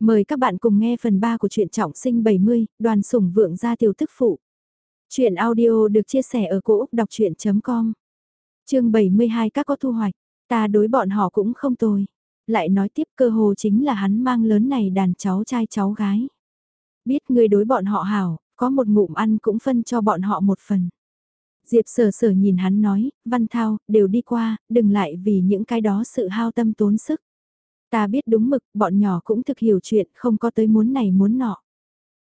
Mời các bạn cùng nghe phần 3 của truyện trọng sinh 70, đoàn sủng vượng gia tiểu tức phụ. Chuyện audio được chia sẻ ở cỗ đọc chuyện.com Chương 72 các có thu hoạch, ta đối bọn họ cũng không tồi. Lại nói tiếp cơ hồ chính là hắn mang lớn này đàn cháu trai cháu gái. Biết người đối bọn họ hảo, có một ngụm ăn cũng phân cho bọn họ một phần. Diệp sở sở nhìn hắn nói, văn thao, đều đi qua, đừng lại vì những cái đó sự hao tâm tốn sức. Ta biết đúng mực, bọn nhỏ cũng thực hiểu chuyện, không có tới muốn này muốn nọ.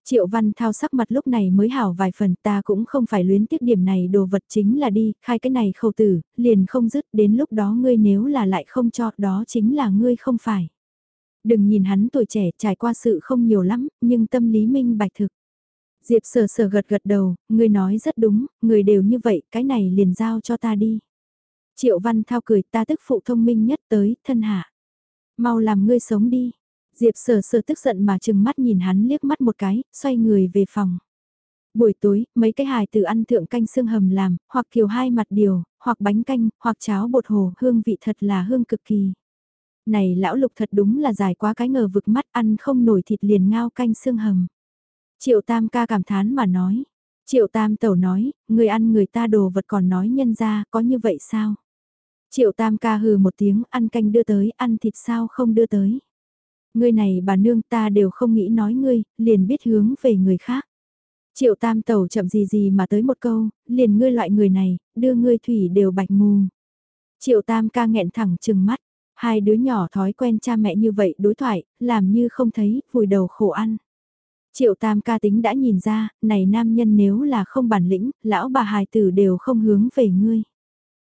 Triệu Văn Thao sắc mặt lúc này mới hảo vài phần ta cũng không phải luyến tiếc điểm này đồ vật chính là đi, khai cái này khâu tử, liền không dứt đến lúc đó ngươi nếu là lại không cho đó chính là ngươi không phải. Đừng nhìn hắn tuổi trẻ trải qua sự không nhiều lắm, nhưng tâm lý minh bạch thực. Diệp sờ sờ gật gật đầu, ngươi nói rất đúng, người đều như vậy, cái này liền giao cho ta đi. Triệu Văn Thao cười ta tức phụ thông minh nhất tới, thân hạ. Mau làm ngươi sống đi. Diệp sờ sờ tức giận mà chừng mắt nhìn hắn liếc mắt một cái, xoay người về phòng. Buổi tối, mấy cái hài từ ăn thượng canh xương hầm làm, hoặc kiều hai mặt điều, hoặc bánh canh, hoặc cháo bột hồ, hương vị thật là hương cực kỳ. Này lão lục thật đúng là dài quá cái ngờ vực mắt ăn không nổi thịt liền ngao canh xương hầm. Triệu tam ca cảm thán mà nói. Triệu tam tẩu nói, người ăn người ta đồ vật còn nói nhân ra, có như vậy sao? Triệu tam ca hừ một tiếng, ăn canh đưa tới, ăn thịt sao không đưa tới. Ngươi này bà nương ta đều không nghĩ nói ngươi, liền biết hướng về người khác. Triệu tam tẩu chậm gì gì mà tới một câu, liền ngươi loại người này, đưa ngươi thủy đều bạch mù. Triệu tam ca nghẹn thẳng chừng mắt, hai đứa nhỏ thói quen cha mẹ như vậy đối thoại, làm như không thấy, vùi đầu khổ ăn. Triệu tam ca tính đã nhìn ra, này nam nhân nếu là không bản lĩnh, lão bà hài tử đều không hướng về ngươi.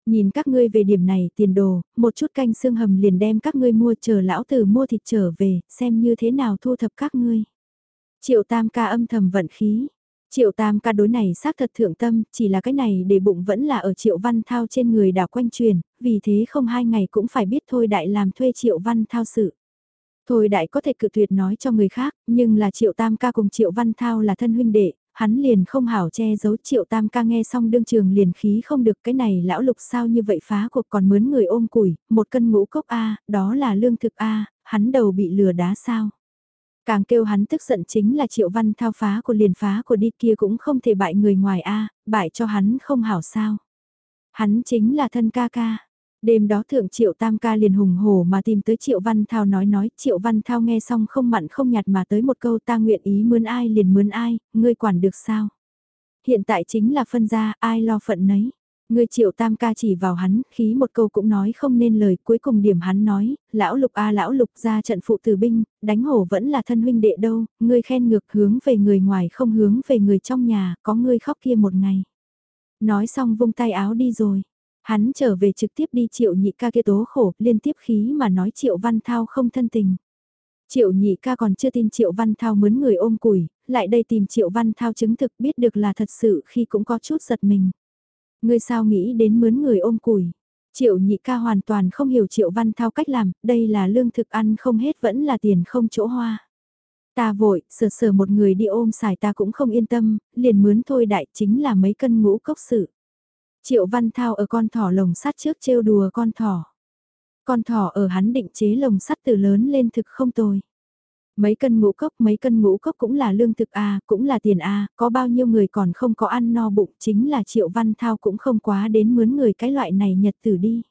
Nhìn các ngươi về điểm này tiền đồ, một chút canh xương hầm liền đem các ngươi mua chờ lão tử mua thịt trở về, xem như thế nào thu thập các ngươi. Triệu tam ca âm thầm vận khí. Triệu tam ca đối này xác thật thượng tâm, chỉ là cái này để bụng vẫn là ở triệu văn thao trên người đảo quanh truyền, vì thế không hai ngày cũng phải biết thôi đại làm thuê triệu văn thao sự. Thôi đại có thể cự tuyệt nói cho người khác, nhưng là triệu tam ca cùng triệu văn thao là thân huynh đệ, hắn liền không hảo che giấu triệu tam ca nghe xong đương trường liền khí không được cái này lão lục sao như vậy phá cuộc còn mướn người ôm củi, một cân ngũ cốc A, đó là lương thực A, hắn đầu bị lừa đá sao. Càng kêu hắn tức giận chính là triệu văn thao phá của liền phá của đi kia cũng không thể bại người ngoài A, bại cho hắn không hảo sao. Hắn chính là thân ca ca. Đêm đó thượng triệu tam ca liền hùng hổ mà tìm tới triệu văn thao nói nói, triệu văn thao nghe xong không mặn không nhạt mà tới một câu ta nguyện ý mướn ai liền mướn ai, ngươi quản được sao? Hiện tại chính là phân ra, ai lo phận nấy. Ngươi triệu tam ca chỉ vào hắn, khí một câu cũng nói không nên lời, cuối cùng điểm hắn nói, lão lục a lão lục ra trận phụ tử binh, đánh hổ vẫn là thân huynh đệ đâu, ngươi khen ngược hướng về người ngoài không hướng về người trong nhà, có ngươi khóc kia một ngày. Nói xong vung tay áo đi rồi. Hắn trở về trực tiếp đi triệu nhị ca kia tố khổ, liên tiếp khí mà nói triệu văn thao không thân tình. Triệu nhị ca còn chưa tin triệu văn thao mướn người ôm củi, lại đây tìm triệu văn thao chứng thực biết được là thật sự khi cũng có chút giật mình. Ngươi sao nghĩ đến mướn người ôm củi? Triệu nhị ca hoàn toàn không hiểu triệu văn thao cách làm, đây là lương thực ăn không hết vẫn là tiền không chỗ hoa. Ta vội, sờ sờ một người đi ôm xài ta cũng không yên tâm, liền mướn thôi đại chính là mấy cân ngũ cốc sự. Triệu Văn Thao ở con thỏ lồng sắt trước trêu đùa con thỏ. Con thỏ ở hắn định chế lồng sắt từ lớn lên thực không tồi. Mấy cân ngũ cốc, mấy cân ngũ cốc cũng là lương thực A, cũng là tiền A, có bao nhiêu người còn không có ăn no bụng, chính là Triệu Văn Thao cũng không quá đến mướn người cái loại này nhật tử đi.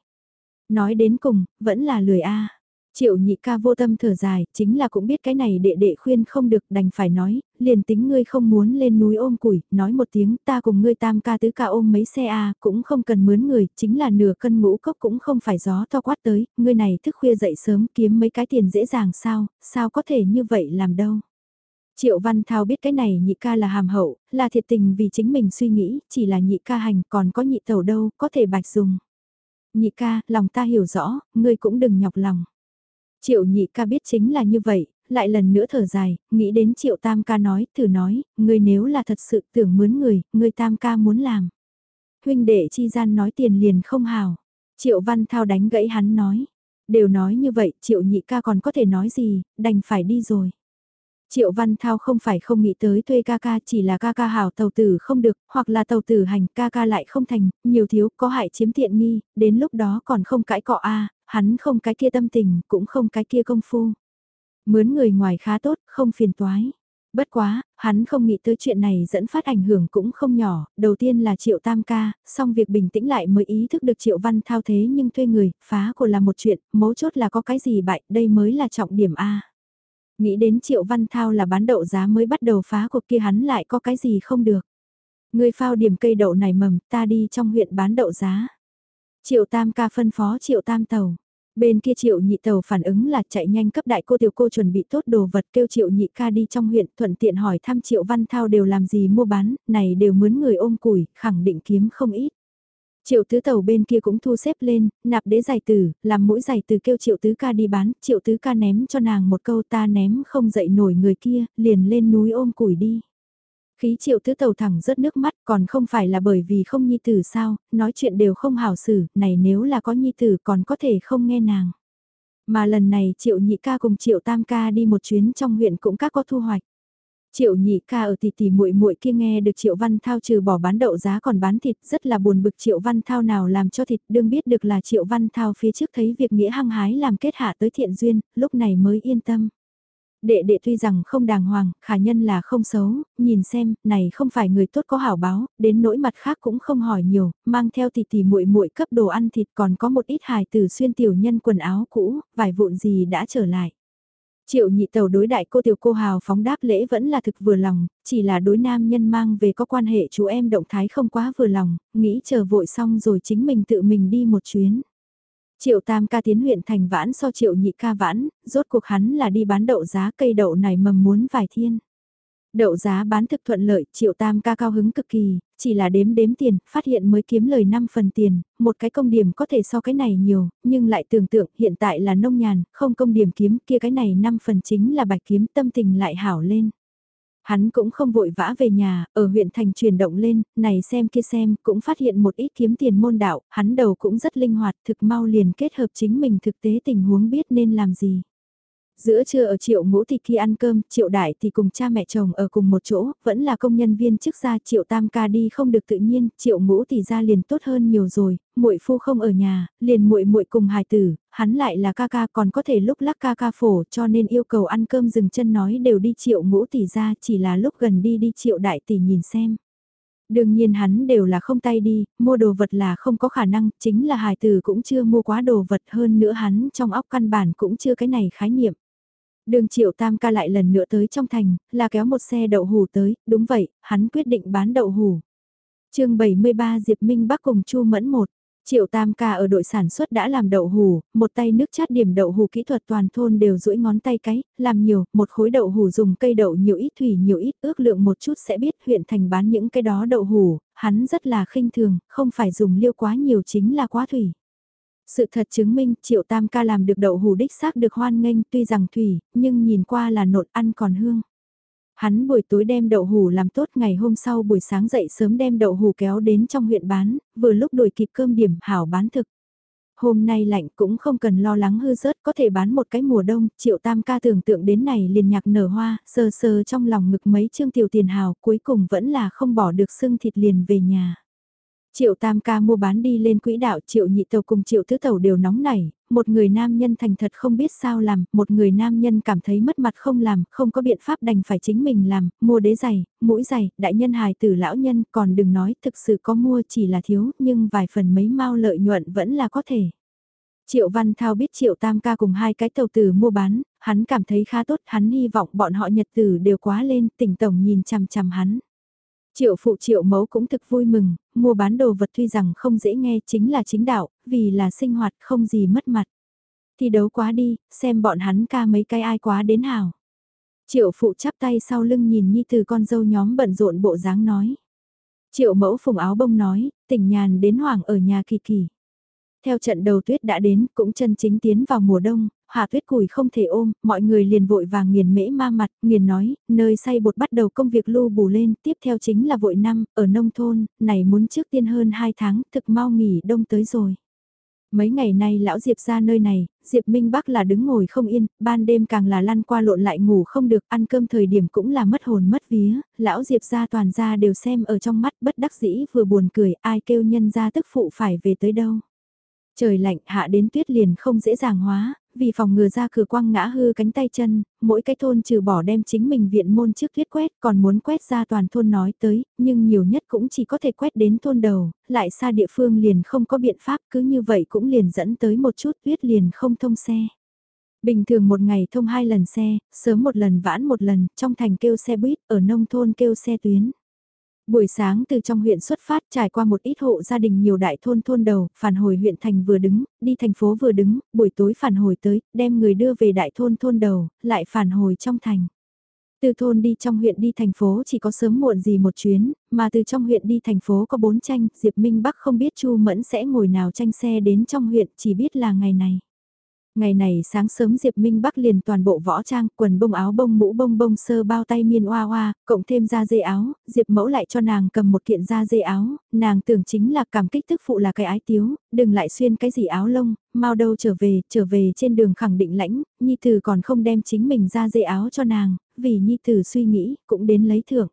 Nói đến cùng, vẫn là lười A. Triệu nhị ca vô tâm thở dài, chính là cũng biết cái này đệ đệ khuyên không được đành phải nói, liền tính ngươi không muốn lên núi ôm củi, nói một tiếng ta cùng ngươi tam ca tứ ca ôm mấy xe a cũng không cần mướn người, chính là nửa cân ngũ cốc cũng không phải gió to quát tới, ngươi này thức khuya dậy sớm kiếm mấy cái tiền dễ dàng sao, sao có thể như vậy làm đâu. Triệu Văn Thao biết cái này nhị ca là hàm hậu, là thiệt tình vì chính mình suy nghĩ, chỉ là nhị ca hành còn có nhị tẩu đâu, có thể bạch dùng. Nhị ca, lòng ta hiểu rõ, ngươi cũng đừng nhọc lòng. Triệu nhị ca biết chính là như vậy, lại lần nữa thở dài, nghĩ đến triệu tam ca nói, thử nói, ngươi nếu là thật sự tưởng mướn người, ngươi tam ca muốn làm. Huynh đệ chi gian nói tiền liền không hào. Triệu văn thao đánh gãy hắn nói. Đều nói như vậy, triệu nhị ca còn có thể nói gì, đành phải đi rồi. Triệu Văn Thao không phải không nghĩ tới thuê ca ca chỉ là ca ca hảo tàu tử không được, hoặc là tàu tử hành ca ca lại không thành, nhiều thiếu có hại chiếm tiện nghi, đến lúc đó còn không cãi cọ a hắn không cái kia tâm tình, cũng không cái kia công phu. Mướn người ngoài khá tốt, không phiền toái. Bất quá, hắn không nghĩ tới chuyện này dẫn phát ảnh hưởng cũng không nhỏ, đầu tiên là triệu tam ca, xong việc bình tĩnh lại mới ý thức được triệu văn thao thế nhưng thuê người, phá của là một chuyện, mấu chốt là có cái gì bại, đây mới là trọng điểm A. Nghĩ đến triệu văn thao là bán đậu giá mới bắt đầu phá cuộc kia hắn lại có cái gì không được. Người phao điểm cây đậu này mầm, ta đi trong huyện bán đậu giá. Triệu tam ca phân phó triệu tam tàu. Bên kia triệu nhị tàu phản ứng là chạy nhanh cấp đại cô tiểu cô chuẩn bị tốt đồ vật kêu triệu nhị ca đi trong huyện thuận tiện hỏi thăm triệu văn thao đều làm gì mua bán, này đều mướn người ôm củi, khẳng định kiếm không ít. Triệu tứ tàu bên kia cũng thu xếp lên, nạp đế giải tử, làm mũi giải tử kêu triệu tứ ca đi bán, triệu tứ ca ném cho nàng một câu ta ném không dậy nổi người kia, liền lên núi ôm củi đi. Khí triệu tứ tàu thẳng rớt nước mắt còn không phải là bởi vì không nhi tử sao, nói chuyện đều không hảo xử, này nếu là có nhi tử còn có thể không nghe nàng. Mà lần này triệu nhị ca cùng triệu tam ca đi một chuyến trong huyện cũng các có thu hoạch. Triệu nhị ca ở tỷ tỷ muội muội kia nghe được Triệu Văn Thao trừ bỏ bán đậu giá còn bán thịt, rất là buồn bực Triệu Văn Thao nào làm cho thịt, đương biết được là Triệu Văn Thao phía trước thấy việc nghĩa hăng hái làm kết hạ tới thiện duyên, lúc này mới yên tâm. Đệ đệ tuy rằng không đàng hoàng, khả nhân là không xấu, nhìn xem, này không phải người tốt có hảo báo, đến nỗi mặt khác cũng không hỏi nhiều, mang theo tỷ tỷ muội muội cấp đồ ăn thịt còn có một ít hài tử xuyên tiểu nhân quần áo cũ, vài vụn gì đã trở lại. Triệu nhị tàu đối đại cô tiểu cô hào phóng đáp lễ vẫn là thực vừa lòng, chỉ là đối nam nhân mang về có quan hệ chú em động thái không quá vừa lòng, nghĩ chờ vội xong rồi chính mình tự mình đi một chuyến. Triệu tam ca tiến huyện thành vãn so triệu nhị ca vãn, rốt cuộc hắn là đi bán đậu giá cây đậu này mầm muốn vài thiên. Đậu giá bán thực thuận lợi, triệu tam ca cao hứng cực kỳ, chỉ là đếm đếm tiền, phát hiện mới kiếm lời 5 phần tiền, một cái công điểm có thể so cái này nhiều, nhưng lại tưởng tượng hiện tại là nông nhàn, không công điểm kiếm kia cái này 5 phần chính là bạch kiếm tâm tình lại hảo lên. Hắn cũng không vội vã về nhà, ở huyện thành chuyển động lên, này xem kia xem, cũng phát hiện một ít kiếm tiền môn đạo, hắn đầu cũng rất linh hoạt, thực mau liền kết hợp chính mình thực tế tình huống biết nên làm gì. Giữa trưa ở triệu ngũ thì khi ăn cơm, triệu đại thì cùng cha mẹ chồng ở cùng một chỗ, vẫn là công nhân viên chức gia triệu tam ca đi không được tự nhiên, triệu ngũ thì ra liền tốt hơn nhiều rồi, muội phu không ở nhà, liền muội muội cùng hài tử, hắn lại là ca ca còn có thể lúc lắc ca ca phổ cho nên yêu cầu ăn cơm dừng chân nói đều đi triệu ngũ tỷ ra chỉ là lúc gần đi đi triệu đại tỷ nhìn xem. Đương nhiên hắn đều là không tay đi, mua đồ vật là không có khả năng, chính là hài tử cũng chưa mua quá đồ vật hơn nữa hắn trong óc căn bản cũng chưa cái này khái niệm. Đường triệu tam ca lại lần nữa tới trong thành, là kéo một xe đậu hủ tới, đúng vậy, hắn quyết định bán đậu hủ. chương 73 Diệp Minh Bắc cùng Chu Mẫn một Triệu Tam ca ở đội sản xuất đã làm đậu hủ, một tay nước chát điểm đậu hủ kỹ thuật toàn thôn đều duỗi ngón tay cái, làm nhiều, một khối đậu hủ dùng cây đậu nhiều ít thủy nhiều ít, ước lượng một chút sẽ biết huyện thành bán những cái đó đậu hủ, hắn rất là khinh thường, không phải dùng liêu quá nhiều chính là quá thủy. Sự thật chứng minh Triệu Tam ca làm được đậu hủ đích xác được hoan nghênh tuy rằng thủy, nhưng nhìn qua là nộn ăn còn hương. Hắn buổi tối đem đậu hủ làm tốt ngày hôm sau buổi sáng dậy sớm đem đậu hủ kéo đến trong huyện bán, vừa lúc đổi kịp cơm điểm hảo bán thực. Hôm nay lạnh cũng không cần lo lắng hư rớt có thể bán một cái mùa đông, triệu tam ca tưởng tượng đến này liền nhạc nở hoa, sờ sờ trong lòng ngực mấy chương tiểu tiền hào cuối cùng vẫn là không bỏ được xương thịt liền về nhà. Triệu tam ca mua bán đi lên quỹ đạo triệu nhị tàu cùng triệu thứ tàu đều nóng nảy, một người nam nhân thành thật không biết sao làm, một người nam nhân cảm thấy mất mặt không làm, không có biện pháp đành phải chính mình làm, mua đế giày, mũi giày, đại nhân hài tử lão nhân còn đừng nói thực sự có mua chỉ là thiếu nhưng vài phần mấy mau lợi nhuận vẫn là có thể. Triệu Văn Thao biết Triệu Tam ca cùng hai cái tàu tử mua bán, hắn cảm thấy khá tốt, hắn hy vọng bọn họ nhật tử đều quá lên, tỉnh tổng nhìn chằm chằm hắn. Triệu phụ triệu mẫu cũng thực vui mừng, mua bán đồ vật tuy rằng không dễ nghe chính là chính đạo, vì là sinh hoạt không gì mất mặt. thì đấu quá đi, xem bọn hắn ca mấy cái ai quá đến hào. Triệu phụ chắp tay sau lưng nhìn Nhi từ con dâu nhóm bận rộn bộ dáng nói. Triệu mẫu phùng áo bông nói, tỉnh nhàn đến hoàng ở nhà kỳ kỳ. Theo trận đầu tuyết đã đến, cũng chân chính tiến vào mùa đông, hạ tuyết củi không thể ôm, mọi người liền vội vàng nghiền mễ ma mặt, nghiền nói, nơi say bột bắt đầu công việc lưu bù lên, tiếp theo chính là vội năm, ở nông thôn, này muốn trước tiên hơn 2 tháng, thực mau nghỉ đông tới rồi. Mấy ngày nay lão Diệp ra nơi này, Diệp Minh Bắc là đứng ngồi không yên, ban đêm càng là lăn qua lộn lại ngủ không được, ăn cơm thời điểm cũng là mất hồn mất vía, lão Diệp ra toàn ra đều xem ở trong mắt bất đắc dĩ vừa buồn cười, ai kêu nhân ra tức phụ phải về tới đâu. Trời lạnh hạ đến tuyết liền không dễ dàng hóa, vì phòng ngừa ra cửa quăng ngã hư cánh tay chân, mỗi cái thôn trừ bỏ đem chính mình viện môn trước thuyết quét còn muốn quét ra toàn thôn nói tới, nhưng nhiều nhất cũng chỉ có thể quét đến thôn đầu, lại xa địa phương liền không có biện pháp cứ như vậy cũng liền dẫn tới một chút tuyết liền không thông xe. Bình thường một ngày thông hai lần xe, sớm một lần vãn một lần, trong thành kêu xe buýt, ở nông thôn kêu xe tuyến. Buổi sáng từ trong huyện xuất phát trải qua một ít hộ gia đình nhiều đại thôn thôn đầu, phản hồi huyện thành vừa đứng, đi thành phố vừa đứng, buổi tối phản hồi tới, đem người đưa về đại thôn thôn đầu, lại phản hồi trong thành. Từ thôn đi trong huyện đi thành phố chỉ có sớm muộn gì một chuyến, mà từ trong huyện đi thành phố có bốn tranh, Diệp Minh Bắc không biết Chu Mẫn sẽ ngồi nào tranh xe đến trong huyện, chỉ biết là ngày này. Ngày này sáng sớm Diệp Minh Bắc liền toàn bộ võ trang, quần bông áo bông mũ bông bông sơ bao tay miên oa oa, cộng thêm da dê áo, Diệp mẫu lại cho nàng cầm một kiện da dê áo, nàng tưởng chính là cảm kích thức phụ là cái ái tiếu, đừng lại xuyên cái gì áo lông, mau đâu trở về, trở về trên đường khẳng định lãnh, Nhi Tử còn không đem chính mình da dê áo cho nàng, vì Nhi Tử suy nghĩ, cũng đến lấy thưởng.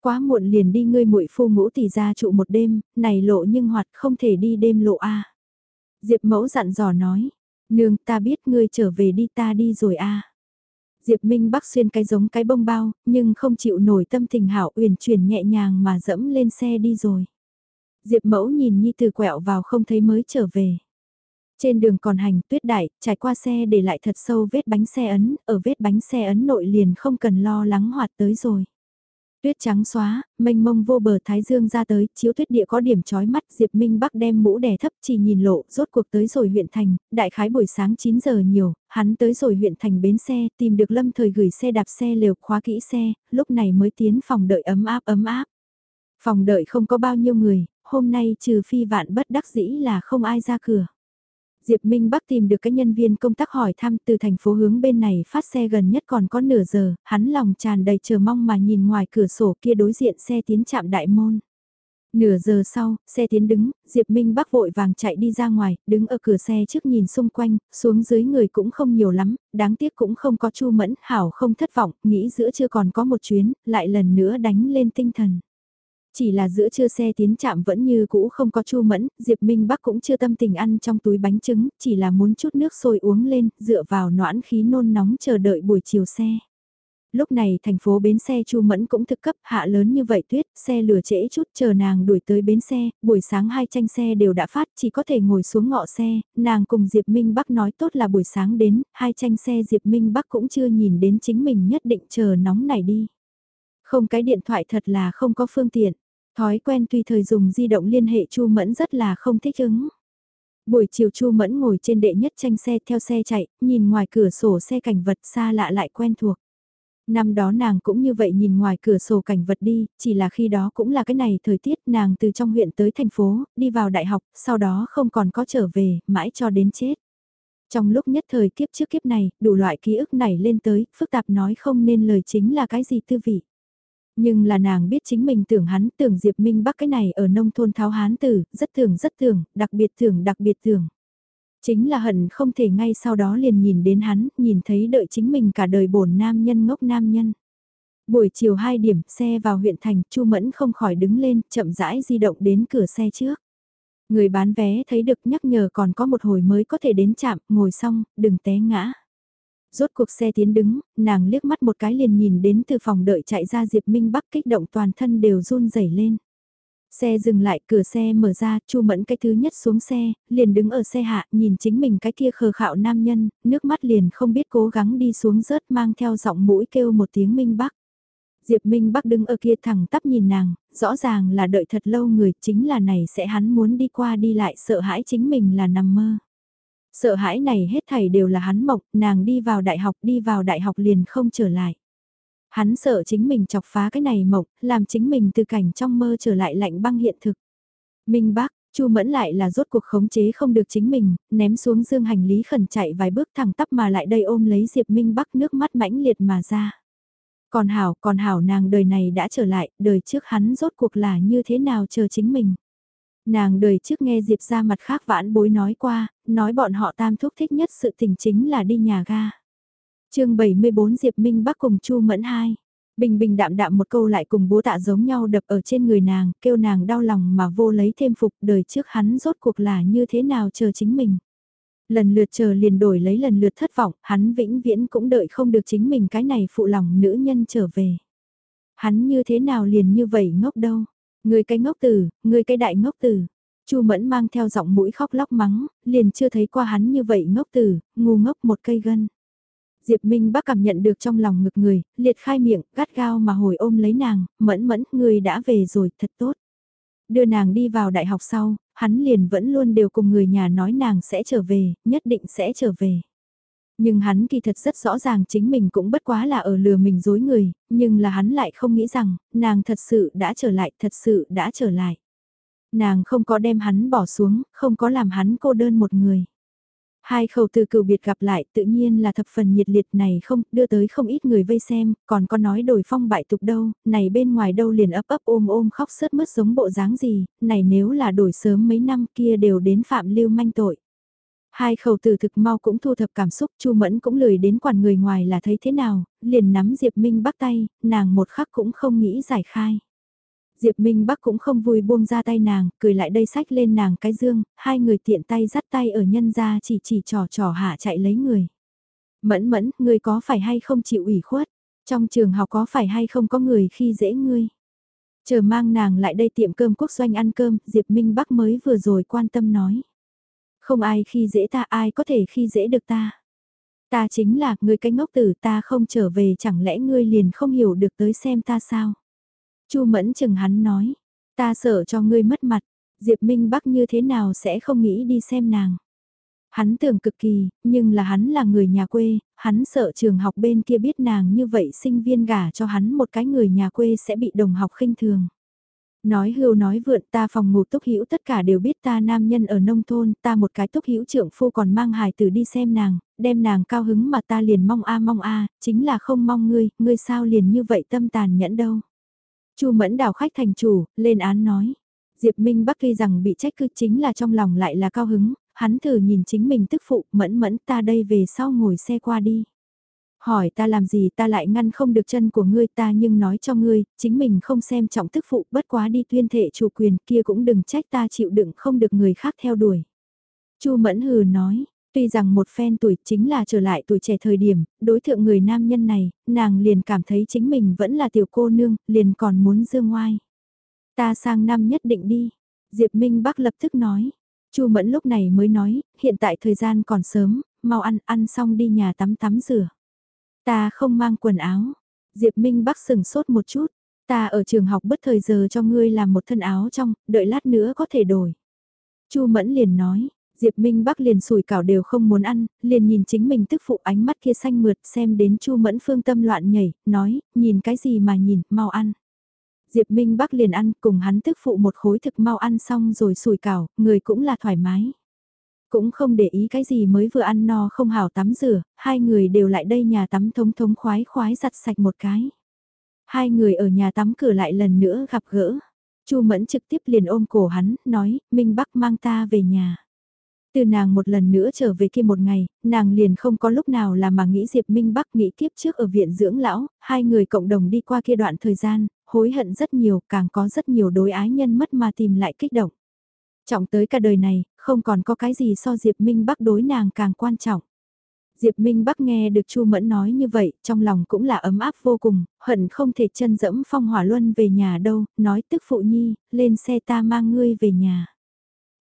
Quá muộn liền đi ngươi muội phu ngũ tỷ ra trụ một đêm, này lộ nhưng hoạt không thể đi đêm lộ a. Diệp mẫu dặn dò nói. Nương ta biết ngươi trở về đi ta đi rồi a Diệp Minh Bắc xuyên cái giống cái bông bao, nhưng không chịu nổi tâm tình hảo uyển chuyển nhẹ nhàng mà dẫm lên xe đi rồi. Diệp mẫu nhìn Nhi từ quẹo vào không thấy mới trở về. Trên đường còn hành tuyết đại, trải qua xe để lại thật sâu vết bánh xe ấn, ở vết bánh xe ấn nội liền không cần lo lắng hoạt tới rồi. Tuyết trắng xóa, mênh mông vô bờ thái dương ra tới, chiếu tuyết địa có điểm chói mắt, Diệp Minh Bắc đem mũ đè thấp chỉ nhìn lộ, rốt cuộc tới rồi huyện thành, đại khái buổi sáng 9 giờ nhiều, hắn tới rồi huyện thành bến xe, tìm được lâm thời gửi xe đạp xe lều khóa kỹ xe, lúc này mới tiến phòng đợi ấm áp ấm áp. Phòng đợi không có bao nhiêu người, hôm nay trừ phi vạn bất đắc dĩ là không ai ra cửa. Diệp Minh Bắc tìm được cái nhân viên công tác hỏi thăm từ thành phố hướng bên này phát xe gần nhất còn có nửa giờ, hắn lòng tràn đầy chờ mong mà nhìn ngoài cửa sổ kia đối diện xe tiến chạm đại môn. Nửa giờ sau, xe tiến đứng, Diệp Minh Bắc vội vàng chạy đi ra ngoài, đứng ở cửa xe trước nhìn xung quanh, xuống dưới người cũng không nhiều lắm, đáng tiếc cũng không có chu mẫn, hảo không thất vọng, nghĩ giữa chưa còn có một chuyến, lại lần nữa đánh lên tinh thần. Chỉ là giữa trưa xe tiến chạm vẫn như cũ không có chu mẫn, Diệp Minh Bắc cũng chưa tâm tình ăn trong túi bánh trứng, chỉ là muốn chút nước sôi uống lên, dựa vào noãn khí nôn nóng chờ đợi buổi chiều xe. Lúc này thành phố bến xe Chu Mẫn cũng thực cấp hạ lớn như vậy tuyết, xe lửa trễ chút chờ nàng đuổi tới bến xe, buổi sáng hai tranh xe đều đã phát chỉ có thể ngồi xuống ngọ xe, nàng cùng Diệp Minh Bắc nói tốt là buổi sáng đến, hai tranh xe Diệp Minh Bắc cũng chưa nhìn đến chính mình nhất định chờ nóng này đi. Không cái điện thoại thật là không có phương tiện. Thói quen tùy thời dùng di động liên hệ Chu Mẫn rất là không thích ứng. Buổi chiều Chu Mẫn ngồi trên đệ nhất tranh xe theo xe chạy, nhìn ngoài cửa sổ xe cảnh vật xa lạ lại quen thuộc. Năm đó nàng cũng như vậy nhìn ngoài cửa sổ cảnh vật đi, chỉ là khi đó cũng là cái này thời tiết nàng từ trong huyện tới thành phố, đi vào đại học, sau đó không còn có trở về, mãi cho đến chết. Trong lúc nhất thời kiếp trước kiếp này, đủ loại ký ức này lên tới, phức tạp nói không nên lời chính là cái gì tư vị. Nhưng là nàng biết chính mình tưởng hắn tưởng Diệp Minh Bắc cái này ở nông thôn tháo hán tử, rất thường rất thường đặc biệt thường đặc biệt thường Chính là hận không thể ngay sau đó liền nhìn đến hắn, nhìn thấy đợi chính mình cả đời bổn nam nhân ngốc nam nhân. Buổi chiều 2 điểm, xe vào huyện thành, Chu Mẫn không khỏi đứng lên, chậm rãi di động đến cửa xe trước. Người bán vé thấy được nhắc nhở còn có một hồi mới có thể đến chạm, ngồi xong, đừng té ngã. Rốt cuộc xe tiến đứng, nàng liếc mắt một cái liền nhìn đến từ phòng đợi chạy ra Diệp Minh Bắc kích động toàn thân đều run rẩy lên. Xe dừng lại, cửa xe mở ra, Chu Mẫn cái thứ nhất xuống xe, liền đứng ở xe hạ, nhìn chính mình cái kia khờ khạo nam nhân, nước mắt liền không biết cố gắng đi xuống rớt mang theo giọng mũi kêu một tiếng Minh Bắc. Diệp Minh Bắc đứng ở kia thẳng tắp nhìn nàng, rõ ràng là đợi thật lâu người, chính là này sẽ hắn muốn đi qua đi lại sợ hãi chính mình là nằm mơ. Sợ hãi này hết thảy đều là hắn mộc nàng đi vào đại học đi vào đại học liền không trở lại. Hắn sợ chính mình chọc phá cái này mộc làm chính mình từ cảnh trong mơ trở lại lạnh băng hiện thực. Minh bác, Chu Mẫn lại là rốt cuộc khống chế không được chính mình, ném xuống dương hành lý khẩn chạy vài bước thẳng tắp mà lại đây ôm lấy Diệp Minh Bắc nước mắt mãnh liệt mà ra. Còn hảo, còn hảo nàng đời này đã trở lại, đời trước hắn rốt cuộc là như thế nào chờ chính mình. Nàng đời trước nghe Diệp ra mặt khác vãn bối nói qua, nói bọn họ tam thúc thích nhất sự tình chính là đi nhà ga. chương 74 Diệp Minh Bắc cùng Chu Mẫn hai Bình bình đạm đạm một câu lại cùng bố tạ giống nhau đập ở trên người nàng, kêu nàng đau lòng mà vô lấy thêm phục đời trước hắn rốt cuộc là như thế nào chờ chính mình. Lần lượt chờ liền đổi lấy lần lượt thất vọng, hắn vĩnh viễn cũng đợi không được chính mình cái này phụ lòng nữ nhân trở về. Hắn như thế nào liền như vậy ngốc đâu. Người cái ngốc tử, người cái đại ngốc tử. Chu Mẫn mang theo giọng mũi khóc lóc mắng, liền chưa thấy qua hắn như vậy ngốc tử, ngu ngốc một cây gân. Diệp Minh bác cảm nhận được trong lòng ngực người, liệt khai miệng, gắt gao mà hồi ôm lấy nàng, mẫn mẫn, người đã về rồi, thật tốt. Đưa nàng đi vào đại học sau, hắn liền vẫn luôn đều cùng người nhà nói nàng sẽ trở về, nhất định sẽ trở về. Nhưng hắn kỳ thật rất rõ ràng chính mình cũng bất quá là ở lừa mình dối người, nhưng là hắn lại không nghĩ rằng, nàng thật sự đã trở lại, thật sự đã trở lại. Nàng không có đem hắn bỏ xuống, không có làm hắn cô đơn một người. Hai khẩu từ cựu biệt gặp lại tự nhiên là thập phần nhiệt liệt này không, đưa tới không ít người vây xem, còn có nói đổi phong bại tục đâu, này bên ngoài đâu liền ấp ấp ôm ôm khóc sớt mướt giống bộ dáng gì, này nếu là đổi sớm mấy năm kia đều đến phạm lưu manh tội. Hai khẩu từ thực mau cũng thu thập cảm xúc, Chu Mẫn cũng lười đến quản người ngoài là thấy thế nào, liền nắm Diệp Minh bắt tay, nàng một khắc cũng không nghĩ giải khai. Diệp Minh Bắc cũng không vui buông ra tay nàng, cười lại đây sách lên nàng cái dương, hai người tiện tay dắt tay ở nhân ra chỉ chỉ trò trò hạ chạy lấy người. Mẫn mẫn, ngươi có phải hay không chịu ủy khuất? Trong trường học có phải hay không có người khi dễ ngươi? Chờ mang nàng lại đây tiệm cơm quốc doanh ăn cơm, Diệp Minh Bắc mới vừa rồi quan tâm nói. Không ai khi dễ ta, ai có thể khi dễ được ta. Ta chính là, người cái ngốc tử ta không trở về chẳng lẽ ngươi liền không hiểu được tới xem ta sao? Chu Mẫn chừng hắn nói, ta sợ cho ngươi mất mặt, Diệp Minh Bắc như thế nào sẽ không nghĩ đi xem nàng. Hắn tưởng cực kỳ, nhưng là hắn là người nhà quê, hắn sợ trường học bên kia biết nàng như vậy sinh viên gả cho hắn một cái người nhà quê sẽ bị đồng học khinh thường. Nói hưu nói vượn ta phòng ngủ túc hữu tất cả đều biết ta nam nhân ở nông thôn, ta một cái túc hữu trưởng phu còn mang hài tử đi xem nàng, đem nàng cao hứng mà ta liền mong a mong a, chính là không mong ngươi, ngươi sao liền như vậy tâm tàn nhẫn đâu. Chu Mẫn đảo khách thành chủ, lên án nói. Diệp Minh Bắc tuy rằng bị trách cứ chính là trong lòng lại là cao hứng, hắn thử nhìn chính mình tức phụ, mẫn mẫn ta đây về sau ngồi xe qua đi. Hỏi ta làm gì ta lại ngăn không được chân của ngươi ta nhưng nói cho ngươi, chính mình không xem trọng tức phụ bất quá đi tuyên thệ chủ quyền kia cũng đừng trách ta chịu đựng không được người khác theo đuổi. Chu Mẫn hừ nói, Tuy rằng một phen tuổi chính là trở lại tuổi trẻ thời điểm, đối thượng người nam nhân này, nàng liền cảm thấy chính mình vẫn là tiểu cô nương, liền còn muốn dương ngoai. Ta sang năm nhất định đi. Diệp Minh Bắc lập tức nói. Chu Mẫn lúc này mới nói, hiện tại thời gian còn sớm, mau ăn, ăn xong đi nhà tắm tắm rửa. Ta không mang quần áo. Diệp Minh Bắc sừng sốt một chút. Ta ở trường học bất thời giờ cho ngươi làm một thân áo trong, đợi lát nữa có thể đổi. Chu Mẫn liền nói, Diệp Minh Bắc liền sủi cảo đều không muốn ăn, liền nhìn chính mình tức phụ ánh mắt kia xanh mượt xem đến Chu Mẫn Phương tâm loạn nhảy, nói, nhìn cái gì mà nhìn, mau ăn. Diệp Minh Bắc liền ăn cùng hắn tức phụ một khối thực mau ăn xong rồi sủi cảo, người cũng là thoải mái. Cũng không để ý cái gì mới vừa ăn no không hảo tắm rửa, hai người đều lại đây nhà tắm thống thống khoái khoái giặt sạch một cái. Hai người ở nhà tắm cửa lại lần nữa gặp gỡ. Chu Mẫn trực tiếp liền ôm cổ hắn, nói, Minh Bắc mang ta về nhà. Từ nàng một lần nữa trở về kia một ngày, nàng liền không có lúc nào là mà nghĩ Diệp Minh Bắc nghĩ kiếp trước ở viện dưỡng lão, hai người cộng đồng đi qua kia đoạn thời gian, hối hận rất nhiều, càng có rất nhiều đối ái nhân mất mà tìm lại kích động. Trọng tới cả đời này, không còn có cái gì so Diệp Minh Bắc đối nàng càng quan trọng. Diệp Minh Bắc nghe được Chu Mẫn nói như vậy, trong lòng cũng là ấm áp vô cùng, hận không thể chân dẫm phong hỏa luân về nhà đâu, nói tức phụ nhi, lên xe ta mang ngươi về nhà.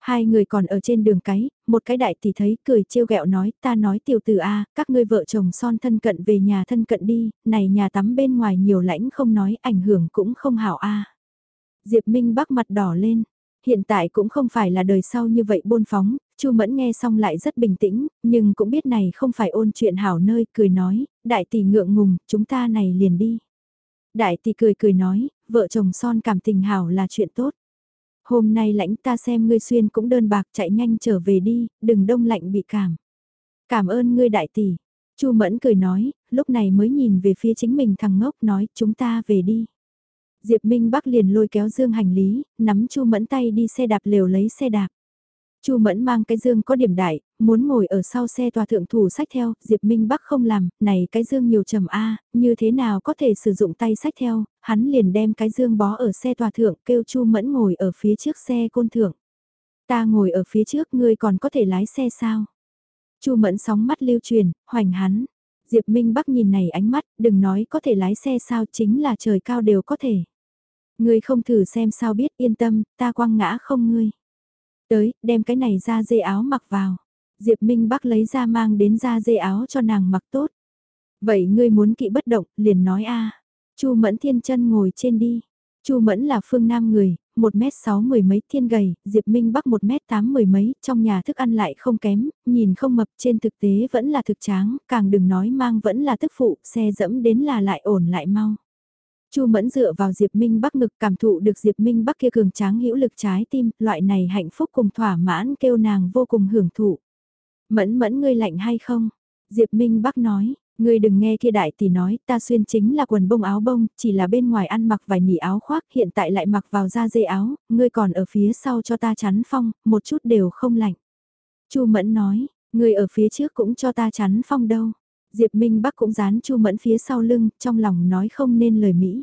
Hai người còn ở trên đường cái, một cái đại tỷ thấy cười trêu ghẹo nói ta nói tiểu tử A, các ngươi vợ chồng son thân cận về nhà thân cận đi, này nhà tắm bên ngoài nhiều lãnh không nói ảnh hưởng cũng không hảo A. Diệp Minh bắc mặt đỏ lên, hiện tại cũng không phải là đời sau như vậy buôn phóng, Chu Mẫn nghe xong lại rất bình tĩnh, nhưng cũng biết này không phải ôn chuyện hảo nơi, cười nói, đại tỷ ngượng ngùng, chúng ta này liền đi. Đại tỷ cười cười nói, vợ chồng son cảm tình hảo là chuyện tốt. Hôm nay lãnh ta xem ngươi xuyên cũng đơn bạc chạy nhanh trở về đi, đừng đông lạnh bị cảm. Cảm ơn ngươi đại tỷ. Chu Mẫn cười nói, lúc này mới nhìn về phía chính mình thằng ngốc nói chúng ta về đi. Diệp Minh Bắc liền lôi kéo dương hành lý, nắm Chu Mẫn tay đi xe đạp lều lấy xe đạp. Chu Mẫn mang cái dương có điểm đại, muốn ngồi ở sau xe tòa thượng thủ sách theo, Diệp Minh Bắc không làm, này cái dương nhiều trầm A, như thế nào có thể sử dụng tay sách theo, hắn liền đem cái dương bó ở xe tòa thượng kêu Chu Mẫn ngồi ở phía trước xe côn thượng. Ta ngồi ở phía trước ngươi còn có thể lái xe sao? Chu Mẫn sóng mắt lưu truyền, hoành hắn. Diệp Minh Bắc nhìn này ánh mắt, đừng nói có thể lái xe sao chính là trời cao đều có thể. Ngươi không thử xem sao biết yên tâm, ta quăng ngã không ngươi. Tới, đem cái này ra dê áo mặc vào. Diệp Minh Bắc lấy ra mang đến ra dê áo cho nàng mặc tốt. Vậy ngươi muốn kỵ bất động, liền nói a. Chu Mẫn Thiên chân ngồi trên đi. Chu Mẫn là phương Nam người, 1m6 mười mấy thiên gầy, Diệp Minh Bắc 1m8 mười mấy, trong nhà thức ăn lại không kém, nhìn không mập trên thực tế vẫn là thực tráng, càng đừng nói mang vẫn là tức phụ, xe dẫm đến là lại ổn lại mau. Chu Mẫn dựa vào Diệp Minh Bắc ngực cảm thụ được Diệp Minh Bắc kia cường tráng hữu lực trái tim, loại này hạnh phúc cùng thỏa mãn kêu nàng vô cùng hưởng thụ. Mẫn mẫn ngươi lạnh hay không? Diệp Minh Bắc nói, Ngươi đừng nghe kia đại tỷ nói, ta xuyên chính là quần bông áo bông, chỉ là bên ngoài ăn mặc vài nỉ áo khoác, hiện tại lại mặc vào da dê áo, ngươi còn ở phía sau cho ta chắn phong, một chút đều không lạnh. Chu Mẫn nói, ngươi ở phía trước cũng cho ta chắn phong đâu. Diệp Minh Bắc cũng dán Chu Mẫn phía sau lưng, trong lòng nói không nên lời Mỹ.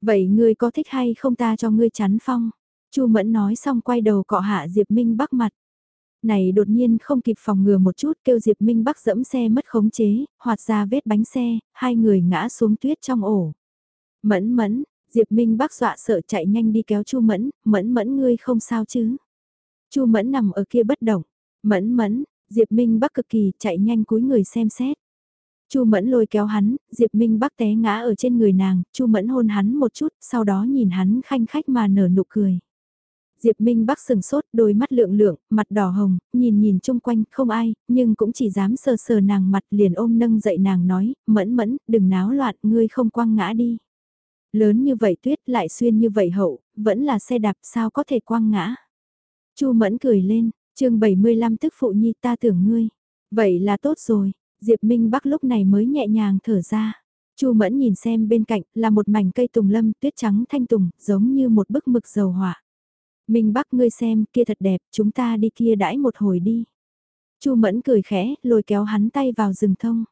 Vậy ngươi có thích hay không ta cho ngươi chắn phong? Chu Mẫn nói xong quay đầu cọ hạ Diệp Minh Bắc mặt này đột nhiên không kịp phòng ngừa một chút kêu Diệp Minh Bắc dẫm xe mất khống chế, hoạt ra vết bánh xe, hai người ngã xuống tuyết trong ổ. Mẫn mẫn, Diệp Minh Bắc dọa sợ chạy nhanh đi kéo Chu Mẫn, mẫn mẫn ngươi không sao chứ. Chu Mẫn nằm ở kia bất động, mẫn mẫn, Diệp Minh Bắc cực kỳ chạy nhanh cúi người xem xét. Chu Mẫn lôi kéo hắn, Diệp Minh Bắc té ngã ở trên người nàng, Chu Mẫn hôn hắn một chút, sau đó nhìn hắn khanh khách mà nở nụ cười. Diệp Minh Bắc sừng sốt, đôi mắt lượng lượng, mặt đỏ hồng, nhìn nhìn chung quanh, không ai, nhưng cũng chỉ dám sờ sờ nàng mặt liền ôm nâng dậy nàng nói, mẫn mẫn, đừng náo loạn, ngươi không quăng ngã đi. Lớn như vậy tuyết lại xuyên như vậy hậu, vẫn là xe đạp sao có thể quăng ngã. Chu mẫn cười lên, chương 75 tức phụ nhi ta tưởng ngươi. Vậy là tốt rồi, Diệp Minh Bắc lúc này mới nhẹ nhàng thở ra. Chu mẫn nhìn xem bên cạnh là một mảnh cây tùng lâm tuyết trắng thanh tùng, giống như một bức mực dầu hỏa. Minh Bắc ngươi xem, kia thật đẹp, chúng ta đi kia đãi một hồi đi. Chu Mẫn cười khẽ, lôi kéo hắn tay vào rừng thông.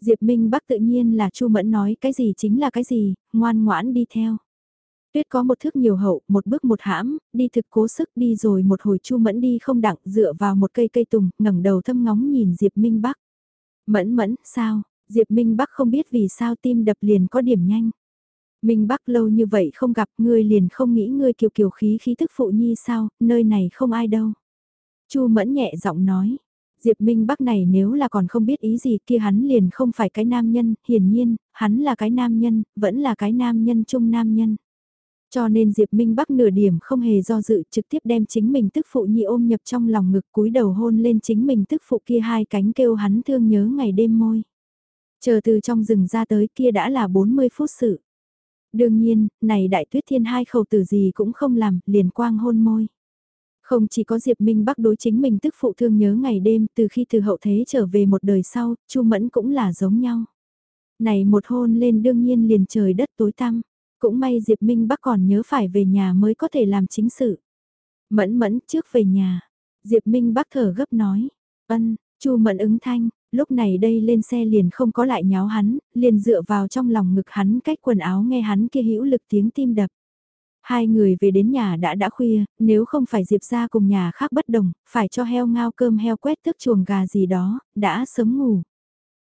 Diệp Minh Bắc tự nhiên là Chu Mẫn nói cái gì chính là cái gì, ngoan ngoãn đi theo. Tuyết có một thước nhiều hậu, một bước một hãm, đi thực cố sức đi rồi một hồi Chu Mẫn đi không đặng dựa vào một cây cây tùng, ngẩng đầu thâm ngóng nhìn Diệp Minh Bắc. Mẫn mẫn, sao? Diệp Minh Bắc không biết vì sao tim đập liền có điểm nhanh. Minh Bắc lâu như vậy không gặp ngươi liền không nghĩ ngươi kiều kiều khí khí thức phụ nhi sao, nơi này không ai đâu. Chu Mẫn nhẹ giọng nói, Diệp Minh Bắc này nếu là còn không biết ý gì kia hắn liền không phải cái nam nhân, hiển nhiên, hắn là cái nam nhân, vẫn là cái nam nhân chung nam nhân. Cho nên Diệp Minh Bắc nửa điểm không hề do dự trực tiếp đem chính mình tức phụ nhi ôm nhập trong lòng ngực cúi đầu hôn lên chính mình tức phụ kia hai cánh kêu hắn thương nhớ ngày đêm môi. Chờ từ trong rừng ra tới kia đã là 40 phút sự. Đương nhiên, này đại tuyết thiên hai khẩu tử gì cũng không làm, liền quang hôn môi. Không chỉ có Diệp Minh Bắc đối chính mình tức phụ thương nhớ ngày đêm từ khi từ hậu thế trở về một đời sau, Chu Mẫn cũng là giống nhau. Này một hôn lên đương nhiên liền trời đất tối tăm, cũng may Diệp Minh Bắc còn nhớ phải về nhà mới có thể làm chính sự. Mẫn mẫn trước về nhà, Diệp Minh Bắc thở gấp nói, ân, Chu Mẫn ứng thanh, lúc này đây lên xe liền không có lại nháo hắn, liền dựa vào trong lòng ngực hắn cách quần áo nghe hắn kia hữu lực tiếng tim đập. Hai người về đến nhà đã đã khuya, nếu không phải Diệp ra cùng nhà khác bất đồng, phải cho heo ngao cơm heo quét thức chuồng gà gì đó, đã sớm ngủ.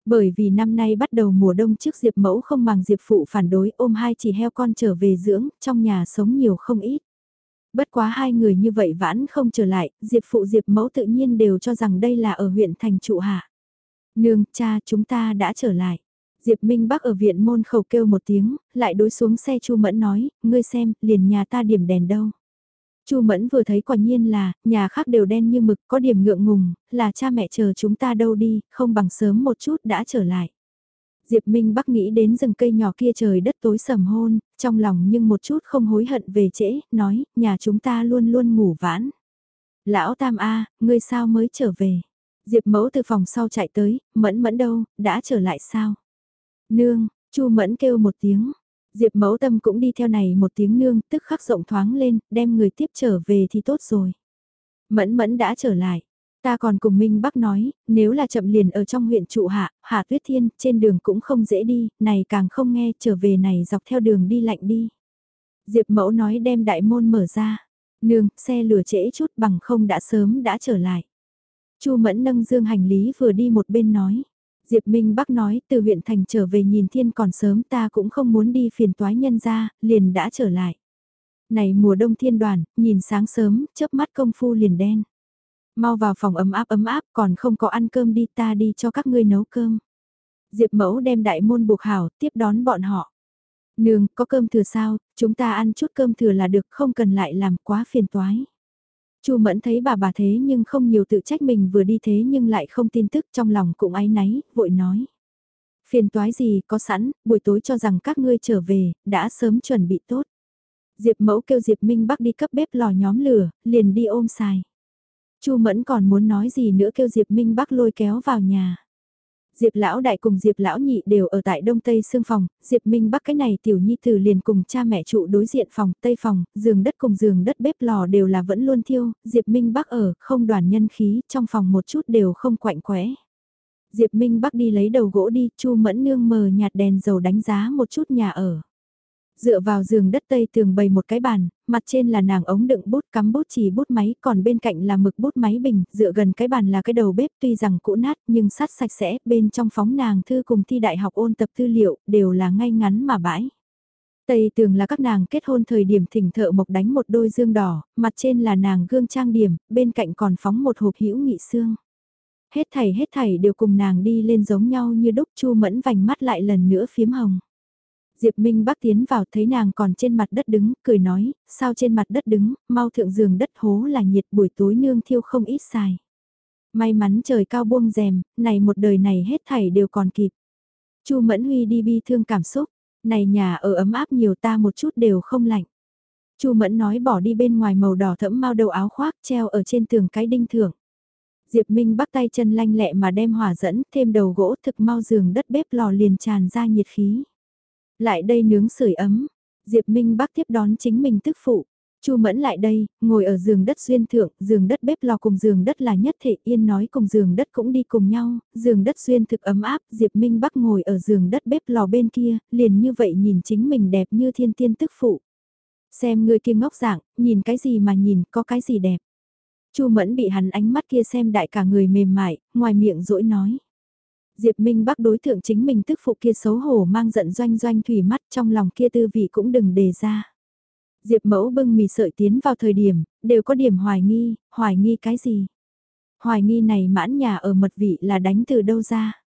Bởi vì năm nay bắt đầu mùa đông trước Diệp mẫu không bằng Diệp phụ phản đối ôm hai chỉ heo con trở về dưỡng, trong nhà sống nhiều không ít. Bất quá hai người như vậy vãn không trở lại, Diệp phụ Diệp mẫu tự nhiên đều cho rằng đây là ở huyện thành trụ hạ. Nương, cha, chúng ta đã trở lại. Diệp Minh Bắc ở viện môn khẩu kêu một tiếng, lại đối xuống xe Chu Mẫn nói, ngươi xem, liền nhà ta điểm đèn đâu. Chu Mẫn vừa thấy quả nhiên là, nhà khác đều đen như mực, có điểm ngượng ngùng, là cha mẹ chờ chúng ta đâu đi, không bằng sớm một chút đã trở lại. Diệp Minh Bắc nghĩ đến rừng cây nhỏ kia trời đất tối sầm hôn, trong lòng nhưng một chút không hối hận về trễ, nói, nhà chúng ta luôn luôn ngủ vãn. Lão Tam A, ngươi sao mới trở về? Diệp mẫu từ phòng sau chạy tới, mẫn mẫn đâu, đã trở lại sao? Nương, chu mẫn kêu một tiếng. Diệp mẫu tâm cũng đi theo này một tiếng nương, tức khắc rộng thoáng lên, đem người tiếp trở về thì tốt rồi. Mẫn mẫn đã trở lại. Ta còn cùng Minh Bắc nói, nếu là chậm liền ở trong huyện trụ hạ, hạ tuyết thiên, trên đường cũng không dễ đi, này càng không nghe, trở về này dọc theo đường đi lạnh đi. Diệp mẫu nói đem đại môn mở ra. Nương, xe lửa trễ chút bằng không đã sớm đã trở lại. Chu Mẫn nâng dương hành lý vừa đi một bên nói. Diệp Minh Bắc nói từ huyện thành trở về nhìn thiên còn sớm ta cũng không muốn đi phiền toái nhân ra, liền đã trở lại. Này mùa đông thiên đoàn, nhìn sáng sớm, chớp mắt công phu liền đen. Mau vào phòng ấm áp ấm áp còn không có ăn cơm đi ta đi cho các ngươi nấu cơm. Diệp mẫu đem đại môn buộc hảo, tiếp đón bọn họ. Nương, có cơm thừa sao, chúng ta ăn chút cơm thừa là được không cần lại làm quá phiền toái. Chu Mẫn thấy bà bà thế nhưng không nhiều tự trách mình vừa đi thế nhưng lại không tin tức trong lòng cũng áy náy, vội nói. Phiền toái gì có sẵn, buổi tối cho rằng các ngươi trở về, đã sớm chuẩn bị tốt. Diệp mẫu kêu Diệp Minh Bắc đi cấp bếp lò nhóm lửa, liền đi ôm xài. Chu Mẫn còn muốn nói gì nữa kêu Diệp Minh Bắc lôi kéo vào nhà. Diệp lão đại cùng Diệp lão nhị đều ở tại đông tây xương phòng, Diệp Minh Bắc cái này tiểu nhi tử liền cùng cha mẹ trụ đối diện phòng, tây phòng, giường đất cùng giường đất bếp lò đều là vẫn luôn thiêu, Diệp Minh Bắc ở, không đoàn nhân khí, trong phòng một chút đều không quạnh quẽ. Diệp Minh Bắc đi lấy đầu gỗ đi, Chu Mẫn nương mờ nhạt đèn dầu đánh giá một chút nhà ở. Dựa vào giường đất tây tường bày một cái bàn, mặt trên là nàng ống đựng bút cắm bút chỉ bút máy, còn bên cạnh là mực bút máy bình, dựa gần cái bàn là cái đầu bếp tuy rằng cũ nát nhưng sát sạch sẽ, bên trong phóng nàng thư cùng thi đại học ôn tập tư liệu, đều là ngay ngắn mà bãi. Tây tường là các nàng kết hôn thời điểm thỉnh thợ mộc đánh một đôi dương đỏ, mặt trên là nàng gương trang điểm, bên cạnh còn phóng một hộp hữu nghị xương. Hết thảy hết thảy đều cùng nàng đi lên giống nhau như đúc chu mẫn vành mắt lại lần nữa phiếm hồng. Diệp Minh Bắc tiến vào thấy nàng còn trên mặt đất đứng, cười nói, sao trên mặt đất đứng, mau thượng giường đất hố là nhiệt buổi tối nương thiêu không ít xài. May mắn trời cao buông rèm, này một đời này hết thảy đều còn kịp. Chu Mẫn Huy đi bi thương cảm xúc, này nhà ở ấm áp nhiều ta một chút đều không lạnh. Chu Mẫn nói bỏ đi bên ngoài màu đỏ thẫm mau đầu áo khoác treo ở trên tường cái đinh thưởng. Diệp Minh bắt tay chân lanh lẹ mà đem hỏa dẫn thêm đầu gỗ thực mau giường đất bếp lò liền tràn ra nhiệt khí. Lại đây nướng sưởi ấm, Diệp Minh Bắc tiếp đón chính mình tức phụ. Chu Mẫn lại đây, ngồi ở giường đất duyên thượng, giường đất bếp lò cùng giường đất là nhất thể yên nói cùng giường đất cũng đi cùng nhau, giường đất duyên thực ấm áp, Diệp Minh Bắc ngồi ở giường đất bếp lò bên kia, liền như vậy nhìn chính mình đẹp như thiên tiên tức phụ. Xem người kia ngốc dạng, nhìn cái gì mà nhìn, có cái gì đẹp. Chu Mẫn bị hắn ánh mắt kia xem đại cả người mềm mại, ngoài miệng dỗi nói. Diệp Minh Bắc đối thượng chính mình tức phụ kia xấu hổ mang giận doanh doanh thủy mắt trong lòng kia tư vị cũng đừng đề ra. Diệp mẫu bưng mì sợi tiến vào thời điểm, đều có điểm hoài nghi, hoài nghi cái gì? Hoài nghi này mãn nhà ở mật vị là đánh từ đâu ra?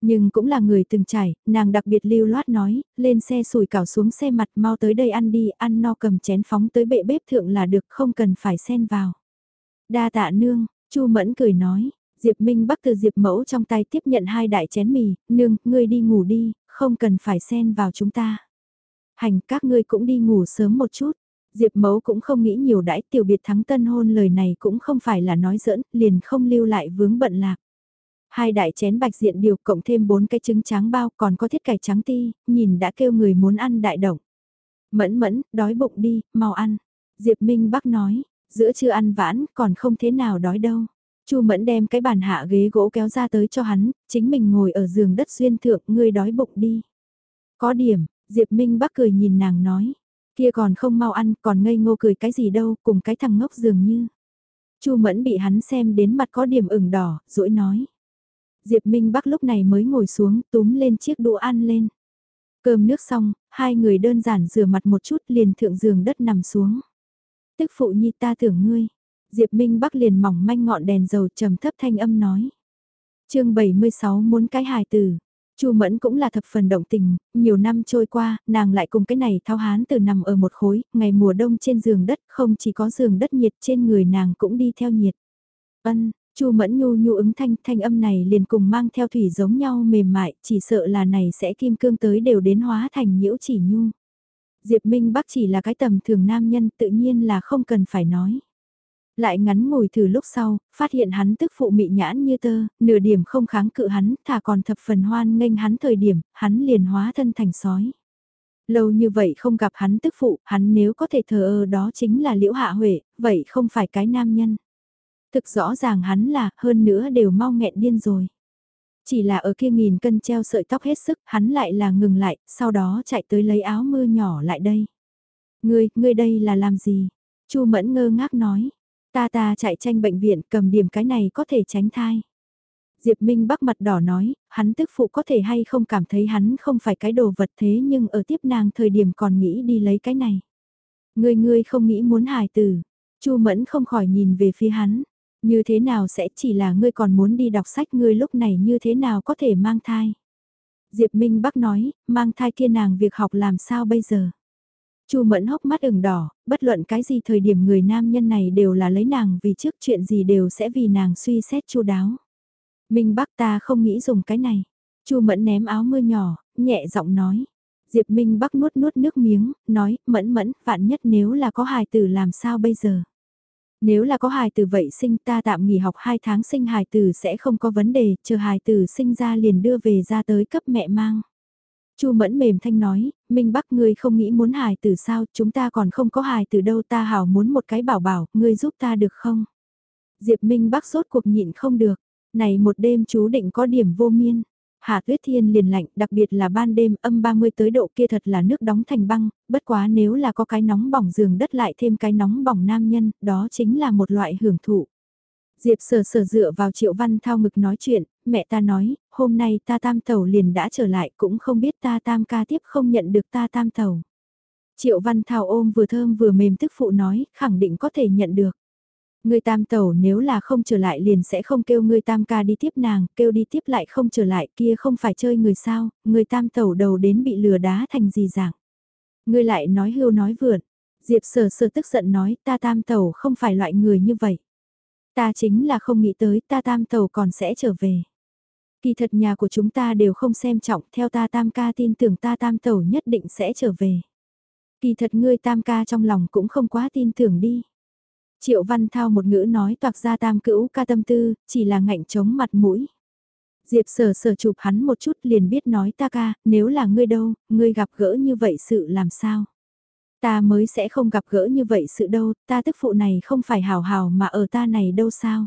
Nhưng cũng là người từng trải, nàng đặc biệt lưu loát nói, lên xe sủi cảo xuống xe mặt mau tới đây ăn đi, ăn no cầm chén phóng tới bệ bếp thượng là được không cần phải xen vào. Đa tạ nương, Chu Mẫn cười nói, Diệp Minh Bắc từ Diệp Mẫu trong tay tiếp nhận hai đại chén mì, nương, ngươi đi ngủ đi, không cần phải xen vào chúng ta. Hành, các ngươi cũng đi ngủ sớm một chút. Diệp Mẫu cũng không nghĩ nhiều đãi tiểu biệt thắng tân hôn lời này cũng không phải là nói giỡn, liền không lưu lại vướng bận lạc. Hai đại chén bạch diện điều cộng thêm bốn cái trứng trắng bao còn có thiết cải trắng ti, nhìn đã kêu người muốn ăn đại động. Mẫn mẫn, đói bụng đi, mau ăn. Diệp Minh Bắc nói, giữa chưa ăn vãn còn không thế nào đói đâu. Chu Mẫn đem cái bàn hạ ghế gỗ kéo ra tới cho hắn, chính mình ngồi ở giường đất xuyên thượng, ngươi đói bụng đi. Có điểm, Diệp Minh Bắc cười nhìn nàng nói, kia còn không mau ăn, còn ngây ngô cười cái gì đâu, cùng cái thằng ngốc dường như. Chu Mẫn bị hắn xem đến mặt có điểm ửng đỏ, rỗi nói. Diệp Minh Bắc lúc này mới ngồi xuống, túm lên chiếc đũa ăn lên. Cơm nước xong, hai người đơn giản rửa mặt một chút liền thượng giường đất nằm xuống. Tức phụ nhi ta tưởng ngươi, Diệp Minh Bắc liền mỏng manh ngọn đèn dầu trầm thấp thanh âm nói. chương 76 muốn cái hài tử. Chu Mẫn cũng là thập phần động tình, nhiều năm trôi qua, nàng lại cùng cái này thao hán từ nằm ở một khối, ngày mùa đông trên giường đất, không chỉ có giường đất nhiệt trên người nàng cũng đi theo nhiệt. Ân, Chu Mẫn nhu nhu ứng thanh, thanh âm này liền cùng mang theo thủy giống nhau mềm mại, chỉ sợ là này sẽ kim cương tới đều đến hóa thành nhiễu chỉ nhu. Diệp Minh Bắc chỉ là cái tầm thường nam nhân tự nhiên là không cần phải nói. Lại ngắn ngồi thử lúc sau, phát hiện hắn tức phụ mị nhãn như tơ, nửa điểm không kháng cự hắn, thà còn thập phần hoan nghênh hắn thời điểm, hắn liền hóa thân thành sói. Lâu như vậy không gặp hắn tức phụ, hắn nếu có thể thờ ơ đó chính là liễu hạ huệ, vậy không phải cái nam nhân. Thực rõ ràng hắn là, hơn nữa đều mau nghẹn điên rồi. Chỉ là ở kia nghìn cân treo sợi tóc hết sức, hắn lại là ngừng lại, sau đó chạy tới lấy áo mưa nhỏ lại đây. Ngươi, ngươi đây là làm gì? Chu Mẫn ngơ ngác nói, Ta ta chạy tranh bệnh viện cầm điểm cái này có thể tránh thai. Diệp Minh Bắc mặt đỏ nói, hắn tức phụ có thể hay không cảm thấy hắn không phải cái đồ vật thế nhưng ở tiếp nàng thời điểm còn nghĩ đi lấy cái này. Ngươi ngươi không nghĩ muốn hài tử. Chu Mẫn không khỏi nhìn về phía hắn. Như thế nào sẽ chỉ là ngươi còn muốn đi đọc sách ngươi lúc này như thế nào có thể mang thai. Diệp Minh Bắc nói, mang thai kia nàng việc học làm sao bây giờ. Chu Mẫn hốc mắt ửng đỏ, bất luận cái gì thời điểm người nam nhân này đều là lấy nàng vì trước chuyện gì đều sẽ vì nàng suy xét chu đáo. Minh Bắc ta không nghĩ dùng cái này. Chu Mẫn ném áo mưa nhỏ, nhẹ giọng nói. Diệp Minh Bắc nuốt nuốt nước miếng, nói, Mẫn Mẫn, vạn nhất nếu là có hài tử làm sao bây giờ. Nếu là có hài tử vậy sinh ta tạm nghỉ học 2 tháng sinh hài tử sẽ không có vấn đề, chờ hài tử sinh ra liền đưa về ra tới cấp mẹ mang. Chu Mẫn mềm thanh nói, Minh Bắc ngươi không nghĩ muốn hài tử sao, chúng ta còn không có hài tử đâu ta hảo muốn một cái bảo bảo, ngươi giúp ta được không? Diệp Minh Bắc sốt cuộc nhịn không được, này một đêm chú định có điểm vô miên. Hạ tuyết thiên liền lạnh, đặc biệt là ban đêm âm 30 tới độ kia thật là nước đóng thành băng, bất quá nếu là có cái nóng bỏng giường đất lại thêm cái nóng bỏng nam nhân, đó chính là một loại hưởng thụ. Diệp sở sở dựa vào triệu văn thao ngực nói chuyện, mẹ ta nói, hôm nay ta tam tàu liền đã trở lại cũng không biết ta tam ca tiếp không nhận được ta tam tàu. Triệu văn thao ôm vừa thơm vừa mềm tức phụ nói, khẳng định có thể nhận được. Người tam tẩu nếu là không trở lại liền sẽ không kêu người tam ca đi tiếp nàng, kêu đi tiếp lại không trở lại kia không phải chơi người sao, người tam tẩu đầu đến bị lừa đá thành gì dạng. Người lại nói hưu nói vượn, Diệp sở sở tức giận nói ta tam tẩu không phải loại người như vậy. Ta chính là không nghĩ tới ta tam tẩu còn sẽ trở về. Kỳ thật nhà của chúng ta đều không xem trọng theo ta tam ca tin tưởng ta tam tẩu nhất định sẽ trở về. Kỳ thật ngươi tam ca trong lòng cũng không quá tin tưởng đi. Triệu Văn Thao một ngữ nói toạc ra tam cữu ca tâm tư, chỉ là ngạnh chống mặt mũi. Diệp sở sở chụp hắn một chút liền biết nói ta ca, nếu là ngươi đâu, ngươi gặp gỡ như vậy sự làm sao? Ta mới sẽ không gặp gỡ như vậy sự đâu, ta tức phụ này không phải hào hào mà ở ta này đâu sao?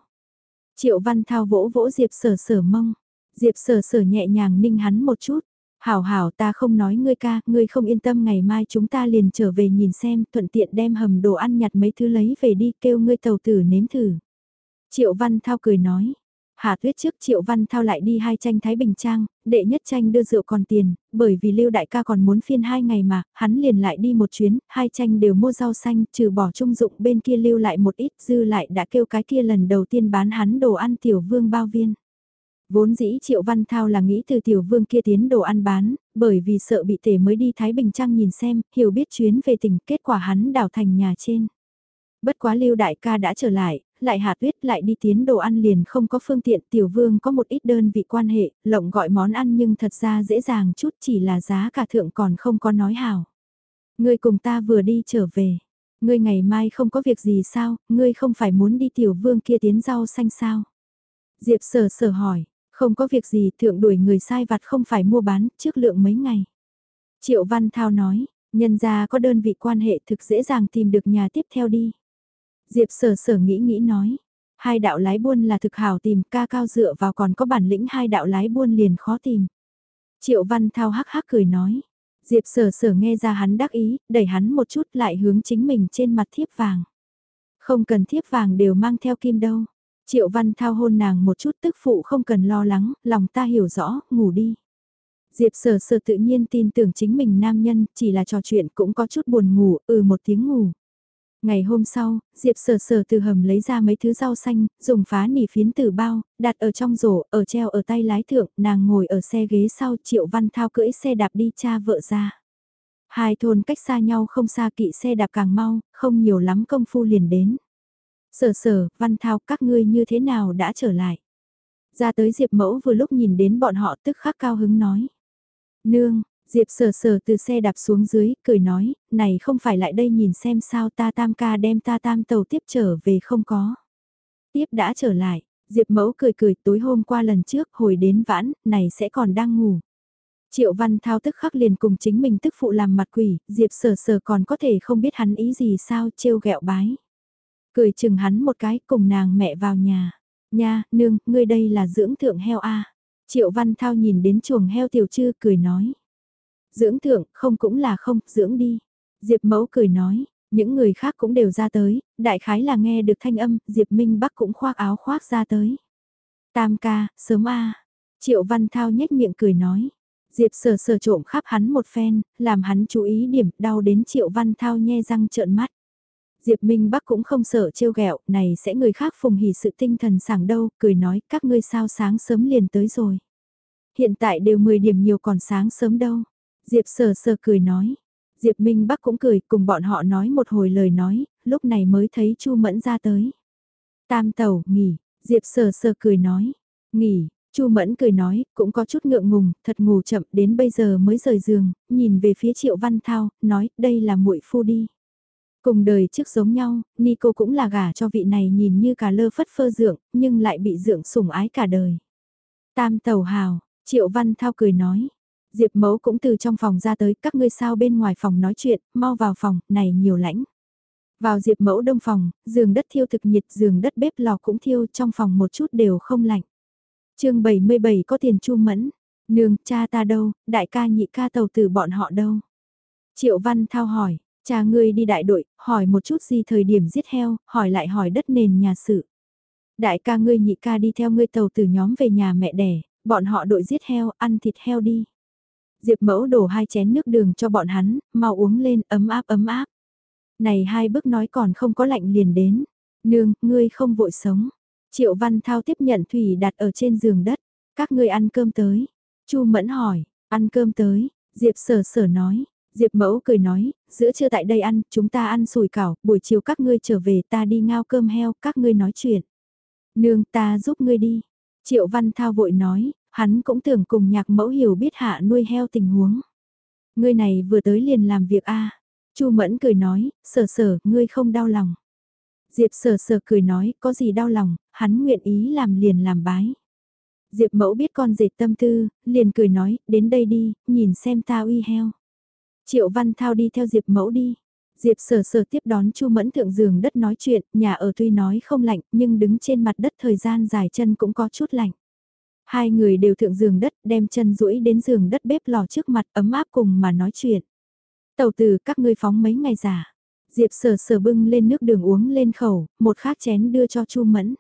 Triệu Văn Thao vỗ vỗ Diệp sở sở mông, Diệp sở sở nhẹ nhàng ninh hắn một chút, Hảo hảo ta không nói ngươi ca, ngươi không yên tâm ngày mai chúng ta liền trở về nhìn xem, thuận tiện đem hầm đồ ăn nhặt mấy thứ lấy về đi, kêu ngươi tàu tử nếm thử. Triệu Văn Thao cười nói. Hà tuyết trước Triệu Văn Thao lại đi hai tranh Thái Bình Trang, đệ nhất tranh đưa rượu còn tiền, bởi vì Lưu Đại ca còn muốn phiên hai ngày mà, hắn liền lại đi một chuyến, hai tranh đều mua rau xanh, trừ bỏ trung dụng bên kia lưu lại một ít, dư lại đã kêu cái kia lần đầu tiên bán hắn đồ ăn tiểu vương bao viên. Vốn dĩ Triệu Văn Thao là nghĩ từ tiểu vương kia tiến đồ ăn bán, bởi vì sợ bị tể mới đi Thái Bình Trăng nhìn xem, hiểu biết chuyến về tỉnh, kết quả hắn đảo thành nhà trên. Bất quá lưu đại ca đã trở lại, lại hạ tuyết lại đi tiến đồ ăn liền không có phương tiện tiểu vương có một ít đơn vị quan hệ, lộng gọi món ăn nhưng thật ra dễ dàng chút chỉ là giá cả thượng còn không có nói hào. Ngươi cùng ta vừa đi trở về, ngươi ngày mai không có việc gì sao, ngươi không phải muốn đi tiểu vương kia tiến rau xanh sao? Diệp sở sở hỏi, không có việc gì thượng đuổi người sai vặt không phải mua bán trước lượng mấy ngày. Triệu Văn Thao nói, nhân gia có đơn vị quan hệ thực dễ dàng tìm được nhà tiếp theo đi. Diệp sở sở nghĩ nghĩ nói, hai đạo lái buôn là thực hảo tìm ca cao dựa vào còn có bản lĩnh hai đạo lái buôn liền khó tìm. Triệu Văn Thao hắc hắc cười nói, Diệp sở sở nghe ra hắn đắc ý, đẩy hắn một chút lại hướng chính mình trên mặt thiếp vàng. Không cần thiếp vàng đều mang theo kim đâu. Triệu Văn Thao hôn nàng một chút tức phụ không cần lo lắng, lòng ta hiểu rõ, ngủ đi. Diệp sở sở tự nhiên tin tưởng chính mình nam nhân, chỉ là trò chuyện cũng có chút buồn ngủ, ừ một tiếng ngủ. Ngày hôm sau, Diệp sở sở từ hầm lấy ra mấy thứ rau xanh, dùng phá nỉ phiến từ bao, đặt ở trong rổ, ở treo ở tay lái thượng, nàng ngồi ở xe ghế sau, Triệu Văn Thao cưỡi xe đạp đi cha vợ ra. Hai thôn cách xa nhau không xa kỵ xe đạp càng mau, không nhiều lắm công phu liền đến. Sở sở, văn thao các ngươi như thế nào đã trở lại. Ra tới Diệp mẫu vừa lúc nhìn đến bọn họ tức khắc cao hứng nói. Nương, Diệp sở sở từ xe đạp xuống dưới, cười nói, này không phải lại đây nhìn xem sao ta tam ca đem ta tam tàu tiếp trở về không có. Tiếp đã trở lại, Diệp mẫu cười cười tối hôm qua lần trước hồi đến vãn, này sẽ còn đang ngủ. Triệu Văn Thao tức khắc liền cùng chính mình tức phụ làm mặt quỷ, Diệp sở sở còn có thể không biết hắn ý gì sao trêu ghẹo bái. Cười chừng hắn một cái cùng nàng mẹ vào nhà. Nha, nương, ngươi đây là dưỡng thượng heo a Triệu Văn Thao nhìn đến chuồng heo tiểu trư cười nói. Dưỡng thượng, không cũng là không, dưỡng đi. Diệp mẫu cười nói, Những người khác cũng đều ra tới, đại khái là nghe được thanh âm, Diệp Minh Bắc cũng khoác áo khoác ra tới. Tam ca, sớm a Triệu Văn Thao nhếch miệng cười nói. Diệp sờ sờ trộm khắp hắn một phen, làm hắn chú ý điểm đau đến Triệu Văn Thao nhe răng trợn mắt. Diệp Minh Bắc cũng không sợ trêu ghẹo, này sẽ người khác phùng hỉ sự tinh thần sảng đâu, cười nói các ngươi sao sáng sớm liền tới rồi. Hiện tại đều 10 điểm nhiều còn sáng sớm đâu. Diệp sờ sờ cười nói. Diệp Minh Bắc cũng cười cùng bọn họ nói một hồi lời nói, lúc này mới thấy Chu Mẫn ra tới. Tam tẩu, nghỉ, Diệp sờ sờ cười nói. Nghỉ, Chu Mẫn cười nói, cũng có chút ngượng ngùng, thật ngủ chậm đến bây giờ mới rời giường, nhìn về phía Triệu Văn Thao, nói, đây là muội phu đi. Cùng đời trước giống nhau, Nico cũng là gả cho vị này nhìn như cả lơ phất phơ dượng, nhưng lại bị dượng sủng ái cả đời. Tam tàu hào, Triệu Văn Thao cười nói. Diệp Mẫu cũng từ trong phòng ra tới, các ngươi sao bên ngoài phòng nói chuyện, mau vào phòng, này nhiều lãnh. Vào Diệp Mẫu đông phòng, giường đất thiêu thực nhiệt, giường đất bếp lò cũng thiêu, trong phòng một chút đều không lạnh. chương 77 có tiền chu mẫn, nương, cha ta đâu, đại ca nhị ca tàu từ bọn họ đâu. Triệu Văn Thao hỏi, cha ngươi đi đại đội, hỏi một chút gì thời điểm giết heo, hỏi lại hỏi đất nền nhà sự. Đại ca ngươi nhị ca đi theo ngươi tàu từ nhóm về nhà mẹ đẻ, bọn họ đội giết heo, ăn thịt heo đi. Diệp mẫu đổ hai chén nước đường cho bọn hắn, mau uống lên, ấm áp ấm áp. Này hai bước nói còn không có lạnh liền đến. Nương, ngươi không vội sống. Triệu Văn Thao tiếp nhận thủy đặt ở trên giường đất. Các ngươi ăn cơm tới. Chu Mẫn hỏi, ăn cơm tới. Diệp sở sở nói. Diệp mẫu cười nói, giữa trưa tại đây ăn, chúng ta ăn sùi cảo, buổi chiều các ngươi trở về ta đi ngao cơm heo, các ngươi nói chuyện. Nương ta giúp ngươi đi. Triệu Văn Thao vội nói, hắn cũng tưởng cùng nhạc mẫu hiểu biết hạ nuôi heo tình huống. Ngươi này vừa tới liền làm việc a Chu Mẫn cười nói, sở sở, ngươi không đau lòng. Diệp sở sở cười nói, có gì đau lòng, hắn nguyện ý làm liền làm bái. Diệp mẫu biết con dệt tâm tư, liền cười nói, đến đây đi, nhìn xem ta uy heo. Triệu Văn Thao đi theo Diệp mẫu đi. Diệp sở sở tiếp đón Chu Mẫn thượng giường đất nói chuyện, nhà ở tuy nói không lạnh, nhưng đứng trên mặt đất thời gian dài chân cũng có chút lạnh. Hai người đều thượng giường đất, đem chân duỗi đến giường đất bếp lò trước mặt ấm áp cùng mà nói chuyện. Tàu từ các ngươi phóng mấy ngày giả. Diệp sở sở bưng lên nước đường uống lên khẩu, một khác chén đưa cho Chu Mẫn.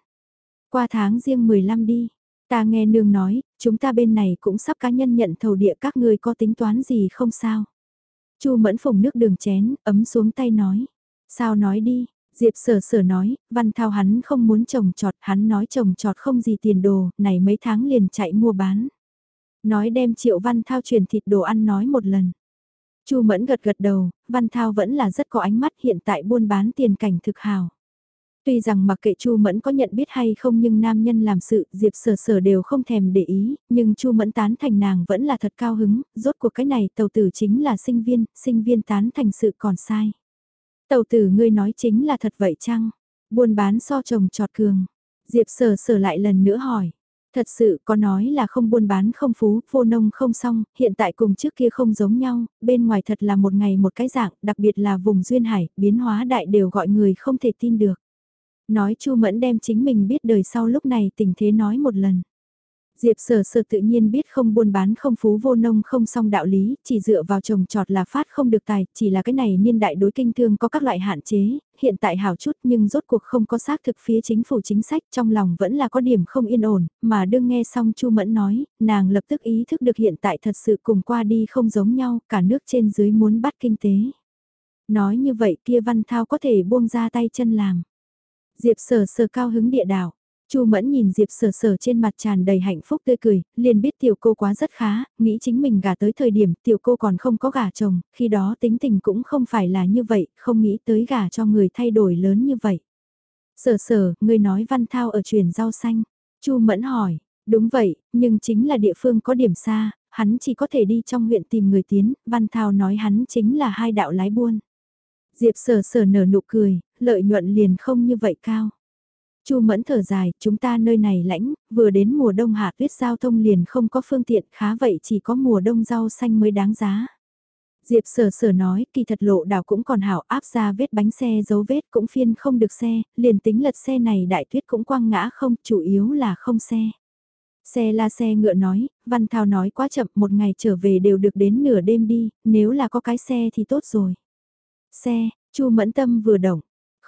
Qua tháng riêng 15 đi. Ta nghe nương nói, chúng ta bên này cũng sắp cá nhân nhận thầu địa các ngươi có tính toán gì không sao. Chu Mẫn phùng nước đường chén, ấm xuống tay nói. Sao nói đi, Diệp sở sở nói, văn thao hắn không muốn trồng trọt, hắn nói trồng trọt không gì tiền đồ, này mấy tháng liền chạy mua bán. Nói đem triệu văn thao truyền thịt đồ ăn nói một lần. Chu mẫn gật gật đầu, văn thao vẫn là rất có ánh mắt hiện tại buôn bán tiền cảnh thực hào. Tuy rằng mặc kệ Chu Mẫn có nhận biết hay không nhưng nam nhân làm sự, Diệp Sở Sở đều không thèm để ý, nhưng Chu Mẫn tán thành nàng vẫn là thật cao hứng, rốt cuộc cái này tàu tử chính là sinh viên, sinh viên tán thành sự còn sai. Tàu tử ngươi nói chính là thật vậy chăng? Buôn bán so chồng trọt cường. Diệp sở sở lại lần nữa hỏi. Thật sự có nói là không buôn bán không phú, vô nông không xong, hiện tại cùng trước kia không giống nhau, bên ngoài thật là một ngày một cái dạng, đặc biệt là vùng duyên hải, biến hóa đại đều gọi người không thể tin được. Nói Chu Mẫn đem chính mình biết đời sau lúc này tình thế nói một lần. Diệp sở sở tự nhiên biết không buôn bán không phú vô nông không song đạo lý, chỉ dựa vào trồng trọt là phát không được tài, chỉ là cái này niên đại đối kinh thương có các loại hạn chế, hiện tại hảo chút nhưng rốt cuộc không có xác thực phía chính phủ chính sách trong lòng vẫn là có điểm không yên ổn, mà đương nghe xong Chu Mẫn nói, nàng lập tức ý thức được hiện tại thật sự cùng qua đi không giống nhau, cả nước trên dưới muốn bắt kinh tế. Nói như vậy kia Văn Thao có thể buông ra tay chân làm. Diệp sở sở cao hứng địa đảo Chu Mẫn nhìn Diệp Sở Sở trên mặt tràn đầy hạnh phúc tươi cười, liền biết tiểu cô quá rất khá, nghĩ chính mình gả tới thời điểm tiểu cô còn không có gả chồng, khi đó tính tình cũng không phải là như vậy, không nghĩ tới gả cho người thay đổi lớn như vậy. Sở Sở, người nói Văn Thao ở truyền rau xanh. Chu Mẫn hỏi, đúng vậy, nhưng chính là địa phương có điểm xa, hắn chỉ có thể đi trong huyện tìm người tiến, Văn Thao nói hắn chính là hai đạo lái buôn. Diệp Sở Sở nở nụ cười, lợi nhuận liền không như vậy cao. Chu Mẫn thở dài, chúng ta nơi này lãnh, vừa đến mùa đông hạ tuyết giao thông liền không có phương tiện, khá vậy chỉ có mùa đông rau xanh mới đáng giá. Diệp sở sở nói, kỳ thật lộ đảo cũng còn hảo áp ra vết bánh xe dấu vết cũng phiên không được xe, liền tính lật xe này đại tuyết cũng quăng ngã không, chủ yếu là không xe. Xe la xe ngựa nói, Văn Thao nói quá chậm một ngày trở về đều được đến nửa đêm đi, nếu là có cái xe thì tốt rồi. Xe, Chu Mẫn Tâm vừa động,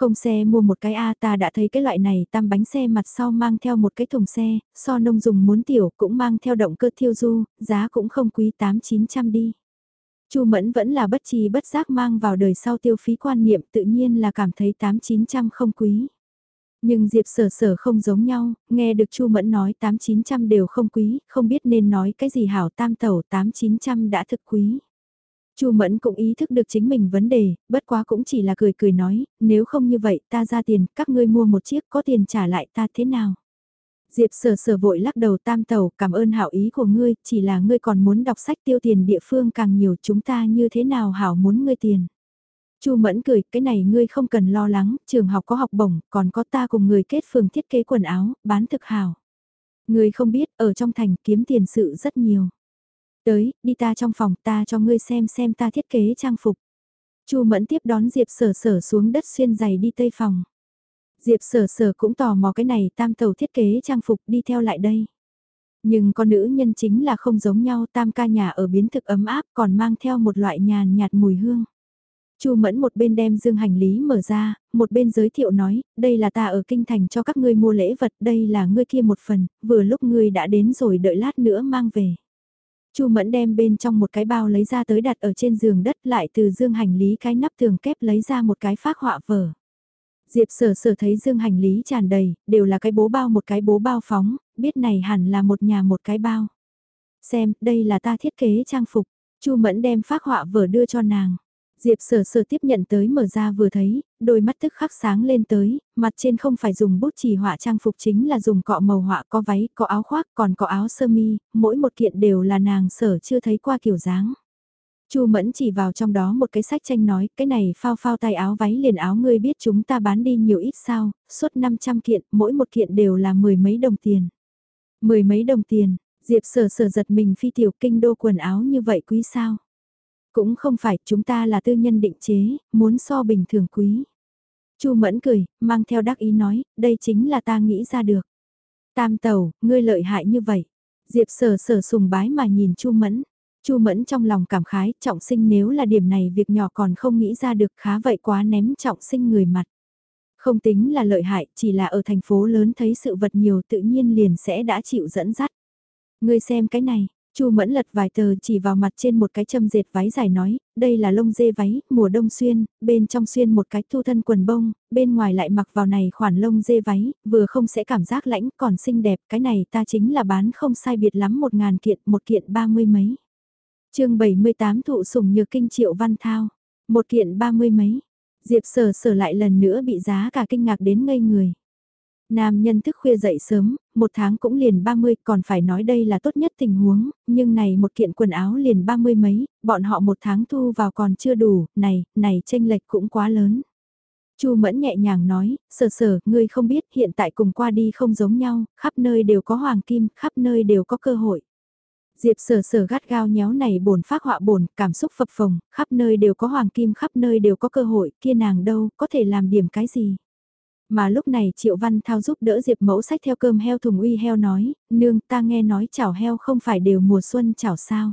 không xe mua một cái A ta đã thấy cái loại này tam bánh xe mặt sau mang theo một cái thùng xe, so nông dùng muốn tiểu cũng mang theo động cơ thiêu du, giá cũng không quý 8-900 đi. Chu Mẫn vẫn là bất trì bất giác mang vào đời sau tiêu phí quan niệm tự nhiên là cảm thấy 8-900 không quý. Nhưng Diệp sở sở không giống nhau, nghe được Chu Mẫn nói 8-900 đều không quý, không biết nên nói cái gì hảo tam tẩu 8-900 đã thực quý. Chu Mẫn cũng ý thức được chính mình vấn đề, bất quá cũng chỉ là cười cười nói, nếu không như vậy ta ra tiền, các ngươi mua một chiếc có tiền trả lại ta thế nào. Diệp sở sở vội lắc đầu tam tàu cảm ơn hảo ý của ngươi, chỉ là ngươi còn muốn đọc sách tiêu tiền địa phương càng nhiều chúng ta như thế nào hảo muốn ngươi tiền. Chu Mẫn cười, cái này ngươi không cần lo lắng, trường học có học bổng, còn có ta cùng người kết phường thiết kế quần áo, bán thực hảo. Ngươi không biết, ở trong thành kiếm tiền sự rất nhiều. Tới, đi ta trong phòng ta cho ngươi xem xem ta thiết kế trang phục. Chu Mẫn tiếp đón Diệp Sở Sở xuống đất xuyên giày đi tây phòng. Diệp Sở Sở cũng tò mò cái này tam tàu thiết kế trang phục đi theo lại đây. Nhưng con nữ nhân chính là không giống nhau tam ca nhà ở biến thực ấm áp còn mang theo một loại nhàn nhạt mùi hương. Chu Mẫn một bên đem dương hành lý mở ra, một bên giới thiệu nói, đây là ta ở kinh thành cho các ngươi mua lễ vật, đây là ngươi kia một phần, vừa lúc ngươi đã đến rồi đợi lát nữa mang về. Chu Mẫn đem bên trong một cái bao lấy ra tới đặt ở trên giường đất lại từ dương hành lý cái nắp tường kép lấy ra một cái phác họa vở. Diệp sở sở thấy dương hành lý tràn đầy, đều là cái bố bao một cái bố bao phóng, biết này hẳn là một nhà một cái bao. Xem, đây là ta thiết kế trang phục, Chu Mẫn đem phác họa vở đưa cho nàng. Diệp sở sở tiếp nhận tới mở ra vừa thấy, đôi mắt tức khắc sáng lên tới, mặt trên không phải dùng bút chỉ họa trang phục chính là dùng cọ màu họa có váy, có áo khoác, còn có áo sơ mi, mỗi một kiện đều là nàng sở chưa thấy qua kiểu dáng. Chu Mẫn chỉ vào trong đó một cái sách tranh nói, cái này phao phao tay áo váy liền áo ngươi biết chúng ta bán đi nhiều ít sao, suốt 500 kiện, mỗi một kiện đều là mười mấy đồng tiền. Mười mấy đồng tiền, Diệp sở sở giật mình phi tiểu kinh đô quần áo như vậy quý sao? Cũng không phải, chúng ta là tư nhân định chế, muốn so bình thường quý. Chu Mẫn cười, mang theo đắc ý nói, đây chính là ta nghĩ ra được. Tam tàu, ngươi lợi hại như vậy. Diệp sở sở sùng bái mà nhìn Chu Mẫn. Chu Mẫn trong lòng cảm khái, trọng sinh nếu là điểm này việc nhỏ còn không nghĩ ra được khá vậy quá ném trọng sinh người mặt. Không tính là lợi hại, chỉ là ở thành phố lớn thấy sự vật nhiều tự nhiên liền sẽ đã chịu dẫn dắt. Ngươi xem cái này, Chu Mẫn lật vài tờ chỉ vào mặt trên một cái châm dệt váy dài nói, đây là lông dê váy, mùa đông xuyên, bên trong xuyên một cái thu thân quần bông, bên ngoài lại mặc vào này khoản lông dê váy, vừa không sẽ cảm giác lãnh còn xinh đẹp, cái này ta chính là bán không sai biệt lắm một ngàn kiện, một kiện ba mươi mấy. chương 78 thụ sủng nhược kinh triệu văn thao, một kiện ba mươi mấy, Diệp sở sở lại lần nữa bị giá cả kinh ngạc đến ngây người. Nam nhân thức khuya dậy sớm, một tháng cũng liền 30, còn phải nói đây là tốt nhất tình huống, nhưng này một kiện quần áo liền 30 mấy, bọn họ một tháng thu vào còn chưa đủ, này, này tranh lệch cũng quá lớn. Chu Mẫn nhẹ nhàng nói, sờ sờ, ngươi không biết hiện tại cùng qua đi không giống nhau, khắp nơi đều có hoàng kim, khắp nơi đều có cơ hội. Diệp sở sở gắt gao nhéo này bổn phát họa bổn, cảm xúc phập phồng, khắp nơi đều có hoàng kim, khắp nơi đều có cơ hội, kia nàng đâu, có thể làm điểm cái gì. Mà lúc này Triệu Văn Thao giúp đỡ Diệp Mẫu sách theo cơm heo thùng uy heo nói, nương ta nghe nói chảo heo không phải đều mùa xuân chảo sao.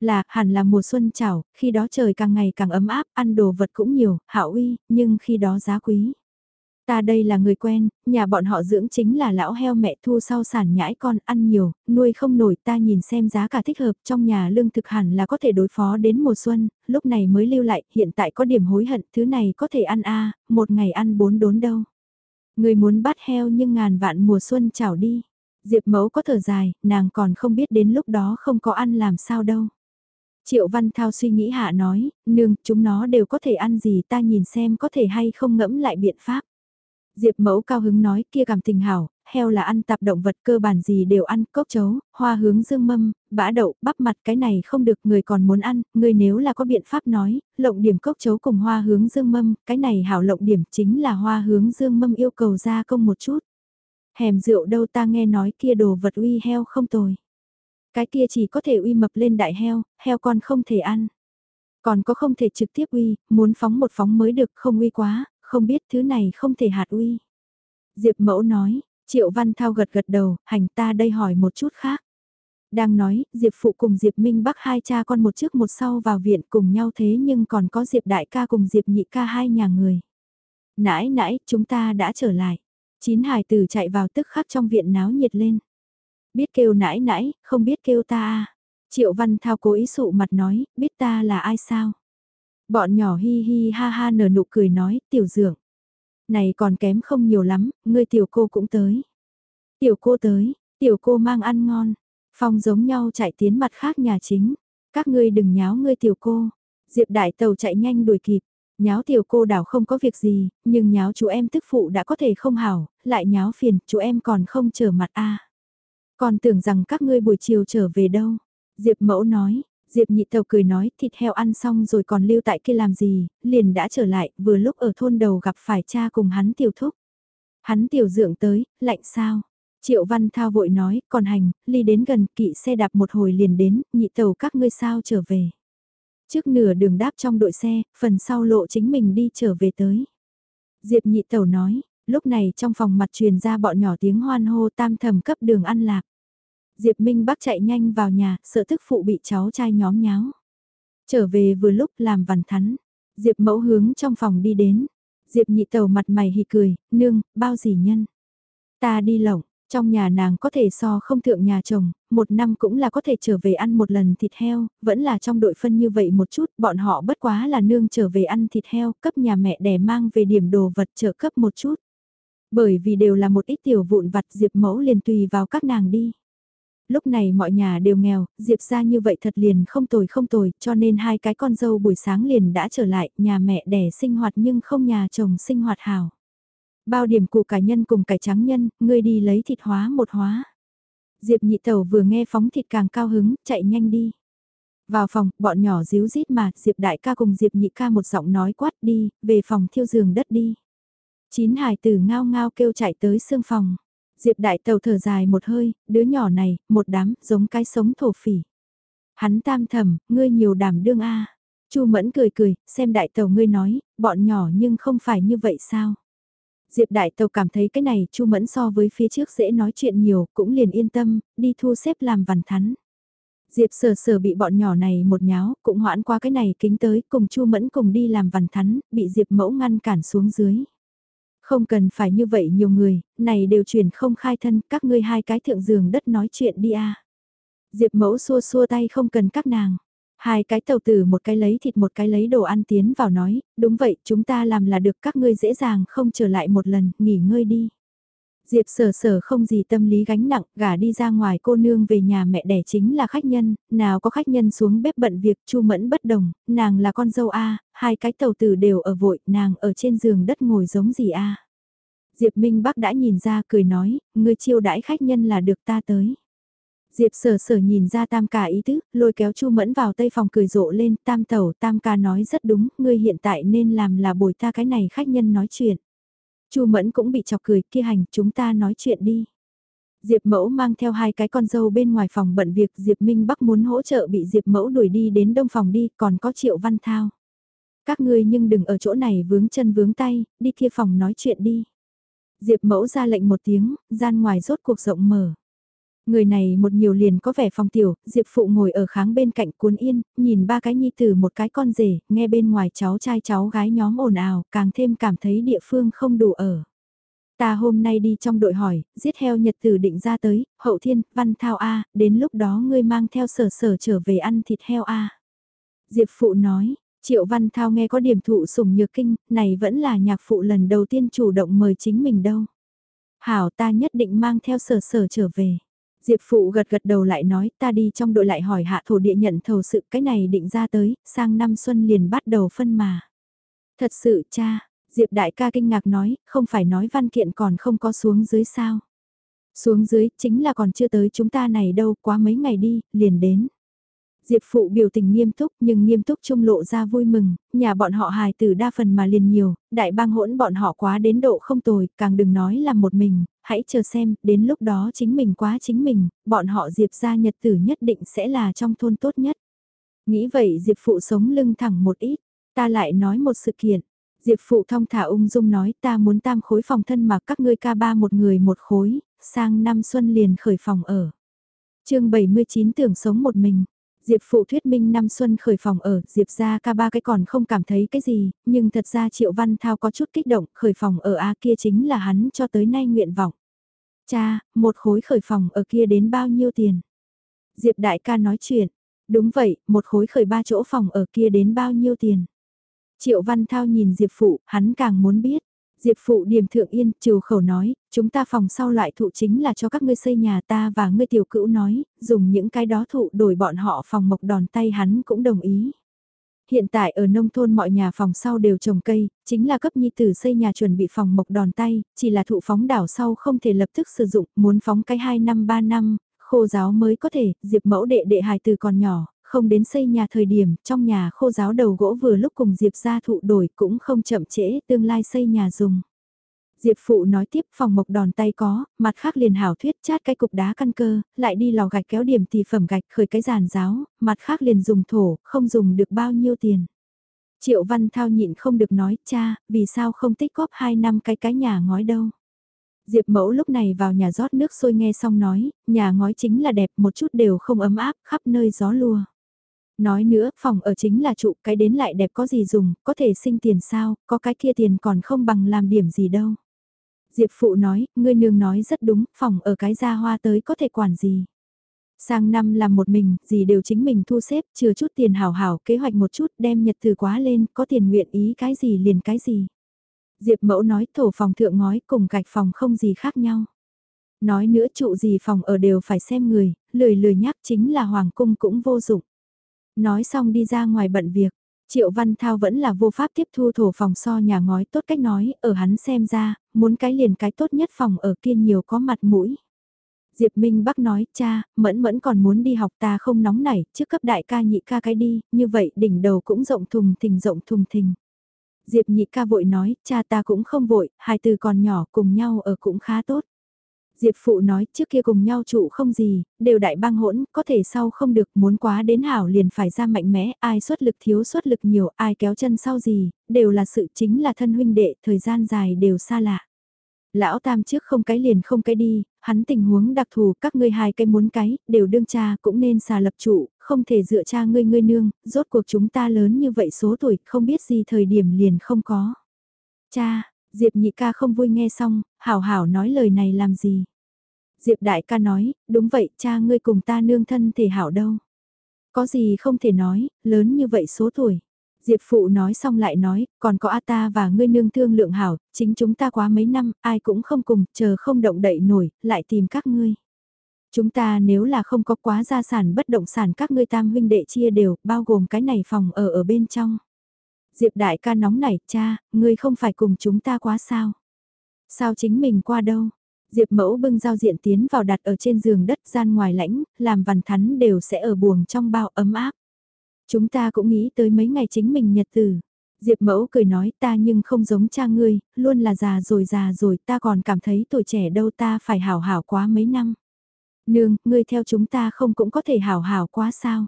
Là, hẳn là mùa xuân chảo, khi đó trời càng ngày càng ấm áp, ăn đồ vật cũng nhiều, hảo uy, nhưng khi đó giá quý. Ta đây là người quen, nhà bọn họ dưỡng chính là lão heo mẹ thu sau sản nhãi con ăn nhiều, nuôi không nổi ta nhìn xem giá cả thích hợp trong nhà lương thực hẳn là có thể đối phó đến mùa xuân, lúc này mới lưu lại, hiện tại có điểm hối hận, thứ này có thể ăn a một ngày ăn bốn đốn đâu. Người muốn bắt heo nhưng ngàn vạn mùa xuân chảo đi. Diệp mẫu có thở dài, nàng còn không biết đến lúc đó không có ăn làm sao đâu. Triệu Văn Thao suy nghĩ hạ nói, nương, chúng nó đều có thể ăn gì ta nhìn xem có thể hay không ngẫm lại biện pháp. Diệp mẫu cao hứng nói kia cảm tình hảo, heo là ăn tạp động vật cơ bản gì đều ăn, cốc chấu, hoa hướng dương mâm, bã đậu, bắp mặt cái này không được người còn muốn ăn, người nếu là có biện pháp nói, lộng điểm cốc chấu cùng hoa hướng dương mâm, cái này hảo lộng điểm chính là hoa hướng dương mâm yêu cầu ra công một chút. Hèm rượu đâu ta nghe nói kia đồ vật uy heo không tồi. Cái kia chỉ có thể uy mập lên đại heo, heo con không thể ăn. Còn có không thể trực tiếp uy, muốn phóng một phóng mới được không uy quá, không biết thứ này không thể hạt uy. Diệp mẫu nói, Triệu Văn Thao gật gật đầu, hành ta đây hỏi một chút khác. Đang nói, Diệp Phụ cùng Diệp Minh Bắc hai cha con một trước một sau vào viện cùng nhau thế nhưng còn có Diệp Đại ca cùng Diệp Nhị ca hai nhà người. Nãi nãi, chúng ta đã trở lại. Chín hài tử chạy vào tức khắc trong viện náo nhiệt lên. Biết kêu nãi nãi, không biết kêu ta à. Triệu Văn Thao cố ý sụ mặt nói, biết ta là ai sao? Bọn nhỏ hi hi ha ha nở nụ cười nói, tiểu dượng. Này còn kém không nhiều lắm, ngươi tiểu cô cũng tới. Tiểu cô tới, tiểu cô mang ăn ngon. Phong giống nhau chạy tiến mặt khác nhà chính. Các ngươi đừng nháo ngươi tiểu cô. Diệp đại tàu chạy nhanh đuổi kịp. Nháo tiểu cô đảo không có việc gì, nhưng nháo chú em tức phụ đã có thể không hảo, lại nháo phiền, chú em còn không trở mặt a. Còn tưởng rằng các ngươi buổi chiều trở về đâu. Diệp mẫu nói, Diệp nhị tàu cười nói thịt heo ăn xong rồi còn lưu tại kia làm gì, liền đã trở lại, vừa lúc ở thôn đầu gặp phải cha cùng hắn tiểu thúc. Hắn tiểu dưỡng tới, lạnh sao? Triệu Văn Thao vội nói, còn hành, ly đến gần kỵ xe đạp một hồi liền đến, nhị tàu các ngươi sao trở về. Trước nửa đường đáp trong đội xe, phần sau lộ chính mình đi trở về tới. Diệp nhị tàu nói, lúc này trong phòng mặt truyền ra bọn nhỏ tiếng hoan hô tam thầm cấp đường ăn lạc. Diệp Minh Bắc chạy nhanh vào nhà, sợ thức phụ bị cháu trai nhóm nháo. Trở về vừa lúc làm vằn thắn. Diệp mẫu hướng trong phòng đi đến. Diệp nhị tàu mặt mày hì cười, nương, bao gì nhân. Ta đi lộng, trong nhà nàng có thể so không thượng nhà chồng, một năm cũng là có thể trở về ăn một lần thịt heo, vẫn là trong đội phân như vậy một chút, bọn họ bất quá là nương trở về ăn thịt heo, cấp nhà mẹ đẻ mang về điểm đồ vật trợ cấp một chút. Bởi vì đều là một ít tiểu vụn vặt Diệp mẫu liền tùy vào các nàng đi. Lúc này mọi nhà đều nghèo, Diệp ra như vậy thật liền không tồi không tồi, cho nên hai cái con dâu buổi sáng liền đã trở lại, nhà mẹ đẻ sinh hoạt nhưng không nhà chồng sinh hoạt hào Bao điểm củ cải nhân cùng cải trắng nhân, ngươi đi lấy thịt hóa một hóa. Diệp nhị tẩu vừa nghe phóng thịt càng cao hứng, chạy nhanh đi. Vào phòng, bọn nhỏ díu rít mà, Diệp đại ca cùng Diệp nhị ca một giọng nói quát đi, về phòng thiêu giường đất đi. Chín hải tử ngao ngao kêu chạy tới xương phòng. Diệp đại tàu thở dài một hơi, đứa nhỏ này, một đám, giống cái sống thổ phỉ. Hắn tam thầm, ngươi nhiều đảm đương a. Chu mẫn cười cười, xem đại tàu ngươi nói, bọn nhỏ nhưng không phải như vậy sao. Diệp đại tàu cảm thấy cái này Chu mẫn so với phía trước dễ nói chuyện nhiều, cũng liền yên tâm, đi thu xếp làm vằn thắn. Diệp sở sở bị bọn nhỏ này một nháo, cũng hoãn qua cái này kính tới, cùng Chu mẫn cùng đi làm vằn thắn, bị Diệp mẫu ngăn cản xuống dưới. Không cần phải như vậy nhiều người, này đều chuyển không khai thân, các ngươi hai cái thượng giường đất nói chuyện đi a. Diệp mẫu xua xua tay không cần các nàng. Hai cái tàu tử một cái lấy thịt một cái lấy đồ ăn tiến vào nói, đúng vậy, chúng ta làm là được các ngươi dễ dàng không trở lại một lần, nghỉ ngơi đi. Diệp sở sở không gì tâm lý gánh nặng, gả đi ra ngoài cô nương về nhà mẹ đẻ chính là khách nhân, nào có khách nhân xuống bếp bận việc chu mẫn bất đồng, nàng là con dâu A, hai cái tàu tử đều ở vội, nàng ở trên giường đất ngồi giống gì A. Diệp Minh Bắc đã nhìn ra cười nói, người chiêu đãi khách nhân là được ta tới. Diệp sở sở nhìn ra tam ca ý tứ, lôi kéo chu mẫn vào tây phòng cười rộ lên, tam tàu tam ca nói rất đúng, ngươi hiện tại nên làm là bồi ta cái này khách nhân nói chuyện. Chu Mẫn cũng bị chọc cười, kia hành, chúng ta nói chuyện đi. Diệp Mẫu mang theo hai cái con dâu bên ngoài phòng bận việc, Diệp Minh Bắc muốn hỗ trợ bị Diệp Mẫu đuổi đi đến đông phòng đi, còn có Triệu Văn Thao. Các ngươi nhưng đừng ở chỗ này vướng chân vướng tay, đi kia phòng nói chuyện đi. Diệp Mẫu ra lệnh một tiếng, gian ngoài rốt cuộc rộng mở. Người này một nhiều liền có vẻ phong tiểu, Diệp Phụ ngồi ở kháng bên cạnh cuốn yên, nhìn ba cái nhi tử một cái con rể, nghe bên ngoài cháu trai cháu gái nhóm ồn ào, càng thêm cảm thấy địa phương không đủ ở. Ta hôm nay đi trong đội hỏi, giết heo nhật tử định ra tới, hậu thiên, văn thao A, đến lúc đó ngươi mang theo sở sở trở về ăn thịt heo A. Diệp Phụ nói, Triệu Văn Thao nghe có điểm thụ sủng nhược kinh, này vẫn là nhạc phụ lần đầu tiên chủ động mời chính mình đâu. Hảo ta nhất định mang theo sở sở trở về. Diệp Phụ gật gật đầu lại nói ta đi trong đội lại hỏi hạ thổ địa nhận thầu sự cái này định ra tới, sang năm xuân liền bắt đầu phân mà. Thật sự cha, Diệp Đại ca kinh ngạc nói, không phải nói văn kiện còn không có xuống dưới sao. Xuống dưới chính là còn chưa tới chúng ta này đâu, quá mấy ngày đi, liền đến. Diệp Phụ biểu tình nghiêm túc nhưng nghiêm túc trung lộ ra vui mừng, nhà bọn họ hài tử đa phần mà liền nhiều, đại bang hỗn bọn họ quá đến độ không tồi, càng đừng nói là một mình, hãy chờ xem, đến lúc đó chính mình quá chính mình, bọn họ Diệp ra nhật tử nhất định sẽ là trong thôn tốt nhất. Nghĩ vậy Diệp Phụ sống lưng thẳng một ít, ta lại nói một sự kiện. Diệp Phụ thong thả ung dung nói ta muốn tam khối phòng thân mà các ngươi ca ba một người một khối, sang năm xuân liền khởi phòng ở. chương 79 tưởng sống một mình. Diệp phụ thuyết minh năm xuân khởi phòng ở, Diệp ra ca ba cái còn không cảm thấy cái gì, nhưng thật ra Triệu Văn Thao có chút kích động, khởi phòng ở A kia chính là hắn cho tới nay nguyện vọng. Cha, một khối khởi phòng ở kia đến bao nhiêu tiền? Diệp đại ca nói chuyện, đúng vậy, một khối khởi ba chỗ phòng ở kia đến bao nhiêu tiền? Triệu Văn Thao nhìn Diệp phụ, hắn càng muốn biết. Diệp phụ điềm thượng yên, trừ khẩu nói, chúng ta phòng sau loại thụ chính là cho các ngươi xây nhà ta và ngươi tiểu cữu nói, dùng những cái đó thụ đổi bọn họ phòng mộc đòn tay hắn cũng đồng ý. Hiện tại ở nông thôn mọi nhà phòng sau đều trồng cây, chính là cấp nhi tử xây nhà chuẩn bị phòng mộc đòn tay, chỉ là thụ phóng đảo sau không thể lập tức sử dụng, muốn phóng cái 2 năm 3 năm, khô giáo mới có thể, diệp mẫu đệ đệ hài từ còn nhỏ, không đến xây nhà thời điểm, trong nhà khô giáo đầu gỗ vừa lúc cùng Diệp gia thụ đổi cũng không chậm trễ tương lai xây nhà dùng. Diệp phụ nói tiếp phòng mộc đòn tay có, mặt khác liền hảo thuyết chát cái cục đá căn cơ, lại đi lò gạch kéo điểm thì phẩm gạch khởi cái giàn giáo, mặt khác liền dùng thổ, không dùng được bao nhiêu tiền. Triệu Văn Thao nhịn không được nói, cha, vì sao không tích góp 2 năm cái cái nhà ngói đâu. Diệp mẫu lúc này vào nhà rót nước sôi nghe xong nói, nhà ngói chính là đẹp một chút đều không ấm áp, khắp nơi gió lùa. Nói nữa, phòng ở chính là trụ, cái đến lại đẹp có gì dùng, có thể sinh tiền sao, có cái kia tiền còn không bằng làm điểm gì đâu. Diệp phụ nói, ngươi nương nói rất đúng, phòng ở cái gia hoa tới có thể quản gì. Sang năm làm một mình, gì đều chính mình thu xếp, chừa chút tiền hảo hảo, kế hoạch một chút, đem nhật từ quá lên, có tiền nguyện ý cái gì liền cái gì. Diệp mẫu nói thổ phòng thượng ngói cùng gạch phòng không gì khác nhau. Nói nữa trụ gì phòng ở đều phải xem người, lười lười nhắc chính là hoàng cung cũng vô dụng. Nói xong đi ra ngoài bận việc, Triệu Văn Thao vẫn là vô pháp tiếp thu thổ phòng so nhà ngói tốt cách nói, ở hắn xem ra, muốn cái liền cái tốt nhất phòng ở kia nhiều có mặt mũi. Diệp Minh Bắc nói, cha, mẫn mẫn còn muốn đi học ta không nóng nảy, trước cấp đại ca nhị ca cái đi, như vậy đỉnh đầu cũng rộng thùng thình rộng thùng thình. Diệp nhị ca vội nói, cha ta cũng không vội, hai từ còn nhỏ cùng nhau ở cũng khá tốt. Diệp phụ nói trước kia cùng nhau trụ không gì, đều đại bang hỗn, có thể sau không được muốn quá đến hảo liền phải ra mạnh mẽ, ai xuất lực thiếu xuất lực nhiều, ai kéo chân sau gì, đều là sự chính là thân huynh đệ, thời gian dài đều xa lạ. Lão tam trước không cái liền không cái đi, hắn tình huống đặc thù các ngươi hai cái muốn cái, đều đương cha cũng nên xà lập trụ, không thể dựa cha ngươi ngươi nương, rốt cuộc chúng ta lớn như vậy số tuổi, không biết gì thời điểm liền không có. Cha, Diệp nhị ca không vui nghe xong, hảo hảo nói lời này làm gì. Diệp đại ca nói, đúng vậy cha ngươi cùng ta nương thân thể hảo đâu. Có gì không thể nói, lớn như vậy số tuổi. Diệp phụ nói xong lại nói, còn có A ta và ngươi nương thương lượng hảo, chính chúng ta quá mấy năm, ai cũng không cùng, chờ không động đậy nổi, lại tìm các ngươi. Chúng ta nếu là không có quá gia sản bất động sản các ngươi tam huynh đệ chia đều, bao gồm cái này phòng ở ở bên trong. Diệp đại ca nóng nảy, cha, ngươi không phải cùng chúng ta quá sao? Sao chính mình qua đâu? Diệp mẫu bưng giao diện tiến vào đặt ở trên giường đất gian ngoài lãnh, làm vằn thắn đều sẽ ở buồng trong bao ấm áp. Chúng ta cũng nghĩ tới mấy ngày chính mình nhật tử. Diệp mẫu cười nói ta nhưng không giống cha ngươi, luôn là già rồi già rồi ta còn cảm thấy tuổi trẻ đâu ta phải hảo hảo quá mấy năm. Nương, ngươi theo chúng ta không cũng có thể hảo hảo quá sao?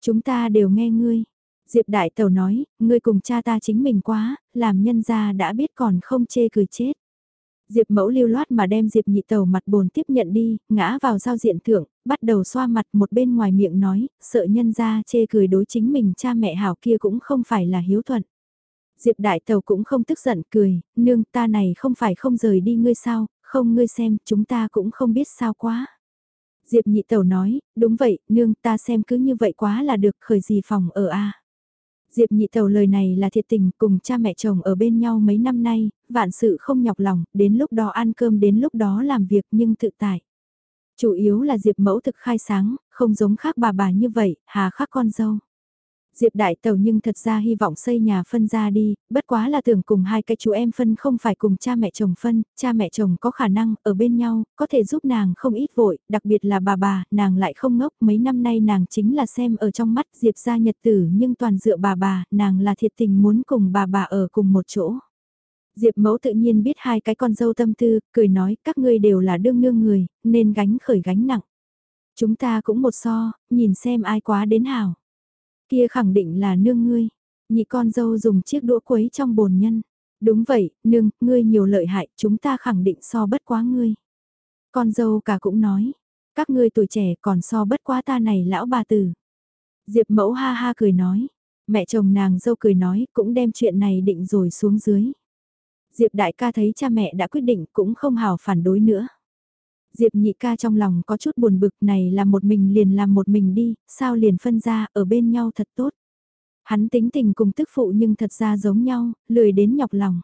Chúng ta đều nghe ngươi. Diệp đại tẩu nói, ngươi cùng cha ta chính mình quá, làm nhân gia đã biết còn không chê cười chết. Diệp mẫu lưu loát mà đem Diệp nhị tàu mặt bồn tiếp nhận đi, ngã vào giao diện thượng, bắt đầu xoa mặt một bên ngoài miệng nói, sợ nhân ra chê cười đối chính mình cha mẹ hảo kia cũng không phải là hiếu thuận. Diệp đại tàu cũng không tức giận cười, nương ta này không phải không rời đi ngươi sao, không ngươi xem, chúng ta cũng không biết sao quá. Diệp nhị tàu nói, đúng vậy, nương ta xem cứ như vậy quá là được khởi gì phòng ở a Diệp nhị tàu lời này là thiệt tình cùng cha mẹ chồng ở bên nhau mấy năm nay, vạn sự không nhọc lòng, đến lúc đó ăn cơm đến lúc đó làm việc nhưng tự tại. Chủ yếu là Diệp mẫu thực khai sáng, không giống khác bà bà như vậy, hà khắc con dâu. Diệp đại tàu nhưng thật ra hy vọng xây nhà phân ra đi, bất quá là tưởng cùng hai cái chú em phân không phải cùng cha mẹ chồng phân, cha mẹ chồng có khả năng ở bên nhau, có thể giúp nàng không ít vội, đặc biệt là bà bà, nàng lại không ngốc, mấy năm nay nàng chính là xem ở trong mắt Diệp gia nhật tử nhưng toàn dựa bà bà, nàng là thiệt tình muốn cùng bà bà ở cùng một chỗ. Diệp mẫu tự nhiên biết hai cái con dâu tâm tư, cười nói các ngươi đều là đương nương người, nên gánh khởi gánh nặng. Chúng ta cũng một so, nhìn xem ai quá đến hảo. Kia khẳng định là nương ngươi. Nhị con dâu dùng chiếc đũa quấy trong bồn nhân. Đúng vậy, nương, ngươi nhiều lợi hại, chúng ta khẳng định so bất quá ngươi. Con dâu cả cũng nói. Các ngươi tuổi trẻ còn so bất quá ta này lão bà tử. Diệp mẫu ha ha cười nói. Mẹ chồng nàng dâu cười nói cũng đem chuyện này định rồi xuống dưới. Diệp đại ca thấy cha mẹ đã quyết định cũng không hào phản đối nữa. Diệp nhị ca trong lòng có chút buồn bực này là một mình liền làm một mình đi, sao liền phân ra ở bên nhau thật tốt. Hắn tính tình cùng tức phụ nhưng thật ra giống nhau, lười đến nhọc lòng.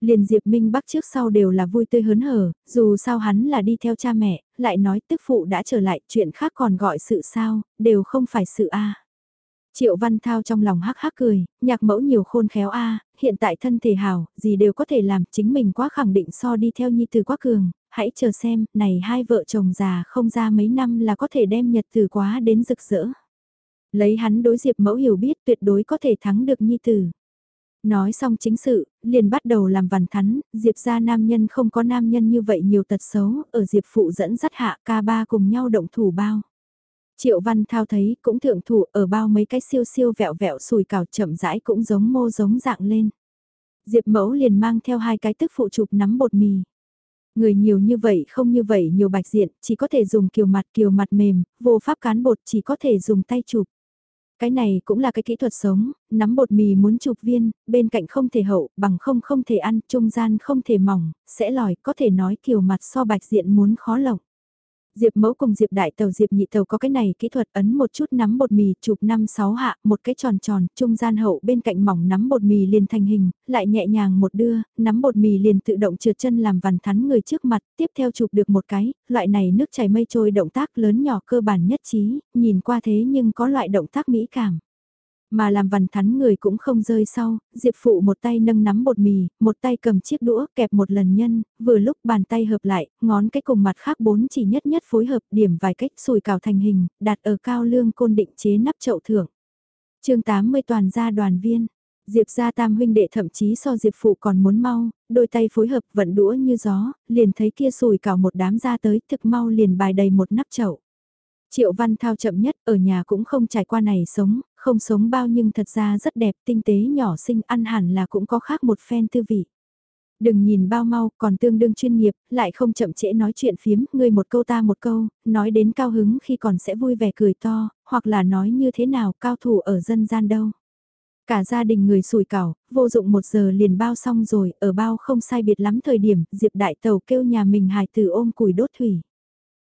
Liền Diệp Minh Bắc trước sau đều là vui tươi hớn hở, dù sao hắn là đi theo cha mẹ, lại nói tức phụ đã trở lại, chuyện khác còn gọi sự sao, đều không phải sự a. Triệu Văn Thao trong lòng hắc hắc cười, nhạc mẫu nhiều khôn khéo a, hiện tại thân thể hào, gì đều có thể làm, chính mình quá khẳng định so đi theo nhi từ quá cường, hãy chờ xem, này hai vợ chồng già không ra mấy năm là có thể đem nhật từ quá đến rực rỡ. Lấy hắn đối diệp mẫu hiểu biết tuyệt đối có thể thắng được nhi tử. Nói xong chính sự, liền bắt đầu làm vằn thắn, Diệp ra nam nhân không có nam nhân như vậy nhiều tật xấu, ở Diệp phụ dẫn dắt hạ ca ba cùng nhau động thủ bao. Triệu Văn Thao thấy cũng thượng thủ ở bao mấy cái siêu siêu vẹo vẹo sùi cào chậm rãi cũng giống mô giống dạng lên. Diệp mẫu liền mang theo hai cái tức phụ chụp nắm bột mì. Người nhiều như vậy không như vậy nhiều bạch diện, chỉ có thể dùng kiều mặt kiều mặt mềm, vô pháp cán bột chỉ có thể dùng tay chụp. Cái này cũng là cái kỹ thuật sống, nắm bột mì muốn chụp viên, bên cạnh không thể hậu, bằng không không thể ăn, trung gian không thể mỏng, sẽ lòi, có thể nói kiều mặt so bạch diện muốn khó lộng. Diệp mẫu cùng Diệp đại tàu Diệp nhị tàu có cái này kỹ thuật ấn một chút nắm bột mì chụp 5-6 hạ, một cái tròn tròn, trung gian hậu bên cạnh mỏng nắm bột mì liền thành hình, lại nhẹ nhàng một đưa, nắm bột mì liền tự động trượt chân làm vằn thắn người trước mặt, tiếp theo chụp được một cái, loại này nước chảy mây trôi động tác lớn nhỏ cơ bản nhất trí, nhìn qua thế nhưng có loại động tác mỹ cảm. Mà làm vằn thắn người cũng không rơi sau, Diệp Phụ một tay nâng nắm bột mì, một tay cầm chiếc đũa kẹp một lần nhân, vừa lúc bàn tay hợp lại, ngón cái cùng mặt khác bốn chỉ nhất nhất phối hợp điểm vài cách sùi cào thành hình, đặt ở cao lương côn định chế nắp chậu thưởng. chương 80 toàn gia đoàn viên, Diệp gia tam huynh đệ thậm chí so Diệp Phụ còn muốn mau, đôi tay phối hợp vận đũa như gió, liền thấy kia sùi cào một đám ra tới thực mau liền bài đầy một nắp chậu. Triệu Văn Thao chậm nhất ở nhà cũng không trải qua này sống, không sống bao nhưng thật ra rất đẹp, tinh tế nhỏ xinh ăn hẳn là cũng có khác một phen tư vị. Đừng nhìn bao mau, còn tương đương chuyên nghiệp, lại không chậm trễ nói chuyện phiếm, ngươi một câu ta một câu, nói đến cao hứng khi còn sẽ vui vẻ cười to, hoặc là nói như thế nào cao thủ ở dân gian đâu. Cả gia đình người sủi cảo, vô dụng một giờ liền bao xong rồi, ở bao không sai biệt lắm thời điểm, Diệp Đại Tàu kêu nhà mình hài tử ôm củi đốt thủy.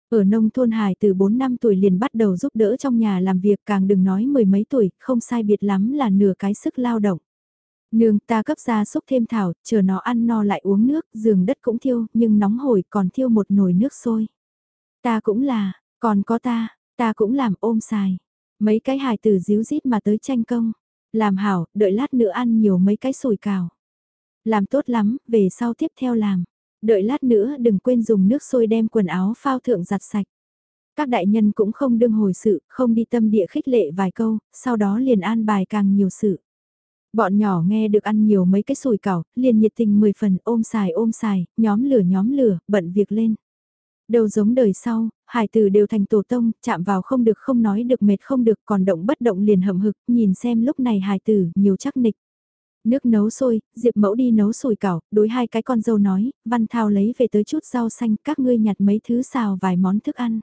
Ở nông thôn hài từ 4 năm tuổi liền bắt đầu giúp đỡ trong nhà làm việc càng đừng nói mười mấy tuổi, không sai biệt lắm là nửa cái sức lao động. Nương ta cấp ra xúc thêm thảo, chờ nó ăn no lại uống nước, giường đất cũng thiêu, nhưng nóng hổi còn thiêu một nồi nước sôi. Ta cũng là, còn có ta, ta cũng làm ôm xài. Mấy cái hài tử díu dít mà tới tranh công. Làm hảo, đợi lát nữa ăn nhiều mấy cái sủi cào. Làm tốt lắm, về sau tiếp theo làm. Đợi lát nữa đừng quên dùng nước sôi đem quần áo phao thượng giặt sạch. Các đại nhân cũng không đương hồi sự, không đi tâm địa khích lệ vài câu, sau đó liền an bài càng nhiều sự. Bọn nhỏ nghe được ăn nhiều mấy cái sùi cảo, liền nhiệt tình 10 phần ôm xài ôm xài, nhóm lửa nhóm lửa, bận việc lên. Đầu giống đời sau, hải tử đều thành tổ tông, chạm vào không được không nói được mệt không được còn động bất động liền hậm hực, nhìn xem lúc này hải tử nhiều chắc nịch. Nước nấu sôi, Diệp Mẫu đi nấu sùi cảo, đối hai cái con dâu nói, Văn Thao lấy về tới chút rau xanh, các ngươi nhặt mấy thứ xào vài món thức ăn.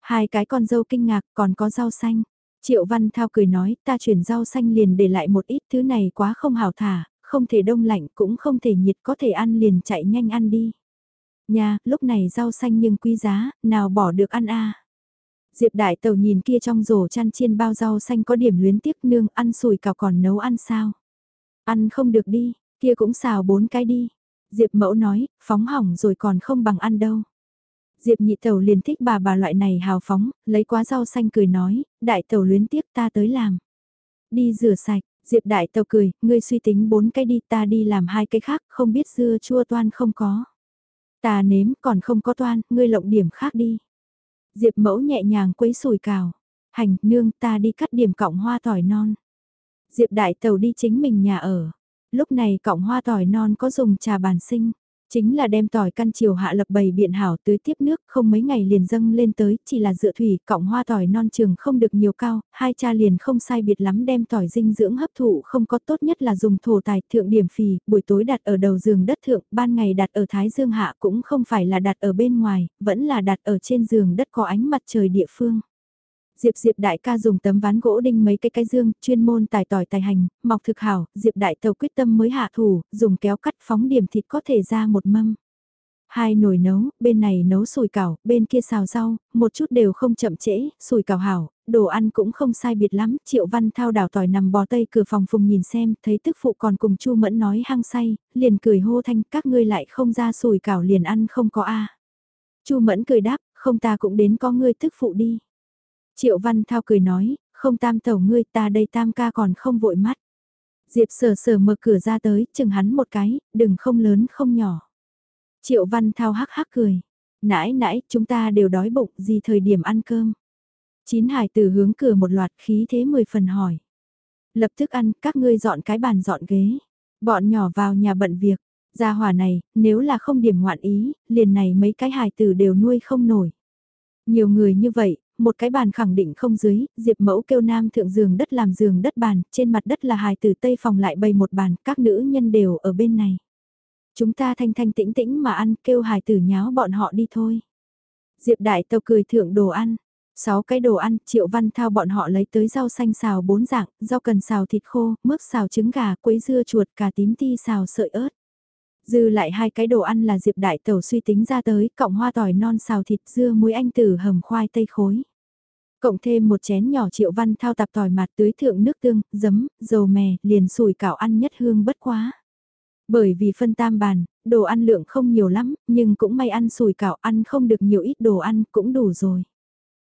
Hai cái con dâu kinh ngạc, còn có rau xanh. Triệu Văn Thao cười nói, ta chuyển rau xanh liền để lại một ít thứ này quá không hảo thả, không thể đông lạnh cũng không thể nhiệt có thể ăn liền chạy nhanh ăn đi. Nha, lúc này rau xanh nhưng quý giá, nào bỏ được ăn a Diệp Đại Tàu nhìn kia trong rổ chăn chiên bao rau xanh có điểm luyến tiếc nương ăn sùi cảo còn nấu ăn sao. Ăn không được đi, kia cũng xào bốn cái đi. Diệp mẫu nói, phóng hỏng rồi còn không bằng ăn đâu. Diệp nhị tẩu liền thích bà bà loại này hào phóng, lấy quá rau xanh cười nói, đại tẩu luyến tiếc ta tới làm. Đi rửa sạch, Diệp đại tẩu cười, ngươi suy tính bốn cái đi ta đi làm hai cái khác, không biết dưa chua toan không có. Ta nếm còn không có toan, ngươi lộng điểm khác đi. Diệp mẫu nhẹ nhàng quấy sùi cào. Hành, nương ta đi cắt điểm cọng hoa tỏi non. Diệp đại tàu đi chính mình nhà ở. Lúc này cọng hoa tỏi non có dùng trà bàn sinh. Chính là đem tỏi căn chiều hạ lập bầy biện hảo tưới tiếp nước không mấy ngày liền dâng lên tới, chỉ là dựa thủy, cọng hoa tỏi non trường không được nhiều cao, hai cha liền không sai biệt lắm đem tỏi dinh dưỡng hấp thụ không có tốt nhất là dùng thổ tài thượng điểm phì, buổi tối đặt ở đầu giường đất thượng, ban ngày đặt ở thái dương hạ cũng không phải là đặt ở bên ngoài, vẫn là đặt ở trên giường đất có ánh mặt trời địa phương. Diệp Diệp đại ca dùng tấm ván gỗ đinh mấy cái cái dương, chuyên môn tài tỏi tài hành, mọc thực hảo, Diệp đại tàu quyết tâm mới hạ thủ, dùng kéo cắt phóng điểm thịt có thể ra một mâm. Hai nồi nấu, bên này nấu sùi cảo, bên kia xào rau, một chút đều không chậm trễ, sùi cảo hảo, đồ ăn cũng không sai biệt lắm, Triệu Văn Thao đảo tỏi nằm bò tây cửa phòng phùng nhìn xem, thấy tức phụ còn cùng Chu Mẫn nói hăng say, liền cười hô thanh, các ngươi lại không ra sùi cảo liền ăn không có a. Chu Mẫn cười đáp, không ta cũng đến có ngươi tức phụ đi. Triệu Văn Thao cười nói, không tam tẩu ngươi ta đây tam ca còn không vội mắt. Diệp Sở Sở mở cửa ra tới, chừng hắn một cái, đừng không lớn không nhỏ. Triệu Văn Thao hắc hắc cười. Nãy nãy chúng ta đều đói bụng, gì thời điểm ăn cơm. Chín hải tử hướng cửa một loạt khí thế mười phần hỏi. Lập tức ăn, các ngươi dọn cái bàn dọn ghế. Bọn nhỏ vào nhà bận việc. Gia hỏa này, nếu là không điểm ngoạn ý, liền này mấy cái hài tử đều nuôi không nổi. Nhiều người như vậy, một cái bàn khẳng định không dưới, Diệp Mẫu kêu nam thượng giường đất làm giường đất bàn, trên mặt đất là hài từ tây phòng lại bày một bàn, các nữ nhân đều ở bên này. Chúng ta thanh thanh tĩnh tĩnh mà ăn, kêu hài tử nháo bọn họ đi thôi. Diệp Đại Tàu cười thượng đồ ăn. Sáu cái đồ ăn, Triệu Văn Thao bọn họ lấy tới rau xanh xào bốn dạng, rau cần xào thịt khô, mướp xào trứng gà, quấy dưa chuột, cà tím ti xào sợi ớt. Dư lại hai cái đồ ăn là Diệp Đại Tẩu suy tính ra tới, cộng hoa tỏi non xào thịt dưa muối anh tử hầm khoai tây khối. Cộng thêm một chén nhỏ triệu văn thao tạp tỏi mặt tưới thượng nước tương, giấm, dầu mè, liền sủi cảo ăn nhất hương bất quá. Bởi vì phân tam bàn, đồ ăn lượng không nhiều lắm, nhưng cũng may ăn sủi cảo ăn không được nhiều ít đồ ăn cũng đủ rồi.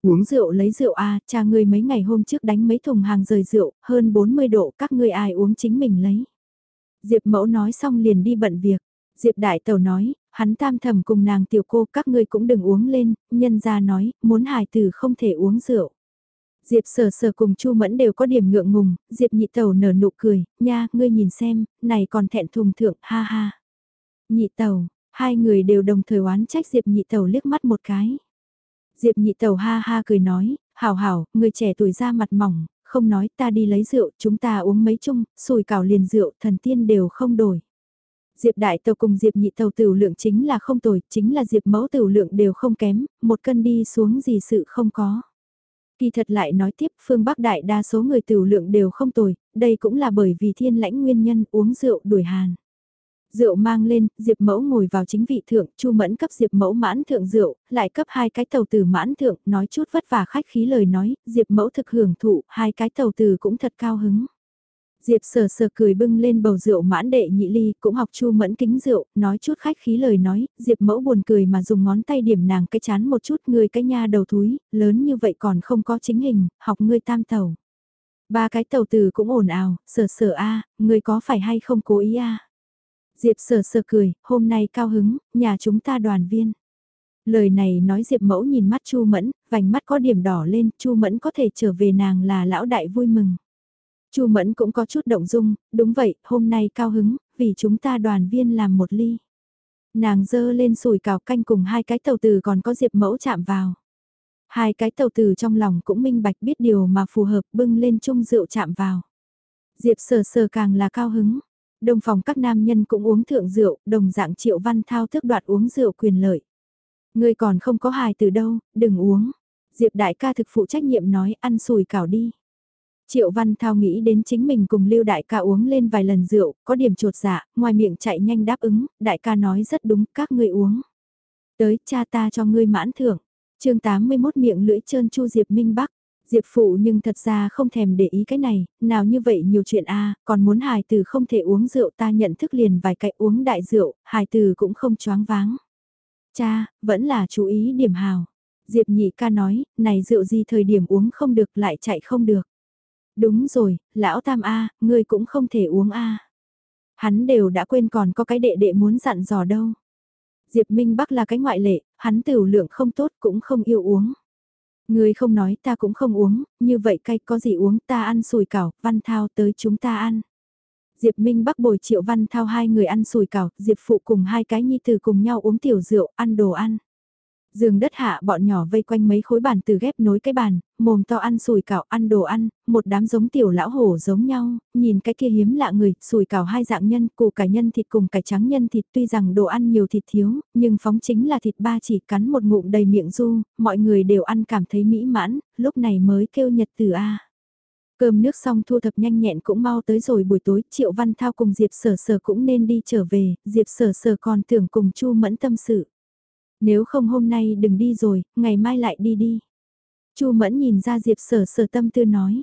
Uống rượu lấy rượu à, cha ngươi mấy ngày hôm trước đánh mấy thùng hàng rời rượu, hơn 40 độ các ngươi ai uống chính mình lấy. Diệp mẫu nói xong liền đi bận việc. Diệp đại tẩu nói, hắn tam thầm cùng nàng tiểu cô các ngươi cũng đừng uống lên, nhân ra nói, muốn hài tử không thể uống rượu. Diệp sở sở cùng Chu Mẫn đều có điểm ngượng ngùng, Diệp nhị tẩu nở nụ cười, nha, ngươi nhìn xem, này còn thẹn thùng thượng, ha ha. Nhị tẩu, hai người đều đồng thời oán trách Diệp nhị tẩu liếc mắt một cái. Diệp nhị tẩu ha ha cười nói, hảo hảo, người trẻ tuổi ra mặt mỏng, không nói ta đi lấy rượu, chúng ta uống mấy chung, sùi cảo liền rượu, thần tiên đều không đổi. Diệp đại tàu cùng Diệp nhị tàu tiểu lượng chính là không tồi, chính là Diệp mẫu tiểu lượng đều không kém, một cân đi xuống gì sự không có. Kỳ thật lại nói tiếp phương Bắc đại đa số người tiểu lượng đều không tồi, đây cũng là bởi vì thiên lãnh nguyên nhân uống rượu đuổi hàn. Rượu mang lên, Diệp Mẫu ngồi vào chính vị thượng, Chu Mẫn cấp Diệp Mẫu mãn thượng rượu, lại cấp hai cái tàu từ mãn thượng, nói chút vất vả khách khí lời nói, Diệp Mẫu thực hưởng thụ, hai cái tàu từ cũng thật cao hứng. Diệp sờ sờ cười bưng lên bầu rượu mãn đệ nhị ly, cũng học Chu Mẫn kính rượu, nói chút khách khí lời nói, Diệp Mẫu buồn cười mà dùng ngón tay điểm nàng cái chán một chút, người cái nha đầu thúi, lớn như vậy còn không có chính hình, học ngươi tam tàu. Ba cái tàu từ cũng ồn ào, sờ sờ a, người có phải hay không cố ý a? Diệp sờ sờ cười, hôm nay cao hứng, nhà chúng ta đoàn viên. Lời này nói Diệp mẫu nhìn mắt Chu Mẫn, vành mắt có điểm đỏ lên, Chu Mẫn có thể trở về nàng là lão đại vui mừng. Chu Mẫn cũng có chút động dung, đúng vậy, hôm nay cao hứng, vì chúng ta đoàn viên làm một ly. Nàng dơ lên sùi cào canh cùng hai cái tàu từ còn có Diệp mẫu chạm vào. Hai cái tàu từ trong lòng cũng minh bạch biết điều mà phù hợp bưng lên chung rượu chạm vào. Diệp sờ sờ càng là cao hứng. Đồng phòng các nam nhân cũng uống thượng rượu, đồng dạng triệu văn thao thức đoạt uống rượu quyền lợi. Người còn không có hài từ đâu, đừng uống. Diệp đại ca thực phụ trách nhiệm nói ăn sùi cảo đi. Triệu Văn Thao nghĩ đến chính mình cùng Lưu Đại ca uống lên vài lần rượu, có điểm trột dạ, ngoài miệng chạy nhanh đáp ứng, Đại ca nói rất đúng, các ngươi uống. Tới, cha ta cho ngươi mãn thưởng. chương 81 miệng lưỡi trơn chu Diệp Minh Bắc. Diệp phụ nhưng thật ra không thèm để ý cái này, nào như vậy nhiều chuyện a còn muốn hài từ không thể uống rượu ta nhận thức liền vài cạnh uống đại rượu, hài từ cũng không choáng váng. Cha, vẫn là chú ý điểm hào. Diệp nhị ca nói, này rượu gì thời điểm uống không được lại chạy không được. Đúng rồi, lão tam A, ngươi cũng không thể uống A. Hắn đều đã quên còn có cái đệ đệ muốn dặn dò đâu. Diệp Minh Bắc là cái ngoại lệ, hắn tiểu lượng không tốt cũng không yêu uống người không nói ta cũng không uống, như vậy cay có gì uống ta ăn sùi cảo, văn thao tới chúng ta ăn. Diệp Minh Bắc bồi Triệu Văn Thao hai người ăn sùi cảo, Diệp Phụ cùng hai cái nhi tử cùng nhau uống tiểu rượu, ăn đồ ăn. Giường đất hạ bọn nhỏ vây quanh mấy khối bàn từ ghép nối cái bàn, mồm to ăn sùi cảo ăn đồ ăn, một đám giống tiểu lão hổ giống nhau, nhìn cái kia hiếm lạ người, sùi cảo hai dạng nhân, củ cải nhân thịt cùng cải trắng nhân thịt tuy rằng đồ ăn nhiều thịt thiếu, nhưng phóng chính là thịt ba chỉ cắn một ngụm đầy miệng du, mọi người đều ăn cảm thấy mỹ mãn, lúc này mới kêu nhật từ A. Cơm nước xong thu thập nhanh nhẹn cũng mau tới rồi buổi tối, Triệu Văn Thao cùng Diệp Sở Sở cũng nên đi trở về, Diệp Sở Sở còn tưởng cùng Chu Mẫn tâm sự. Nếu không hôm nay đừng đi rồi, ngày mai lại đi đi. Chu Mẫn nhìn ra Diệp Sở Sở tâm tư nói.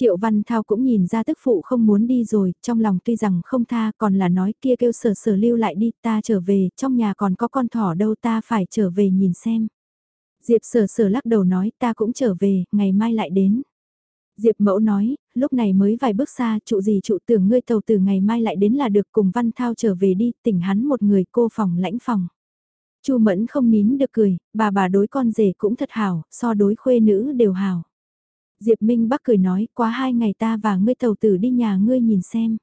Triệu Văn Thao cũng nhìn ra tức phụ không muốn đi rồi, trong lòng tuy rằng không tha còn là nói kia kêu sở sở lưu lại đi ta trở về, trong nhà còn có con thỏ đâu ta phải trở về nhìn xem. Diệp sở sở lắc đầu nói ta cũng trở về, ngày mai lại đến. Diệp mẫu nói, lúc này mới vài bước xa, trụ gì trụ tưởng ngươi tàu từ ngày mai lại đến là được cùng Văn Thao trở về đi, tỉnh hắn một người cô phòng lãnh phòng. Chu Mẫn không nín được cười, bà bà đối con rể cũng thật hảo, so đối khuê nữ đều hảo. Diệp Minh Bắc cười nói, quá hai ngày ta và ngươi tàu tử đi nhà ngươi nhìn xem.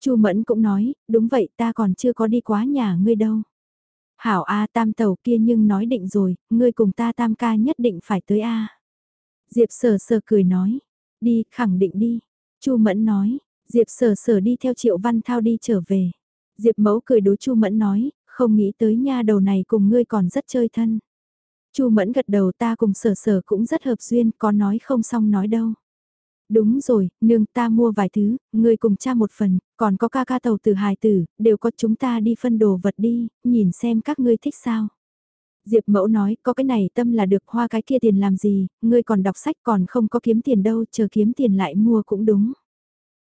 Chu Mẫn cũng nói, đúng vậy ta còn chưa có đi quá nhà ngươi đâu. Hảo A tam tàu kia nhưng nói định rồi, ngươi cùng ta tam ca nhất định phải tới A. Diệp sờ sờ cười nói, đi, khẳng định đi. Chu Mẫn nói, Diệp sờ sờ đi theo Triệu Văn Thao đi trở về. Diệp mẫu cười đối Chu Mẫn nói, không nghĩ tới nha đầu này cùng ngươi còn rất chơi thân. Chu Mẫn gật đầu ta cùng sở sở cũng rất hợp duyên, có nói không xong nói đâu. Đúng rồi, nương ta mua vài thứ, ngươi cùng cha một phần, còn có ca ca tàu từ hài tử, đều có chúng ta đi phân đồ vật đi, nhìn xem các ngươi thích sao. Diệp mẫu nói, có cái này tâm là được hoa cái kia tiền làm gì, ngươi còn đọc sách còn không có kiếm tiền đâu, chờ kiếm tiền lại mua cũng đúng.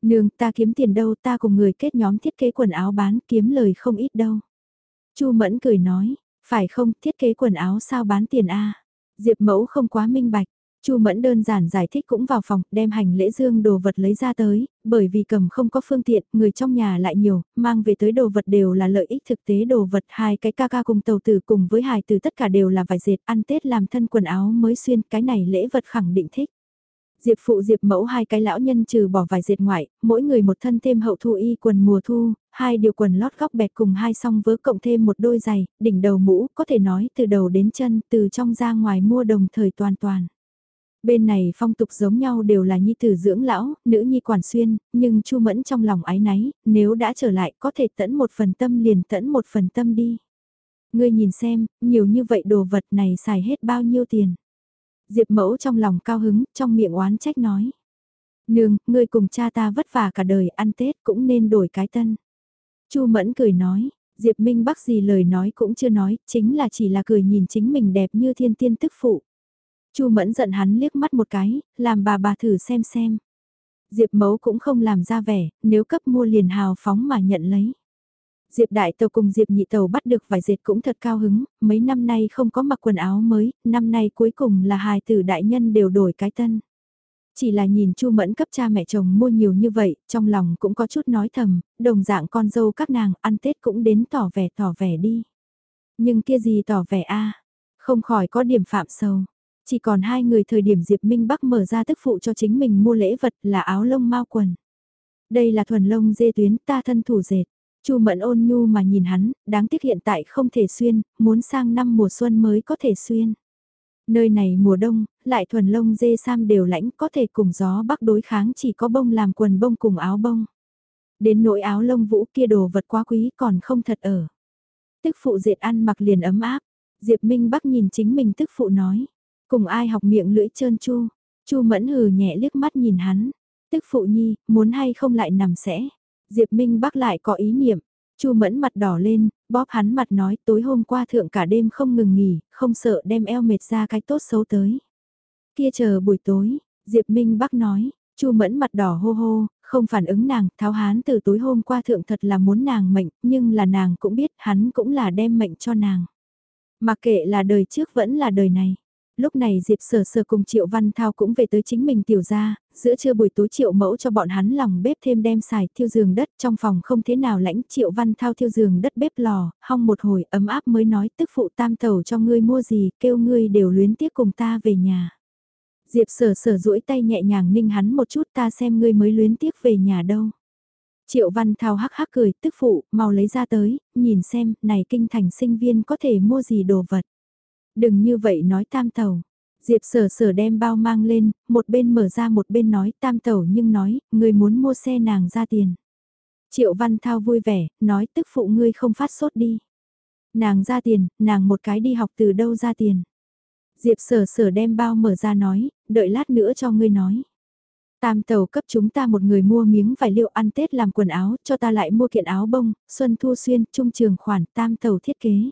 Nương, ta kiếm tiền đâu, ta cùng người kết nhóm thiết kế quần áo bán, kiếm lời không ít đâu. Chu Mẫn cười nói, phải không, thiết kế quần áo sao bán tiền a? Diệp Mẫu không quá minh bạch. Chu Mẫn đơn giản giải thích cũng vào phòng, đem hành lễ dương đồ vật lấy ra tới, bởi vì cầm không có phương tiện, người trong nhà lại nhiều, mang về tới đồ vật đều là lợi ích thực tế đồ vật, hai cái ca ca cùng tàu tử cùng với hài tử tất cả đều là vải dệt, ăn Tết làm thân quần áo mới xuyên, cái này lễ vật khẳng định thích. Diệp phụ Diệp mẫu hai cái lão nhân trừ bỏ vài dệt ngoại, mỗi người một thân thêm hậu thu y quần mùa thu, hai điều quần lót góc bẹt cùng hai song vớ cộng thêm một đôi giày, đỉnh đầu mũ, có thể nói từ đầu đến chân, từ trong ra ngoài mua đồng thời toàn toàn. Bên này phong tục giống nhau đều là nhi tử dưỡng lão, nữ nhi quản xuyên, nhưng Chu Mẫn trong lòng ái náy, nếu đã trở lại có thể tẫn một phần tâm liền tẫn một phần tâm đi. Ngươi nhìn xem, nhiều như vậy đồ vật này xài hết bao nhiêu tiền. Diệp mẫu trong lòng cao hứng, trong miệng oán trách nói. Nương, ngươi cùng cha ta vất vả cả đời ăn Tết cũng nên đổi cái tân. Chu Mẫn cười nói, Diệp Minh Bắc gì lời nói cũng chưa nói, chính là chỉ là cười nhìn chính mình đẹp như thiên tiên tức phụ. Chu Mẫn giận hắn liếc mắt một cái, làm bà bà thử xem xem. Diệp Mẫu cũng không làm ra vẻ, nếu cấp mua liền hào phóng mà nhận lấy. Diệp Đại Tàu cùng Diệp Nhị Tàu bắt được vài dệt cũng thật cao hứng, mấy năm nay không có mặc quần áo mới, năm nay cuối cùng là hài tử đại nhân đều đổi cái tân. Chỉ là nhìn Chu Mẫn cấp cha mẹ chồng mua nhiều như vậy, trong lòng cũng có chút nói thầm, đồng dạng con dâu các nàng ăn Tết cũng đến tỏ vẻ tỏ vẻ đi. Nhưng kia gì tỏ vẻ a không khỏi có điểm phạm sâu. Chỉ còn hai người thời điểm Diệp Minh Bắc mở ra tức phụ cho chính mình mua lễ vật là áo lông mau quần. Đây là thuần lông dê tuyến ta thân thủ dệt. Chu Mẫn ôn nhu mà nhìn hắn, đáng tiếc hiện tại không thể xuyên, muốn sang năm mùa xuân mới có thể xuyên. Nơi này mùa đông, lại thuần lông dê sam đều lãnh có thể cùng gió bắc đối kháng chỉ có bông làm quần bông cùng áo bông. Đến nỗi áo lông vũ kia đồ vật quá quý còn không thật ở. Tức phụ diệt ăn mặc liền ấm áp, Diệp Minh Bắc nhìn chính mình tức phụ nói, cùng ai học miệng lưỡi trơn chu, chu mẫn hừ nhẹ liếc mắt nhìn hắn, tức phụ nhi, muốn hay không lại nằm sẽ. Diệp Minh Bắc lại có ý niệm, Chu Mẫn mặt đỏ lên, bóp hắn mặt nói tối hôm qua thượng cả đêm không ngừng nghỉ, không sợ đem eo mệt ra cái tốt xấu tới. Kia chờ buổi tối, Diệp Minh Bắc nói, Chu Mẫn mặt đỏ hô hô, không phản ứng nàng, tháo hán từ tối hôm qua thượng thật là muốn nàng mệnh, nhưng là nàng cũng biết hắn cũng là đem mệnh cho nàng. Mặc kệ là đời trước vẫn là đời này. Lúc này Diệp Sở Sở cùng Triệu Văn Thao cũng về tới chính mình tiểu gia, giữa trưa buổi tối Triệu Mẫu cho bọn hắn lòng bếp thêm đem xài thiêu giường đất trong phòng không thế nào lãnh Triệu Văn Thao thiêu giường đất bếp lò, hong một hồi ấm áp mới nói tức phụ tam tàu cho ngươi mua gì, kêu ngươi đều luyến tiếc cùng ta về nhà. Diệp Sở Sở duỗi tay nhẹ nhàng ninh hắn một chút ta xem ngươi mới luyến tiếc về nhà đâu. Triệu Văn Thao hắc hắc cười, tức phụ, mau lấy ra tới, nhìn xem, này kinh thành sinh viên có thể mua gì đồ vật. Đừng như vậy nói tam tàu. Diệp sở sở đem bao mang lên, một bên mở ra một bên nói tam tàu nhưng nói, người muốn mua xe nàng ra tiền. Triệu Văn Thao vui vẻ, nói tức phụ ngươi không phát sốt đi. Nàng ra tiền, nàng một cái đi học từ đâu ra tiền. Diệp sở sở đem bao mở ra nói, đợi lát nữa cho ngươi nói. Tam tàu cấp chúng ta một người mua miếng vải liệu ăn Tết làm quần áo, cho ta lại mua kiện áo bông, xuân thu xuyên, trung trường khoản, tam tàu thiết kế.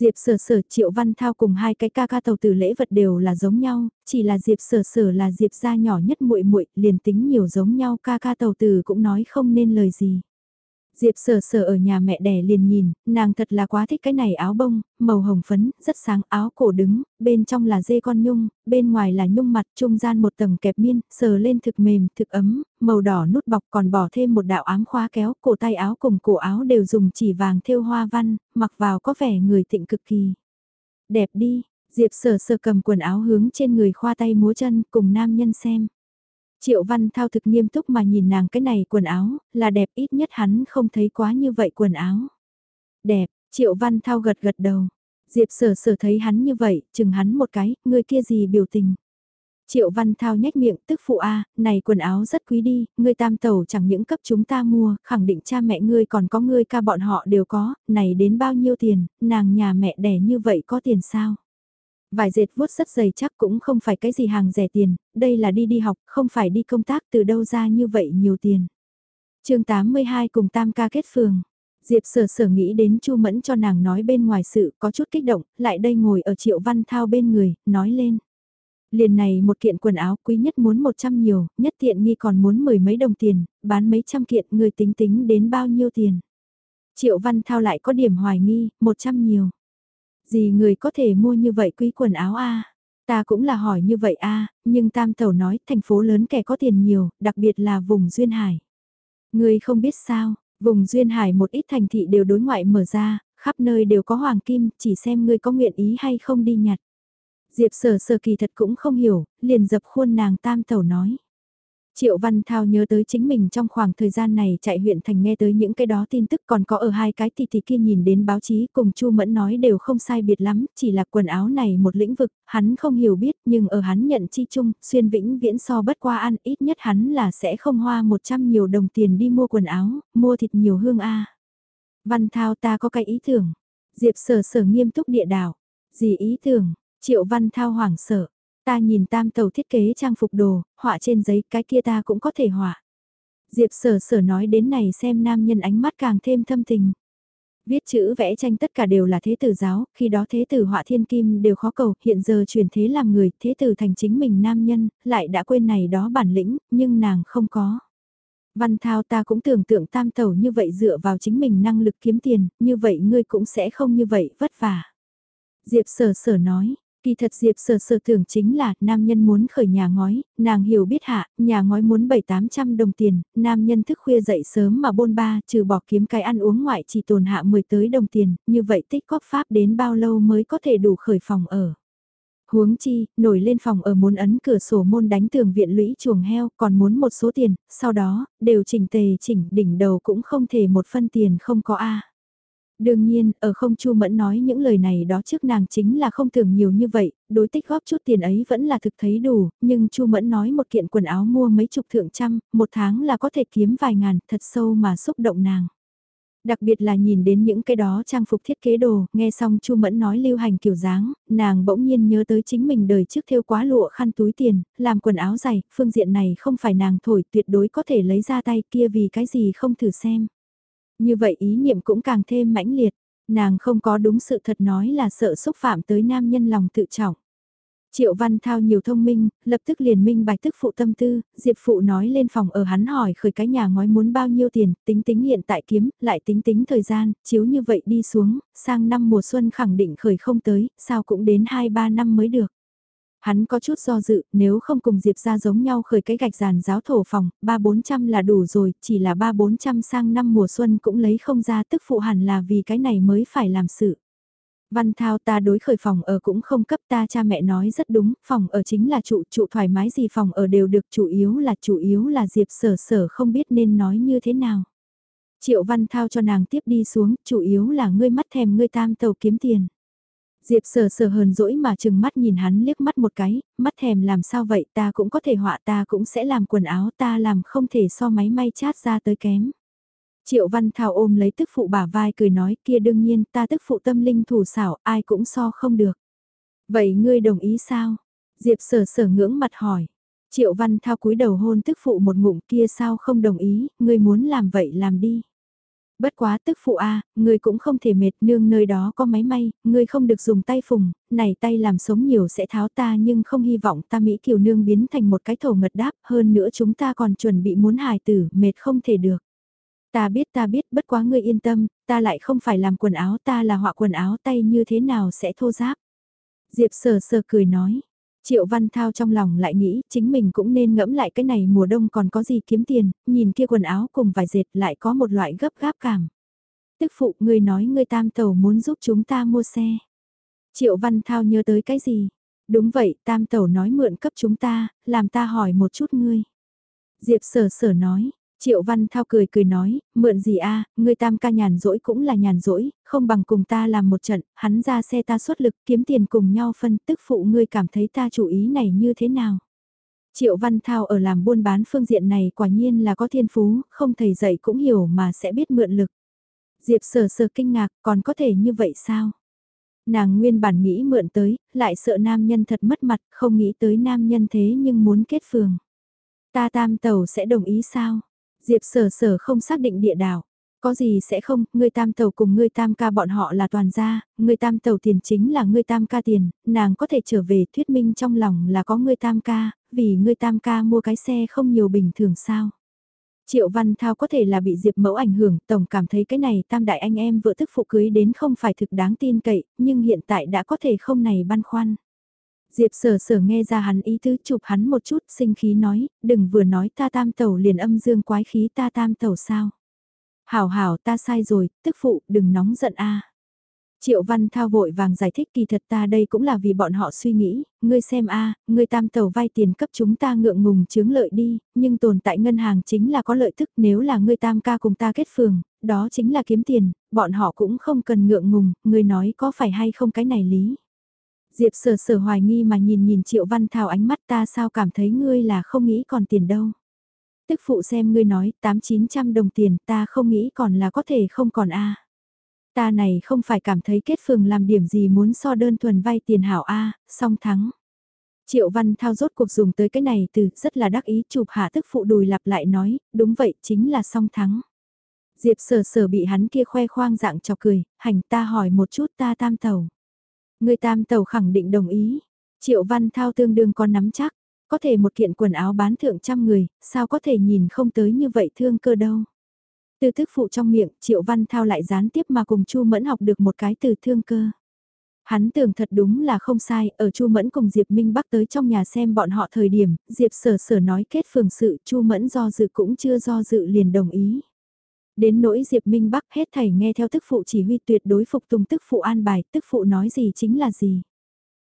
Diệp sở sở triệu văn thao cùng hai cái ca ca tàu từ lễ vật đều là giống nhau, chỉ là Diệp sở sở là Diệp gia nhỏ nhất muội muội liền tính nhiều giống nhau ca ca tàu từ cũng nói không nên lời gì. Diệp sở sở ở nhà mẹ đẻ liền nhìn, nàng thật là quá thích cái này áo bông, màu hồng phấn, rất sáng áo cổ đứng, bên trong là dê con nhung, bên ngoài là nhung mặt, trung gian một tầng kẹp miên, sờ lên thực mềm, thực ấm, màu đỏ nút bọc còn bỏ thêm một đạo ám khóa kéo, cổ tay áo cùng cổ áo đều dùng chỉ vàng thêu hoa văn, mặc vào có vẻ người thịnh cực kỳ. Đẹp đi, Diệp sở sở cầm quần áo hướng trên người khoa tay múa chân cùng nam nhân xem. Triệu Văn Thao thực nghiêm túc mà nhìn nàng cái này quần áo, là đẹp ít nhất hắn không thấy quá như vậy quần áo. Đẹp, Triệu Văn Thao gật gật đầu. Diệp sở sở thấy hắn như vậy, chừng hắn một cái, người kia gì biểu tình. Triệu Văn Thao nhếch miệng tức phụ a này quần áo rất quý đi, ngươi tam tẩu chẳng những cấp chúng ta mua, khẳng định cha mẹ ngươi còn có ngươi ca bọn họ đều có, này đến bao nhiêu tiền, nàng nhà mẹ đẻ như vậy có tiền sao? Vải dệt vuốt rất dày chắc cũng không phải cái gì hàng rẻ tiền, đây là đi đi học, không phải đi công tác từ đâu ra như vậy nhiều tiền. chương 82 cùng tam ca kết phường. Diệp sở sở nghĩ đến Chu Mẫn cho nàng nói bên ngoài sự có chút kích động, lại đây ngồi ở triệu văn thao bên người, nói lên. Liền này một kiện quần áo quý nhất muốn 100 nhiều, nhất tiện nghi còn muốn mười mấy đồng tiền, bán mấy trăm kiện người tính tính đến bao nhiêu tiền. Triệu văn thao lại có điểm hoài nghi, 100 nhiều. Gì người có thể mua như vậy quý quần áo a Ta cũng là hỏi như vậy a nhưng Tam Tẩu nói thành phố lớn kẻ có tiền nhiều, đặc biệt là vùng Duyên Hải. Người không biết sao, vùng Duyên Hải một ít thành thị đều đối ngoại mở ra, khắp nơi đều có hoàng kim, chỉ xem ngươi có nguyện ý hay không đi nhặt. Diệp sở sở kỳ thật cũng không hiểu, liền dập khuôn nàng Tam Tẩu nói. Triệu Văn Thao nhớ tới chính mình trong khoảng thời gian này chạy huyện thành nghe tới những cái đó tin tức còn có ở hai cái thì thì kia nhìn đến báo chí cùng Chu Mẫn nói đều không sai biệt lắm, chỉ là quần áo này một lĩnh vực, hắn không hiểu biết nhưng ở hắn nhận chi chung, xuyên vĩnh viễn so bất qua ăn ít nhất hắn là sẽ không hoa 100 nhiều đồng tiền đi mua quần áo, mua thịt nhiều hương A. Văn Thao ta có cái ý tưởng, Diệp sở sở nghiêm túc địa đảo, gì ý tưởng, Triệu Văn Thao hoảng sợ. Ta nhìn tam tàu thiết kế trang phục đồ, họa trên giấy cái kia ta cũng có thể họa. Diệp sở sở nói đến này xem nam nhân ánh mắt càng thêm thâm tình. Viết chữ vẽ tranh tất cả đều là thế tử giáo, khi đó thế tử họa thiên kim đều khó cầu, hiện giờ chuyển thế làm người, thế tử thành chính mình nam nhân, lại đã quên này đó bản lĩnh, nhưng nàng không có. Văn thao ta cũng tưởng tượng tam tàu như vậy dựa vào chính mình năng lực kiếm tiền, như vậy ngươi cũng sẽ không như vậy vất vả. Diệp sở sở nói, Kỳ thật Diệp sở sở tưởng chính là nam nhân muốn khởi nhà ngói, nàng hiểu biết hạ, nhà ngói muốn 7-800 đồng tiền, nam nhân thức khuya dậy sớm mà bôn ba trừ bỏ kiếm cái ăn uống ngoại chỉ tồn hạ 10 tới đồng tiền, như vậy tích góp pháp đến bao lâu mới có thể đủ khởi phòng ở. Huống chi, nổi lên phòng ở muốn ấn cửa sổ môn đánh tường viện lũy chuồng heo còn muốn một số tiền, sau đó, đều chỉnh tề chỉnh đỉnh đầu cũng không thể một phân tiền không có A. Đương nhiên, ở không Chu Mẫn nói những lời này đó trước nàng chính là không tưởng nhiều như vậy, đối tích góp chút tiền ấy vẫn là thực thấy đủ, nhưng Chu Mẫn nói một kiện quần áo mua mấy chục thượng trăm, một tháng là có thể kiếm vài ngàn, thật sâu mà xúc động nàng. Đặc biệt là nhìn đến những cái đó trang phục thiết kế đồ, nghe xong Chu Mẫn nói lưu hành kiểu dáng, nàng bỗng nhiên nhớ tới chính mình đời trước thêu quá lụa khăn túi tiền, làm quần áo dày, phương diện này không phải nàng thổi tuyệt đối có thể lấy ra tay kia vì cái gì không thử xem. Như vậy ý niệm cũng càng thêm mãnh liệt, nàng không có đúng sự thật nói là sợ xúc phạm tới nam nhân lòng tự trọng. Triệu Văn Thao nhiều thông minh, lập tức liền minh bạch tức phụ tâm tư, Diệp phụ nói lên phòng ở hắn hỏi khởi cái nhà ngói muốn bao nhiêu tiền, tính tính hiện tại kiếm, lại tính tính thời gian, chiếu như vậy đi xuống, sang năm mùa xuân khẳng định khởi không tới, sao cũng đến 2-3 năm mới được. Hắn có chút do dự, nếu không cùng Diệp ra giống nhau khởi cái gạch giàn giáo thổ phòng, ba bốn trăm là đủ rồi, chỉ là ba bốn trăm sang năm mùa xuân cũng lấy không ra tức phụ hẳn là vì cái này mới phải làm sự. Văn Thao ta đối khởi phòng ở cũng không cấp ta cha mẹ nói rất đúng, phòng ở chính là trụ, trụ thoải mái gì phòng ở đều được, chủ yếu là chủ yếu là Diệp sở sở không biết nên nói như thế nào. Triệu Văn Thao cho nàng tiếp đi xuống, chủ yếu là ngươi mắt thèm ngươi tam tàu kiếm tiền. Diệp sờ sờ hờn dỗi mà chừng mắt nhìn hắn liếc mắt một cái, mắt thèm làm sao vậy ta cũng có thể họa ta cũng sẽ làm quần áo ta làm không thể so máy may chát ra tới kém. Triệu Văn Thảo ôm lấy tức phụ bả vai cười nói kia đương nhiên ta tức phụ tâm linh thủ xảo ai cũng so không được. Vậy ngươi đồng ý sao? Diệp sở sở ngưỡng mặt hỏi. Triệu Văn Thao cúi đầu hôn tức phụ một ngụm kia sao không đồng ý, ngươi muốn làm vậy làm đi. Bất quá tức phụ a, ngươi cũng không thể mệt nương nơi đó có máy may, ngươi không được dùng tay phùng, này tay làm sống nhiều sẽ tháo ta nhưng không hy vọng ta Mỹ kiều nương biến thành một cái thổ ngật đáp, hơn nữa chúng ta còn chuẩn bị muốn hài tử, mệt không thể được. Ta biết ta biết bất quá ngươi yên tâm, ta lại không phải làm quần áo ta là họa quần áo tay như thế nào sẽ thô giáp. Diệp sờ sờ cười nói, Triệu Văn Thao trong lòng lại nghĩ chính mình cũng nên ngẫm lại cái này mùa đông còn có gì kiếm tiền, nhìn kia quần áo cùng vài dệt lại có một loại gấp gáp cảm. Tức phụ người nói người tam tàu muốn giúp chúng ta mua xe. Triệu Văn Thao nhớ tới cái gì? Đúng vậy, tam tàu nói mượn cấp chúng ta, làm ta hỏi một chút ngươi. Diệp sở sở nói, Triệu Văn Thao cười cười nói, mượn gì a, ngươi tam ca nhàn rỗi cũng là nhàn rỗi, không bằng cùng ta làm một trận, hắn ra xe ta xuất lực kiếm tiền cùng nhau phân tức phụ ngươi cảm thấy ta chủ ý này như thế nào. Triệu Văn Thao ở làm buôn bán phương diện này quả nhiên là có thiên phú, không thầy dạy cũng hiểu mà sẽ biết mượn lực. Diệp sờ sờ kinh ngạc, còn có thể như vậy sao? Nàng nguyên bản nghĩ mượn tới, lại sợ nam nhân thật mất mặt, không nghĩ tới nam nhân thế nhưng muốn kết phường. Ta tam tàu sẽ đồng ý sao? Diệp sở sở không xác định địa đảo. Có gì sẽ không, người tam tàu cùng người tam ca bọn họ là toàn gia, người tam tàu tiền chính là người tam ca tiền, nàng có thể trở về thuyết minh trong lòng là có người tam ca, vì người tam ca mua cái xe không nhiều bình thường sao. Triệu Văn Thao có thể là bị Diệp Mẫu ảnh hưởng, tổng cảm thấy cái này tam đại anh em vợ tức phụ cưới đến không phải thực đáng tin cậy, nhưng hiện tại đã có thể không này băn khoăn. Diệp sở sở nghe ra hắn ý tứ chụp hắn một chút sinh khí nói, đừng vừa nói ta tam tẩu liền âm dương quái khí ta tam tẩu sao. Hảo hảo ta sai rồi, tức phụ đừng nóng giận a. Triệu Văn Thao vội vàng giải thích kỳ thật ta đây cũng là vì bọn họ suy nghĩ, ngươi xem a, ngươi tam tàu vay tiền cấp chúng ta ngượng ngùng chướng lợi đi, nhưng tồn tại ngân hàng chính là có lợi tức nếu là ngươi tam ca cùng ta kết phường, đó chính là kiếm tiền, bọn họ cũng không cần ngượng ngùng, ngươi nói có phải hay không cái này lý. Diệp sở sở hoài nghi mà nhìn nhìn Triệu Văn Thảo ánh mắt ta sao cảm thấy ngươi là không nghĩ còn tiền đâu. Tức phụ xem ngươi nói 8-900 đồng tiền ta không nghĩ còn là có thể không còn a Ta này không phải cảm thấy kết phường làm điểm gì muốn so đơn thuần vay tiền hảo a song thắng. Triệu Văn Thao rốt cuộc dùng tới cái này từ rất là đắc ý chụp hạ tức phụ đùi lặp lại nói, đúng vậy chính là song thắng. Diệp sở sở bị hắn kia khoe khoang dạng chọc cười, hành ta hỏi một chút ta tam tàu. Người tam tàu khẳng định đồng ý. Triệu Văn Thao tương đương con nắm chắc. Có thể một kiện quần áo bán thượng trăm người, sao có thể nhìn không tới như vậy thương cơ đâu. Từ thức phụ trong miệng, Triệu Văn Thao lại gián tiếp mà cùng Chu Mẫn học được một cái từ thương cơ. Hắn tưởng thật đúng là không sai, ở Chu Mẫn cùng Diệp Minh Bắc tới trong nhà xem bọn họ thời điểm, Diệp Sở Sở nói kết phường sự, Chu Mẫn do dự cũng chưa do dự liền đồng ý. Đến nỗi Diệp Minh Bắc hết thảy nghe theo tức phụ chỉ huy tuyệt đối phục tùng tức phụ an bài, tức phụ nói gì chính là gì.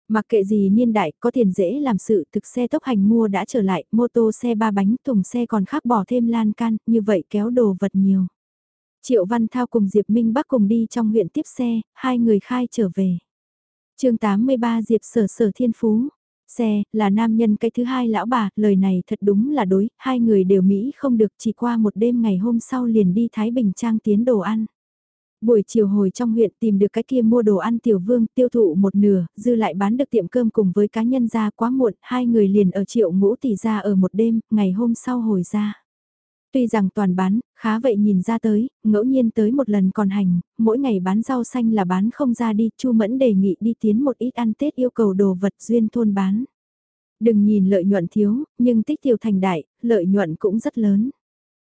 Mặc kệ gì niên đại, có tiền dễ làm sự, thực xe tốc hành mua đã trở lại, mô tô xe ba bánh, thùng xe còn khác bỏ thêm lan can, như vậy kéo đồ vật nhiều. Triệu Văn Thao cùng Diệp Minh Bắc cùng đi trong huyện tiếp xe, hai người khai trở về. chương 83 Diệp Sở Sở Thiên Phú, Xe, là nam nhân cái thứ hai lão bà, lời này thật đúng là đối, hai người đều Mỹ không được chỉ qua một đêm ngày hôm sau liền đi Thái Bình Trang tiến đồ ăn. Buổi chiều hồi trong huyện tìm được cái kia mua đồ ăn tiểu vương tiêu thụ một nửa, dư lại bán được tiệm cơm cùng với cá nhân ra quá muộn, hai người liền ở triệu ngũ tỷ ra ở một đêm, ngày hôm sau hồi ra. Tuy rằng toàn bán, khá vậy nhìn ra tới, ngẫu nhiên tới một lần còn hành, mỗi ngày bán rau xanh là bán không ra đi, Chu Mẫn đề nghị đi tiến một ít ăn Tết yêu cầu đồ vật duyên thôn bán. Đừng nhìn lợi nhuận thiếu, nhưng tích tiểu thành đại, lợi nhuận cũng rất lớn.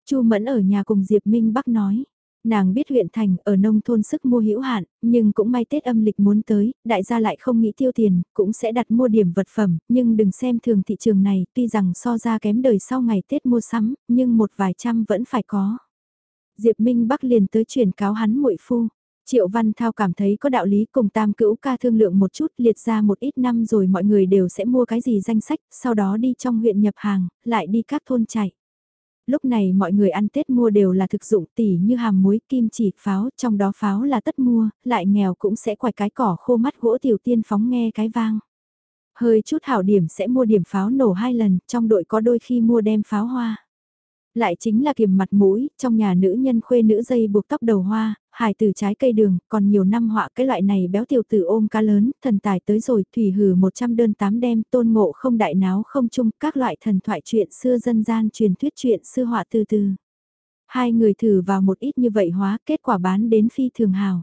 Chu Mẫn ở nhà cùng Diệp Minh Bắc nói, Nàng biết huyện thành ở nông thôn sức mua hữu hạn, nhưng cũng may Tết âm lịch muốn tới, đại gia lại không nghĩ tiêu tiền, cũng sẽ đặt mua điểm vật phẩm, nhưng đừng xem thường thị trường này, tuy rằng so ra kém đời sau ngày Tết mua sắm, nhưng một vài trăm vẫn phải có. Diệp Minh Bắc liền tới chuyển cáo hắn muội phu, Triệu Văn Thao cảm thấy có đạo lý cùng tam cữu ca thương lượng một chút liệt ra một ít năm rồi mọi người đều sẽ mua cái gì danh sách, sau đó đi trong huyện nhập hàng, lại đi các thôn chạy. Lúc này mọi người ăn Tết mua đều là thực dụng tỉ như hàm muối, kim chỉ, pháo, trong đó pháo là tất mua, lại nghèo cũng sẽ quài cái cỏ khô mắt gỗ tiểu tiên phóng nghe cái vang. Hơi chút hảo điểm sẽ mua điểm pháo nổ hai lần, trong đội có đôi khi mua đem pháo hoa. Lại chính là kiềm mặt mũi, trong nhà nữ nhân khuê nữ dây buộc tóc đầu hoa, hài từ trái cây đường, còn nhiều năm họa cái loại này béo tiểu tử ôm cá lớn, thần tài tới rồi, thủy hử 100 đơn tám đem, tôn ngộ không đại náo không chung, các loại thần thoại chuyện xưa dân gian truyền thuyết chuyện xưa họa từ từ. Hai người thử vào một ít như vậy hóa, kết quả bán đến phi thường hào.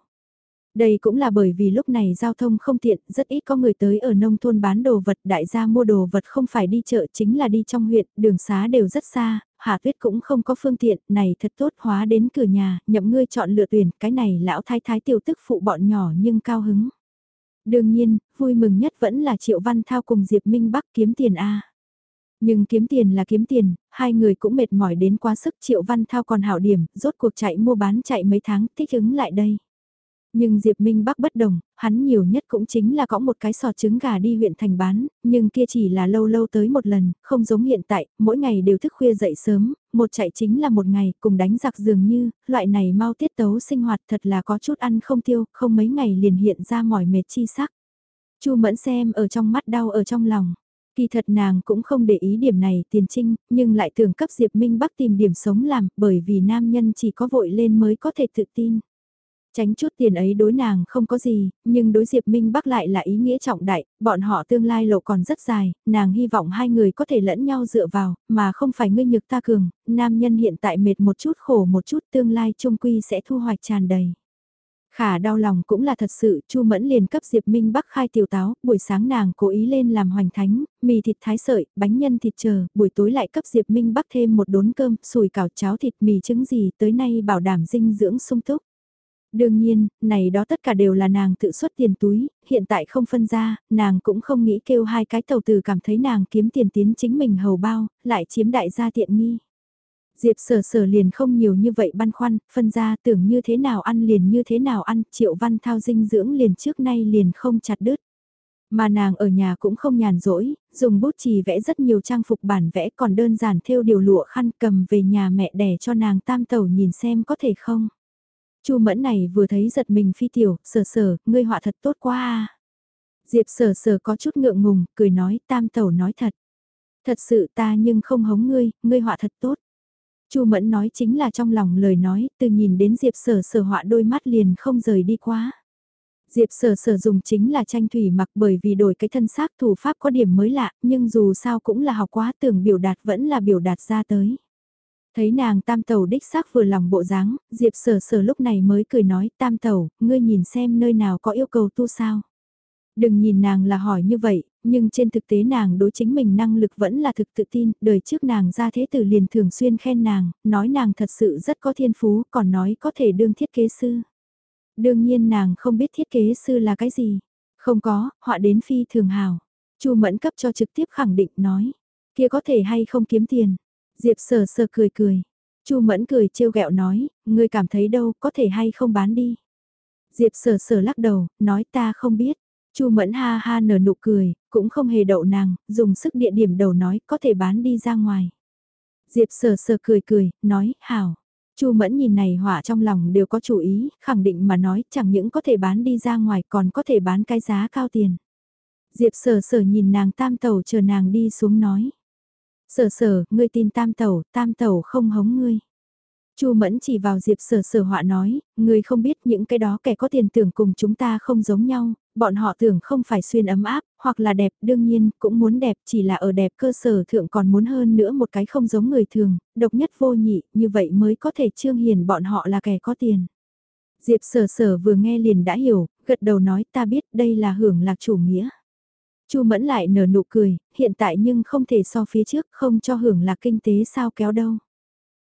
Đây cũng là bởi vì lúc này giao thông không tiện, rất ít có người tới ở nông thôn bán đồ vật, đại gia mua đồ vật không phải đi chợ chính là đi trong huyện, đường xá đều rất xa, Hạ Tuyết cũng không có phương tiện, này thật tốt hóa đến cửa nhà, nhậm ngươi chọn lựa tuyển, cái này lão thái thái tiểu tức phụ bọn nhỏ nhưng cao hứng. Đương nhiên, vui mừng nhất vẫn là Triệu Văn Thao cùng Diệp Minh Bắc kiếm tiền A. Nhưng kiếm tiền là kiếm tiền, hai người cũng mệt mỏi đến quá sức Triệu Văn Thao còn hảo điểm, rốt cuộc chạy mua bán chạy mấy tháng thích ứng lại đây. Nhưng Diệp Minh Bắc bất đồng, hắn nhiều nhất cũng chính là có một cái sọt trứng gà đi huyện thành bán, nhưng kia chỉ là lâu lâu tới một lần, không giống hiện tại, mỗi ngày đều thức khuya dậy sớm, một chạy chính là một ngày, cùng đánh giặc dường như, loại này mau tiết tấu sinh hoạt thật là có chút ăn không tiêu, không mấy ngày liền hiện ra mỏi mệt chi sắc. Chu Mẫn xem ở trong mắt đau ở trong lòng. Kỳ thật nàng cũng không để ý điểm này tiền trinh, nhưng lại tưởng cấp Diệp Minh Bắc tìm điểm sống làm, bởi vì nam nhân chỉ có vội lên mới có thể tự tin. Tránh chút tiền ấy đối nàng không có gì, nhưng đối Diệp Minh Bắc lại là ý nghĩa trọng đại, bọn họ tương lai lộ còn rất dài, nàng hy vọng hai người có thể lẫn nhau dựa vào, mà không phải ngươi nhược ta cường, nam nhân hiện tại mệt một chút khổ một chút tương lai trung quy sẽ thu hoạch tràn đầy. Khả đau lòng cũng là thật sự, Chu Mẫn liền cấp Diệp Minh Bắc khai tiểu táo, buổi sáng nàng cố ý lên làm hoành thánh, mì thịt thái sợi, bánh nhân thịt chờ, buổi tối lại cấp Diệp Minh Bắc thêm một đốn cơm, sùi cảo cháo thịt mì trứng gì tới nay bảo đảm dinh dưỡng sung túc. Đương nhiên, này đó tất cả đều là nàng tự xuất tiền túi, hiện tại không phân ra, nàng cũng không nghĩ kêu hai cái tàu từ cảm thấy nàng kiếm tiền tiến chính mình hầu bao, lại chiếm đại gia tiện nghi. Diệp sở sở liền không nhiều như vậy băn khoăn, phân ra tưởng như thế nào ăn liền như thế nào ăn, triệu văn thao dinh dưỡng liền trước nay liền không chặt đứt. Mà nàng ở nhà cũng không nhàn rỗi, dùng bút chì vẽ rất nhiều trang phục bản vẽ còn đơn giản thêu điều lụa khăn cầm về nhà mẹ đẻ cho nàng tam tàu nhìn xem có thể không. Chu mẫn này vừa thấy giật mình phi tiểu, sở sở, ngươi họa thật tốt quá à. Diệp sở sở có chút ngượng ngùng, cười nói tam tẩu nói thật. Thật sự ta nhưng không hống ngươi, ngươi họa thật tốt. Chu mẫn nói chính là trong lòng lời nói, từ nhìn đến Diệp sở sở họa đôi mắt liền không rời đi quá. Diệp sở sở dùng chính là tranh thủy mặc bởi vì đổi cái thân xác thủ pháp có điểm mới lạ, nhưng dù sao cũng là học quá tưởng biểu đạt vẫn là biểu đạt ra tới. Thấy nàng tam tẩu đích xác vừa lòng bộ dáng, Diệp sở sở lúc này mới cười nói tam tẩu ngươi nhìn xem nơi nào có yêu cầu tu sao. Đừng nhìn nàng là hỏi như vậy, nhưng trên thực tế nàng đối chính mình năng lực vẫn là thực tự tin, đời trước nàng ra thế tử liền thường xuyên khen nàng, nói nàng thật sự rất có thiên phú, còn nói có thể đương thiết kế sư. Đương nhiên nàng không biết thiết kế sư là cái gì, không có, họa đến phi thường hào. Chu Mẫn cấp cho trực tiếp khẳng định nói, kia có thể hay không kiếm tiền, Diệp sờ sờ cười cười. Chu Mẫn cười trêu ghẹo nói, ngươi cảm thấy đâu, có thể hay không bán đi. Diệp sờ sờ lắc đầu, nói ta không biết. Chu Mẫn ha ha nở nụ cười, cũng không hề đậu nàng, dùng sức địa điểm đầu nói có thể bán đi ra ngoài. Diệp sờ sờ cười cười, nói, hảo. Chu Mẫn nhìn này hỏa trong lòng đều có chủ ý, khẳng định mà nói chẳng những có thể bán đi ra ngoài còn có thể bán cái giá cao tiền. Diệp sờ sờ nhìn nàng tam tàu chờ nàng đi xuống nói. Sở sở, ngươi tin tam tẩu, tam tẩu không hống ngươi. Chu Mẫn chỉ vào Diệp Sở Sở họa nói, ngươi không biết những cái đó kẻ có tiền tưởng cùng chúng ta không giống nhau, bọn họ tưởng không phải xuyên ấm áp, hoặc là đẹp, đương nhiên cũng muốn đẹp, chỉ là ở đẹp cơ sở thượng còn muốn hơn nữa một cái không giống người thường, độc nhất vô nhị, như vậy mới có thể trương hiền bọn họ là kẻ có tiền. Diệp Sở Sở vừa nghe liền đã hiểu, gật đầu nói ta biết đây là hưởng lạc chủ nghĩa. Chu Mẫn lại nở nụ cười, hiện tại nhưng không thể so phía trước, không cho hưởng lạc kinh tế sao kéo đâu.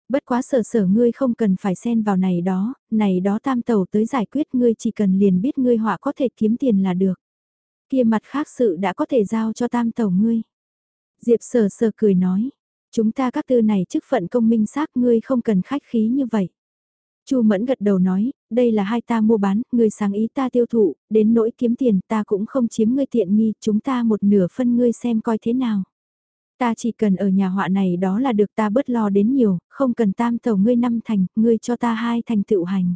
Bất quá sở sở ngươi không cần phải xen vào này đó, này đó tam tàu tới giải quyết ngươi chỉ cần liền biết ngươi họa có thể kiếm tiền là được. Kia mặt khác sự đã có thể giao cho tam tàu ngươi. Diệp sở sở cười nói, chúng ta các tư này chức phận công minh xác ngươi không cần khách khí như vậy. Chu Mẫn gật đầu nói, đây là hai ta mua bán, người sáng ý ta tiêu thụ, đến nỗi kiếm tiền ta cũng không chiếm ngươi tiện nghi, chúng ta một nửa phân ngươi xem coi thế nào. Ta chỉ cần ở nhà họa này đó là được ta bớt lo đến nhiều, không cần tam tàu ngươi năm thành, ngươi cho ta hai thành tựu hành.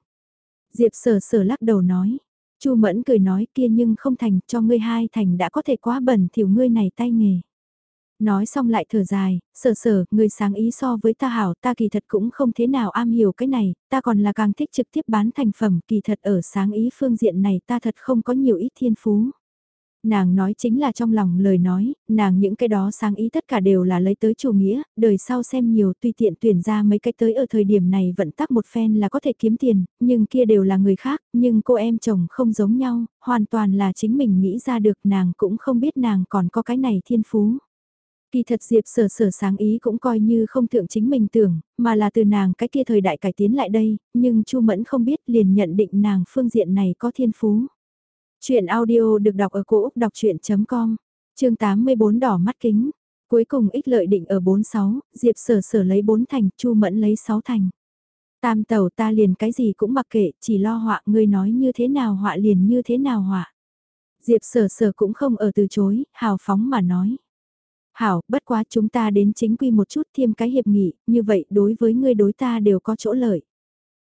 Diệp sở sở lắc đầu nói, Chu Mẫn cười nói kia nhưng không thành, cho ngươi hai thành đã có thể quá bẩn thiểu ngươi này tay nghề. Nói xong lại thở dài, sở sở, người sáng ý so với ta hảo, ta kỳ thật cũng không thế nào am hiểu cái này, ta còn là càng thích trực tiếp bán thành phẩm, kỳ thật ở sáng ý phương diện này ta thật không có nhiều ít thiên phú. Nàng nói chính là trong lòng lời nói, nàng những cái đó sáng ý tất cả đều là lấy tới chủ nghĩa, đời sau xem nhiều tùy tiện tuyển ra mấy cái tới ở thời điểm này vận tắc một phen là có thể kiếm tiền, nhưng kia đều là người khác, nhưng cô em chồng không giống nhau, hoàn toàn là chính mình nghĩ ra được nàng cũng không biết nàng còn có cái này thiên phú. Kỳ thật Diệp sở sở sáng ý cũng coi như không thượng chính mình tưởng, mà là từ nàng cái kia thời đại cải tiến lại đây, nhưng Chu Mẫn không biết liền nhận định nàng phương diện này có thiên phú. Chuyện audio được đọc ở cổ Úc đọc chuyện.com, chương 84 đỏ mắt kính. Cuối cùng ích lợi định ở 46, Diệp sở sở lấy 4 thành, Chu Mẫn lấy 6 thành. Tam tàu ta liền cái gì cũng mặc kệ, chỉ lo họa ngươi nói như thế nào họa liền như thế nào họa. Diệp sở sở cũng không ở từ chối, hào phóng mà nói. Hảo, bất quá chúng ta đến chính quy một chút thêm cái hiệp nghị, như vậy đối với ngươi đối ta đều có chỗ lợi.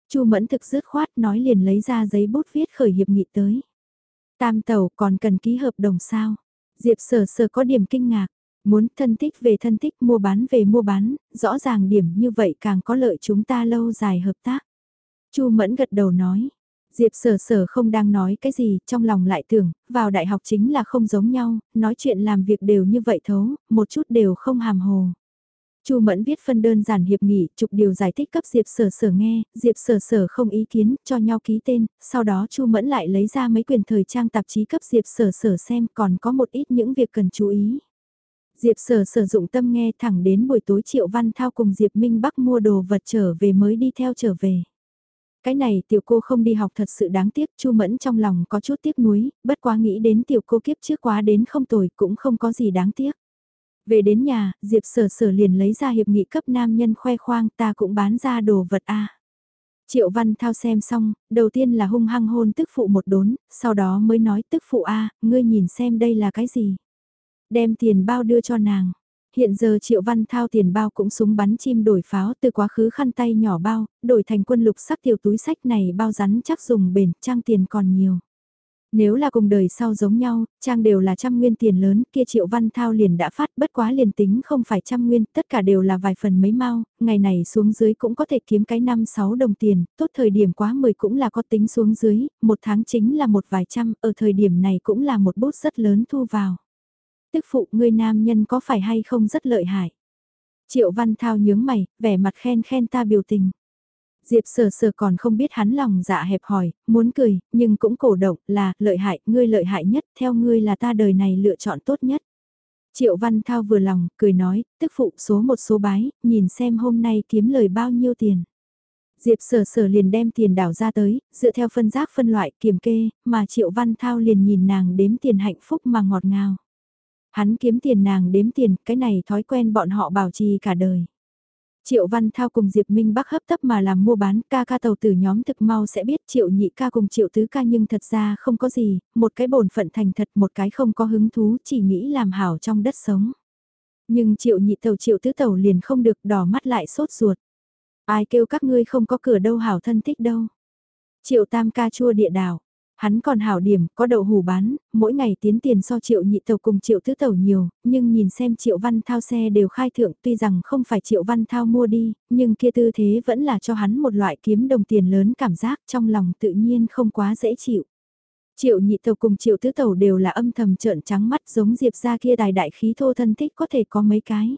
Chu Mẫn thực dứt khoát nói liền lấy ra giấy bút viết khởi hiệp nghị tới. Tam tàu còn cần ký hợp đồng sao? Diệp sở sở có điểm kinh ngạc, muốn thân tích về thân tích mua bán về mua bán, rõ ràng điểm như vậy càng có lợi chúng ta lâu dài hợp tác. Chu Mẫn gật đầu nói, Diệp sở sở không đang nói cái gì, trong lòng lại tưởng, vào đại học chính là không giống nhau, nói chuyện làm việc đều như vậy thấu, một chút đều không hàm hồ. Chu Mẫn viết phân đơn giản hiệp nghị, chụp điều giải thích cấp Diệp Sở Sở nghe, Diệp Sở Sở không ý kiến, cho nhau ký tên, sau đó Chu Mẫn lại lấy ra mấy quyền thời trang tạp chí cấp Diệp Sở Sở xem, còn có một ít những việc cần chú ý. Diệp Sở Sở dụng tâm nghe thẳng đến buổi tối Triệu Văn Thao cùng Diệp Minh Bắc mua đồ vật trở về mới đi theo trở về. Cái này tiểu cô không đi học thật sự đáng tiếc, Chu Mẫn trong lòng có chút tiếc nuối, bất quá nghĩ đến tiểu cô kiếp trước quá đến không tồi cũng không có gì đáng tiếc. Về đến nhà, Diệp sở sở liền lấy ra hiệp nghị cấp nam nhân khoe khoang ta cũng bán ra đồ vật a Triệu Văn Thao xem xong, đầu tiên là hung hăng hôn tức phụ một đốn, sau đó mới nói tức phụ a ngươi nhìn xem đây là cái gì. Đem tiền bao đưa cho nàng. Hiện giờ Triệu Văn Thao tiền bao cũng súng bắn chim đổi pháo từ quá khứ khăn tay nhỏ bao, đổi thành quân lục sắc tiểu túi sách này bao rắn chắc dùng bền, trang tiền còn nhiều. Nếu là cùng đời sau giống nhau, trang đều là trăm nguyên tiền lớn, kia triệu văn thao liền đã phát bất quá liền tính không phải trăm nguyên, tất cả đều là vài phần mấy mau, ngày này xuống dưới cũng có thể kiếm cái năm sáu đồng tiền, tốt thời điểm quá 10 cũng là có tính xuống dưới, một tháng chính là một vài trăm, ở thời điểm này cũng là một bút rất lớn thu vào. Tức phụ người nam nhân có phải hay không rất lợi hại. Triệu văn thao nhướng mày, vẻ mặt khen khen ta biểu tình. Diệp sờ sờ còn không biết hắn lòng dạ hẹp hòi muốn cười, nhưng cũng cổ động là, lợi hại, ngươi lợi hại nhất, theo ngươi là ta đời này lựa chọn tốt nhất. Triệu Văn Thao vừa lòng, cười nói, tức phụ số một số bái, nhìn xem hôm nay kiếm lời bao nhiêu tiền. Diệp sở sở liền đem tiền đảo ra tới, dựa theo phân giác phân loại kiểm kê, mà Triệu Văn Thao liền nhìn nàng đếm tiền hạnh phúc mà ngọt ngào. Hắn kiếm tiền nàng đếm tiền, cái này thói quen bọn họ bảo trì cả đời. Triệu Văn Thao cùng Diệp Minh Bắc hấp tấp mà làm mua bán ca ca tàu tử nhóm thực mau sẽ biết Triệu Nhị ca cùng Triệu Tứ ca nhưng thật ra không có gì, một cái bổn phận thành thật một cái không có hứng thú chỉ nghĩ làm hảo trong đất sống. Nhưng Triệu Nhị tàu Triệu Tứ tàu liền không được đỏ mắt lại sốt ruột. Ai kêu các ngươi không có cửa đâu hảo thân thích đâu. Triệu Tam ca chua địa đảo, Hắn còn hảo điểm, có đậu hủ bán, mỗi ngày tiến tiền so triệu nhị tàu cùng triệu tứ tàu nhiều, nhưng nhìn xem triệu văn thao xe đều khai thượng tuy rằng không phải triệu văn thao mua đi, nhưng kia tư thế vẫn là cho hắn một loại kiếm đồng tiền lớn cảm giác trong lòng tự nhiên không quá dễ chịu. Triệu nhị tàu cùng triệu tứ tàu đều là âm thầm trợn trắng mắt giống diệp ra kia đài đại khí thô thân thích có thể có mấy cái.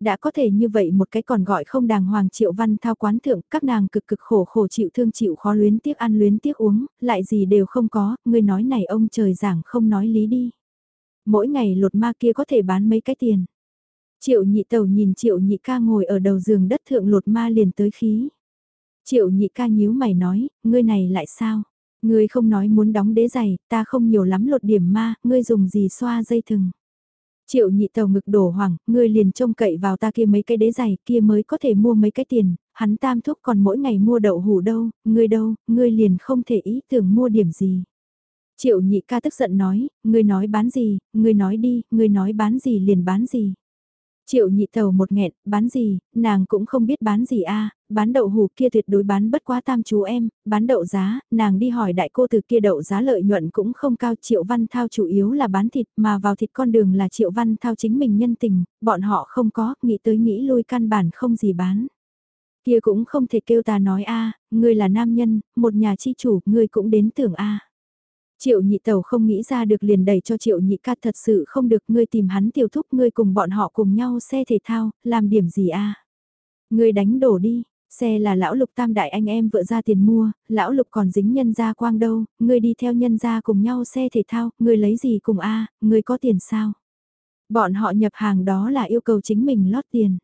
Đã có thể như vậy một cái còn gọi không đàng hoàng triệu văn thao quán thượng, các nàng cực cực khổ khổ chịu thương chịu khó luyến tiếc ăn luyến tiếc uống, lại gì đều không có, người nói này ông trời giảng không nói lý đi. Mỗi ngày lột ma kia có thể bán mấy cái tiền. Triệu nhị tàu nhìn triệu nhị ca ngồi ở đầu giường đất thượng lột ma liền tới khí. Triệu nhị ca nhíu mày nói, ngươi này lại sao? Ngươi không nói muốn đóng đế giày, ta không nhiều lắm lột điểm ma, ngươi dùng gì xoa dây thừng. Triệu nhị tàu ngực đổ hoảng, ngươi liền trông cậy vào ta kia mấy cái đế giày kia mới có thể mua mấy cái tiền, hắn tam thúc còn mỗi ngày mua đậu hủ đâu, ngươi đâu, ngươi liền không thể ý tưởng mua điểm gì. Triệu nhị ca tức giận nói, ngươi nói bán gì, ngươi nói đi, ngươi nói bán gì liền bán gì. Triệu nhị tàu một nghẹn, bán gì, nàng cũng không biết bán gì a bán đậu hủ kia tuyệt đối bán bất quá tam chú em, bán đậu giá, nàng đi hỏi đại cô từ kia đậu giá lợi nhuận cũng không cao Triệu Văn Thao chủ yếu là bán thịt mà vào thịt con đường là Triệu Văn Thao chính mình nhân tình, bọn họ không có, nghĩ tới nghĩ lui căn bản không gì bán. Kia cũng không thể kêu ta nói a ngươi là nam nhân, một nhà chi chủ, ngươi cũng đến tưởng a Triệu nhị tàu không nghĩ ra được liền đẩy cho triệu nhị ca thật sự không được ngươi tìm hắn tiêu thúc ngươi cùng bọn họ cùng nhau xe thể thao, làm điểm gì a Ngươi đánh đổ đi, xe là lão lục tam đại anh em vợ ra tiền mua, lão lục còn dính nhân gia quang đâu, ngươi đi theo nhân gia cùng nhau xe thể thao, ngươi lấy gì cùng a ngươi có tiền sao? Bọn họ nhập hàng đó là yêu cầu chính mình lót tiền.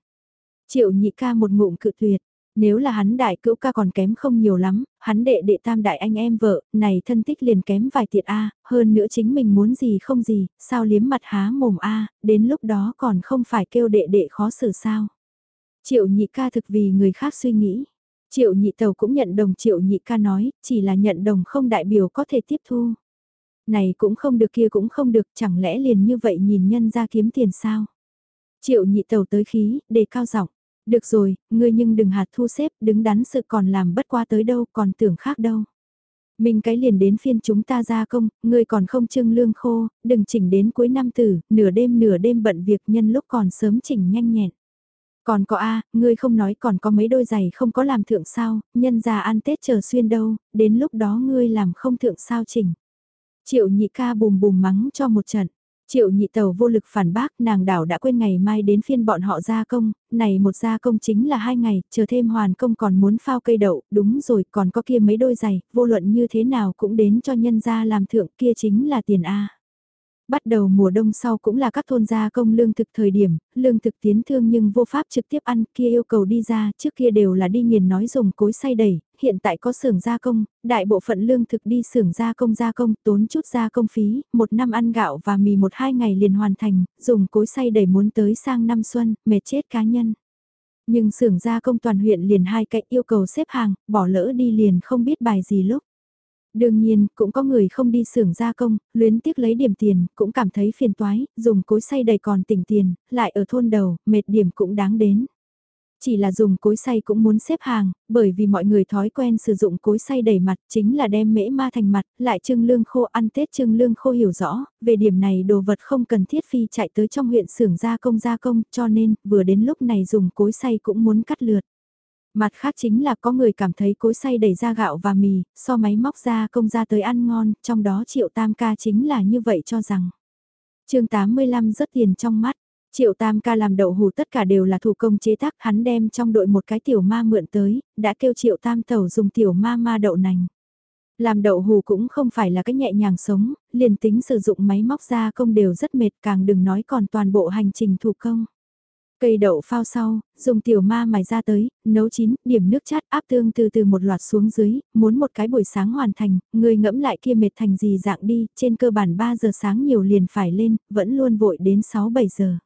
Triệu nhị ca một ngụm cự tuyệt, nếu là hắn đại cữu ca còn kém không nhiều lắm, hắn đệ đệ tam đại anh em vợ, này thân tích liền kém vài tiệt A, hơn nữa chính mình muốn gì không gì, sao liếm mặt há mồm A, đến lúc đó còn không phải kêu đệ đệ khó xử sao. Triệu nhị ca thực vì người khác suy nghĩ. Triệu nhị tàu cũng nhận đồng triệu nhị ca nói, chỉ là nhận đồng không đại biểu có thể tiếp thu. Này cũng không được kia cũng không được, chẳng lẽ liền như vậy nhìn nhân ra kiếm tiền sao? Triệu nhị tàu tới khí, đề cao giọng được rồi, ngươi nhưng đừng hạt thu xếp, đứng đắn sự còn làm bất qua tới đâu, còn tưởng khác đâu. Mình cái liền đến phiên chúng ta ra công, ngươi còn không trưng lương khô, đừng chỉnh đến cuối năm tử, nửa đêm nửa đêm bận việc nhân lúc còn sớm chỉnh nhanh nhẹn. Còn có a, ngươi không nói còn có mấy đôi giày không có làm thượng sao, nhân già ăn Tết chờ xuyên đâu, đến lúc đó ngươi làm không thượng sao chỉnh. Triệu nhị ca bùm bùm mắng cho một trận. Triệu nhị tàu vô lực phản bác nàng đảo đã quên ngày mai đến phiên bọn họ gia công, này một gia công chính là hai ngày, chờ thêm hoàn công còn muốn phao cây đậu, đúng rồi còn có kia mấy đôi giày, vô luận như thế nào cũng đến cho nhân gia làm thượng kia chính là tiền A. Bắt đầu mùa đông sau cũng là các thôn gia công lương thực thời điểm, lương thực tiến thương nhưng vô pháp trực tiếp ăn kia yêu cầu đi ra, trước kia đều là đi nghiền nói dùng cối xay đẩy, hiện tại có xưởng gia công, đại bộ phận lương thực đi xưởng gia công gia công, tốn chút gia công phí, một năm ăn gạo và mì một hai ngày liền hoàn thành, dùng cối xay đầy muốn tới sang năm xuân, mệt chết cá nhân. Nhưng xưởng gia công toàn huyện liền hai cạnh yêu cầu xếp hàng, bỏ lỡ đi liền không biết bài gì lúc. Đương nhiên, cũng có người không đi xưởng gia công, luyến tiếc lấy điểm tiền, cũng cảm thấy phiền toái, dùng cối xay đầy còn tỉnh tiền, lại ở thôn đầu, mệt điểm cũng đáng đến. Chỉ là dùng cối xay cũng muốn xếp hàng, bởi vì mọi người thói quen sử dụng cối xay đẩy mặt chính là đem mễ ma thành mặt, lại trưng lương khô ăn Tết trưng lương khô hiểu rõ, về điểm này đồ vật không cần thiết phi chạy tới trong huyện xưởng gia công gia công, cho nên vừa đến lúc này dùng cối xay cũng muốn cắt lượt. Mặt khác chính là có người cảm thấy cối xay đẩy ra gạo và mì, so máy móc ra công ra tới ăn ngon, trong đó triệu tam ca chính là như vậy cho rằng. chương 85 rất tiền trong mắt, triệu tam ca làm đậu hù tất cả đều là thủ công chế tác, hắn đem trong đội một cái tiểu ma mượn tới, đã kêu triệu tam tẩu dùng tiểu ma ma đậu nành. Làm đậu hù cũng không phải là cái nhẹ nhàng sống, liền tính sử dụng máy móc ra công đều rất mệt càng đừng nói còn toàn bộ hành trình thủ công. Cây đậu phao sau, dùng tiểu ma mài ra tới, nấu chín, điểm nước chát áp tương từ từ một loạt xuống dưới, muốn một cái buổi sáng hoàn thành, người ngẫm lại kia mệt thành gì dạng đi, trên cơ bản 3 giờ sáng nhiều liền phải lên, vẫn luôn vội đến 6-7 giờ.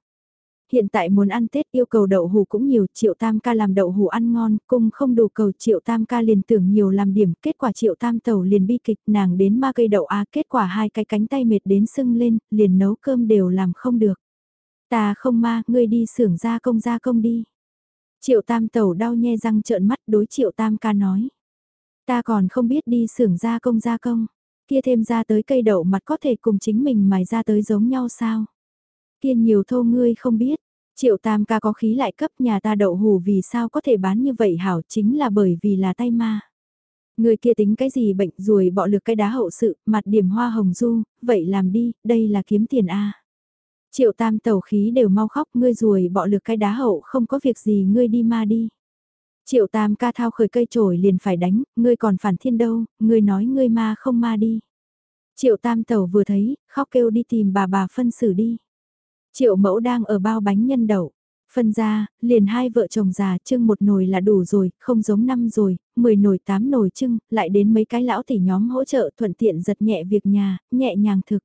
Hiện tại muốn ăn Tết yêu cầu đậu hù cũng nhiều, triệu tam ca làm đậu hù ăn ngon, cung không đủ cầu triệu tam ca liền tưởng nhiều làm điểm, kết quả triệu tam tàu liền bi kịch nàng đến ma cây đậu á kết quả hai cái cánh tay mệt đến sưng lên, liền nấu cơm đều làm không được. Ta không ma, ngươi đi xưởng gia công gia công đi. Triệu tam tẩu đau nhe răng trợn mắt đối triệu tam ca nói. Ta còn không biết đi xưởng gia công gia công. Kia thêm ra tới cây đậu mặt có thể cùng chính mình mài ra tới giống nhau sao? Kia nhiều thô ngươi không biết. Triệu tam ca có khí lại cấp nhà ta đậu hù vì sao có thể bán như vậy hảo chính là bởi vì là tay ma. Người kia tính cái gì bệnh rồi bọ lực cái đá hậu sự, mặt điểm hoa hồng du, vậy làm đi, đây là kiếm tiền A. Triệu tam tẩu khí đều mau khóc ngươi ruồi bọ lực cái đá hậu không có việc gì ngươi đi ma đi. Triệu tam ca thao khởi cây trổi liền phải đánh, ngươi còn phản thiên đâu, ngươi nói ngươi ma không ma đi. Triệu tam tẩu vừa thấy, khóc kêu đi tìm bà bà phân xử đi. Triệu mẫu đang ở bao bánh nhân đậu. Phân ra, liền hai vợ chồng già trưng một nồi là đủ rồi, không giống năm rồi, mười nồi tám nồi trưng, lại đến mấy cái lão tỷ nhóm hỗ trợ thuận tiện giật nhẹ việc nhà, nhẹ nhàng thực.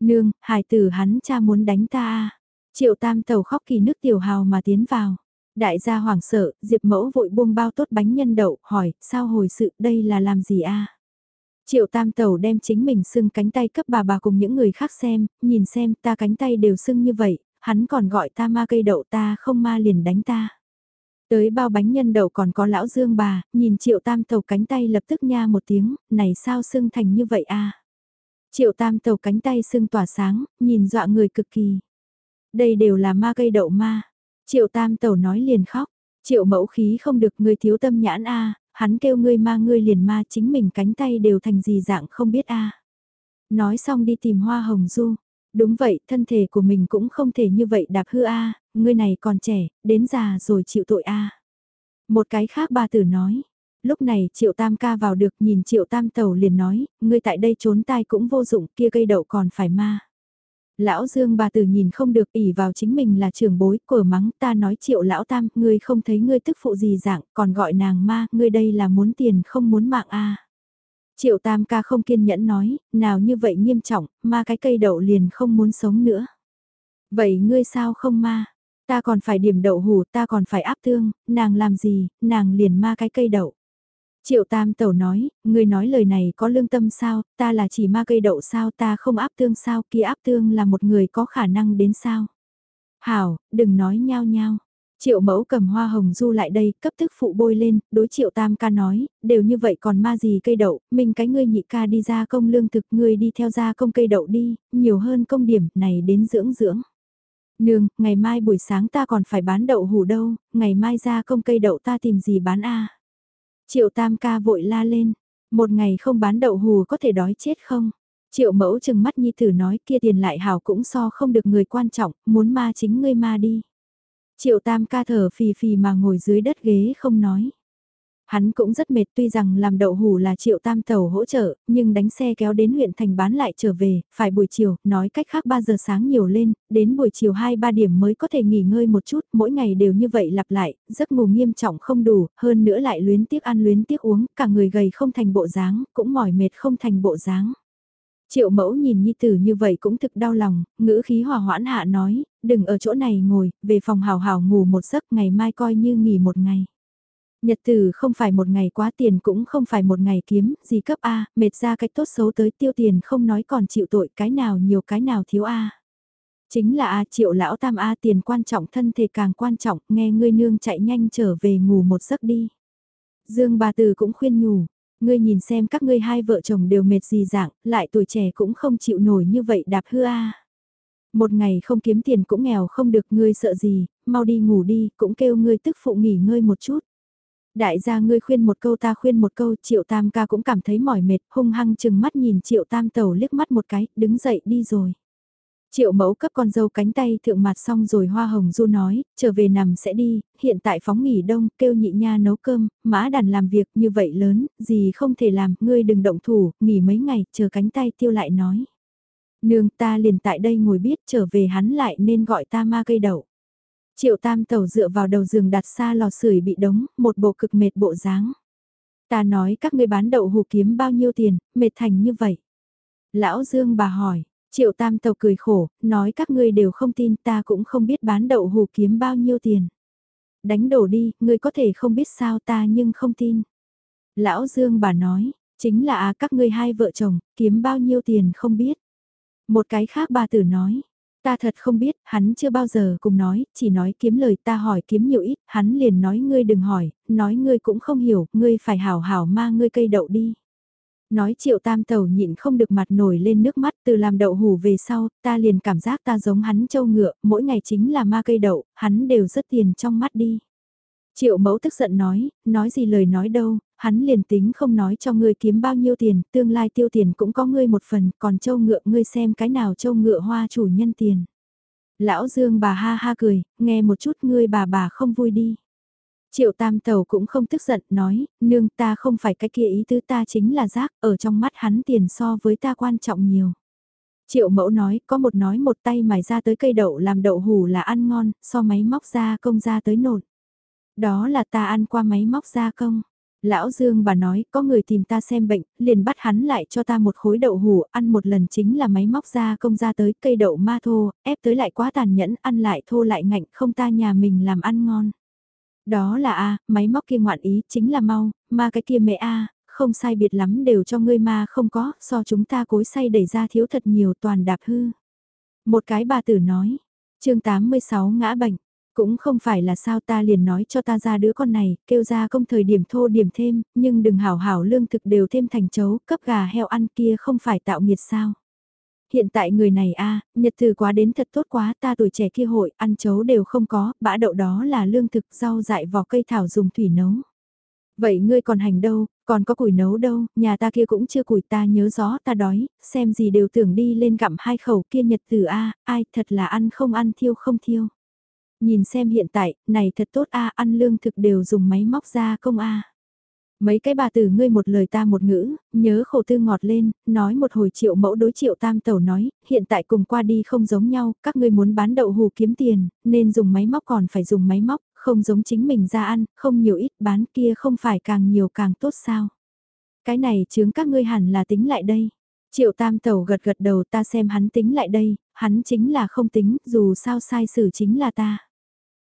Nương, hài tử hắn cha muốn đánh ta. Triệu tam tàu khóc kỳ nước tiểu hào mà tiến vào. Đại gia hoảng sợ, Diệp Mẫu vội buông bao tốt bánh nhân đậu, hỏi, sao hồi sự, đây là làm gì a? Triệu Tam Tẩu đem chính mình sưng cánh tay cấp bà bà cùng những người khác xem, nhìn xem ta cánh tay đều sưng như vậy, hắn còn gọi ta ma cây đậu ta không ma liền đánh ta. Tới bao bánh nhân đậu còn có lão dương bà, nhìn triệu tam Tẩu cánh tay lập tức nha một tiếng, này sao sưng thành như vậy a Triệu tam Tẩu cánh tay sưng tỏa sáng, nhìn dọa người cực kỳ. Đây đều là ma cây đậu ma. Triệu tam Tẩu nói liền khóc, triệu mẫu khí không được người thiếu tâm nhãn a hắn kêu ngươi ma ngươi liền ma chính mình cánh tay đều thành gì dạng không biết a Nói xong đi tìm hoa hồng du. Đúng vậy, thân thể của mình cũng không thể như vậy đạp hư a ngươi này còn trẻ, đến già rồi chịu tội a Một cái khác ba tử nói. Lúc này triệu tam ca vào được nhìn triệu tam tàu liền nói, ngươi tại đây trốn tai cũng vô dụng kia cây đậu còn phải ma. Lão Dương bà tử nhìn không được ỉ vào chính mình là trưởng bối, cửa mắng ta nói triệu lão tam, ngươi không thấy ngươi tức phụ gì dạng, còn gọi nàng ma, ngươi đây là muốn tiền không muốn mạng a Triệu tam ca không kiên nhẫn nói, nào như vậy nghiêm trọng, ma cái cây đậu liền không muốn sống nữa. Vậy ngươi sao không ma? Ta còn phải điểm đậu hủ, ta còn phải áp thương, nàng làm gì, nàng liền ma cái cây đậu. Triệu Tam Tẩu nói, người nói lời này có lương tâm sao, ta là chỉ ma cây đậu sao, ta không áp tương sao, kia áp tương là một người có khả năng đến sao. Hảo, đừng nói nhao nhao. Triệu mẫu cầm hoa hồng du lại đây, cấp tức phụ bôi lên, đối triệu tam ca nói, đều như vậy còn ma gì cây đậu, mình cái ngươi nhị ca đi ra công lương thực, ngươi đi theo ra công cây đậu đi, nhiều hơn công điểm này đến dưỡng dưỡng. Nương, ngày mai buổi sáng ta còn phải bán đậu hủ đâu, ngày mai ra công cây đậu ta tìm gì bán a Triệu tam ca vội la lên, một ngày không bán đậu hù có thể đói chết không? Triệu mẫu chừng mắt nhi tử nói kia tiền lại hảo cũng so không được người quan trọng, muốn ma chính ngươi ma đi. Triệu tam ca thở phì phì mà ngồi dưới đất ghế không nói. Hắn cũng rất mệt tuy rằng làm đậu hủ là triệu tam tàu hỗ trợ, nhưng đánh xe kéo đến huyện thành bán lại trở về, phải buổi chiều, nói cách khác 3 giờ sáng nhiều lên, đến buổi chiều 2-3 điểm mới có thể nghỉ ngơi một chút, mỗi ngày đều như vậy lặp lại, giấc ngủ nghiêm trọng không đủ, hơn nữa lại luyến tiếc ăn luyến tiếc uống, cả người gầy không thành bộ dáng, cũng mỏi mệt không thành bộ dáng. Triệu mẫu nhìn Nhi Tử như vậy cũng thực đau lòng, ngữ khí hòa hoãn hạ nói, đừng ở chỗ này ngồi, về phòng hào hào ngủ một giấc ngày mai coi như nghỉ một ngày. Nhật tử không phải một ngày quá tiền cũng không phải một ngày kiếm, gì cấp A, mệt ra cách tốt xấu tới tiêu tiền không nói còn chịu tội cái nào nhiều cái nào thiếu A. Chính là A triệu lão tam A tiền quan trọng thân thể càng quan trọng, nghe ngươi nương chạy nhanh trở về ngủ một giấc đi. Dương bà từ cũng khuyên nhủ, ngươi nhìn xem các ngươi hai vợ chồng đều mệt gì dạng, lại tuổi trẻ cũng không chịu nổi như vậy đạp hư A. Một ngày không kiếm tiền cũng nghèo không được ngươi sợ gì, mau đi ngủ đi, cũng kêu ngươi tức phụ nghỉ ngơi một chút. Đại gia ngươi khuyên một câu ta khuyên một câu, triệu tam ca cũng cảm thấy mỏi mệt, hung hăng chừng mắt nhìn triệu tam tàu liếc mắt một cái, đứng dậy đi rồi. Triệu mẫu cấp con dâu cánh tay thượng mặt xong rồi hoa hồng du nói, trở về nằm sẽ đi, hiện tại phóng nghỉ đông, kêu nhị nha nấu cơm, mã đàn làm việc như vậy lớn, gì không thể làm, ngươi đừng động thủ, nghỉ mấy ngày, chờ cánh tay tiêu lại nói. Nương ta liền tại đây ngồi biết trở về hắn lại nên gọi ta ma cây đậu. Triệu tam Tẩu dựa vào đầu giường đặt xa lò sưởi bị đống, một bộ cực mệt bộ dáng. Ta nói các ngươi bán đậu hù kiếm bao nhiêu tiền, mệt thành như vậy. Lão Dương bà hỏi, triệu tam tàu cười khổ, nói các ngươi đều không tin ta cũng không biết bán đậu hù kiếm bao nhiêu tiền. Đánh đổ đi, ngươi có thể không biết sao ta nhưng không tin. Lão Dương bà nói, chính là à các ngươi hai vợ chồng, kiếm bao nhiêu tiền không biết. Một cái khác bà tử nói, Ta thật không biết, hắn chưa bao giờ cùng nói, chỉ nói kiếm lời ta hỏi kiếm nhiều ít, hắn liền nói ngươi đừng hỏi, nói ngươi cũng không hiểu, ngươi phải hảo hảo ma ngươi cây đậu đi. Nói triệu tam tàu nhịn không được mặt nổi lên nước mắt từ làm đậu hủ về sau, ta liền cảm giác ta giống hắn châu ngựa, mỗi ngày chính là ma cây đậu, hắn đều rất tiền trong mắt đi. Triệu mẫu tức giận nói, nói gì lời nói đâu, hắn liền tính không nói cho ngươi kiếm bao nhiêu tiền, tương lai tiêu tiền cũng có ngươi một phần, còn châu ngựa ngươi xem cái nào châu ngựa hoa chủ nhân tiền. Lão Dương bà ha ha cười, nghe một chút ngươi bà bà không vui đi. Triệu tam tàu cũng không tức giận, nói, nương ta không phải cái kia ý tứ ta chính là rác, ở trong mắt hắn tiền so với ta quan trọng nhiều. Triệu mẫu nói, có một nói một tay mài ra tới cây đậu làm đậu hủ là ăn ngon, so máy móc ra công ra tới nột. Đó là ta ăn qua máy móc gia công. Lão Dương bà nói, có người tìm ta xem bệnh, liền bắt hắn lại cho ta một khối đậu hủ, ăn một lần chính là máy móc ra công ra tới cây đậu ma thô, ép tới lại quá tàn nhẫn, ăn lại thô lại ngạnh, không ta nhà mình làm ăn ngon. Đó là A, máy móc kia ngoạn ý chính là mau, mà cái kia mẹ A, không sai biệt lắm đều cho ngươi mà không có, so chúng ta cối say đẩy ra thiếu thật nhiều toàn đạp hư. Một cái bà tử nói, chương 86 ngã bệnh, cũng không phải là sao ta liền nói cho ta ra đứa con này, kêu ra công thời điểm thô điểm thêm, nhưng đừng hảo hảo lương thực đều thêm thành chấu, cấp gà heo ăn kia không phải tạo nghiệt sao. Hiện tại người này a nhật từ quá đến thật tốt quá ta tuổi trẻ kia hội, ăn chấu đều không có, bã đậu đó là lương thực rau dại vỏ cây thảo dùng thủy nấu. Vậy ngươi còn hành đâu, còn có củi nấu đâu, nhà ta kia cũng chưa củi ta nhớ rõ ta đói, xem gì đều tưởng đi lên gặm hai khẩu kia nhật từ a ai thật là ăn không ăn thiêu không thiêu. Nhìn xem hiện tại, này thật tốt a ăn lương thực đều dùng máy móc ra công a Mấy cái bà tử ngươi một lời ta một ngữ, nhớ khổ tư ngọt lên, nói một hồi triệu mẫu đối triệu tam tẩu nói, hiện tại cùng qua đi không giống nhau, các ngươi muốn bán đậu hù kiếm tiền, nên dùng máy móc còn phải dùng máy móc, không giống chính mình ra ăn, không nhiều ít bán kia không phải càng nhiều càng tốt sao. Cái này chướng các ngươi hẳn là tính lại đây. Triệu tam tẩu gật gật đầu ta xem hắn tính lại đây, hắn chính là không tính, dù sao sai xử chính là ta.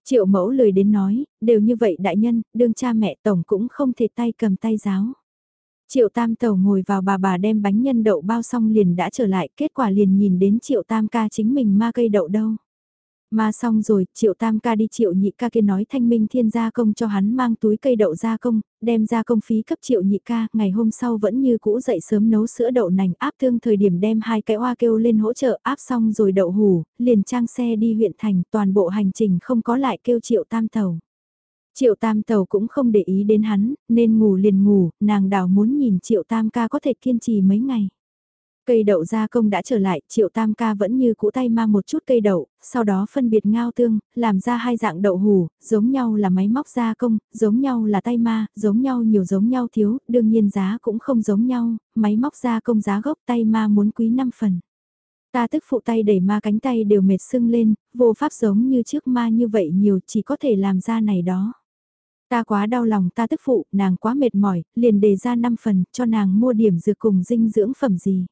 Triệu mẫu lời đến nói, đều như vậy đại nhân, đương cha mẹ tổng cũng không thể tay cầm tay giáo. Triệu tam tàu ngồi vào bà bà đem bánh nhân đậu bao xong liền đã trở lại, kết quả liền nhìn đến triệu tam ca chính mình ma cây đậu đâu. Mà xong rồi, triệu tam ca đi triệu nhị ca kia nói thanh minh thiên gia công cho hắn mang túi cây đậu gia công, đem gia công phí cấp triệu nhị ca, ngày hôm sau vẫn như cũ dậy sớm nấu sữa đậu nành áp thương thời điểm đem hai cái hoa kêu lên hỗ trợ áp xong rồi đậu hủ, liền trang xe đi huyện thành toàn bộ hành trình không có lại kêu triệu tam tàu. Triệu tam tàu cũng không để ý đến hắn, nên ngủ liền ngủ, nàng đào muốn nhìn triệu tam ca có thể kiên trì mấy ngày. Cây đậu gia công đã trở lại, triệu tam ca vẫn như cũ tay ma một chút cây đậu, sau đó phân biệt ngao tương, làm ra hai dạng đậu hủ, giống nhau là máy móc gia công, giống nhau là tay ma, giống nhau nhiều giống nhau thiếu, đương nhiên giá cũng không giống nhau, máy móc gia công giá gốc tay ma muốn quý 5 phần. Ta tức phụ tay đẩy ma cánh tay đều mệt sưng lên, vô pháp giống như trước ma như vậy nhiều chỉ có thể làm ra này đó. Ta quá đau lòng ta tức phụ, nàng quá mệt mỏi, liền đề ra 5 phần, cho nàng mua điểm dược cùng dinh dưỡng phẩm gì.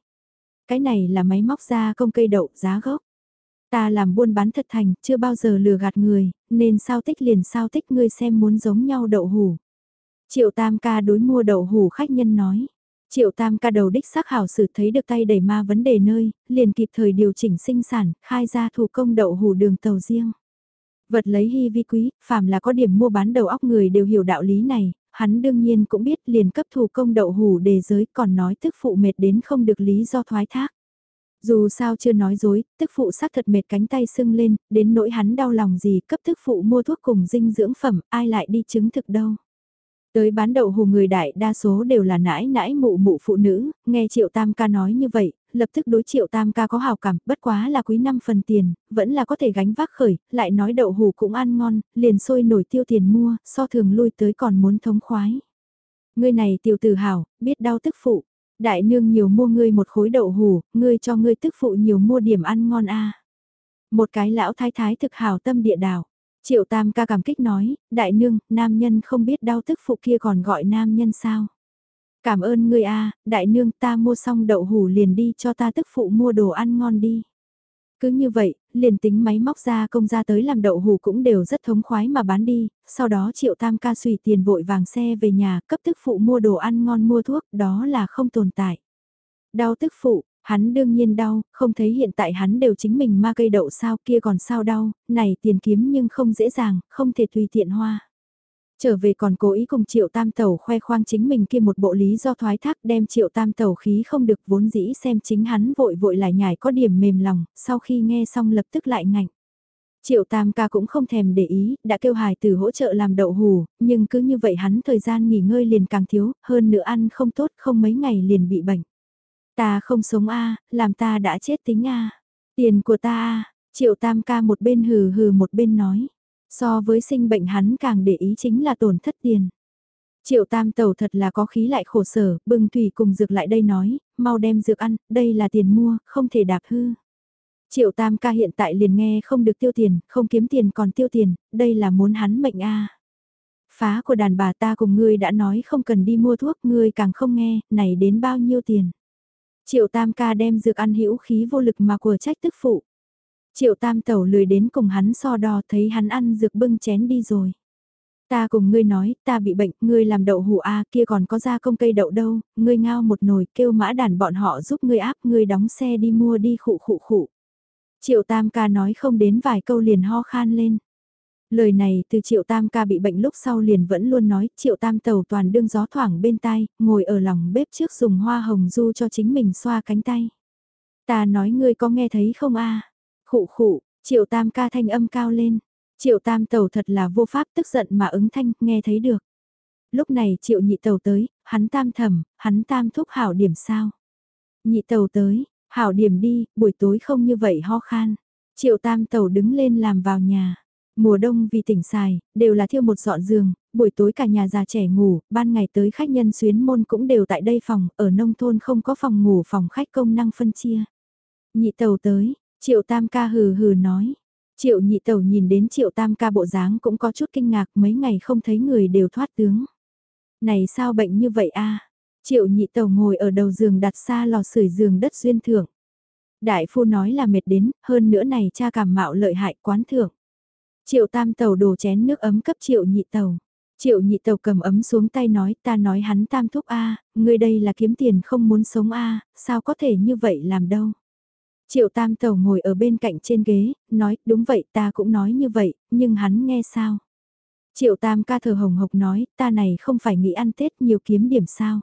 Cái này là máy móc ra công cây đậu giá gốc. Ta làm buôn bán thật thành, chưa bao giờ lừa gạt người, nên sao tích liền sao tích ngươi xem muốn giống nhau đậu hủ. Triệu Tam ca đối mua đậu hủ khách nhân nói. Triệu Tam ca đầu đích xác hảo sự thấy được tay đẩy ma vấn đề nơi, liền kịp thời điều chỉnh sinh sản, khai ra thủ công đậu hủ đường tàu riêng. Vật lấy hy vi quý, phàm là có điểm mua bán đầu óc người đều hiểu đạo lý này, hắn đương nhiên cũng biết liền cấp thủ công đậu hủ đề giới còn nói tức phụ mệt đến không được lý do thoái thác. Dù sao chưa nói dối, tức phụ xác thật mệt cánh tay sưng lên, đến nỗi hắn đau lòng gì cấp tức phụ mua thuốc cùng dinh dưỡng phẩm, ai lại đi chứng thực đâu. Tới bán đậu hù người đại đa số đều là nãi nãi mụ mụ phụ nữ, nghe triệu tam ca nói như vậy, lập tức đối triệu tam ca có hào cảm, bất quá là quý năm phần tiền, vẫn là có thể gánh vác khởi, lại nói đậu hù cũng ăn ngon, liền sôi nổi tiêu tiền mua, so thường lui tới còn muốn thống khoái. Ngươi này tiểu tử hào, biết đau tức phụ, đại nương nhiều mua ngươi một khối đậu hù, ngươi cho ngươi tức phụ nhiều mua điểm ăn ngon a. Một cái lão thái thái thực hào tâm địa đảo. Triệu tam ca cảm kích nói, đại nương, nam nhân không biết đau tức phụ kia còn gọi nam nhân sao. Cảm ơn ngươi a, đại nương ta mua xong đậu hủ liền đi cho ta tức phụ mua đồ ăn ngon đi. Cứ như vậy, liền tính máy móc ra công ra tới làm đậu hủ cũng đều rất thống khoái mà bán đi, sau đó triệu tam ca suy tiền vội vàng xe về nhà cấp tức phụ mua đồ ăn ngon mua thuốc, đó là không tồn tại. Đau tức phụ, hắn đương nhiên đau, không thấy hiện tại hắn đều chính mình ma cây đậu sao kia còn sao đau, này tiền kiếm nhưng không dễ dàng, không thể tùy tiện hoa. Trở về còn cố ý cùng triệu tam tàu khoe khoang chính mình kia một bộ lý do thoái thác đem triệu tam tàu khí không được vốn dĩ xem chính hắn vội vội lại nhảy có điểm mềm lòng, sau khi nghe xong lập tức lại ngạnh. Triệu tam ca cũng không thèm để ý, đã kêu hài từ hỗ trợ làm đậu hù, nhưng cứ như vậy hắn thời gian nghỉ ngơi liền càng thiếu, hơn nữa ăn không tốt không mấy ngày liền bị bệnh. Ta không sống a làm ta đã chết tính a Tiền của ta a triệu tam ca một bên hừ hừ một bên nói. So với sinh bệnh hắn càng để ý chính là tổn thất tiền. Triệu tam Tẩu thật là có khí lại khổ sở, bưng thủy cùng dược lại đây nói, mau đem dược ăn, đây là tiền mua, không thể đạp hư. Triệu tam ca hiện tại liền nghe không được tiêu tiền, không kiếm tiền còn tiêu tiền, đây là muốn hắn mệnh a Phá của đàn bà ta cùng ngươi đã nói không cần đi mua thuốc, ngươi càng không nghe, này đến bao nhiêu tiền. Triệu tam ca đem dược ăn hữu khí vô lực mà của trách tức phụ. Triệu tam tẩu lười đến cùng hắn so đo thấy hắn ăn dược bưng chén đi rồi. Ta cùng ngươi nói, ta bị bệnh, ngươi làm đậu hủ A kia còn có ra công cây đậu đâu, ngươi ngao một nồi kêu mã đàn bọn họ giúp ngươi áp ngươi đóng xe đi mua đi khụ khụ khụ. Triệu Tam ca nói không đến vài câu liền ho khan lên. Lời này từ Triệu Tam ca bị bệnh lúc sau liền vẫn luôn nói Triệu Tam tàu toàn đương gió thoảng bên tai, ngồi ở lòng bếp trước dùng hoa hồng du cho chính mình xoa cánh tay. Ta nói ngươi có nghe thấy không a? Khụ khụ, Triệu Tam ca thanh âm cao lên. Triệu Tam tàu thật là vô pháp tức giận mà ứng thanh, nghe thấy được. Lúc này Triệu nhị tàu tới, hắn tam thầm, hắn tam thúc hảo điểm sao. Nhị tàu tới, hảo điểm đi, buổi tối không như vậy ho khan. Triệu tam tàu đứng lên làm vào nhà. Mùa đông vì tỉnh xài, đều là thiêu một dọn giường, buổi tối cả nhà già trẻ ngủ, ban ngày tới khách nhân xuyến môn cũng đều tại đây phòng, ở nông thôn không có phòng ngủ phòng khách công năng phân chia. Nhị tàu tới, triệu tam ca hừ hừ nói. Triệu nhị tàu nhìn đến triệu tam ca bộ dáng cũng có chút kinh ngạc mấy ngày không thấy người đều thoát tướng. Này sao bệnh như vậy a Triệu nhị tàu ngồi ở đầu giường đặt xa lò sưởi giường đất duyên thượng. Đại phu nói là mệt đến, hơn nữa này cha cảm mạo lợi hại quán thượng. Triệu tam tàu đổ chén nước ấm cấp triệu nhị tàu. Triệu nhị tàu cầm ấm xuống tay nói ta nói hắn tam thúc a ngươi đây là kiếm tiền không muốn sống a sao có thể như vậy làm đâu. Triệu tam tẩu ngồi ở bên cạnh trên ghế, nói đúng vậy ta cũng nói như vậy, nhưng hắn nghe sao. Triệu tam ca thờ hồng hộc nói ta này không phải nghĩ ăn Tết nhiều kiếm điểm sao.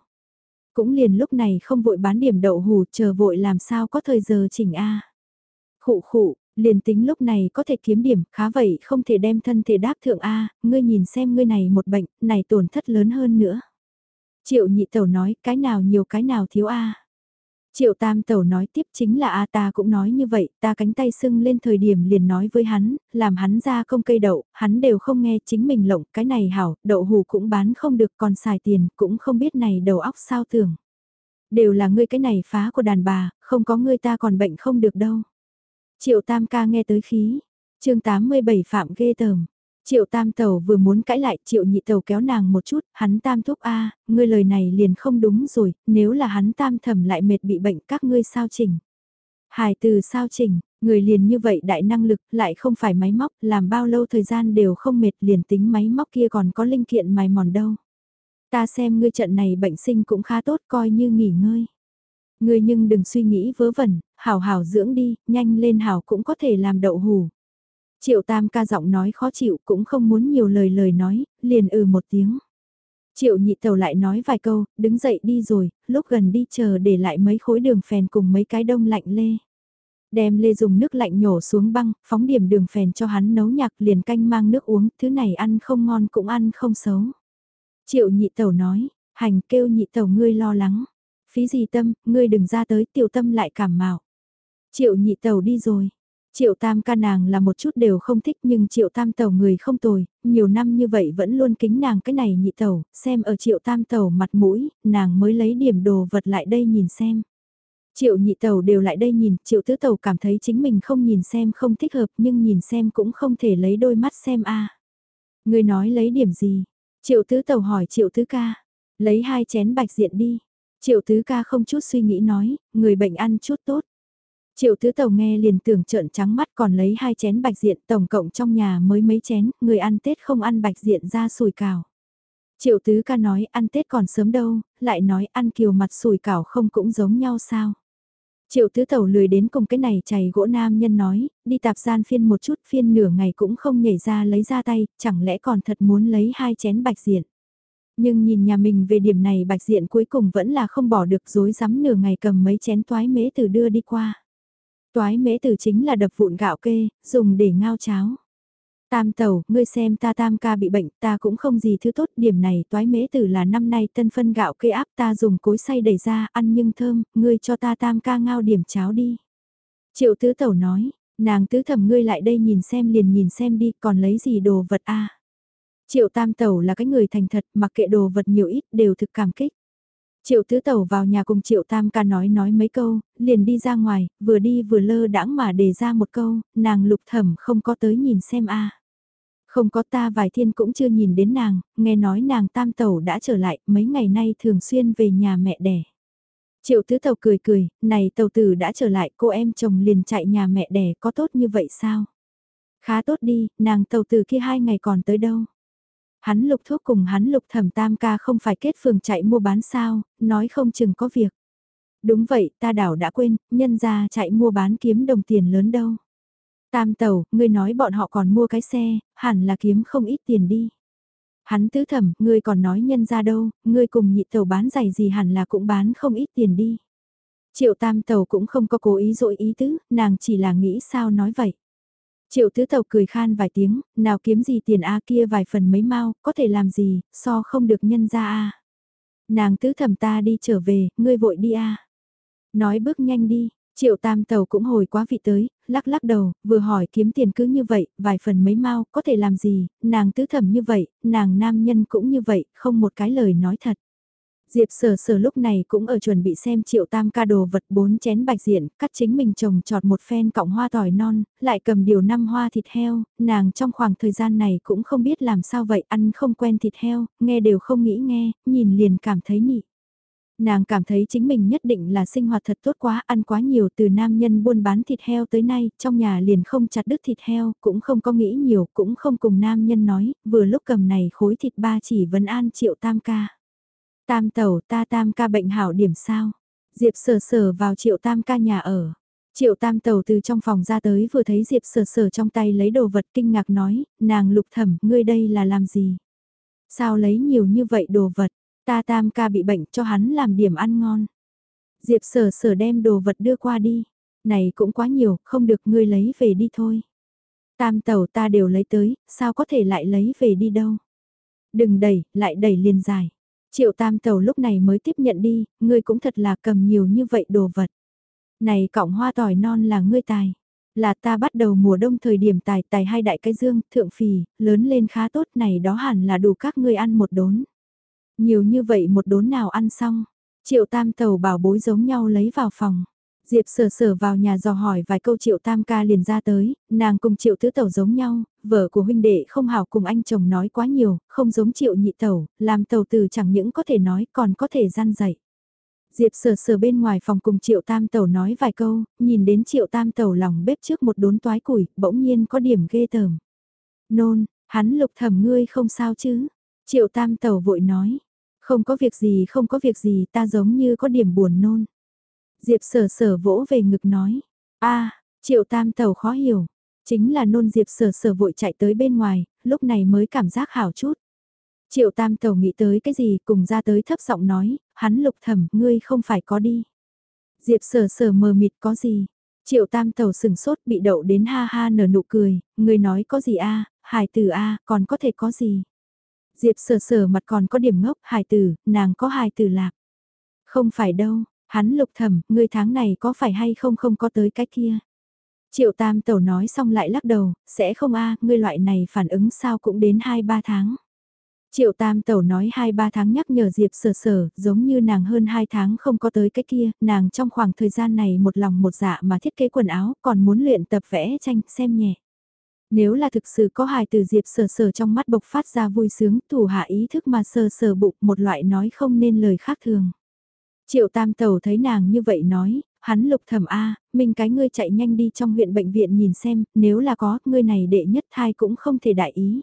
Cũng liền lúc này không vội bán điểm đậu hù chờ vội làm sao có thời giờ chỉnh a Khụ khụ, liền tính lúc này có thể kiếm điểm, khá vậy không thể đem thân thể đáp thượng A, ngươi nhìn xem ngươi này một bệnh, này tổn thất lớn hơn nữa. Triệu nhị tẩu nói, cái nào nhiều cái nào thiếu A. Triệu tam tẩu nói tiếp chính là A ta cũng nói như vậy, ta cánh tay sưng lên thời điểm liền nói với hắn, làm hắn ra công cây đậu, hắn đều không nghe chính mình lộng, cái này hảo, đậu hù cũng bán không được còn xài tiền, cũng không biết này đầu óc sao tưởng. Đều là ngươi cái này phá của đàn bà, không có ngươi ta còn bệnh không được đâu. Triệu Tam ca nghe tới khí. chương 87 phạm ghê tởm. Triệu Tam tàu vừa muốn cãi lại, Triệu nhị tàu kéo nàng một chút, hắn Tam thúc a, ngươi lời này liền không đúng rồi, nếu là hắn Tam thầm lại mệt bị bệnh các ngươi sao chỉnh. Hài từ sao chỉnh, người liền như vậy đại năng lực lại không phải máy móc, làm bao lâu thời gian đều không mệt liền tính máy móc kia còn có linh kiện mài mòn đâu. Ta xem ngươi trận này bệnh sinh cũng khá tốt coi như nghỉ ngơi. Ngươi nhưng đừng suy nghĩ vớ vẩn, hảo hảo dưỡng đi, nhanh lên hảo cũng có thể làm đậu hù. Triệu tam ca giọng nói khó chịu cũng không muốn nhiều lời lời nói, liền ừ một tiếng. Triệu nhị tàu lại nói vài câu, đứng dậy đi rồi, lúc gần đi chờ để lại mấy khối đường phèn cùng mấy cái đông lạnh lê. Đem lê dùng nước lạnh nhổ xuống băng, phóng điểm đường phèn cho hắn nấu nhạc liền canh mang nước uống, thứ này ăn không ngon cũng ăn không xấu. Triệu nhị tàu nói, hành kêu nhị tàu ngươi lo lắng. Phí gì tâm, ngươi đừng ra tới tiểu tâm lại cảm mạo. Triệu nhị tàu đi rồi. Triệu tam ca nàng là một chút đều không thích nhưng triệu tam tàu người không tồi, nhiều năm như vậy vẫn luôn kính nàng cái này nhị tàu, xem ở triệu tam tàu mặt mũi, nàng mới lấy điểm đồ vật lại đây nhìn xem. Triệu nhị tàu đều lại đây nhìn, triệu tứ tàu cảm thấy chính mình không nhìn xem không thích hợp nhưng nhìn xem cũng không thể lấy đôi mắt xem a Người nói lấy điểm gì? Triệu tứ tàu hỏi triệu tứ ca, lấy hai chén bạch diện đi. Triệu tứ ca không chút suy nghĩ nói, người bệnh ăn chút tốt. Triệu tứ tàu nghe liền tưởng trợn trắng mắt còn lấy hai chén bạch diện tổng cộng trong nhà mới mấy chén, người ăn Tết không ăn bạch diện ra sùi cào. Triệu tứ ca nói ăn Tết còn sớm đâu, lại nói ăn kiều mặt sùi cảo không cũng giống nhau sao. Triệu tứ tàu lười đến cùng cái này chày gỗ nam nhân nói, đi tạp gian phiên một chút phiên nửa ngày cũng không nhảy ra lấy ra tay, chẳng lẽ còn thật muốn lấy hai chén bạch diện. Nhưng nhìn nhà mình về điểm này bạch diện cuối cùng vẫn là không bỏ được dối rắm nửa ngày cầm mấy chén toái mễ từ đưa đi qua. Toái mễ tử chính là đập vụn gạo kê, dùng để ngao cháo. Tam tẩu ngươi xem ta tam ca bị bệnh, ta cũng không gì thứ tốt, điểm này toái mễ tử là năm nay tân phân gạo kê áp ta dùng cối xay đẩy ra, ăn nhưng thơm, ngươi cho ta tam ca ngao điểm cháo đi. Triệu tứ tẩu nói, nàng tứ thẩm ngươi lại đây nhìn xem liền nhìn xem đi, còn lấy gì đồ vật a Triệu tam tẩu là cái người thành thật, mặc kệ đồ vật nhiều ít đều thực cảm kích. Triệu tứ tẩu vào nhà cùng triệu tam ca nói nói mấy câu, liền đi ra ngoài, vừa đi vừa lơ đãng mà đề ra một câu, nàng lục thẩm không có tới nhìn xem a Không có ta vài thiên cũng chưa nhìn đến nàng, nghe nói nàng tam tẩu đã trở lại, mấy ngày nay thường xuyên về nhà mẹ đẻ. Triệu tứ tẩu cười cười, này tàu tử đã trở lại, cô em chồng liền chạy nhà mẹ đẻ, có tốt như vậy sao? Khá tốt đi, nàng tàu tử kia hai ngày còn tới đâu? Hắn lục thuốc cùng hắn lục thẩm tam ca không phải kết phường chạy mua bán sao, nói không chừng có việc. Đúng vậy, ta đảo đã quên, nhân ra chạy mua bán kiếm đồng tiền lớn đâu. Tam tàu, ngươi nói bọn họ còn mua cái xe, hẳn là kiếm không ít tiền đi. Hắn tứ thẩm, ngươi còn nói nhân ra đâu, ngươi cùng nhị tàu bán giày gì hẳn là cũng bán không ít tiền đi. Triệu tam tàu cũng không có cố ý dội ý tứ, nàng chỉ là nghĩ sao nói vậy. Triệu tứ tàu cười khan vài tiếng, nào kiếm gì tiền A kia vài phần mấy mau, có thể làm gì, so không được nhân ra A. Nàng tứ thẩm ta đi trở về, ngươi vội đi A. Nói bước nhanh đi, triệu tam tàu cũng hồi quá vị tới, lắc lắc đầu, vừa hỏi kiếm tiền cứ như vậy, vài phần mấy mau, có thể làm gì, nàng tứ thẩm như vậy, nàng nam nhân cũng như vậy, không một cái lời nói thật. Diệp sở sở lúc này cũng ở chuẩn bị xem triệu tam ca đồ vật bốn chén bạch diện, cắt chính mình trồng trọt một phen cọng hoa tỏi non, lại cầm điều năm hoa thịt heo, nàng trong khoảng thời gian này cũng không biết làm sao vậy, ăn không quen thịt heo, nghe đều không nghĩ nghe, nhìn liền cảm thấy nhị. Nàng cảm thấy chính mình nhất định là sinh hoạt thật tốt quá, ăn quá nhiều từ nam nhân buôn bán thịt heo tới nay, trong nhà liền không chặt đứt thịt heo, cũng không có nghĩ nhiều, cũng không cùng nam nhân nói, vừa lúc cầm này khối thịt ba chỉ vấn an triệu tam ca. Tam tẩu ta tam ca bệnh hảo điểm sao? Diệp sờ sờ vào triệu tam ca nhà ở. Triệu tam tẩu từ trong phòng ra tới vừa thấy Diệp sờ sờ trong tay lấy đồ vật kinh ngạc nói, nàng lục thẩm, ngươi đây là làm gì? Sao lấy nhiều như vậy đồ vật? Ta tam ca bị bệnh cho hắn làm điểm ăn ngon. Diệp sở sở đem đồ vật đưa qua đi. Này cũng quá nhiều, không được ngươi lấy về đi thôi. Tam Tẩu ta đều lấy tới, sao có thể lại lấy về đi đâu. Đừng đẩy, lại đẩy liền dài. Triệu tam tàu lúc này mới tiếp nhận đi, ngươi cũng thật là cầm nhiều như vậy đồ vật. Này cọng hoa tỏi non là ngươi tài. Là ta bắt đầu mùa đông thời điểm tài tài hai đại cái dương, thượng phì, lớn lên khá tốt này đó hẳn là đủ các ngươi ăn một đốn. Nhiều như vậy một đốn nào ăn xong, triệu tam tàu bảo bối giống nhau lấy vào phòng. Diệp sở sở vào nhà dò hỏi vài câu triệu tam ca liền ra tới, nàng cùng triệu tứ tẩu giống nhau, vợ của huynh đệ không hảo cùng anh chồng nói quá nhiều, không giống triệu nhị tẩu, làm tàu từ chẳng những có thể nói còn có thể gian dạy. Diệp sở sở bên ngoài phòng cùng triệu tam tẩu nói vài câu, nhìn đến triệu tam tẩu lòng bếp trước một đốn toái củi, bỗng nhiên có điểm ghê tởm. Nôn, hắn lục thẩm ngươi không sao chứ? Triệu tam tẩu vội nói, không có việc gì không có việc gì ta giống như có điểm buồn nôn. Diệp sở sở vỗ về ngực nói. a triệu tam tàu khó hiểu. Chính là nôn diệp sở sở vội chạy tới bên ngoài, lúc này mới cảm giác hảo chút. Triệu tam tàu nghĩ tới cái gì cùng ra tới thấp giọng nói, hắn lục thẩm ngươi không phải có đi. Diệp sở sở mờ mịt có gì. Triệu tam tàu sừng sốt bị đậu đến ha ha nở nụ cười, ngươi nói có gì a hài tử a còn có thể có gì. Diệp Sở Sở mặt còn có điểm ngốc, hài tử, nàng có hài tử lạc. Không phải đâu, hắn lục thẩm, ngươi tháng này có phải hay không không có tới cái kia. Triệu tam tẩu nói xong lại lắc đầu, sẽ không a ngươi loại này phản ứng sao cũng đến 2-3 tháng. Triệu tam tẩu nói 2-3 tháng nhắc nhở Diệp sờ sờ, giống như nàng hơn 2 tháng không có tới cái kia, nàng trong khoảng thời gian này một lòng một dạ mà thiết kế quần áo, còn muốn luyện tập vẽ tranh xem nhẹ. Nếu là thực sự có hài từ Diệp sờ sờ trong mắt bộc phát ra vui sướng, thủ hạ ý thức mà sờ sờ bụng một loại nói không nên lời khác thường. Triệu tam tẩu thấy nàng như vậy nói, hắn lục thầm A, mình cái ngươi chạy nhanh đi trong huyện bệnh viện nhìn xem, nếu là có, ngươi này đệ nhất thai cũng không thể đại ý.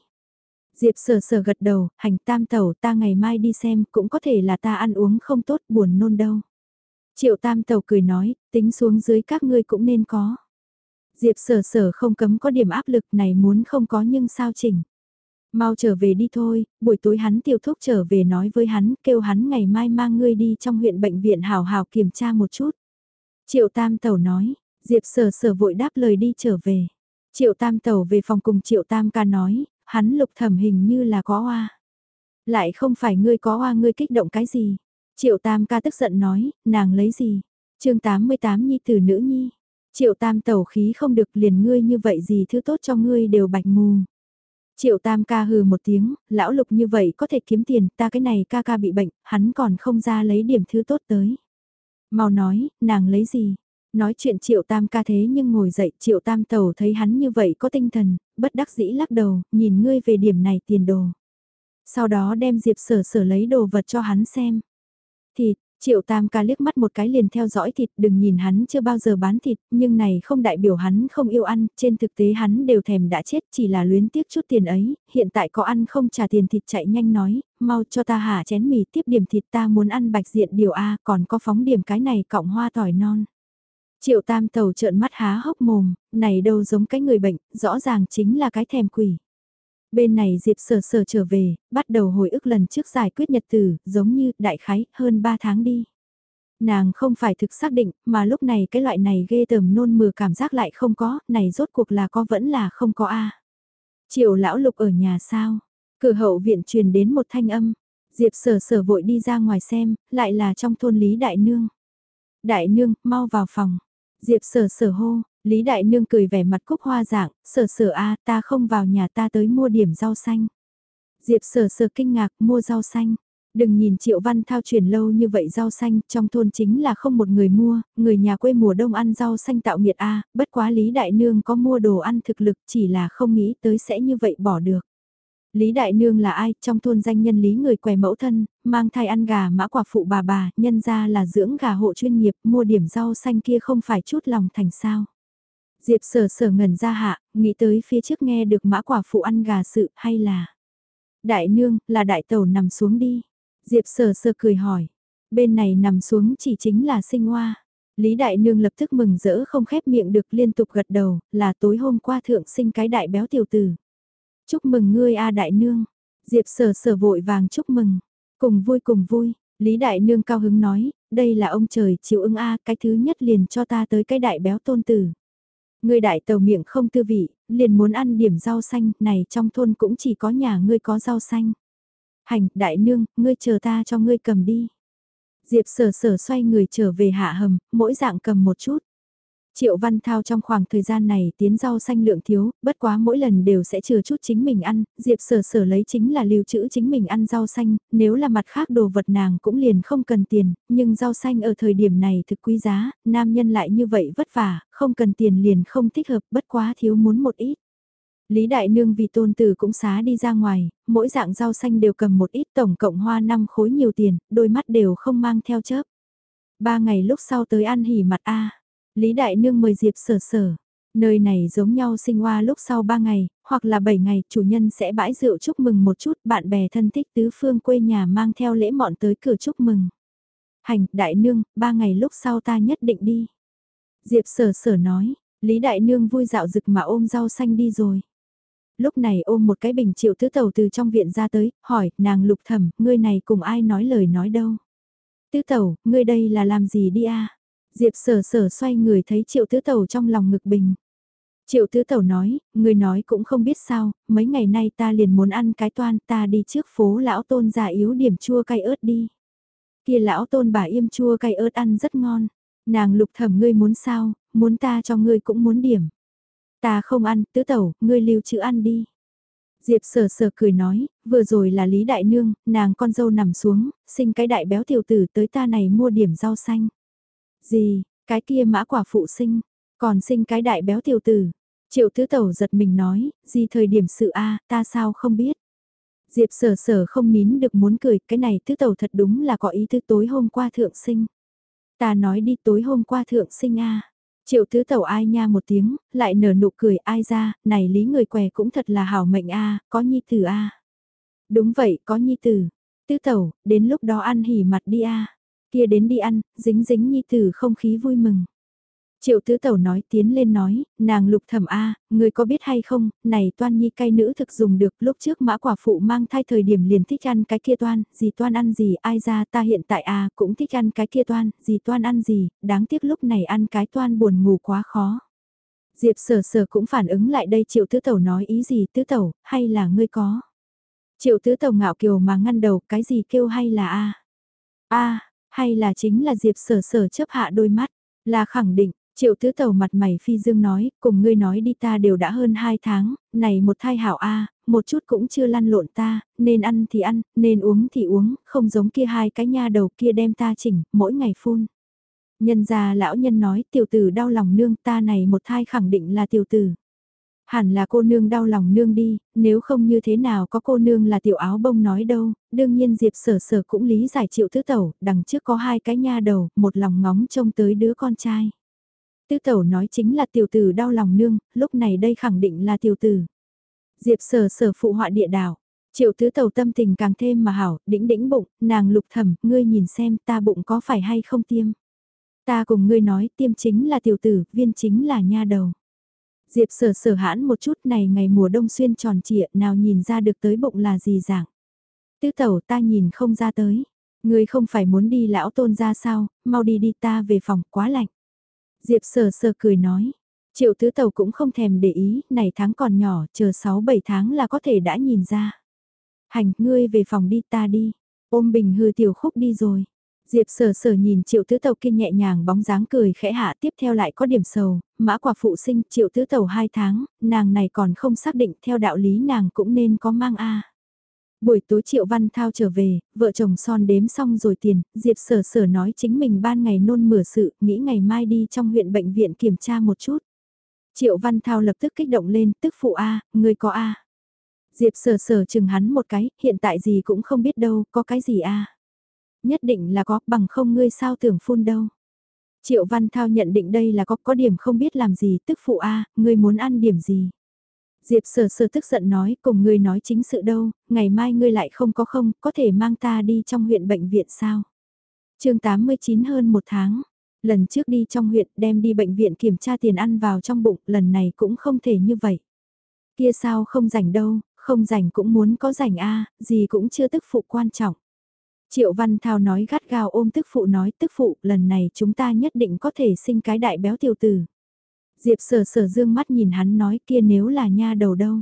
Diệp sờ sờ gật đầu, hành tam tẩu ta ngày mai đi xem, cũng có thể là ta ăn uống không tốt buồn nôn đâu. Triệu tam tẩu cười nói, tính xuống dưới các ngươi cũng nên có. Diệp sở sở không cấm có điểm áp lực này muốn không có nhưng sao chỉnh. Mau trở về đi thôi, buổi tối hắn tiêu thuốc trở về nói với hắn, kêu hắn ngày mai mang ngươi đi trong huyện bệnh viện hào hào kiểm tra một chút. Triệu Tam Tẩu nói, Diệp sở sở vội đáp lời đi trở về. Triệu Tam Tẩu về phòng cùng Triệu Tam ca nói, hắn lục thẩm hình như là có hoa. Lại không phải ngươi có hoa ngươi kích động cái gì. Triệu Tam ca tức giận nói, nàng lấy gì. chương 88 nhi tử nữ nhi. Triệu tam tẩu khí không được liền ngươi như vậy gì thứ tốt cho ngươi đều bạch mù. Triệu tam ca hừ một tiếng, lão lục như vậy có thể kiếm tiền, ta cái này ca ca bị bệnh, hắn còn không ra lấy điểm thứ tốt tới. Mau nói, nàng lấy gì? Nói chuyện triệu tam ca thế nhưng ngồi dậy triệu tam tàu thấy hắn như vậy có tinh thần, bất đắc dĩ lắc đầu, nhìn ngươi về điểm này tiền đồ. Sau đó đem diệp sở sở lấy đồ vật cho hắn xem. Thịt, Triệu Tam ca liếc mắt một cái liền theo dõi thịt, đừng nhìn hắn chưa bao giờ bán thịt, nhưng này không đại biểu hắn không yêu ăn, trên thực tế hắn đều thèm đã chết, chỉ là luyến tiếc chút tiền ấy, hiện tại có ăn không trả tiền thịt chạy nhanh nói, mau cho ta hả chén mì tiếp điểm thịt ta muốn ăn bạch diện điều A, còn có phóng điểm cái này cọng hoa tỏi non. Triệu Tam tàu trợn mắt há hốc mồm, này đâu giống cái người bệnh, rõ ràng chính là cái thèm quỷ. Bên này Diệp sở sở trở về, bắt đầu hồi ức lần trước giải quyết nhật tử, giống như, đại khái, hơn 3 tháng đi. Nàng không phải thực xác định, mà lúc này cái loại này ghê tởm nôn mửa cảm giác lại không có, này rốt cuộc là có vẫn là không có a Triệu lão lục ở nhà sao? Cửa hậu viện truyền đến một thanh âm. Diệp sở sở vội đi ra ngoài xem, lại là trong thôn Lý Đại Nương. Đại Nương, mau vào phòng. Diệp sở sở hô, Lý Đại Nương cười vẻ mặt cúc hoa dạng, sở sở a ta không vào nhà ta tới mua điểm rau xanh. Diệp sở sở kinh ngạc mua rau xanh. Đừng nhìn Triệu Văn Thao chuyển lâu như vậy rau xanh, trong thôn chính là không một người mua, người nhà quê mùa đông ăn rau xanh tạo nghiệt a bất quá Lý Đại Nương có mua đồ ăn thực lực chỉ là không nghĩ tới sẽ như vậy bỏ được. Lý Đại Nương là ai, trong thôn danh nhân Lý người què mẫu thân, mang thai ăn gà mã quả phụ bà bà, nhân ra là dưỡng gà hộ chuyên nghiệp, mua điểm rau xanh kia không phải chút lòng thành sao. Diệp sở sở ngẩn ra hạ, nghĩ tới phía trước nghe được mã quả phụ ăn gà sự hay là... Đại nương, là đại tẩu nằm xuống đi. Diệp sở sở cười hỏi. Bên này nằm xuống chỉ chính là sinh hoa. Lý đại nương lập tức mừng rỡ không khép miệng được liên tục gật đầu, là tối hôm qua thượng sinh cái đại béo tiểu tử. Chúc mừng ngươi a đại nương. Diệp sở sở vội vàng chúc mừng. Cùng vui cùng vui, Lý đại nương cao hứng nói, đây là ông trời chịu ứng a cái thứ nhất liền cho ta tới cái đại béo tôn tử. Ngươi đại tàu miệng không tư vị, liền muốn ăn điểm rau xanh, này trong thôn cũng chỉ có nhà ngươi có rau xanh. Hành, đại nương, ngươi chờ ta cho ngươi cầm đi. Diệp sở sở xoay người trở về hạ hầm, mỗi dạng cầm một chút. Triệu Văn Thao trong khoảng thời gian này tiến rau xanh lượng thiếu, bất quá mỗi lần đều sẽ chừa chút chính mình ăn, Diệp sở sở lấy chính là lưu trữ chính mình ăn rau xanh, nếu là mặt khác đồ vật nàng cũng liền không cần tiền, nhưng rau xanh ở thời điểm này thực quý giá, nam nhân lại như vậy vất vả, không cần tiền liền không thích hợp, bất quá thiếu muốn một ít. Lý Đại Nương vì tôn tử cũng xá đi ra ngoài, mỗi dạng rau xanh đều cầm một ít tổng cộng hoa năm khối nhiều tiền, đôi mắt đều không mang theo chớp. Ba ngày lúc sau tới ăn hỉ mặt A. Lý Đại Nương mời Diệp sở sở. Nơi này giống nhau sinh hoa lúc sau 3 ngày, hoặc là 7 ngày, chủ nhân sẽ bãi rượu chúc mừng một chút, bạn bè thân thích tứ phương quê nhà mang theo lễ mọn tới cửa chúc mừng. Hành, Đại Nương, 3 ngày lúc sau ta nhất định đi. Diệp sở sở nói, Lý Đại Nương vui dạo rực mà ôm rau xanh đi rồi. Lúc này ôm một cái bình triệu tứ tàu từ trong viện ra tới, hỏi, nàng lục thẩm, ngươi này cùng ai nói lời nói đâu. Tứ tàu, ngươi đây là làm gì đi a Diệp sở sở xoay người thấy triệu tứ tẩu trong lòng ngực bình. Triệu tứ tẩu nói, người nói cũng không biết sao, mấy ngày nay ta liền muốn ăn cái toan ta đi trước phố lão tôn già yếu điểm chua cay ớt đi. Kia lão tôn bà im chua cay ớt ăn rất ngon. Nàng lục thẩm ngươi muốn sao, muốn ta cho ngươi cũng muốn điểm. Ta không ăn, tứ tẩu, ngươi lưu chữ ăn đi. Diệp sờ sờ cười nói, vừa rồi là Lý Đại Nương, nàng con dâu nằm xuống, sinh cái đại béo tiểu tử tới ta này mua điểm rau xanh. Gì, cái kia mã quả phụ sinh, còn sinh cái đại béo tiểu tử. Triệu tứ tẩu giật mình nói, gì thời điểm sự a ta sao không biết. Diệp sở sở không nín được muốn cười, cái này tứ tẩu thật đúng là có ý tư tối hôm qua thượng sinh. Ta nói đi tối hôm qua thượng sinh a Triệu tứ tẩu ai nha một tiếng, lại nở nụ cười ai ra, này lý người què cũng thật là hảo mệnh a có nhi tử a Đúng vậy, có nhi tử. Tứ tẩu, đến lúc đó ăn hỉ mặt đi a kia đến đi ăn, dính dính nhi tử không khí vui mừng. Triệu tứ tẩu nói tiến lên nói, nàng lục thẩm A, người có biết hay không, này toan nhi cay nữ thực dùng được lúc trước mã quả phụ mang thai thời điểm liền thích ăn cái kia toan, gì toan ăn gì, ai ra ta hiện tại A cũng thích ăn cái kia toan, gì toan ăn gì, đáng tiếc lúc này ăn cái toan buồn ngủ quá khó. Diệp sở sở cũng phản ứng lại đây triệu tứ tẩu nói ý gì tứ tẩu, hay là ngươi có. Triệu tứ tẩu ngạo kiều mà ngăn đầu, cái gì kêu hay là A. A, hay là chính là Diệp sở sở chấp hạ đôi mắt, là khẳng định, triệu tứ tàu mặt mày phi dương nói, cùng ngươi nói đi ta đều đã hơn 2 tháng, này một thai hảo A, một chút cũng chưa lăn lộn ta, nên ăn thì ăn, nên uống thì uống, không giống kia hai cái nha đầu kia đem ta chỉnh, mỗi ngày phun. Nhân gia lão nhân nói tiểu tử đau lòng nương ta này một thai khẳng định là tiểu tử. Hẳn là cô nương đau lòng nương đi, nếu không như thế nào có cô nương là tiểu áo bông nói đâu, đương nhiên Diệp sở sở cũng lý giải triệu tứ tẩu, đằng trước có hai cái nha đầu, một lòng ngóng trông tới đứa con trai. Tứ tẩu nói chính là tiểu tử đau lòng nương, lúc này đây khẳng định là tiểu tử. Diệp sở sở phụ họa địa đảo. Triệu tứ tẩu tâm tình càng thêm mà hảo, đĩnh đĩnh bụng, nàng lục thầm, ngươi nhìn xem ta bụng có phải hay không tiêm. Ta cùng ngươi nói tiêm chính là tiểu tử, viên chính là nha đầu. Diệp sở sở hãn một chút này ngày mùa đông xuyên tròn trịa nào nhìn ra được tới bụng là gì dạng. Tứ tẩu ta nhìn không ra tới. Ngươi không phải muốn đi lão tôn ra sao, mau đi đi ta về phòng quá lạnh. Diệp sở sở cười nói. Triệu tứ tẩu cũng không thèm để ý, này tháng còn nhỏ, chờ 6-7 tháng là có thể đã nhìn ra. Hành, ngươi về phòng đi ta đi. Ôm bình hư tiểu khúc đi rồi. Diệp sở sở nhìn triệu tứ tàu kia nhẹ nhàng bóng dáng cười khẽ hạ tiếp theo lại có điểm sầu, mã quả phụ sinh triệu tứ tàu 2 tháng, nàng này còn không xác định theo đạo lý nàng cũng nên có mang A. Buổi tối triệu văn thao trở về, vợ chồng son đếm xong rồi tiền, Diệp sở sở nói chính mình ban ngày nôn mửa sự, nghĩ ngày mai đi trong huyện bệnh viện kiểm tra một chút. Triệu văn thao lập tức kích động lên, tức phụ A, người có A. Diệp sở sở chừng hắn một cái, hiện tại gì cũng không biết đâu, có cái gì A. Nhất định là có, bằng không ngươi sao tưởng phun đâu. Triệu Văn Thao nhận định đây là có có điểm không biết làm gì, tức phụ A, ngươi muốn ăn điểm gì. Diệp sở sở tức giận nói, cùng ngươi nói chính sự đâu, ngày mai ngươi lại không có không, có thể mang ta đi trong huyện bệnh viện sao. chương 89 hơn một tháng, lần trước đi trong huyện đem đi bệnh viện kiểm tra tiền ăn vào trong bụng, lần này cũng không thể như vậy. Kia sao không rảnh đâu, không rảnh cũng muốn có rảnh a gì cũng chưa tức phụ quan trọng. Triệu Văn Thao nói gắt gao ôm tức phụ nói tức phụ lần này chúng ta nhất định có thể sinh cái đại béo tiểu tử. Diệp sở sở dương mắt nhìn hắn nói kia nếu là nha đầu đâu.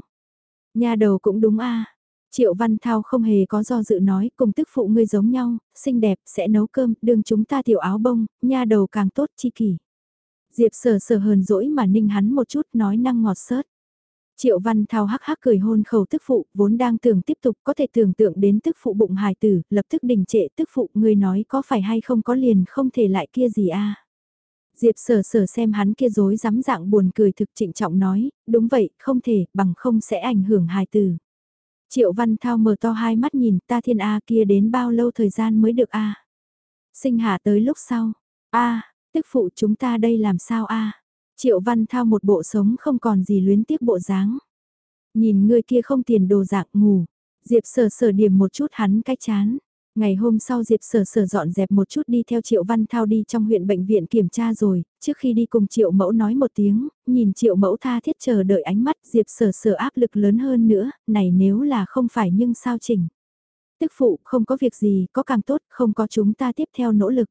Nha đầu cũng đúng a Triệu Văn Thao không hề có do dự nói cùng tức phụ ngươi giống nhau, xinh đẹp, sẽ nấu cơm, đường chúng ta tiểu áo bông, nha đầu càng tốt chi kỷ. Diệp sở sở hờn dỗi mà ninh hắn một chút nói năng ngọt sớt. Triệu Văn Thao hắc hắc cười hôn khẩu tức phụ, vốn đang tưởng tiếp tục có thể tưởng tượng đến tức phụ bụng hài tử, lập tức đình trệ tức phụ, người nói có phải hay không có liền không thể lại kia gì a Diệp sở sở xem hắn kia dối dám dạng buồn cười thực trịnh trọng nói, đúng vậy, không thể, bằng không sẽ ảnh hưởng hài tử. Triệu Văn Thao mở to hai mắt nhìn ta thiên A kia đến bao lâu thời gian mới được A. Sinh hạ tới lúc sau. A, tức phụ chúng ta đây làm sao A. Triệu Văn Thao một bộ sống không còn gì luyến tiếc bộ dáng. Nhìn người kia không tiền đồ dạng ngủ. Diệp sở sở điểm một chút hắn cái chán. Ngày hôm sau Diệp Sở Sở dọn dẹp một chút đi theo Triệu Văn Thao đi trong huyện bệnh viện kiểm tra rồi, trước khi đi cùng Triệu Mẫu nói một tiếng, nhìn Triệu Mẫu tha thiết chờ đợi ánh mắt Diệp Sở Sở áp lực lớn hơn nữa, này nếu là không phải nhưng sao chỉnh. Tức phụ không có việc gì, có càng tốt, không có chúng ta tiếp theo nỗ lực.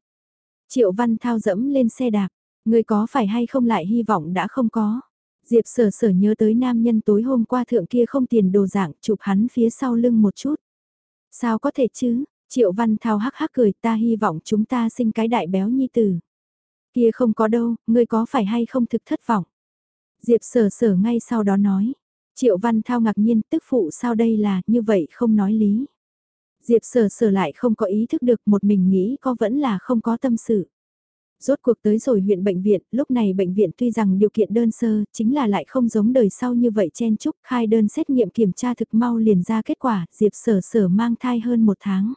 Triệu Văn Thao dẫm lên xe đạp, người có phải hay không lại hy vọng đã không có. Diệp Sở Sở nhớ tới nam nhân tối hôm qua thượng kia không tiền đồ dạng chụp hắn phía sau lưng một chút. Sao có thể chứ, Triệu Văn Thao hắc hắc cười ta hy vọng chúng ta sinh cái đại béo nhi tử. Kia không có đâu, ngươi có phải hay không thực thất vọng. Diệp sở sở ngay sau đó nói. Triệu Văn Thao ngạc nhiên tức phụ sao đây là như vậy không nói lý. Diệp sở sở lại không có ý thức được một mình nghĩ có vẫn là không có tâm sự. Rốt cuộc tới rồi huyện bệnh viện, lúc này bệnh viện tuy rằng điều kiện đơn sơ, chính là lại không giống đời sau như vậy chen chúc, khai đơn xét nghiệm kiểm tra thực mau liền ra kết quả, Diệp sở sở mang thai hơn một tháng.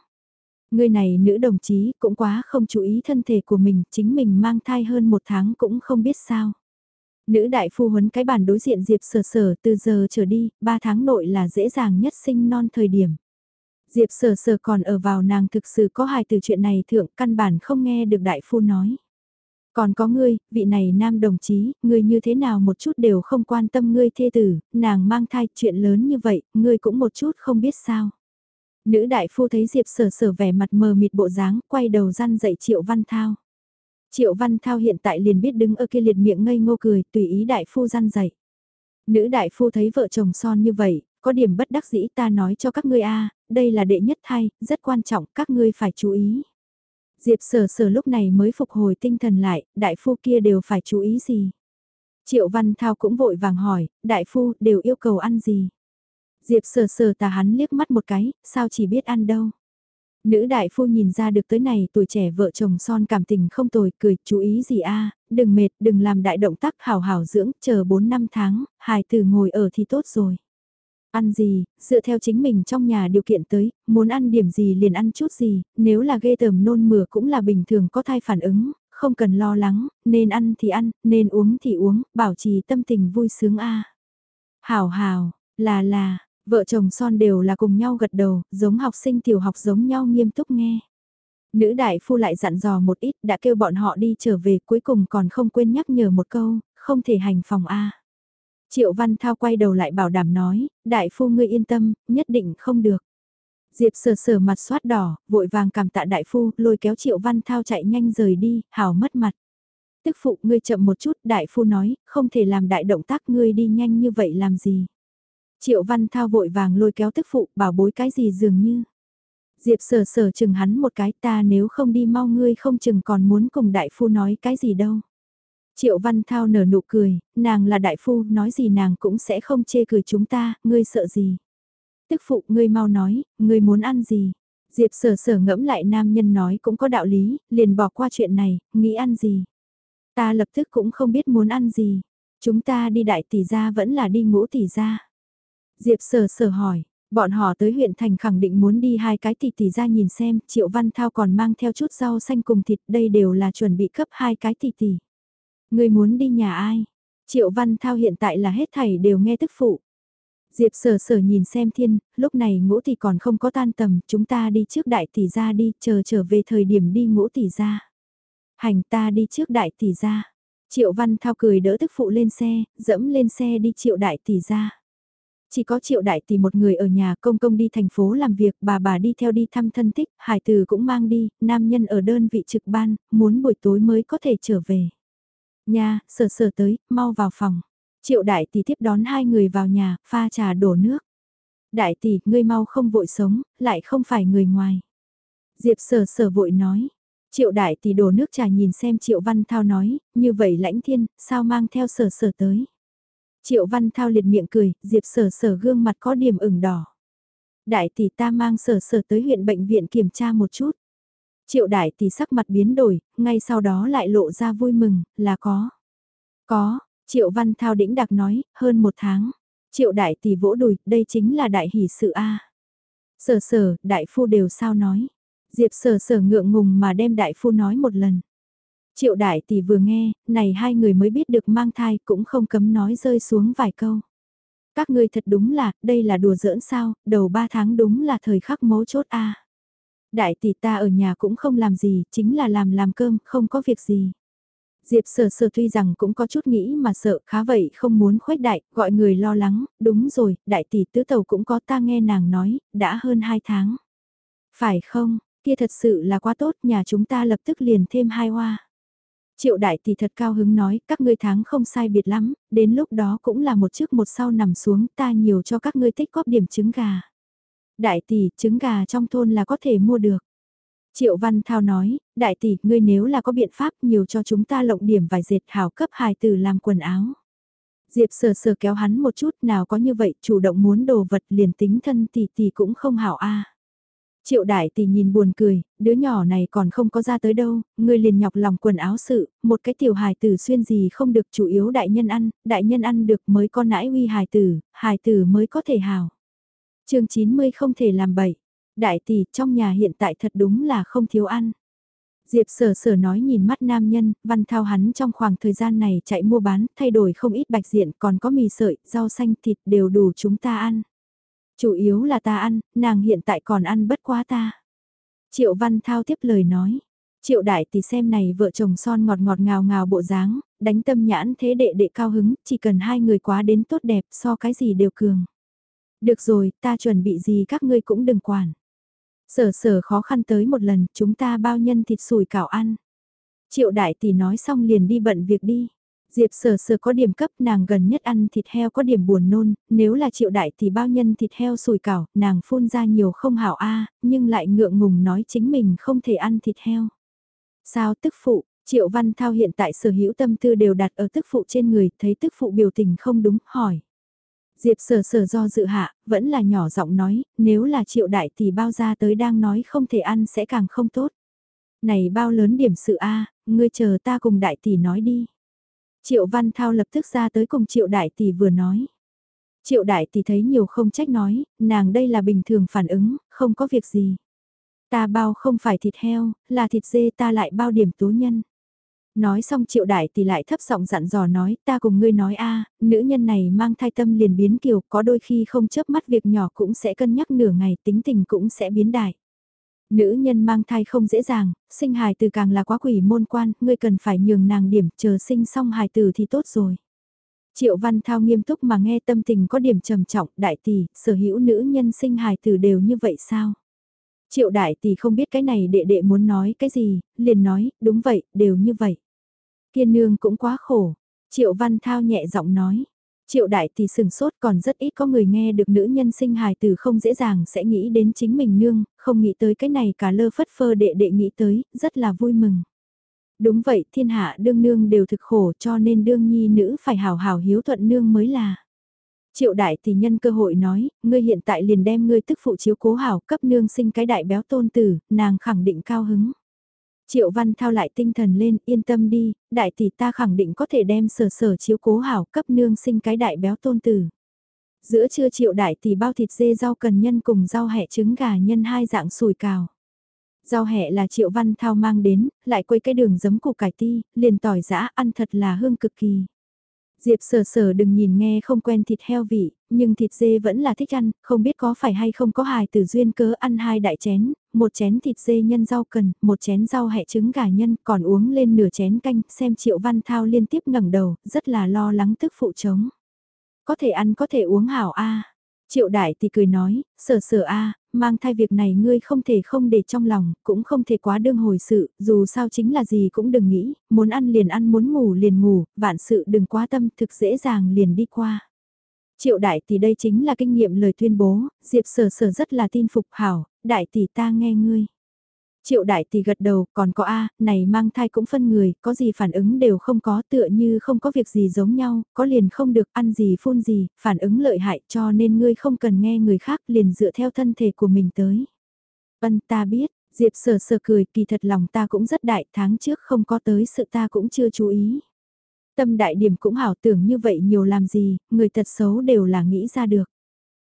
Người này nữ đồng chí cũng quá không chú ý thân thể của mình, chính mình mang thai hơn một tháng cũng không biết sao. Nữ đại phu huấn cái bản đối diện Diệp sở sở từ giờ trở đi, ba tháng nội là dễ dàng nhất sinh non thời điểm. Diệp sở sở còn ở vào nàng thực sự có hài từ chuyện này thượng căn bản không nghe được đại phu nói. Còn có ngươi, vị này nam đồng chí, ngươi như thế nào một chút đều không quan tâm ngươi thê tử, nàng mang thai chuyện lớn như vậy, ngươi cũng một chút không biết sao. Nữ đại phu thấy Diệp sở sở vẻ mặt mờ mịt bộ dáng, quay đầu răn dậy Triệu Văn Thao. Triệu Văn Thao hiện tại liền biết đứng ở kia liệt miệng ngây ngô cười, tùy ý đại phu răn dậy. Nữ đại phu thấy vợ chồng son như vậy, có điểm bất đắc dĩ ta nói cho các ngươi a, đây là đệ nhất thai rất quan trọng, các ngươi phải chú ý. Diệp sở sở lúc này mới phục hồi tinh thần lại, đại phu kia đều phải chú ý gì? Triệu Văn Thao cũng vội vàng hỏi, đại phu đều yêu cầu ăn gì? Diệp sờ sờ tà hắn liếc mắt một cái, sao chỉ biết ăn đâu. Nữ đại phu nhìn ra được tới này tuổi trẻ vợ chồng son cảm tình không tồi, cười, chú ý gì a đừng mệt, đừng làm đại động tác hào hào dưỡng, chờ 4 năm tháng, hài tử ngồi ở thì tốt rồi. Ăn gì, dựa theo chính mình trong nhà điều kiện tới, muốn ăn điểm gì liền ăn chút gì, nếu là ghê tởm nôn mửa cũng là bình thường có thai phản ứng, không cần lo lắng, nên ăn thì ăn, nên uống thì uống, bảo trì tâm tình vui sướng a. Hảo hảo, là là, vợ chồng son đều là cùng nhau gật đầu, giống học sinh tiểu học giống nhau nghiêm túc nghe. Nữ đại phu lại dặn dò một ít đã kêu bọn họ đi trở về cuối cùng còn không quên nhắc nhở một câu, không thể hành phòng A. Triệu Văn Thao quay đầu lại bảo đảm nói, đại phu ngươi yên tâm, nhất định không được. Diệp sờ sờ mặt xoát đỏ, vội vàng cảm tạ đại phu, lôi kéo Triệu Văn Thao chạy nhanh rời đi, hào mất mặt. Tức phụ ngươi chậm một chút, đại phu nói, không thể làm đại động tác ngươi đi nhanh như vậy làm gì. Triệu Văn Thao vội vàng lôi kéo tức phụ, bảo bối cái gì dường như. Diệp sờ sờ chừng hắn một cái ta nếu không đi mau ngươi không chừng còn muốn cùng đại phu nói cái gì đâu. Triệu Văn Thao nở nụ cười, nàng là đại phu, nói gì nàng cũng sẽ không chê cười chúng ta, ngươi sợ gì. Tức phụ ngươi mau nói, ngươi muốn ăn gì. Diệp sở sở ngẫm lại nam nhân nói cũng có đạo lý, liền bỏ qua chuyện này, nghĩ ăn gì. Ta lập tức cũng không biết muốn ăn gì. Chúng ta đi đại tỷ gia vẫn là đi ngũ tỷ gia. Diệp sở sở hỏi, bọn họ tới huyện thành khẳng định muốn đi hai cái tỷ tỷ gia nhìn xem, Triệu Văn Thao còn mang theo chút rau xanh cùng thịt, đây đều là chuẩn bị cấp hai cái tỷ tỷ. Người muốn đi nhà ai? Triệu Văn Thao hiện tại là hết thảy đều nghe tức phụ. Diệp sở sở nhìn xem thiên, lúc này ngũ tỷ còn không có tan tầm, chúng ta đi trước đại tỷ ra đi, chờ trở về thời điểm đi ngũ tỷ ra. Hành ta đi trước đại tỷ ra. Triệu Văn Thao cười đỡ tức phụ lên xe, dẫm lên xe đi triệu đại tỷ ra. Chỉ có triệu đại tỷ một người ở nhà công công đi thành phố làm việc, bà bà đi theo đi thăm thân thích, hải tử cũng mang đi, nam nhân ở đơn vị trực ban, muốn buổi tối mới có thể trở về. Nha, sờ sờ tới, mau vào phòng. Triệu đại tỷ tiếp đón hai người vào nhà, pha trà đổ nước. Đại tỷ, ngươi mau không vội sống, lại không phải người ngoài. Diệp sở sở vội nói. Triệu đại tỷ đổ nước trà nhìn xem Triệu Văn Thao nói, như vậy lãnh thiên, sao mang theo sở sở tới. Triệu Văn Thao liệt miệng cười, Diệp sở sở gương mặt có điểm ửng đỏ. Đại tỷ ta mang sở sở tới huyện bệnh viện kiểm tra một chút. Triệu đại tỷ sắc mặt biến đổi, ngay sau đó lại lộ ra vui mừng, là có. Có, Triệu Văn Thao đĩnh đặc nói, hơn một tháng. Triệu đại tỷ vỗ đùi, đây chính là đại hỷ sự A. Sở sở, đại phu đều sao nói. Diệp sở sở ngượng ngùng mà đem đại phu nói một lần. Triệu đại tỷ vừa nghe, này hai người mới biết được mang thai cũng không cấm nói rơi xuống vài câu. Các ngươi thật đúng là, đây là đùa giỡn sao, đầu ba tháng đúng là thời khắc mấu chốt A. Đại tỷ ta ở nhà cũng không làm gì, chính là làm làm cơm, không có việc gì. Diệp sở sở tuy rằng cũng có chút nghĩ mà sợ khá vậy không muốn khuếch đại, gọi người lo lắng, đúng rồi, đại tỷ tứ tàu cũng có ta nghe nàng nói, đã hơn hai tháng. Phải không, kia thật sự là quá tốt, nhà chúng ta lập tức liền thêm hai hoa. Triệu đại tỷ thật cao hứng nói, các ngươi tháng không sai biệt lắm, đến lúc đó cũng là một trước một sau nằm xuống ta nhiều cho các ngươi tích góp điểm trứng gà. Đại tỷ, trứng gà trong thôn là có thể mua được. Triệu Văn Thao nói, đại tỷ, ngươi nếu là có biện pháp nhiều cho chúng ta lộng điểm vài dệt hảo cấp hài từ làm quần áo. Diệp sờ sờ kéo hắn một chút nào có như vậy, chủ động muốn đồ vật liền tính thân tỷ tỷ cũng không hảo a. Triệu đại tỷ nhìn buồn cười, đứa nhỏ này còn không có ra tới đâu, ngươi liền nhọc lòng quần áo sự, một cái tiểu hài tử xuyên gì không được chủ yếu đại nhân ăn, đại nhân ăn được mới có nãi uy hài tử, hài tử mới có thể hảo chương 90 không thể làm bậy. Đại tỷ trong nhà hiện tại thật đúng là không thiếu ăn. Diệp sở sở nói nhìn mắt nam nhân, văn thao hắn trong khoảng thời gian này chạy mua bán, thay đổi không ít bạch diện, còn có mì sợi, rau xanh, thịt đều đủ chúng ta ăn. Chủ yếu là ta ăn, nàng hiện tại còn ăn bất quá ta. Triệu văn thao tiếp lời nói. Triệu đại tỷ xem này vợ chồng son ngọt ngọt ngào ngào bộ dáng, đánh tâm nhãn thế đệ đệ cao hứng, chỉ cần hai người quá đến tốt đẹp so cái gì đều cường. Được rồi, ta chuẩn bị gì các ngươi cũng đừng quản. Sở sở khó khăn tới một lần, chúng ta bao nhân thịt sủi cảo ăn. Triệu đại tỷ nói xong liền đi bận việc đi. Diệp sở sở có điểm cấp nàng gần nhất ăn thịt heo có điểm buồn nôn, nếu là triệu đại thì bao nhân thịt heo sùi cảo, nàng phun ra nhiều không hảo a nhưng lại ngượng ngùng nói chính mình không thể ăn thịt heo. Sao tức phụ, triệu văn thao hiện tại sở hữu tâm tư đều đặt ở tức phụ trên người, thấy tức phụ biểu tình không đúng, hỏi. Diệp sở sở do dự hạ, vẫn là nhỏ giọng nói, nếu là triệu đại thì bao ra tới đang nói không thể ăn sẽ càng không tốt. Này bao lớn điểm sự A, ngươi chờ ta cùng đại tỷ nói đi. Triệu Văn Thao lập tức ra tới cùng Triệu Đại Tỷ vừa nói. Triệu Đại Tỷ thấy nhiều không trách nói, nàng đây là bình thường phản ứng, không có việc gì. Ta bao không phải thịt heo, là thịt dê ta lại bao điểm tố nhân. Nói xong triệu đại tỷ lại thấp giọng dặn dò nói ta cùng ngươi nói a nữ nhân này mang thai tâm liền biến kiều có đôi khi không chớp mắt việc nhỏ cũng sẽ cân nhắc nửa ngày tính tình cũng sẽ biến đại. Nữ nhân mang thai không dễ dàng, sinh hài từ càng là quá quỷ môn quan, ngươi cần phải nhường nàng điểm chờ sinh xong hài tử thì tốt rồi. Triệu Văn Thao nghiêm túc mà nghe tâm tình có điểm trầm trọng, đại tỷ, sở hữu nữ nhân sinh hài tử đều như vậy sao? Triệu đại tỷ không biết cái này đệ đệ muốn nói cái gì, liền nói, đúng vậy, đều như vậy. Kiên nương cũng quá khổ. Triệu Văn Thao nhẹ giọng nói. Triệu đại tỷ sừng sốt còn rất ít có người nghe được nữ nhân sinh hài từ không dễ dàng sẽ nghĩ đến chính mình nương, không nghĩ tới cái này cả lơ phất phơ đệ đệ nghĩ tới, rất là vui mừng. Đúng vậy, thiên hạ đương nương đều thực khổ cho nên đương nhi nữ phải hào hào hiếu thuận nương mới là. Triệu đại tỷ nhân cơ hội nói, ngươi hiện tại liền đem ngươi tức phụ chiếu cố hảo cấp nương sinh cái đại béo tôn tử, nàng khẳng định cao hứng. Triệu Văn Thao lại tinh thần lên, yên tâm đi, đại tỷ ta khẳng định có thể đem sở sở chiếu cố hảo cấp nương sinh cái đại béo tôn tử. Giữa trưa triệu đại tỷ bao thịt dê rau cần nhân cùng rau hẹ trứng gà nhân hai dạng sủi cào. Rau hẹ là triệu văn thao mang đến, lại quấy cái đường giấm củ cải ti, liền tỏi giã ăn thật là hương cực kỳ. Diệp sở sở đừng nhìn nghe không quen thịt heo vị, nhưng thịt dê vẫn là thích ăn, không biết có phải hay không có hài từ duyên cớ ăn hai đại chén, một chén thịt dê nhân rau cần, một chén rau hẹ trứng gà nhân, còn uống lên nửa chén canh, xem Triệu Văn Thao liên tiếp ngẩng đầu, rất là lo lắng tức phụ chống. Có thể ăn có thể uống hảo a Triệu đại thì cười nói, sở sở a mang thai việc này ngươi không thể không để trong lòng, cũng không thể quá đương hồi sự, dù sao chính là gì cũng đừng nghĩ, muốn ăn liền ăn muốn ngủ liền ngủ, vạn sự đừng quá tâm thực dễ dàng liền đi qua. Triệu đại tỷ đây chính là kinh nghiệm lời tuyên bố, Diệp sở sở rất là tin phục hảo, đại tỷ ta nghe ngươi. Triệu đại tỷ gật đầu, còn có A, này mang thai cũng phân người, có gì phản ứng đều không có tựa như không có việc gì giống nhau, có liền không được ăn gì phun gì, phản ứng lợi hại cho nên ngươi không cần nghe người khác liền dựa theo thân thể của mình tới. vân ta biết, Diệp sờ sờ cười kỳ thật lòng ta cũng rất đại tháng trước không có tới sự ta cũng chưa chú ý. Tâm đại điểm cũng hảo tưởng như vậy nhiều làm gì, người thật xấu đều là nghĩ ra được.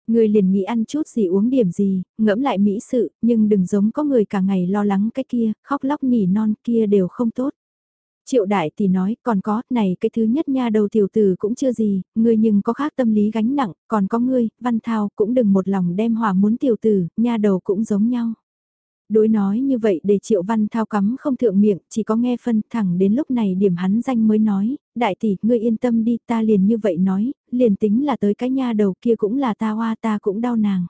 Người liền nghĩ ăn chút gì uống điểm gì, ngẫm lại mỹ sự, nhưng đừng giống có người cả ngày lo lắng cái kia, khóc lóc nỉ non kia đều không tốt. Triệu đại thì nói, còn có, này cái thứ nhất nha đầu tiểu tử cũng chưa gì, ngươi nhưng có khác tâm lý gánh nặng, còn có ngươi, văn thao cũng đừng một lòng đem hòa muốn tiểu tử, nha đầu cũng giống nhau. Đối nói như vậy để Triệu Văn Thao cắm không thượng miệng, chỉ có nghe phân thẳng đến lúc này điểm hắn danh mới nói, đại tỷ, ngươi yên tâm đi, ta liền như vậy nói, liền tính là tới cái nha đầu kia cũng là ta hoa ta cũng đau nàng.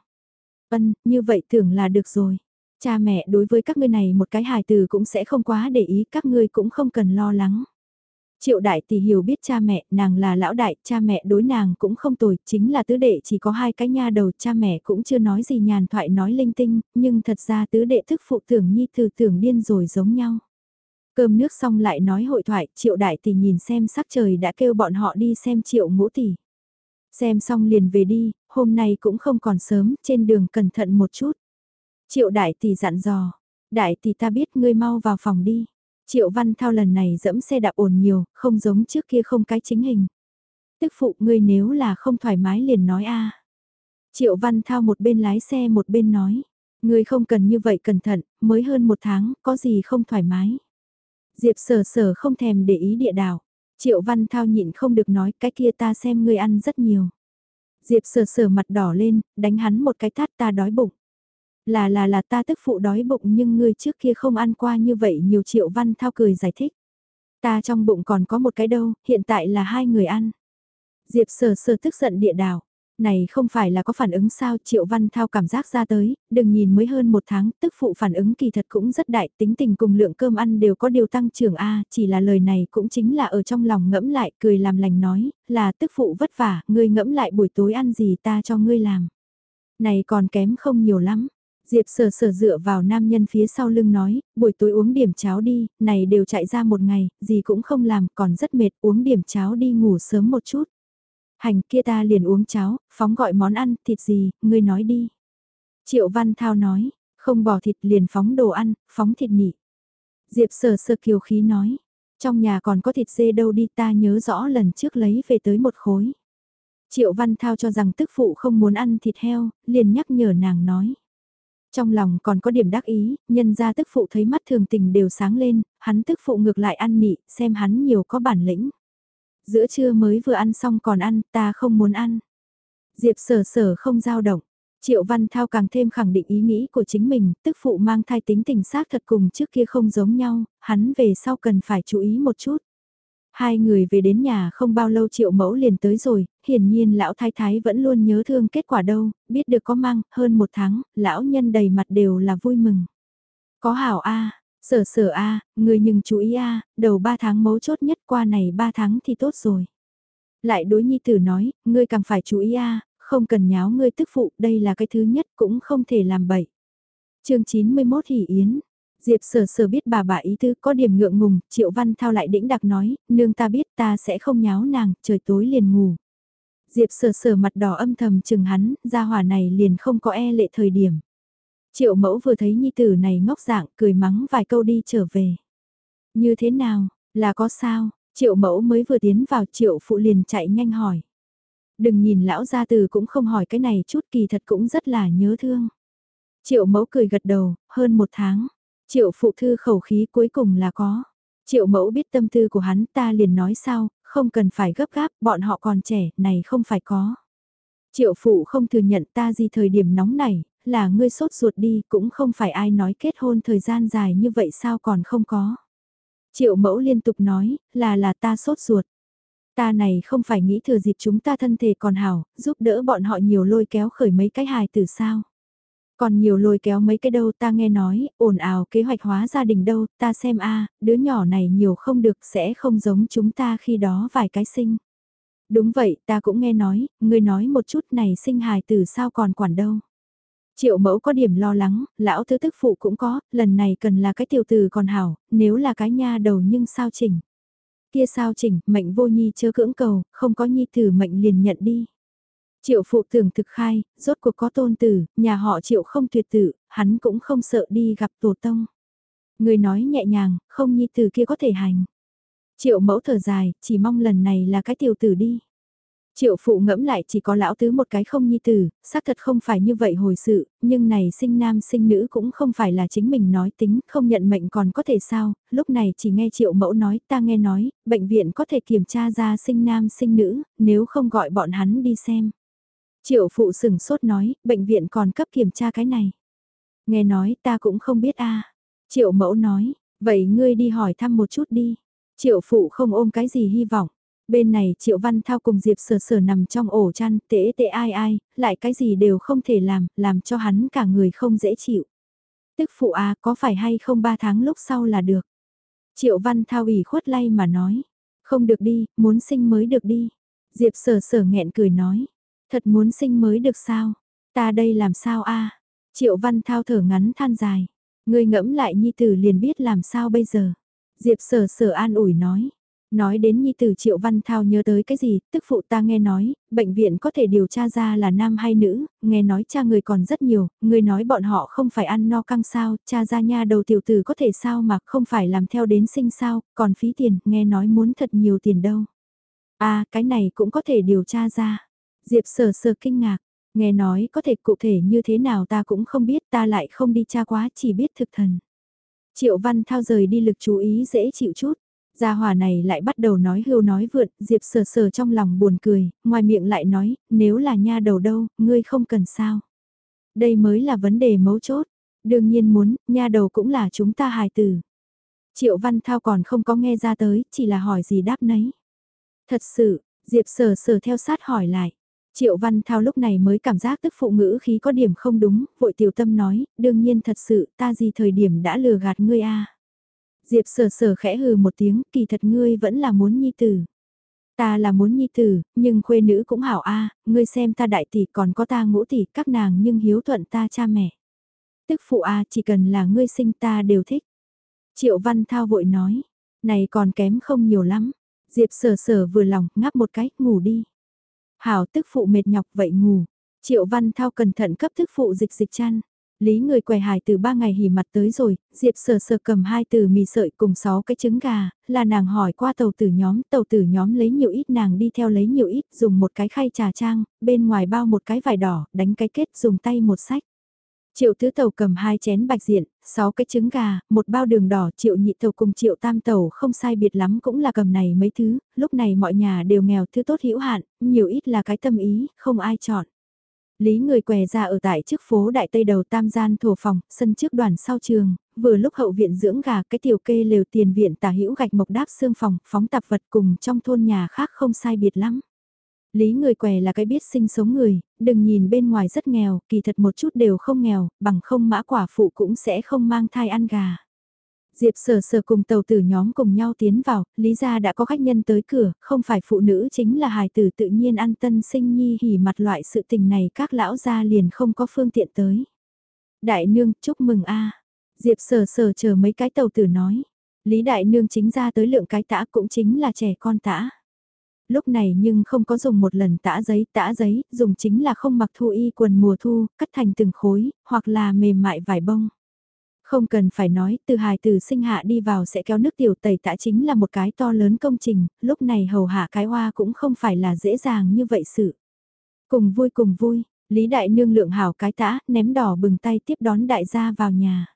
Ân, như vậy tưởng là được rồi. Cha mẹ đối với các ngươi này một cái hài từ cũng sẽ không quá để ý, các ngươi cũng không cần lo lắng. Triệu đại tỷ hiểu biết cha mẹ, nàng là lão đại, cha mẹ đối nàng cũng không tồi, chính là tứ đệ chỉ có hai cái nha đầu, cha mẹ cũng chưa nói gì nhàn thoại nói linh tinh, nhưng thật ra tứ đệ thức phụ tưởng nhi từ tưởng điên rồi giống nhau. Cơm nước xong lại nói hội thoại, triệu đại tỷ nhìn xem sắc trời đã kêu bọn họ đi xem triệu ngũ tỷ. Xem xong liền về đi, hôm nay cũng không còn sớm, trên đường cẩn thận một chút. Triệu đại tỷ dặn dò, đại tỷ ta biết ngươi mau vào phòng đi. Triệu Văn Thao lần này dẫm xe đạp ồn nhiều, không giống trước kia không cái chính hình. Tức phụ ngươi nếu là không thoải mái liền nói a. Triệu Văn Thao một bên lái xe một bên nói, ngươi không cần như vậy cẩn thận, mới hơn một tháng, có gì không thoải mái. Diệp sở sở không thèm để ý địa đảo. Triệu Văn Thao nhịn không được nói cái kia ta xem ngươi ăn rất nhiều. Diệp sờ sờ mặt đỏ lên, đánh hắn một cái tát ta đói bụng. Là là là ta tức phụ đói bụng nhưng ngươi trước kia không ăn qua như vậy nhiều triệu văn thao cười giải thích. Ta trong bụng còn có một cái đâu, hiện tại là hai người ăn. Diệp sờ sờ tức giận địa đảo. Này không phải là có phản ứng sao Triệu Văn Thao cảm giác ra tới, đừng nhìn mới hơn một tháng, tức phụ phản ứng kỳ thật cũng rất đại, tính tình cùng lượng cơm ăn đều có điều tăng trưởng A, chỉ là lời này cũng chính là ở trong lòng ngẫm lại, cười làm lành nói, là tức phụ vất vả, ngươi ngẫm lại buổi tối ăn gì ta cho ngươi làm. Này còn kém không nhiều lắm, Diệp sở sở dựa vào nam nhân phía sau lưng nói, buổi tối uống điểm cháo đi, này đều chạy ra một ngày, gì cũng không làm, còn rất mệt, uống điểm cháo đi ngủ sớm một chút. Hành kia ta liền uống cháo, phóng gọi món ăn, thịt gì, ngươi nói đi. Triệu Văn Thao nói, không bỏ thịt liền phóng đồ ăn, phóng thịt nhỉ. Diệp sờ sờ kiều khí nói, trong nhà còn có thịt dê đâu đi ta nhớ rõ lần trước lấy về tới một khối. Triệu Văn Thao cho rằng tức phụ không muốn ăn thịt heo, liền nhắc nhở nàng nói. Trong lòng còn có điểm đắc ý, nhân ra tức phụ thấy mắt thường tình đều sáng lên, hắn tức phụ ngược lại ăn nị, xem hắn nhiều có bản lĩnh. Giữa trưa mới vừa ăn xong còn ăn, ta không muốn ăn. Diệp sở sở không dao động. Triệu Văn Thao càng thêm khẳng định ý nghĩ của chính mình, tức phụ mang thai tính tình xác thật cùng trước kia không giống nhau, hắn về sau cần phải chú ý một chút. Hai người về đến nhà không bao lâu triệu mẫu liền tới rồi, hiển nhiên lão thái thái vẫn luôn nhớ thương kết quả đâu, biết được có mang, hơn một tháng, lão nhân đầy mặt đều là vui mừng. Có hảo a sở sở a người nhưng chú ý a đầu ba tháng mấu chốt nhất qua này ba tháng thì tốt rồi. Lại đối nhi tử nói, ngươi càng phải chú ý a không cần nháo ngươi tức phụ, đây là cái thứ nhất cũng không thể làm bậy. chương 91 Hỷ Yến Diệp sở sở biết bà bà ý tư có điểm ngượng ngùng, Triệu Văn Thao lại đĩnh đặc nói, nương ta biết ta sẽ không nháo nàng, trời tối liền ngủ. Diệp sở sở mặt đỏ âm thầm chừng hắn, ra hỏa này liền không có e lệ thời điểm. Triệu mẫu vừa thấy nhi tử này ngốc dạng, cười mắng vài câu đi trở về. Như thế nào, là có sao, triệu mẫu mới vừa tiến vào triệu phụ liền chạy nhanh hỏi. Đừng nhìn lão gia từ cũng không hỏi cái này chút kỳ thật cũng rất là nhớ thương. Triệu mẫu cười gật đầu, hơn một tháng. Triệu phụ thư khẩu khí cuối cùng là có. Triệu mẫu biết tâm tư của hắn ta liền nói sao, không cần phải gấp gáp, bọn họ còn trẻ, này không phải có. Triệu phụ không thừa nhận ta gì thời điểm nóng này, là ngươi sốt ruột đi, cũng không phải ai nói kết hôn thời gian dài như vậy sao còn không có. Triệu mẫu liên tục nói, là là ta sốt ruột. Ta này không phải nghĩ thừa dịp chúng ta thân thể còn hảo, giúp đỡ bọn họ nhiều lôi kéo khởi mấy cái hài từ sao. Còn nhiều lôi kéo mấy cái đâu ta nghe nói, ồn ào kế hoạch hóa gia đình đâu, ta xem a đứa nhỏ này nhiều không được sẽ không giống chúng ta khi đó vài cái sinh. Đúng vậy, ta cũng nghe nói, ngươi nói một chút này sinh hài từ sao còn quản đâu. Triệu mẫu có điểm lo lắng, lão thứ tức phụ cũng có, lần này cần là cái tiểu từ còn hảo, nếu là cái nha đầu nhưng sao chỉnh. Kia sao chỉnh, mệnh vô nhi chớ cưỡng cầu, không có nhi tử mệnh liền nhận đi. Triệu phụ tưởng thực khai, rốt cuộc có tôn tử, nhà họ triệu không tuyệt tử, hắn cũng không sợ đi gặp tổ tông. Người nói nhẹ nhàng, không nhi tử kia có thể hành. Triệu mẫu thở dài, chỉ mong lần này là cái tiểu tử đi. Triệu phụ ngẫm lại chỉ có lão tứ một cái không nhi tử, xác thật không phải như vậy hồi sự, nhưng này sinh nam sinh nữ cũng không phải là chính mình nói tính, không nhận mệnh còn có thể sao, lúc này chỉ nghe triệu mẫu nói, ta nghe nói, bệnh viện có thể kiểm tra ra sinh nam sinh nữ, nếu không gọi bọn hắn đi xem. Triệu phụ sừng sốt nói, bệnh viện còn cấp kiểm tra cái này. Nghe nói ta cũng không biết a Triệu mẫu nói, vậy ngươi đi hỏi thăm một chút đi. Triệu phụ không ôm cái gì hy vọng. Bên này Triệu Văn Thao cùng Diệp Sở Sở nằm trong ổ chăn, tễ tệ ai ai, lại cái gì đều không thể làm, làm cho hắn cả người không dễ chịu. Tức phụ à có phải hay không ba tháng lúc sau là được. Triệu Văn Thao ủy khuất lay mà nói, không được đi, muốn sinh mới được đi. Diệp Sở Sở nghẹn cười nói, thật muốn sinh mới được sao, ta đây làm sao a Triệu Văn Thao thở ngắn than dài, người ngẫm lại nhi tử liền biết làm sao bây giờ. Diệp Sở Sở an ủi nói, Nói đến Nhi Tử Triệu Văn Thao nhớ tới cái gì, tức phụ ta nghe nói, bệnh viện có thể điều tra ra là nam hay nữ, nghe nói cha người còn rất nhiều, người nói bọn họ không phải ăn no căng sao, cha ra nha đầu tiểu tử có thể sao mà không phải làm theo đến sinh sao, còn phí tiền, nghe nói muốn thật nhiều tiền đâu. à, cái này cũng có thể điều tra ra. Diệp sờ sờ kinh ngạc, nghe nói có thể cụ thể như thế nào ta cũng không biết ta lại không đi tra quá chỉ biết thực thần. Triệu Văn Thao rời đi lực chú ý dễ chịu chút. Gia hòa này lại bắt đầu nói hưu nói vượn, Diệp sờ sờ trong lòng buồn cười, ngoài miệng lại nói, nếu là nha đầu đâu, ngươi không cần sao. Đây mới là vấn đề mấu chốt. Đương nhiên muốn, nha đầu cũng là chúng ta hài tử. Triệu Văn Thao còn không có nghe ra tới, chỉ là hỏi gì đáp nấy. Thật sự, Diệp sờ sờ theo sát hỏi lại. Triệu Văn Thao lúc này mới cảm giác tức phụ ngữ khí có điểm không đúng, vội tiểu tâm nói, đương nhiên thật sự ta gì thời điểm đã lừa gạt ngươi a Diệp sở sở khẽ hừ một tiếng, kỳ thật ngươi vẫn là muốn nhi tử. Ta là muốn nhi tử, nhưng khuê nữ cũng hảo a, ngươi xem ta đại tỷ còn có ta ngũ tỷ, các nàng nhưng hiếu thuận ta cha mẹ. Tức phụ a, chỉ cần là ngươi sinh ta đều thích. Triệu Văn Thao vội nói, này còn kém không nhiều lắm. Diệp sở sở vừa lòng, ngáp một cái, ngủ đi. Hảo tức phụ mệt nhọc vậy ngủ. Triệu Văn Thao cẩn thận cấp tức phụ dịch dịch chăn. Lý người què hài từ ba ngày hỉ mặt tới rồi, Diệp sờ sờ cầm hai từ mì sợi cùng sáu cái trứng gà, là nàng hỏi qua tàu tử nhóm, tàu tử nhóm lấy nhiều ít nàng đi theo lấy nhiều ít, dùng một cái khay trà trang, bên ngoài bao một cái vải đỏ, đánh cái kết dùng tay một sách. Triệu tứ tàu cầm hai chén bạch diện, sáu cái trứng gà, một bao đường đỏ, triệu nhị tàu cùng triệu tam tàu không sai biệt lắm cũng là cầm này mấy thứ, lúc này mọi nhà đều nghèo thứ tốt hữu hạn, nhiều ít là cái tâm ý, không ai chọn. Lý người què ra ở tại trước phố Đại Tây đầu tam gian thổ phòng, sân trước đoàn sau trường, vừa lúc hậu viện dưỡng gà cái tiểu kê lều tiền viện tả hữu gạch mộc đáp xương phòng, phóng tạp vật cùng trong thôn nhà khác không sai biệt lắm. Lý người què là cái biết sinh sống người, đừng nhìn bên ngoài rất nghèo, kỳ thật một chút đều không nghèo, bằng không mã quả phụ cũng sẽ không mang thai ăn gà. Diệp sở sở cùng tàu tử nhóm cùng nhau tiến vào, lý ra đã có khách nhân tới cửa, không phải phụ nữ chính là hài tử tự nhiên ăn tân sinh nhi hỉ mặt loại sự tình này các lão gia liền không có phương tiện tới. Đại nương, chúc mừng a Diệp sở sở chờ mấy cái tàu tử nói. Lý đại nương chính ra tới lượng cái tã cũng chính là trẻ con tã. Lúc này nhưng không có dùng một lần tã giấy, tã giấy, dùng chính là không mặc thu y quần mùa thu, cắt thành từng khối, hoặc là mềm mại vải bông. Không cần phải nói, từ hài từ sinh hạ đi vào sẽ kéo nước tiểu tẩy tã chính là một cái to lớn công trình, lúc này hầu hạ cái hoa cũng không phải là dễ dàng như vậy sự. Cùng vui cùng vui, Lý Đại Nương lượng hảo cái tã, ném đỏ bừng tay tiếp đón đại gia vào nhà.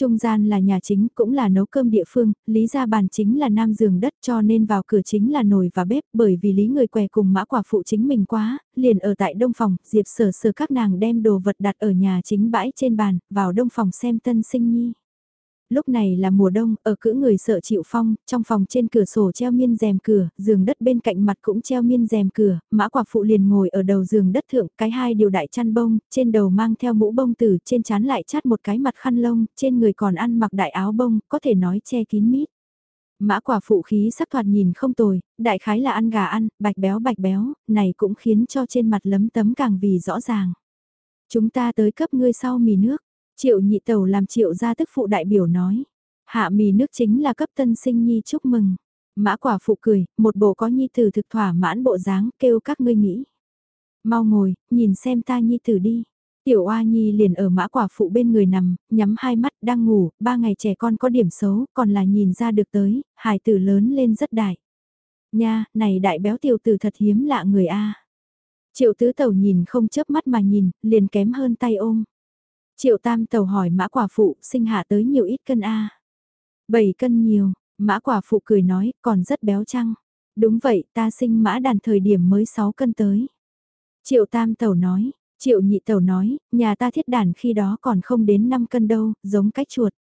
Trung gian là nhà chính cũng là nấu cơm địa phương, lý gia bàn chính là nam giường đất cho nên vào cửa chính là nồi và bếp bởi vì lý người què cùng mã quả phụ chính mình quá, liền ở tại đông phòng, diệp sở sở các nàng đem đồ vật đặt ở nhà chính bãi trên bàn, vào đông phòng xem tân sinh nhi. Lúc này là mùa đông, ở cữ người sợ chịu phong, trong phòng trên cửa sổ treo miên rèm cửa, giường đất bên cạnh mặt cũng treo miên rèm cửa, mã quả phụ liền ngồi ở đầu giường đất thượng, cái hai điều đại chăn bông, trên đầu mang theo mũ bông từ trên chán lại chát một cái mặt khăn lông, trên người còn ăn mặc đại áo bông, có thể nói che kín mít. Mã quả phụ khí sắc thoạt nhìn không tồi, đại khái là ăn gà ăn, bạch béo bạch béo, này cũng khiến cho trên mặt lấm tấm càng vì rõ ràng. Chúng ta tới cấp ngươi sau mì nước. Triệu nhị tẩu làm triệu gia tức phụ đại biểu nói. Hạ mì nước chính là cấp tân sinh nhi chúc mừng. Mã quả phụ cười, một bộ có nhi tử thực thỏa mãn bộ dáng kêu các ngươi nghĩ. Mau ngồi, nhìn xem ta nhi tử đi. Tiểu oa nhi liền ở mã quả phụ bên người nằm, nhắm hai mắt đang ngủ, ba ngày trẻ con có điểm xấu, còn là nhìn ra được tới, hài tử lớn lên rất đại. Nha, này đại béo tiểu tử thật hiếm lạ người a. Triệu tứ tẩu nhìn không chớp mắt mà nhìn, liền kém hơn tay ôm. Triệu tam tàu hỏi mã quả phụ sinh hạ tới nhiều ít cân A. 7 cân nhiều, mã quả phụ cười nói còn rất béo chăng. Đúng vậy ta sinh mã đàn thời điểm mới 6 cân tới. Triệu tam tàu nói, triệu nhị tàu nói, nhà ta thiết đàn khi đó còn không đến 5 cân đâu, giống cách chuột.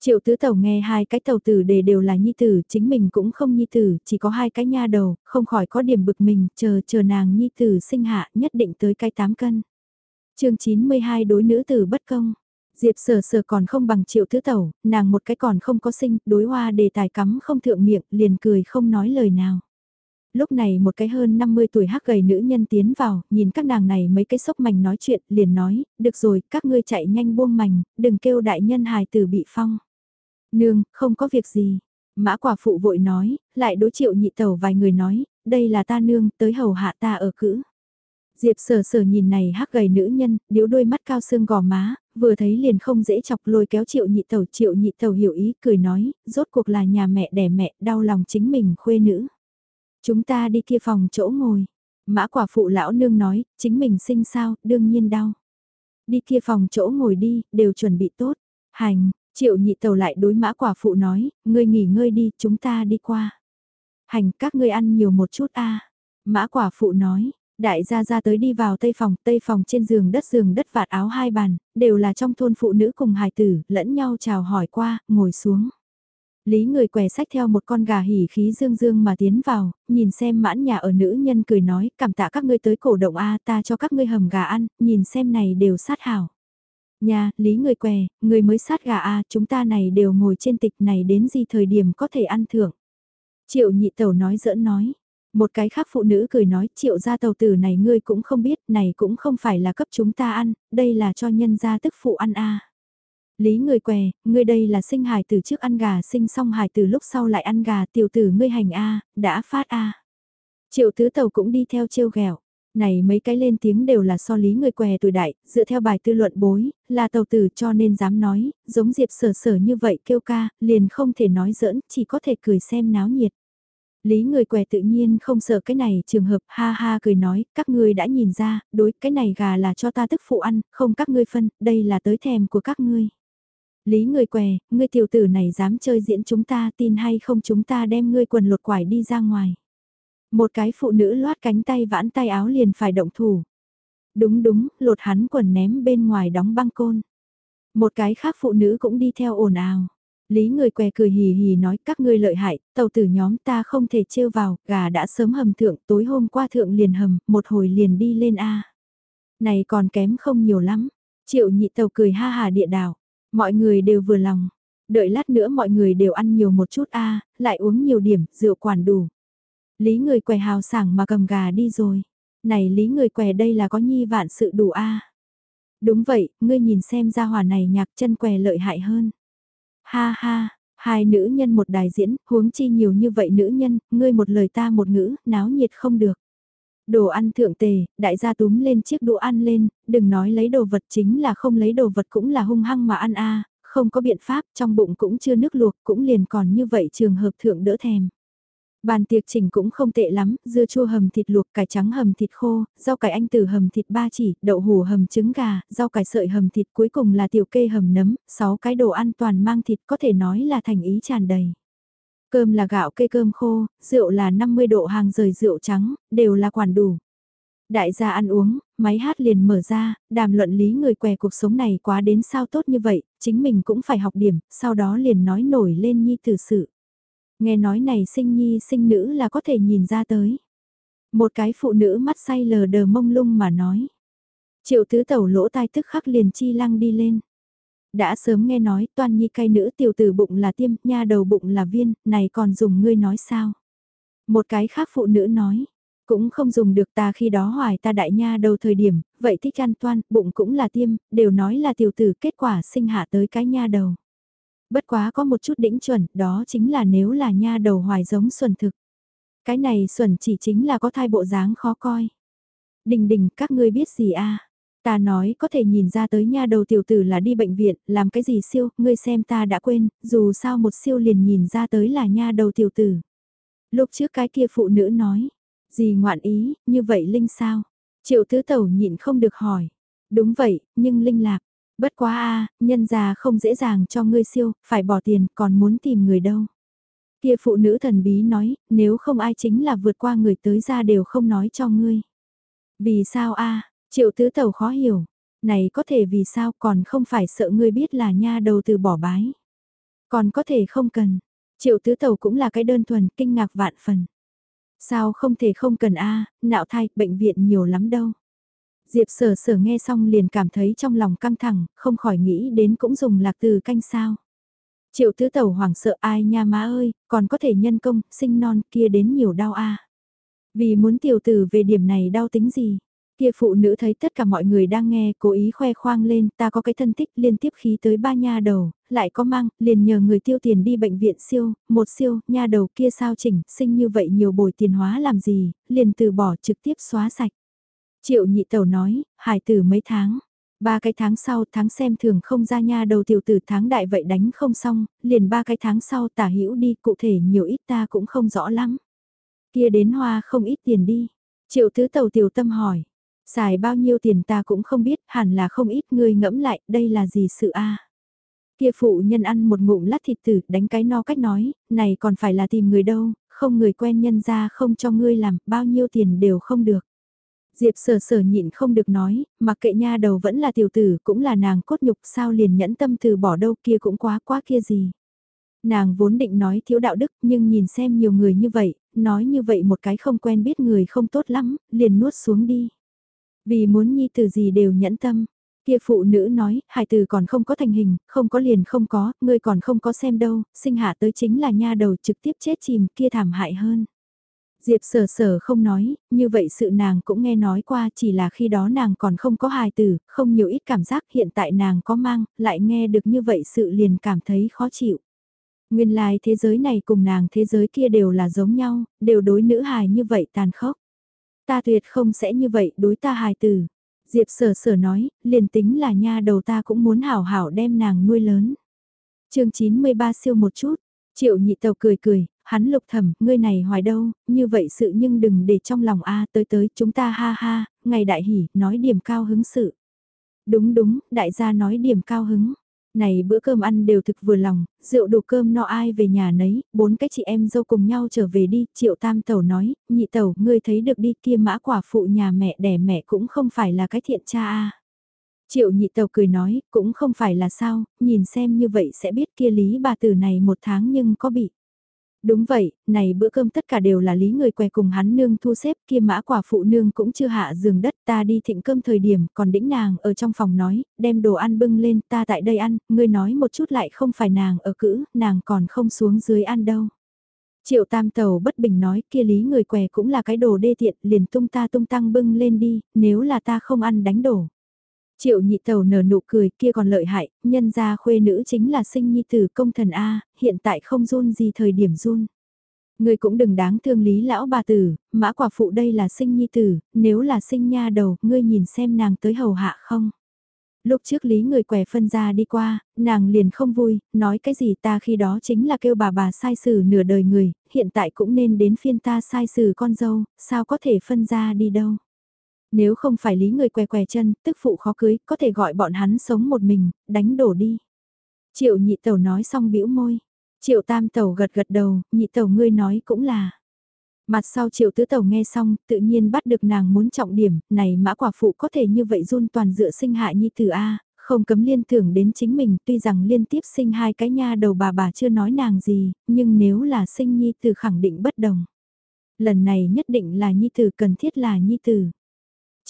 Triệu tứ tàu nghe hai cái tàu tử đề đều là nhi tử, chính mình cũng không nhi tử, chỉ có hai cái nha đầu, không khỏi có điểm bực mình, chờ chờ nàng nhi tử sinh hạ nhất định tới cái 8 cân chương 92 đối nữ tử bất công. Diệp sở sở còn không bằng triệu thứ tẩu, nàng một cái còn không có sinh, đối hoa đề tài cắm không thượng miệng, liền cười không nói lời nào. Lúc này một cái hơn 50 tuổi hắc gầy nữ nhân tiến vào, nhìn các nàng này mấy cái sốc mảnh nói chuyện, liền nói, được rồi, các ngươi chạy nhanh buông mảnh, đừng kêu đại nhân hài tử bị phong. Nương, không có việc gì. Mã quả phụ vội nói, lại đối triệu nhị tẩu vài người nói, đây là ta nương, tới hầu hạ ta ở cữ. Diệp sở sở nhìn này hắc gầy nữ nhân, điếu đôi mắt cao xương gò má, vừa thấy liền không dễ chọc lôi kéo triệu nhị tẩu triệu nhị tẩu hiểu ý cười nói, rốt cuộc là nhà mẹ đẻ mẹ đau lòng chính mình khuê nữ. Chúng ta đi kia phòng chỗ ngồi. Mã quả phụ lão nương nói, chính mình sinh sao, đương nhiên đau. Đi kia phòng chỗ ngồi đi, đều chuẩn bị tốt. Hành, triệu nhị tàu lại đối mã quả phụ nói, ngươi nghỉ ngơi đi, chúng ta đi qua. Hành, các ngươi ăn nhiều một chút a Mã quả phụ nói, Đại gia ra tới đi vào tây phòng, tây phòng trên giường đất giường đất vạt áo hai bàn, đều là trong thôn phụ nữ cùng hài tử, lẫn nhau chào hỏi qua, ngồi xuống. Lý người què sách theo một con gà hỉ khí dương dương mà tiến vào, nhìn xem mãn nhà ở nữ nhân cười nói, cảm tạ các ngươi tới cổ động A ta cho các ngươi hầm gà ăn, nhìn xem này đều sát hảo. Nhà, lý người què, người mới sát gà A, chúng ta này đều ngồi trên tịch này đến gì thời điểm có thể ăn thưởng. Triệu nhị tẩu nói giỡn nói, một cái khác phụ nữ cười nói triệu gia tàu tử này ngươi cũng không biết, này cũng không phải là cấp chúng ta ăn, đây là cho nhân gia tức phụ ăn a. Lý người què, ngươi đây là sinh hài từ trước ăn gà sinh xong hài từ lúc sau lại ăn gà tiểu tử ngươi hành a, đã phát a. Triệu tứ tàu cũng đi theo trêu ghẹo Này mấy cái lên tiếng đều là so lý người què tuổi đại, dựa theo bài tư luận bối, là tàu tử cho nên dám nói, giống Diệp sở sở như vậy kêu ca, liền không thể nói giỡn, chỉ có thể cười xem náo nhiệt. Lý người què tự nhiên không sợ cái này trường hợp ha ha cười nói, các ngươi đã nhìn ra, đối cái này gà là cho ta tức phụ ăn, không các ngươi phân, đây là tới thèm của các ngươi. Lý người què, ngươi tiểu tử này dám chơi diễn chúng ta tin hay không chúng ta đem ngươi quần lột quải đi ra ngoài. Một cái phụ nữ loát cánh tay vãn tay áo liền phải động thủ. Đúng đúng, lột hắn quần ném bên ngoài đóng băng côn. Một cái khác phụ nữ cũng đi theo ồn ào. Lý người què cười hì hì nói các ngươi lợi hại, tàu tử nhóm ta không thể trêu vào, gà đã sớm hầm thượng, tối hôm qua thượng liền hầm, một hồi liền đi lên A. Này còn kém không nhiều lắm, triệu nhị tàu cười ha hà địa đảo, mọi người đều vừa lòng, đợi lát nữa mọi người đều ăn nhiều một chút A, lại uống nhiều điểm, rượu quản đủ. Lý người què hào sảng mà cầm gà đi rồi, này lý người què đây là có nhi vạn sự đủ A. Đúng vậy, ngươi nhìn xem ra hòa này nhạc chân què lợi hại hơn. Ha ha, hai nữ nhân một đài diễn, huống chi nhiều như vậy nữ nhân, ngươi một lời ta một ngữ, náo nhiệt không được. Đồ ăn thượng tề, đại gia túm lên chiếc đũa ăn lên, đừng nói lấy đồ vật chính là không lấy đồ vật cũng là hung hăng mà ăn a không có biện pháp, trong bụng cũng chưa nước luộc, cũng liền còn như vậy trường hợp thượng đỡ thèm. Bàn tiệc chỉnh cũng không tệ lắm, dưa chua hầm thịt luộc, cải trắng hầm thịt khô, rau cải anh tử hầm thịt ba chỉ, đậu hủ hầm trứng gà, rau cải sợi hầm thịt cuối cùng là tiểu kê hầm nấm, 6 cái đồ ăn toàn mang thịt có thể nói là thành ý tràn đầy. Cơm là gạo kê cơm khô, rượu là 50 độ hàng rời rượu trắng, đều là quản đủ. Đại gia ăn uống, máy hát liền mở ra, đàm luận lý người què cuộc sống này quá đến sao tốt như vậy, chính mình cũng phải học điểm, sau đó liền nói nổi lên nhi tử sự. Nghe nói này sinh nhi sinh nữ là có thể nhìn ra tới. Một cái phụ nữ mắt say lờ đờ mông lung mà nói. Triệu tứ tẩu lỗ tai tức khắc liền chi lăng đi lên. Đã sớm nghe nói toàn nhi cay nữ tiểu tử bụng là tiêm, nha đầu bụng là viên, này còn dùng ngươi nói sao? Một cái khác phụ nữ nói, cũng không dùng được ta khi đó hoài ta đại nha đầu thời điểm, vậy thích an toan, bụng cũng là tiêm, đều nói là tiểu tử kết quả sinh hạ tới cái nha đầu. Bất quá có một chút đỉnh chuẩn, đó chính là nếu là nha đầu hoài giống xuẩn thực. Cái này xuẩn chỉ chính là có thai bộ dáng khó coi. Đình đình, các ngươi biết gì a? Ta nói có thể nhìn ra tới nha đầu tiểu tử là đi bệnh viện, làm cái gì siêu, ngươi xem ta đã quên, dù sao một siêu liền nhìn ra tới là nha đầu tiểu tử. Lúc trước cái kia phụ nữ nói, gì ngoạn ý, như vậy Linh sao? Triệu tứ tẩu nhịn không được hỏi. Đúng vậy, nhưng Linh lạc, Bất quá a, nhân già không dễ dàng cho ngươi siêu, phải bỏ tiền, còn muốn tìm người đâu. Kia phụ nữ thần bí nói, nếu không ai chính là vượt qua người tới ra đều không nói cho ngươi. Vì sao a? Triệu tứ tẩu khó hiểu. Này có thể vì sao còn không phải sợ ngươi biết là nha đầu từ bỏ bái. Còn có thể không cần. Triệu tứ tẩu cũng là cái đơn thuần, kinh ngạc vạn phần. Sao không thể không cần a, nạo thai, bệnh viện nhiều lắm đâu. Diệp sở sở nghe xong liền cảm thấy trong lòng căng thẳng, không khỏi nghĩ đến cũng dùng lạc từ canh sao. Triệu tứ tẩu hoảng sợ ai nha má ơi, còn có thể nhân công, sinh non kia đến nhiều đau a Vì muốn tiểu tử về điểm này đau tính gì? Kia phụ nữ thấy tất cả mọi người đang nghe, cố ý khoe khoang lên, ta có cái thân thích liên tiếp khí tới ba nha đầu, lại có mang, liền nhờ người tiêu tiền đi bệnh viện siêu, một siêu, nha đầu kia sao chỉnh, sinh như vậy nhiều bồi tiền hóa làm gì, liền từ bỏ trực tiếp xóa sạch. Triệu nhị tẩu nói, hải tử mấy tháng. Ba cái tháng sau tháng xem thường không ra nha đầu tiểu tử tháng đại vậy đánh không xong, liền ba cái tháng sau tả hữu đi cụ thể nhiều ít ta cũng không rõ lắm. Kia đến hoa không ít tiền đi. Triệu tứ tàu tiểu tâm hỏi. Xài bao nhiêu tiền ta cũng không biết, hẳn là không ít người ngẫm lại, đây là gì sự a Kia phụ nhân ăn một ngụm lát thịt tử, đánh cái no cách nói, này còn phải là tìm người đâu, không người quen nhân ra không cho ngươi làm, bao nhiêu tiền đều không được. Diệp sở sở nhịn không được nói, mặc kệ nha đầu vẫn là tiểu tử cũng là nàng cốt nhục sao liền nhẫn tâm từ bỏ đâu kia cũng quá quá kia gì. Nàng vốn định nói thiếu đạo đức nhưng nhìn xem nhiều người như vậy, nói như vậy một cái không quen biết người không tốt lắm, liền nuốt xuống đi. Vì muốn nhi từ gì đều nhẫn tâm. Kia phụ nữ nói, hài từ còn không có thành hình, không có liền không có, ngươi còn không có xem đâu, sinh hạ tới chính là nha đầu trực tiếp chết chìm kia thảm hại hơn. Diệp sở sở không nói, như vậy sự nàng cũng nghe nói qua chỉ là khi đó nàng còn không có hài tử, không nhiều ít cảm giác hiện tại nàng có mang, lại nghe được như vậy sự liền cảm thấy khó chịu. Nguyên lai thế giới này cùng nàng thế giới kia đều là giống nhau, đều đối nữ hài như vậy tàn khốc. Ta tuyệt không sẽ như vậy đối ta hài tử. Diệp sở sở nói, liền tính là nha đầu ta cũng muốn hảo hảo đem nàng nuôi lớn. chương 93 siêu một chút, triệu nhị tàu cười cười, hắn lục thẩm, ngươi này hoài đâu, như vậy sự nhưng đừng để trong lòng a tới tới chúng ta ha ha, ngày đại hỉ, nói điểm cao hứng sự. Đúng đúng, đại gia nói điểm cao hứng. Này bữa cơm ăn đều thực vừa lòng, rượu đồ cơm no ai về nhà nấy, bốn cái chị em dâu cùng nhau trở về đi, triệu tam tẩu nói, nhị tẩu, ngươi thấy được đi kia mã quả phụ nhà mẹ đẻ mẹ cũng không phải là cái thiện cha a Triệu nhị tàu cười nói, cũng không phải là sao, nhìn xem như vậy sẽ biết kia lý bà tử này một tháng nhưng có bị. Đúng vậy, này bữa cơm tất cả đều là lý người què cùng hắn nương thu xếp kia mã quả phụ nương cũng chưa hạ giường đất ta đi thịnh cơm thời điểm còn đĩnh nàng ở trong phòng nói, đem đồ ăn bưng lên ta tại đây ăn, ngươi nói một chút lại không phải nàng ở cữ, nàng còn không xuống dưới ăn đâu. Triệu tam tàu bất bình nói kia lý người què cũng là cái đồ đê tiện liền tung ta tung tăng bưng lên đi, nếu là ta không ăn đánh đổ. Triệu nhị tàu nở nụ cười kia còn lợi hại, nhân gia khuê nữ chính là sinh nhi tử công thần A, hiện tại không run gì thời điểm run. Người cũng đừng đáng thương lý lão bà tử, mã quả phụ đây là sinh nhi tử, nếu là sinh nha đầu, ngươi nhìn xem nàng tới hầu hạ không. Lúc trước lý người quẻ phân ra đi qua, nàng liền không vui, nói cái gì ta khi đó chính là kêu bà bà sai xử nửa đời người, hiện tại cũng nên đến phiên ta sai xử con dâu, sao có thể phân ra đi đâu. Nếu không phải lý người què què chân, tức phụ khó cưới, có thể gọi bọn hắn sống một mình, đánh đổ đi. Triệu nhị tẩu nói xong bĩu môi. Triệu tam tẩu gật gật đầu, nhị tẩu ngươi nói cũng là. Mặt sau triệu tứ tẩu nghe xong, tự nhiên bắt được nàng muốn trọng điểm, này mã quả phụ có thể như vậy run toàn dựa sinh hại nhi tử A, không cấm liên tưởng đến chính mình, tuy rằng liên tiếp sinh hai cái nha đầu bà bà chưa nói nàng gì, nhưng nếu là sinh nhi tử khẳng định bất đồng. Lần này nhất định là nhi tử cần thiết là nhi tử.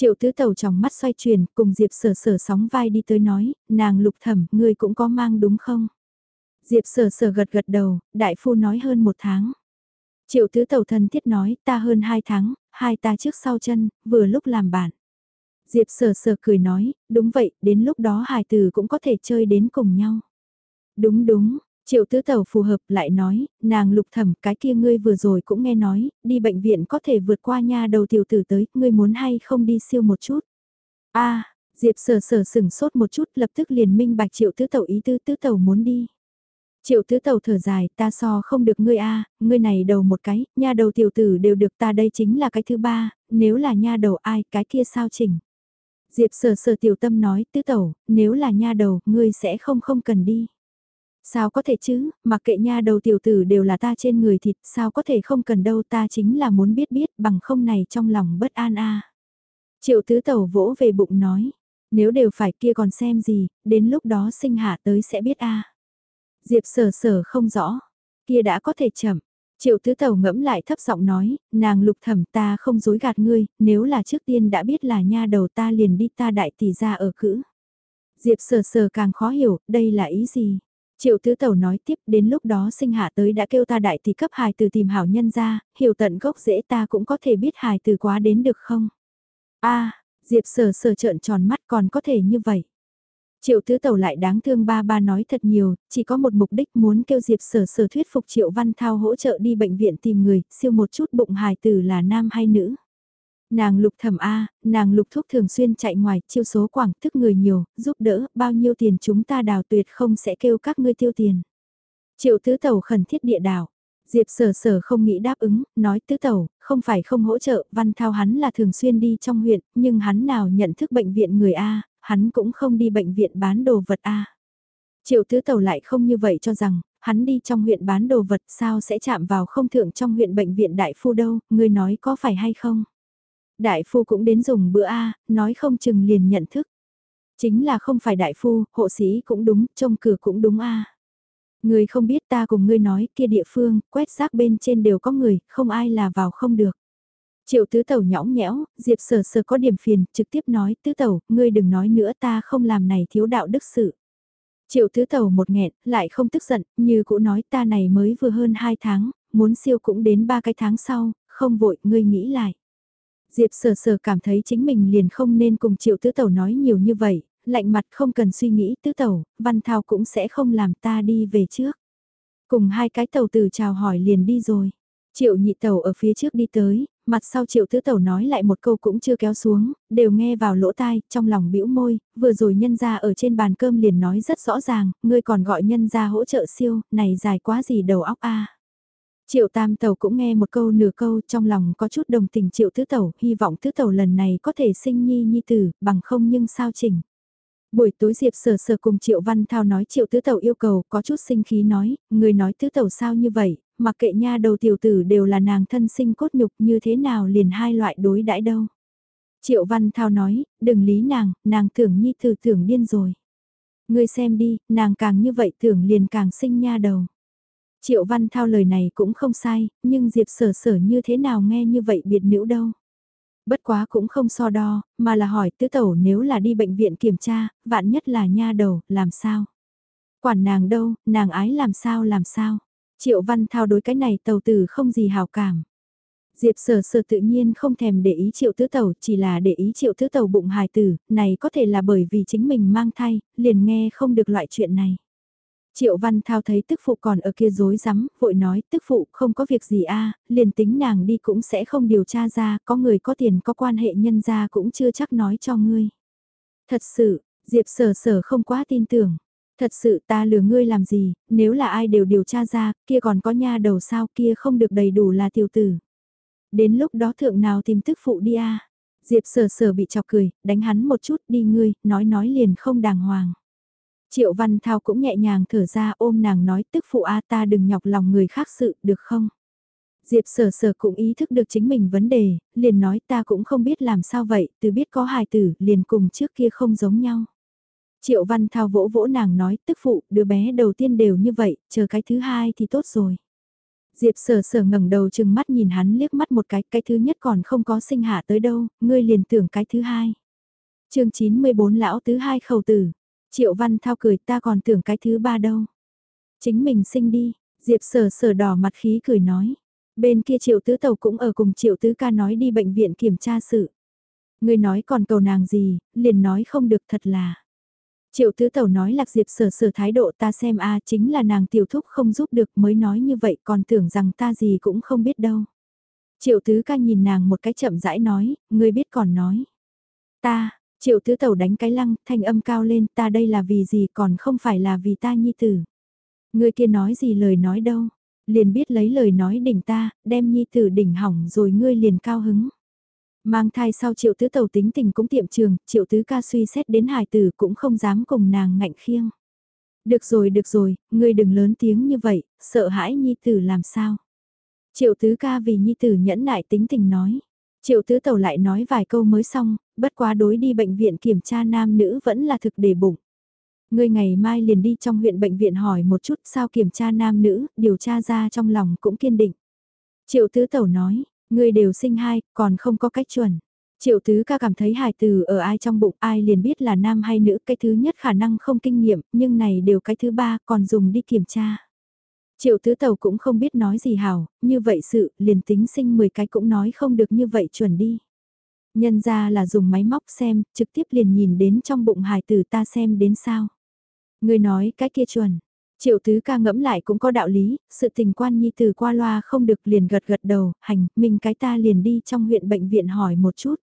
Triệu tứ tàu trong mắt xoay chuyển, cùng Diệp sở sở sóng vai đi tới nói, nàng lục thẩm, ngươi cũng có mang đúng không? Diệp sở sở gật gật đầu, đại phu nói hơn một tháng. Triệu tứ tàu thân thiết nói, ta hơn hai tháng, hai ta trước sau chân, vừa lúc làm bạn. Diệp sở sở cười nói, đúng vậy, đến lúc đó hài tử cũng có thể chơi đến cùng nhau. Đúng đúng, Triệu tứ tẩu phù hợp lại nói, nàng lục thẩm cái kia ngươi vừa rồi cũng nghe nói, đi bệnh viện có thể vượt qua nha đầu tiểu tử tới, ngươi muốn hay không đi siêu một chút. a Diệp sờ sờ sừng sốt một chút lập tức liền minh bạch triệu tứ tẩu ý tư tứ tẩu muốn đi. Triệu tứ tẩu thở dài, ta so không được ngươi a ngươi này đầu một cái, nha đầu tiểu tử đều được ta đây chính là cái thứ ba, nếu là nha đầu ai, cái kia sao chỉnh. Diệp sờ sờ tiểu tâm nói, tứ tẩu, nếu là nha đầu, ngươi sẽ không không cần đi. Sao có thể chứ, mặc kệ nha đầu tiểu tử đều là ta trên người thịt, sao có thể không cần đâu ta chính là muốn biết biết bằng không này trong lòng bất an a. Triệu tứ tẩu vỗ về bụng nói, nếu đều phải kia còn xem gì, đến lúc đó sinh hạ tới sẽ biết a. Diệp sở sở không rõ, kia đã có thể chậm. Triệu tứ tẩu ngẫm lại thấp giọng nói, nàng lục thẩm ta không dối gạt ngươi, nếu là trước tiên đã biết là nha đầu ta liền đi ta đại tỷ ra ở cữ. Diệp sở sở càng khó hiểu, đây là ý gì? Triệu tứ tẩu nói tiếp đến lúc đó sinh hạ tới đã kêu ta đại thì cấp hài từ tìm hảo nhân ra, hiểu tận gốc dễ ta cũng có thể biết hài từ quá đến được không? a Diệp sở sở trợn tròn mắt còn có thể như vậy. Triệu tứ tẩu lại đáng thương ba ba nói thật nhiều, chỉ có một mục đích muốn kêu Diệp sở sở thuyết phục Triệu Văn Thao hỗ trợ đi bệnh viện tìm người, siêu một chút bụng hài tử là nam hay nữ. Nàng lục thẩm A, nàng lục thuốc thường xuyên chạy ngoài, chiêu số quảng thức người nhiều, giúp đỡ, bao nhiêu tiền chúng ta đào tuyệt không sẽ kêu các ngươi tiêu tiền. Triệu tứ tẩu khẩn thiết địa đảo. Diệp sở sở không nghĩ đáp ứng, nói tứ tẩu, không phải không hỗ trợ, văn thao hắn là thường xuyên đi trong huyện, nhưng hắn nào nhận thức bệnh viện người A, hắn cũng không đi bệnh viện bán đồ vật A. Triệu tứ tẩu lại không như vậy cho rằng, hắn đi trong huyện bán đồ vật sao sẽ chạm vào không thượng trong huyện bệnh viện đại phu đâu, người nói có phải hay không? Đại phu cũng đến dùng bữa A, nói không chừng liền nhận thức. Chính là không phải đại phu, hộ sĩ cũng đúng, trông cửa cũng đúng A. Người không biết ta cùng ngươi nói kia địa phương, quét rác bên trên đều có người, không ai là vào không được. Triệu tứ tẩu nhõng nhẽo, Diệp sờ sờ có điểm phiền, trực tiếp nói, tứ tẩu, ngươi đừng nói nữa ta không làm này thiếu đạo đức sự. Triệu tứ tẩu một nghẹn, lại không tức giận, như cũ nói ta này mới vừa hơn hai tháng, muốn siêu cũng đến ba cái tháng sau, không vội, ngươi nghĩ lại. Diệp sờ sờ cảm thấy chính mình liền không nên cùng triệu tứ tẩu nói nhiều như vậy, lạnh mặt không cần suy nghĩ tứ tẩu, văn thao cũng sẽ không làm ta đi về trước. Cùng hai cái tàu từ chào hỏi liền đi rồi. Triệu nhị tàu ở phía trước đi tới, mặt sau triệu tứ tẩu nói lại một câu cũng chưa kéo xuống, đều nghe vào lỗ tai, trong lòng bĩu môi, vừa rồi nhân ra ở trên bàn cơm liền nói rất rõ ràng, ngươi còn gọi nhân ra hỗ trợ siêu, này dài quá gì đầu óc a Triệu tam tàu cũng nghe một câu nửa câu trong lòng có chút đồng tình triệu tứ tẩu, hy vọng tứ tẩu lần này có thể sinh nhi nhi tử, bằng không nhưng sao chỉnh. Buổi tối Diệp Sở Sở cùng Triệu Văn Thao nói Triệu Tứ Tẩu yêu cầu, có chút sinh khí nói, người nói Tứ Tẩu sao như vậy, mặc kệ nha đầu tiểu tử đều là nàng thân sinh cốt nhục như thế nào liền hai loại đối đãi đâu. Triệu Văn Thao nói, đừng lý nàng, nàng tưởng nhi tử tưởng điên rồi. Ngươi xem đi, nàng càng như vậy tưởng liền càng sinh nha đầu. Triệu Văn Thao lời này cũng không sai, nhưng Diệp Sở Sở như thế nào nghe như vậy biệt nữ đâu. Bất quá cũng không so đo, mà là hỏi tứ tẩu nếu là đi bệnh viện kiểm tra, vạn nhất là nha đầu, làm sao? Quản nàng đâu, nàng ái làm sao làm sao? Triệu Văn Thao đối cái này tàu tử không gì hào cảm. Diệp sở sở tự nhiên không thèm để ý triệu tứ tẩu, chỉ là để ý triệu tứ tẩu bụng hài tử, này có thể là bởi vì chính mình mang thai, liền nghe không được loại chuyện này. Triệu Văn Thao thấy tức phụ còn ở kia dối rắm vội nói tức phụ không có việc gì a liền tính nàng đi cũng sẽ không điều tra ra, có người có tiền có quan hệ nhân ra cũng chưa chắc nói cho ngươi. Thật sự, Diệp sở sở không quá tin tưởng. Thật sự ta lừa ngươi làm gì, nếu là ai đều điều tra ra, kia còn có nha đầu sao kia không được đầy đủ là tiểu tử. Đến lúc đó thượng nào tìm tức phụ đi a Diệp sở sở bị chọc cười, đánh hắn một chút đi ngươi, nói nói liền không đàng hoàng. Triệu Văn Thao cũng nhẹ nhàng thở ra ôm nàng nói tức phụ a ta đừng nhọc lòng người khác sự, được không? Diệp sở sở cũng ý thức được chính mình vấn đề, liền nói ta cũng không biết làm sao vậy, từ biết có hài tử, liền cùng trước kia không giống nhau. Triệu Văn Thao vỗ vỗ nàng nói tức phụ, đứa bé đầu tiên đều như vậy, chờ cái thứ hai thì tốt rồi. Diệp sở sở ngẩng đầu chừng mắt nhìn hắn liếc mắt một cái, cái thứ nhất còn không có sinh hạ tới đâu, ngươi liền tưởng cái thứ hai. chương 94 lão thứ hai khẩu tử, Triệu Văn Thao cười ta còn tưởng cái thứ ba đâu. Chính mình sinh đi, Diệp sở sở đỏ mặt khí cười nói. Bên kia Triệu Tứ Tàu cũng ở cùng Triệu Tứ Ca nói đi bệnh viện kiểm tra sự. Người nói còn cầu nàng gì, liền nói không được thật là. Triệu Tứ Tàu nói lạc Diệp sở sở thái độ ta xem a chính là nàng tiểu thúc không giúp được mới nói như vậy còn tưởng rằng ta gì cũng không biết đâu. Triệu Tứ Ca nhìn nàng một cái chậm rãi nói, người biết còn nói. Ta, Triệu tứ tẩu đánh cái lăng, thanh âm cao lên, ta đây là vì gì còn không phải là vì ta nhi tử. Người kia nói gì lời nói đâu, liền biết lấy lời nói đỉnh ta, đem nhi tử đỉnh hỏng rồi ngươi liền cao hứng. Mang thai sau triệu tứ tẩu tính tình cũng tiệm trường, triệu tứ ca suy xét đến hài tử cũng không dám cùng nàng ngạnh khiêng. Được rồi được rồi, ngươi đừng lớn tiếng như vậy, sợ hãi nhi tử làm sao. Triệu tứ ca vì nhi tử nhẫn nại tính tình nói. Triệu tứ tẩu lại nói vài câu mới xong, bất quá đối đi bệnh viện kiểm tra nam nữ vẫn là thực để bụng. Ngươi ngày mai liền đi trong huyện bệnh viện hỏi một chút sao kiểm tra nam nữ, điều tra ra trong lòng cũng kiên định. Triệu tứ tẩu nói, ngươi đều sinh hai, còn không có cách chuẩn. Triệu tứ ca cảm thấy hài từ ở ai trong bụng ai liền biết là nam hay nữ, cái thứ nhất khả năng không kinh nghiệm, nhưng này đều cái thứ ba còn dùng đi kiểm tra. Triệu tứ tàu cũng không biết nói gì hảo, như vậy sự, liền tính sinh 10 cái cũng nói không được như vậy chuẩn đi. Nhân ra là dùng máy móc xem, trực tiếp liền nhìn đến trong bụng hài tử ta xem đến sao. Người nói cái kia chuẩn. Triệu tứ ca ngẫm lại cũng có đạo lý, sự tình quan nhi từ qua loa không được liền gật gật đầu, hành, mình cái ta liền đi trong huyện bệnh viện hỏi một chút.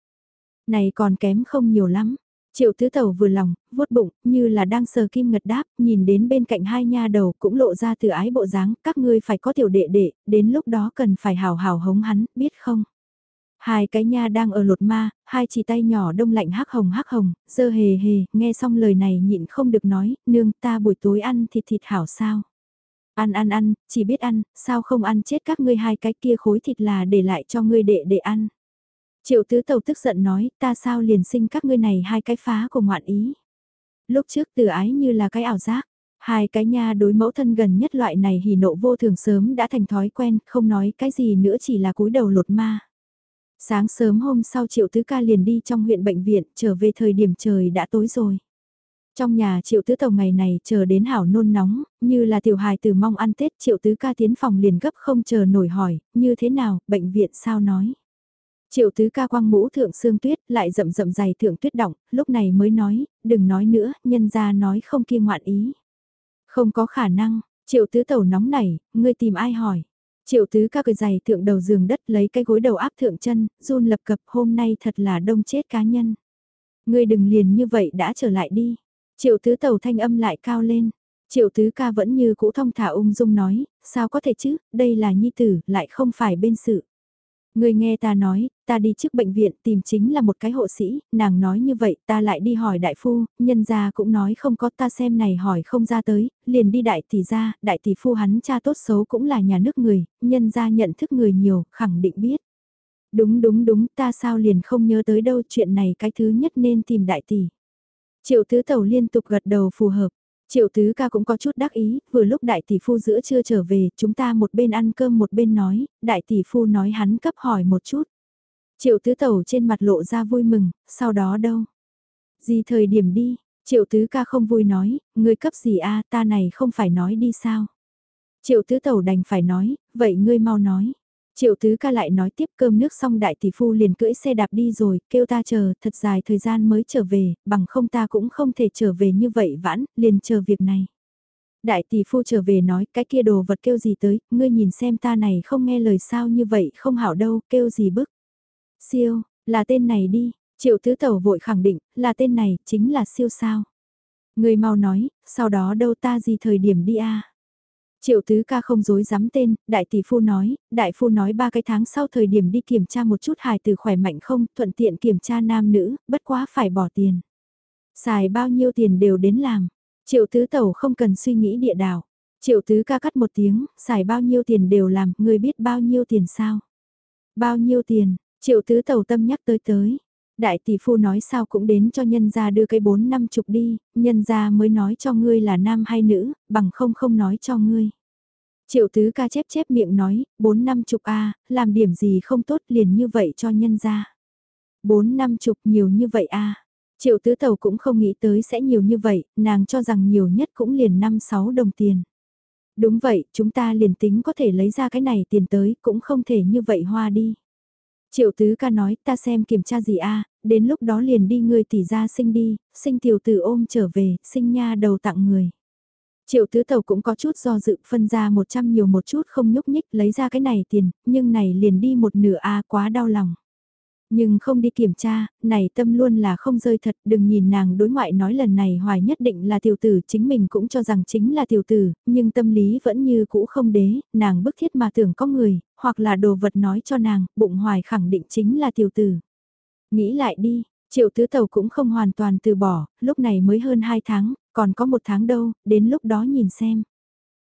Này còn kém không nhiều lắm, Triệu tứ tẩu vừa lòng, vuốt bụng, như là đang sờ kim ngật đáp, nhìn đến bên cạnh hai nha đầu cũng lộ ra từ ái bộ dáng, các ngươi phải có tiểu đệ đệ, đến lúc đó cần phải hào hào hống hắn, biết không? Hai cái nha đang ở lột ma, hai chỉ tay nhỏ đông lạnh hắc hồng hắc hồng, dơ hề hề, nghe xong lời này nhịn không được nói, nương ta buổi tối ăn thịt thịt hảo sao? Ăn ăn ăn, chỉ biết ăn, sao không ăn chết các ngươi hai cái kia khối thịt là để lại cho ngươi đệ để ăn. Triệu tứ tàu tức giận nói, ta sao liền sinh các ngươi này hai cái phá của ngoạn ý. Lúc trước từ ái như là cái ảo giác, hai cái nha đối mẫu thân gần nhất loại này hỉ nộ vô thường sớm đã thành thói quen, không nói cái gì nữa chỉ là cúi đầu lột ma. Sáng sớm hôm sau triệu tứ ca liền đi trong huyện bệnh viện, trở về thời điểm trời đã tối rồi. Trong nhà triệu tứ tàu ngày này chờ đến hảo nôn nóng, như là tiểu hài từ mong ăn Tết triệu tứ ca tiến phòng liền gấp không chờ nổi hỏi, như thế nào, bệnh viện sao nói. Triệu tứ ca quang mũ thượng sương tuyết lại rậm rậm dày thượng tuyết động, lúc này mới nói, đừng nói nữa, nhân ra nói không kia ngoạn ý. Không có khả năng, triệu tứ tẩu nóng nảy, ngươi tìm ai hỏi. Triệu tứ ca cười dày thượng đầu giường đất lấy cái gối đầu áp thượng chân, run lập cập hôm nay thật là đông chết cá nhân. Ngươi đừng liền như vậy đã trở lại đi. Triệu tứ tàu thanh âm lại cao lên. Triệu tứ ca vẫn như cũ thông thả ung dung nói, sao có thể chứ, đây là nhi tử, lại không phải bên sự. Người nghe ta nói, ta đi trước bệnh viện tìm chính là một cái hộ sĩ, nàng nói như vậy ta lại đi hỏi đại phu, nhân gia cũng nói không có ta xem này hỏi không ra tới, liền đi đại tỷ ra, đại tỷ phu hắn cha tốt xấu cũng là nhà nước người, nhân gia nhận thức người nhiều, khẳng định biết. Đúng đúng đúng, ta sao liền không nhớ tới đâu chuyện này cái thứ nhất nên tìm đại tỷ. Triệu tứ tẩu liên tục gật đầu phù hợp. Triệu tứ ca cũng có chút đắc ý, vừa lúc đại tỷ phu giữa chưa trở về, chúng ta một bên ăn cơm một bên nói, đại tỷ phu nói hắn cấp hỏi một chút. Triệu tứ tẩu trên mặt lộ ra vui mừng, sau đó đâu? Gì thời điểm đi? Triệu tứ ca không vui nói, ngươi cấp gì a ta này không phải nói đi sao? Triệu tứ tẩu đành phải nói, vậy ngươi mau nói. Triệu tứ ca lại nói tiếp cơm nước xong đại tỷ phu liền cưỡi xe đạp đi rồi, kêu ta chờ, thật dài thời gian mới trở về, bằng không ta cũng không thể trở về như vậy vãn, liền chờ việc này. Đại tỷ phu trở về nói, cái kia đồ vật kêu gì tới, ngươi nhìn xem ta này không nghe lời sao như vậy không hảo đâu, kêu gì bức. Siêu, là tên này đi, triệu tứ tẩu vội khẳng định, là tên này, chính là siêu sao. Ngươi mau nói, sau đó đâu ta gì thời điểm đi a Triệu tứ ca không dối dám tên, đại tỷ phu nói, đại phu nói ba cái tháng sau thời điểm đi kiểm tra một chút hài từ khỏe mạnh không, thuận tiện kiểm tra nam nữ, bất quá phải bỏ tiền. Xài bao nhiêu tiền đều đến làm. Triệu tứ tẩu không cần suy nghĩ địa đảo. Triệu tứ ca cắt một tiếng, xài bao nhiêu tiền đều làm, người biết bao nhiêu tiền sao? Bao nhiêu tiền, triệu tứ tẩu tâm nhắc tới tới. Đại tỷ phu nói sao cũng đến cho nhân gia đưa cái bốn năm chục đi, nhân gia mới nói cho ngươi là nam hay nữ, bằng không không nói cho ngươi. Triệu tứ ca chép chép miệng nói, bốn năm chục a làm điểm gì không tốt liền như vậy cho nhân gia. Bốn năm chục nhiều như vậy a Triệu tứ tàu cũng không nghĩ tới sẽ nhiều như vậy, nàng cho rằng nhiều nhất cũng liền năm sáu đồng tiền. Đúng vậy, chúng ta liền tính có thể lấy ra cái này tiền tới, cũng không thể như vậy hoa đi. Triệu tứ ca nói ta xem kiểm tra gì a đến lúc đó liền đi người tỷ ra sinh đi, sinh tiểu tử ôm trở về, sinh nha đầu tặng người. Triệu tứ tàu cũng có chút do dự phân ra 100 nhiều một chút không nhúc nhích lấy ra cái này tiền, nhưng này liền đi một nửa a quá đau lòng. Nhưng không đi kiểm tra, này tâm luôn là không rơi thật, đừng nhìn nàng đối ngoại nói lần này hoài nhất định là tiểu tử, chính mình cũng cho rằng chính là tiểu tử, nhưng tâm lý vẫn như cũ không đế, nàng bức thiết mà tưởng có người, hoặc là đồ vật nói cho nàng, bụng hoài khẳng định chính là tiểu tử. Nghĩ lại đi, triệu tứ tàu cũng không hoàn toàn từ bỏ, lúc này mới hơn 2 tháng, còn có một tháng đâu, đến lúc đó nhìn xem.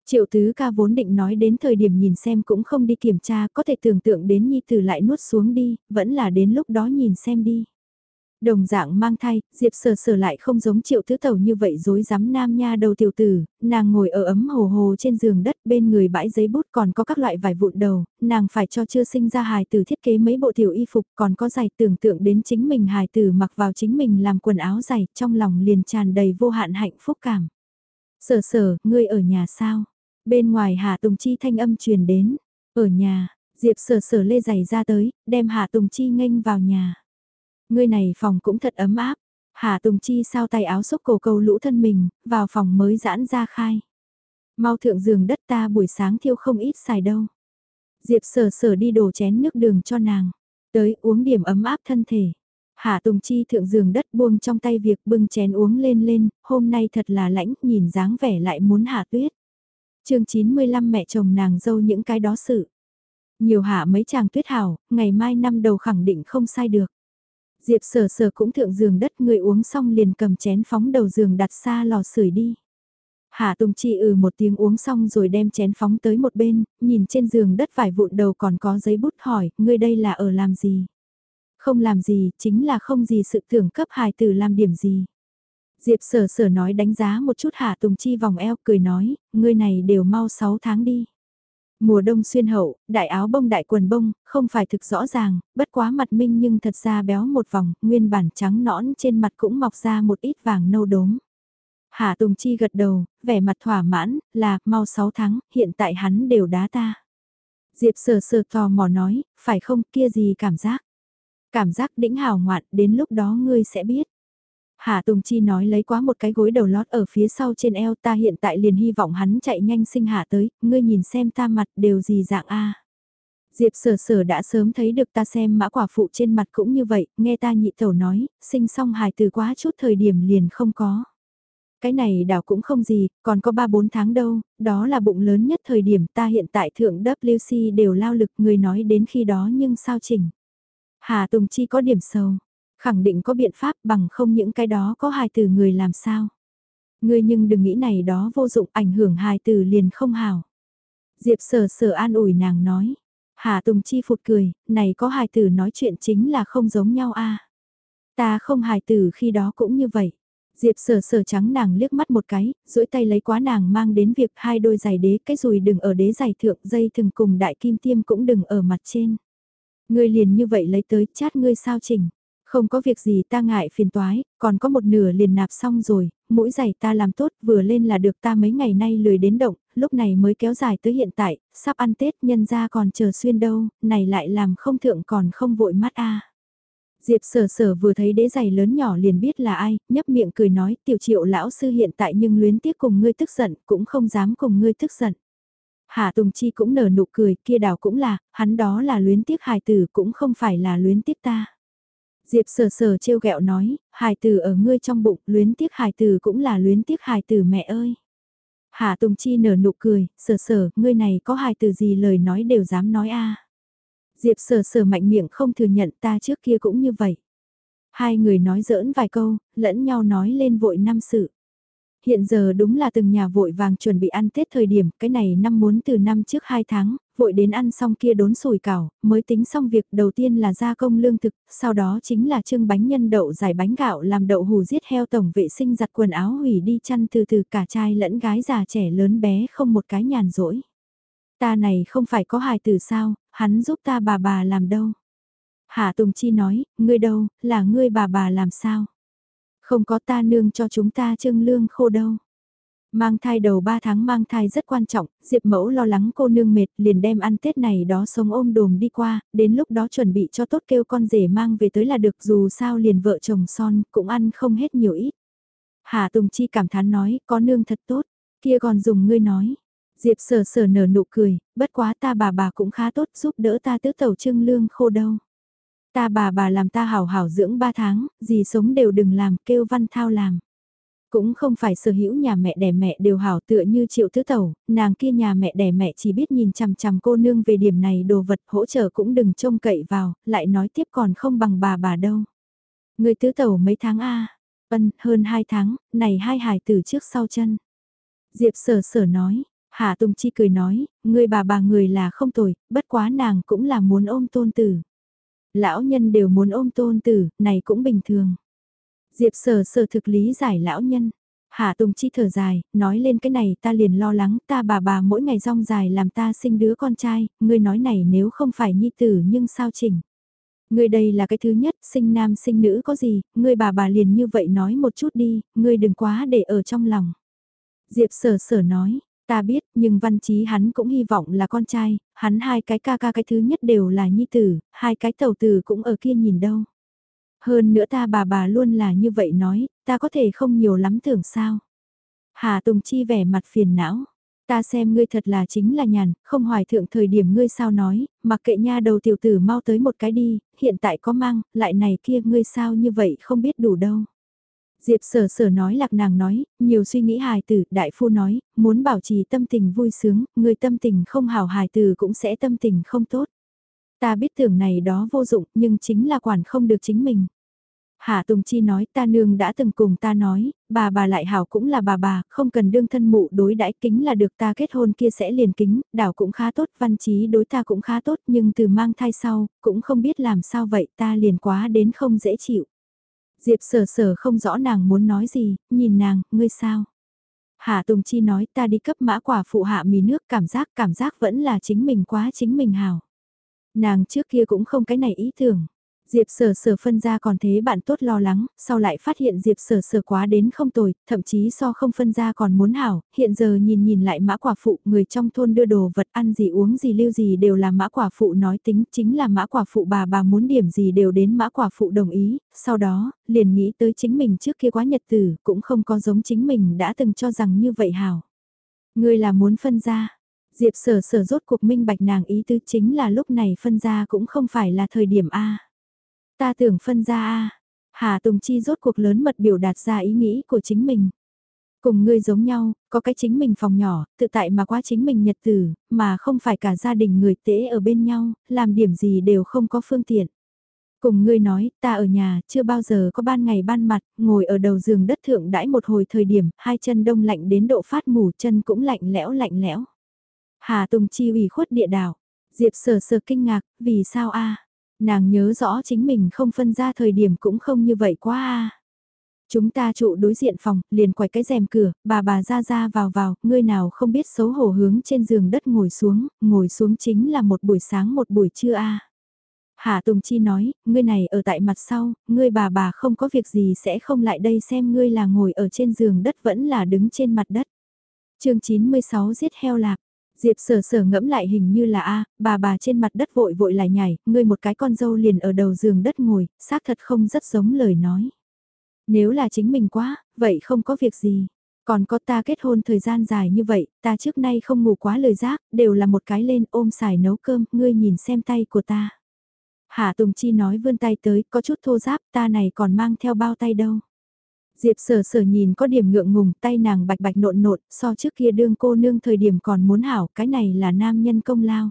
Triệu tứ ca vốn định nói đến thời điểm nhìn xem cũng không đi kiểm tra có thể tưởng tượng đến nhi tử lại nuốt xuống đi, vẫn là đến lúc đó nhìn xem đi. Đồng dạng mang thai, Diệp sờ sờ lại không giống triệu tứ tẩu như vậy dối rắm nam nha đầu tiểu tử, nàng ngồi ở ấm hồ hồ trên giường đất bên người bãi giấy bút còn có các loại vải vụn đầu, nàng phải cho chưa sinh ra hài tử thiết kế mấy bộ tiểu y phục còn có giày tưởng tượng đến chính mình hài tử mặc vào chính mình làm quần áo giày trong lòng liền tràn đầy vô hạn hạnh phúc cảm. Sở sở, ngươi ở nhà sao? Bên ngoài Hạ Tùng Chi thanh âm truyền đến, ở nhà, Diệp sở sở lê giày ra tới, đem Hạ Tùng Chi nghênh vào nhà. người này phòng cũng thật ấm áp, Hạ Tùng Chi sao tay áo xúc cổ cầu lũ thân mình, vào phòng mới giãn ra khai. Mau thượng giường đất ta buổi sáng thiêu không ít xài đâu. Diệp sở sở đi đổ chén nước đường cho nàng, tới uống điểm ấm áp thân thể. Hạ Tùng Chi thượng giường đất buông trong tay việc bưng chén uống lên lên, hôm nay thật là lãnh, nhìn dáng vẻ lại muốn hạ tuyết chương 95 mẹ chồng nàng dâu những cái đó sự. Nhiều hạ mấy chàng tuyết hảo, ngày mai năm đầu khẳng định không sai được. Diệp sở sở cũng thượng giường đất người uống xong liền cầm chén phóng đầu giường đặt xa lò sưởi đi. Hạ Tùng Chi ừ một tiếng uống xong rồi đem chén phóng tới một bên, nhìn trên giường đất vải vụn đầu còn có giấy bút hỏi, ngươi đây là ở làm gì? Không làm gì, chính là không gì sự tưởng cấp hài tử làm điểm gì. Diệp sở sở nói đánh giá một chút Hạ Tùng Chi vòng eo cười nói, người này đều mau 6 tháng đi. Mùa đông xuyên hậu, đại áo bông đại quần bông, không phải thực rõ ràng, bất quá mặt minh nhưng thật ra béo một vòng, nguyên bản trắng nõn trên mặt cũng mọc ra một ít vàng nâu đốm. Hạ Tùng Chi gật đầu, vẻ mặt thỏa mãn, là, mau 6 tháng, hiện tại hắn đều đá ta. Diệp sờ sờ tò mò nói, phải không kia gì cảm giác. Cảm giác đĩnh hào ngoạn, đến lúc đó ngươi sẽ biết. Hạ Tùng Chi nói lấy quá một cái gối đầu lót ở phía sau trên eo ta hiện tại liền hy vọng hắn chạy nhanh sinh hạ tới, ngươi nhìn xem ta mặt đều gì dạng a. Diệp sở sở đã sớm thấy được ta xem mã quả phụ trên mặt cũng như vậy, nghe ta nhị tẩu nói, sinh xong hài từ quá chút thời điểm liền không có. Cái này đảo cũng không gì, còn có 3-4 tháng đâu, đó là bụng lớn nhất thời điểm ta hiện tại thượng WC đều lao lực người nói đến khi đó nhưng sao chỉnh. Hà Tùng Chi có điểm sâu, khẳng định có biện pháp bằng không những cái đó có hài từ người làm sao. Ngươi nhưng đừng nghĩ này đó vô dụng ảnh hưởng hài từ liền không hào. Diệp sở sở an ủi nàng nói. Hà Tùng Chi phụt cười, này có hài tử nói chuyện chính là không giống nhau a. Ta không hài tử khi đó cũng như vậy. Diệp sờ sờ trắng nàng liếc mắt một cái, duỗi tay lấy quá nàng mang đến việc hai đôi giày đế, cái rùi đừng ở đế giày thượng dây thừng cùng đại kim tiêm cũng đừng ở mặt trên. Ngươi liền như vậy lấy tới chát ngươi sao chỉnh. Không có việc gì ta ngại phiền toái, còn có một nửa liền nạp xong rồi, mũi giày ta làm tốt vừa lên là được ta mấy ngày nay lười đến động, lúc này mới kéo dài tới hiện tại, sắp ăn Tết nhân ra còn chờ xuyên đâu, này lại làm không thượng còn không vội mắt a Diệp sở sở vừa thấy đế giày lớn nhỏ liền biết là ai, nhấp miệng cười nói tiểu triệu lão sư hiện tại nhưng luyến tiếc cùng ngươi tức giận, cũng không dám cùng ngươi tức giận. Hạ Tùng Chi cũng nở nụ cười, kia đảo cũng là, hắn đó là luyến tiếc hài tử cũng không phải là luyến tiếc ta. Diệp sờ sờ trêu ghẹo nói, hài tử ở ngươi trong bụng, luyến tiếc hài tử cũng là luyến tiếc hài tử mẹ ơi. Hạ Tùng Chi nở nụ cười, sờ sờ, ngươi này có hài tử gì lời nói đều dám nói a Diệp sờ sờ mạnh miệng không thừa nhận ta trước kia cũng như vậy. Hai người nói giỡn vài câu, lẫn nhau nói lên vội năm sự. Hiện giờ đúng là từng nhà vội vàng chuẩn bị ăn Tết thời điểm, cái này năm muốn từ năm trước 2 tháng, vội đến ăn xong kia đốn sủi cảo, mới tính xong việc đầu tiên là gia công lương thực, sau đó chính là trưng bánh nhân đậu giải bánh gạo làm đậu hù giết heo tổng vệ sinh giặt quần áo hủy đi chăn từ từ cả trai lẫn gái già trẻ lớn bé không một cái nhàn rỗi. Ta này không phải có hài từ sao, hắn giúp ta bà bà làm đâu. Hạ Tùng Chi nói, ngươi đâu, là ngươi bà bà làm sao? Không có ta nương cho chúng ta trưng lương khô đâu. Mang thai đầu 3 tháng mang thai rất quan trọng, Diệp Mẫu lo lắng cô nương mệt liền đem ăn Tết này đó sống ôm đồm đi qua, đến lúc đó chuẩn bị cho tốt kêu con rể mang về tới là được dù sao liền vợ chồng son cũng ăn không hết nhiều ít. Hà Tùng Chi cảm thán nói, có nương thật tốt, kia còn dùng ngươi nói. Diệp sờ sờ nở nụ cười, bất quá ta bà bà cũng khá tốt giúp đỡ ta tứ tẩu trưng lương khô đâu. Ta bà bà làm ta hảo hảo dưỡng 3 tháng, gì sống đều đừng làm, kêu văn thao làm. Cũng không phải sở hữu nhà mẹ đẻ mẹ đều hảo tựa như triệu tứ tẩu, nàng kia nhà mẹ đẻ mẹ chỉ biết nhìn chằm chằm cô nương về điểm này đồ vật hỗ trợ cũng đừng trông cậy vào, lại nói tiếp còn không bằng bà bà đâu. Người tứ tẩu mấy tháng a Ân, hơn 2 tháng, này hai hài từ trước sau chân. Diệp sở sở nói, Hạ Tùng Chi cười nói, người bà bà người là không tồi, bất quá nàng cũng là muốn ôm tôn tử. Lão nhân đều muốn ôm tôn tử, này cũng bình thường. Diệp sở sở thực lý giải lão nhân. Hạ Tùng Chi thở dài, nói lên cái này ta liền lo lắng ta bà bà mỗi ngày rong dài làm ta sinh đứa con trai, ngươi nói này nếu không phải nhi tử nhưng sao chỉnh. Ngươi đây là cái thứ nhất, sinh nam sinh nữ có gì, ngươi bà bà liền như vậy nói một chút đi, ngươi đừng quá để ở trong lòng. Diệp sở sở nói, Ta biết, nhưng văn chí hắn cũng hy vọng là con trai, hắn hai cái ca ca cái thứ nhất đều là nhi tử, hai cái tàu tử cũng ở kia nhìn đâu. Hơn nữa ta bà bà luôn là như vậy nói, ta có thể không nhiều lắm tưởng sao. Hà Tùng Chi vẻ mặt phiền não. Ta xem ngươi thật là chính là nhàn, không hoài thượng thời điểm ngươi sao nói, mặc kệ nha đầu tiểu tử mau tới một cái đi, hiện tại có mang, lại này kia ngươi sao như vậy không biết đủ đâu. Diệp sở sở nói lạc nàng nói, nhiều suy nghĩ hài tử, đại phu nói, muốn bảo trì tâm tình vui sướng, người tâm tình không hào hài tử cũng sẽ tâm tình không tốt. Ta biết tưởng này đó vô dụng nhưng chính là quản không được chính mình. Hạ Tùng Chi nói ta nương đã từng cùng ta nói, bà bà lại hảo cũng là bà bà, không cần đương thân mụ đối đãi kính là được ta kết hôn kia sẽ liền kính, đảo cũng khá tốt, văn trí đối ta cũng khá tốt nhưng từ mang thai sau, cũng không biết làm sao vậy ta liền quá đến không dễ chịu. Diệp sở sở không rõ nàng muốn nói gì, nhìn nàng, ngươi sao? Hạ Tùng Chi nói ta đi cấp mã quả phụ hạ mì nước cảm giác cảm giác vẫn là chính mình quá chính mình hào. Nàng trước kia cũng không cái này ý tưởng. Diệp sở sở phân ra còn thế bạn tốt lo lắng, sau lại phát hiện Diệp sở sở quá đến không tồi, thậm chí so không phân ra còn muốn hảo, hiện giờ nhìn nhìn lại mã quả phụ, người trong thôn đưa đồ vật ăn gì uống gì lưu gì đều là mã quả phụ nói tính, chính là mã quả phụ bà bà muốn điểm gì đều đến mã quả phụ đồng ý, sau đó, liền nghĩ tới chính mình trước kia quá nhật tử, cũng không có giống chính mình đã từng cho rằng như vậy hảo. Người là muốn phân ra. Diệp sở sở rốt cuộc minh bạch nàng ý tứ chính là lúc này phân ra cũng không phải là thời điểm A. Ta tưởng phân ra A. Hà Tùng Chi rốt cuộc lớn mật biểu đạt ra ý nghĩ của chính mình. Cùng ngươi giống nhau, có cái chính mình phòng nhỏ, tự tại mà quá chính mình nhật tử, mà không phải cả gia đình người tễ ở bên nhau, làm điểm gì đều không có phương tiện. Cùng ngươi nói, ta ở nhà, chưa bao giờ có ban ngày ban mặt, ngồi ở đầu giường đất thượng đãi một hồi thời điểm, hai chân đông lạnh đến độ phát mù chân cũng lạnh lẽo lạnh lẽo. Hà Tùng Chi ủy khuất địa đảo. Diệp sờ sờ kinh ngạc, vì sao a Nàng nhớ rõ chính mình không phân ra thời điểm cũng không như vậy quá a. Chúng ta trụ đối diện phòng, liền quay cái rèm cửa, bà bà ra ra vào vào, ngươi nào không biết xấu hổ hướng trên giường đất ngồi xuống, ngồi xuống chính là một buổi sáng một buổi trưa a. Hạ Tùng Chi nói, ngươi này ở tại mặt sau, ngươi bà bà không có việc gì sẽ không lại đây xem ngươi là ngồi ở trên giường đất vẫn là đứng trên mặt đất. chương 96 giết heo lạc, Diệp sở sở ngẫm lại hình như là A, bà bà trên mặt đất vội vội lại nhảy, ngươi một cái con dâu liền ở đầu giường đất ngồi, xác thật không rất giống lời nói. Nếu là chính mình quá, vậy không có việc gì. Còn có ta kết hôn thời gian dài như vậy, ta trước nay không ngủ quá lời giác, đều là một cái lên ôm xài nấu cơm, ngươi nhìn xem tay của ta. Hạ Tùng Chi nói vươn tay tới, có chút thô giáp, ta này còn mang theo bao tay đâu. Diệp sở sở nhìn có điểm ngượng ngùng, tay nàng bạch bạch nộn nộn, so trước kia đương cô nương thời điểm còn muốn hảo, cái này là nam nhân công lao.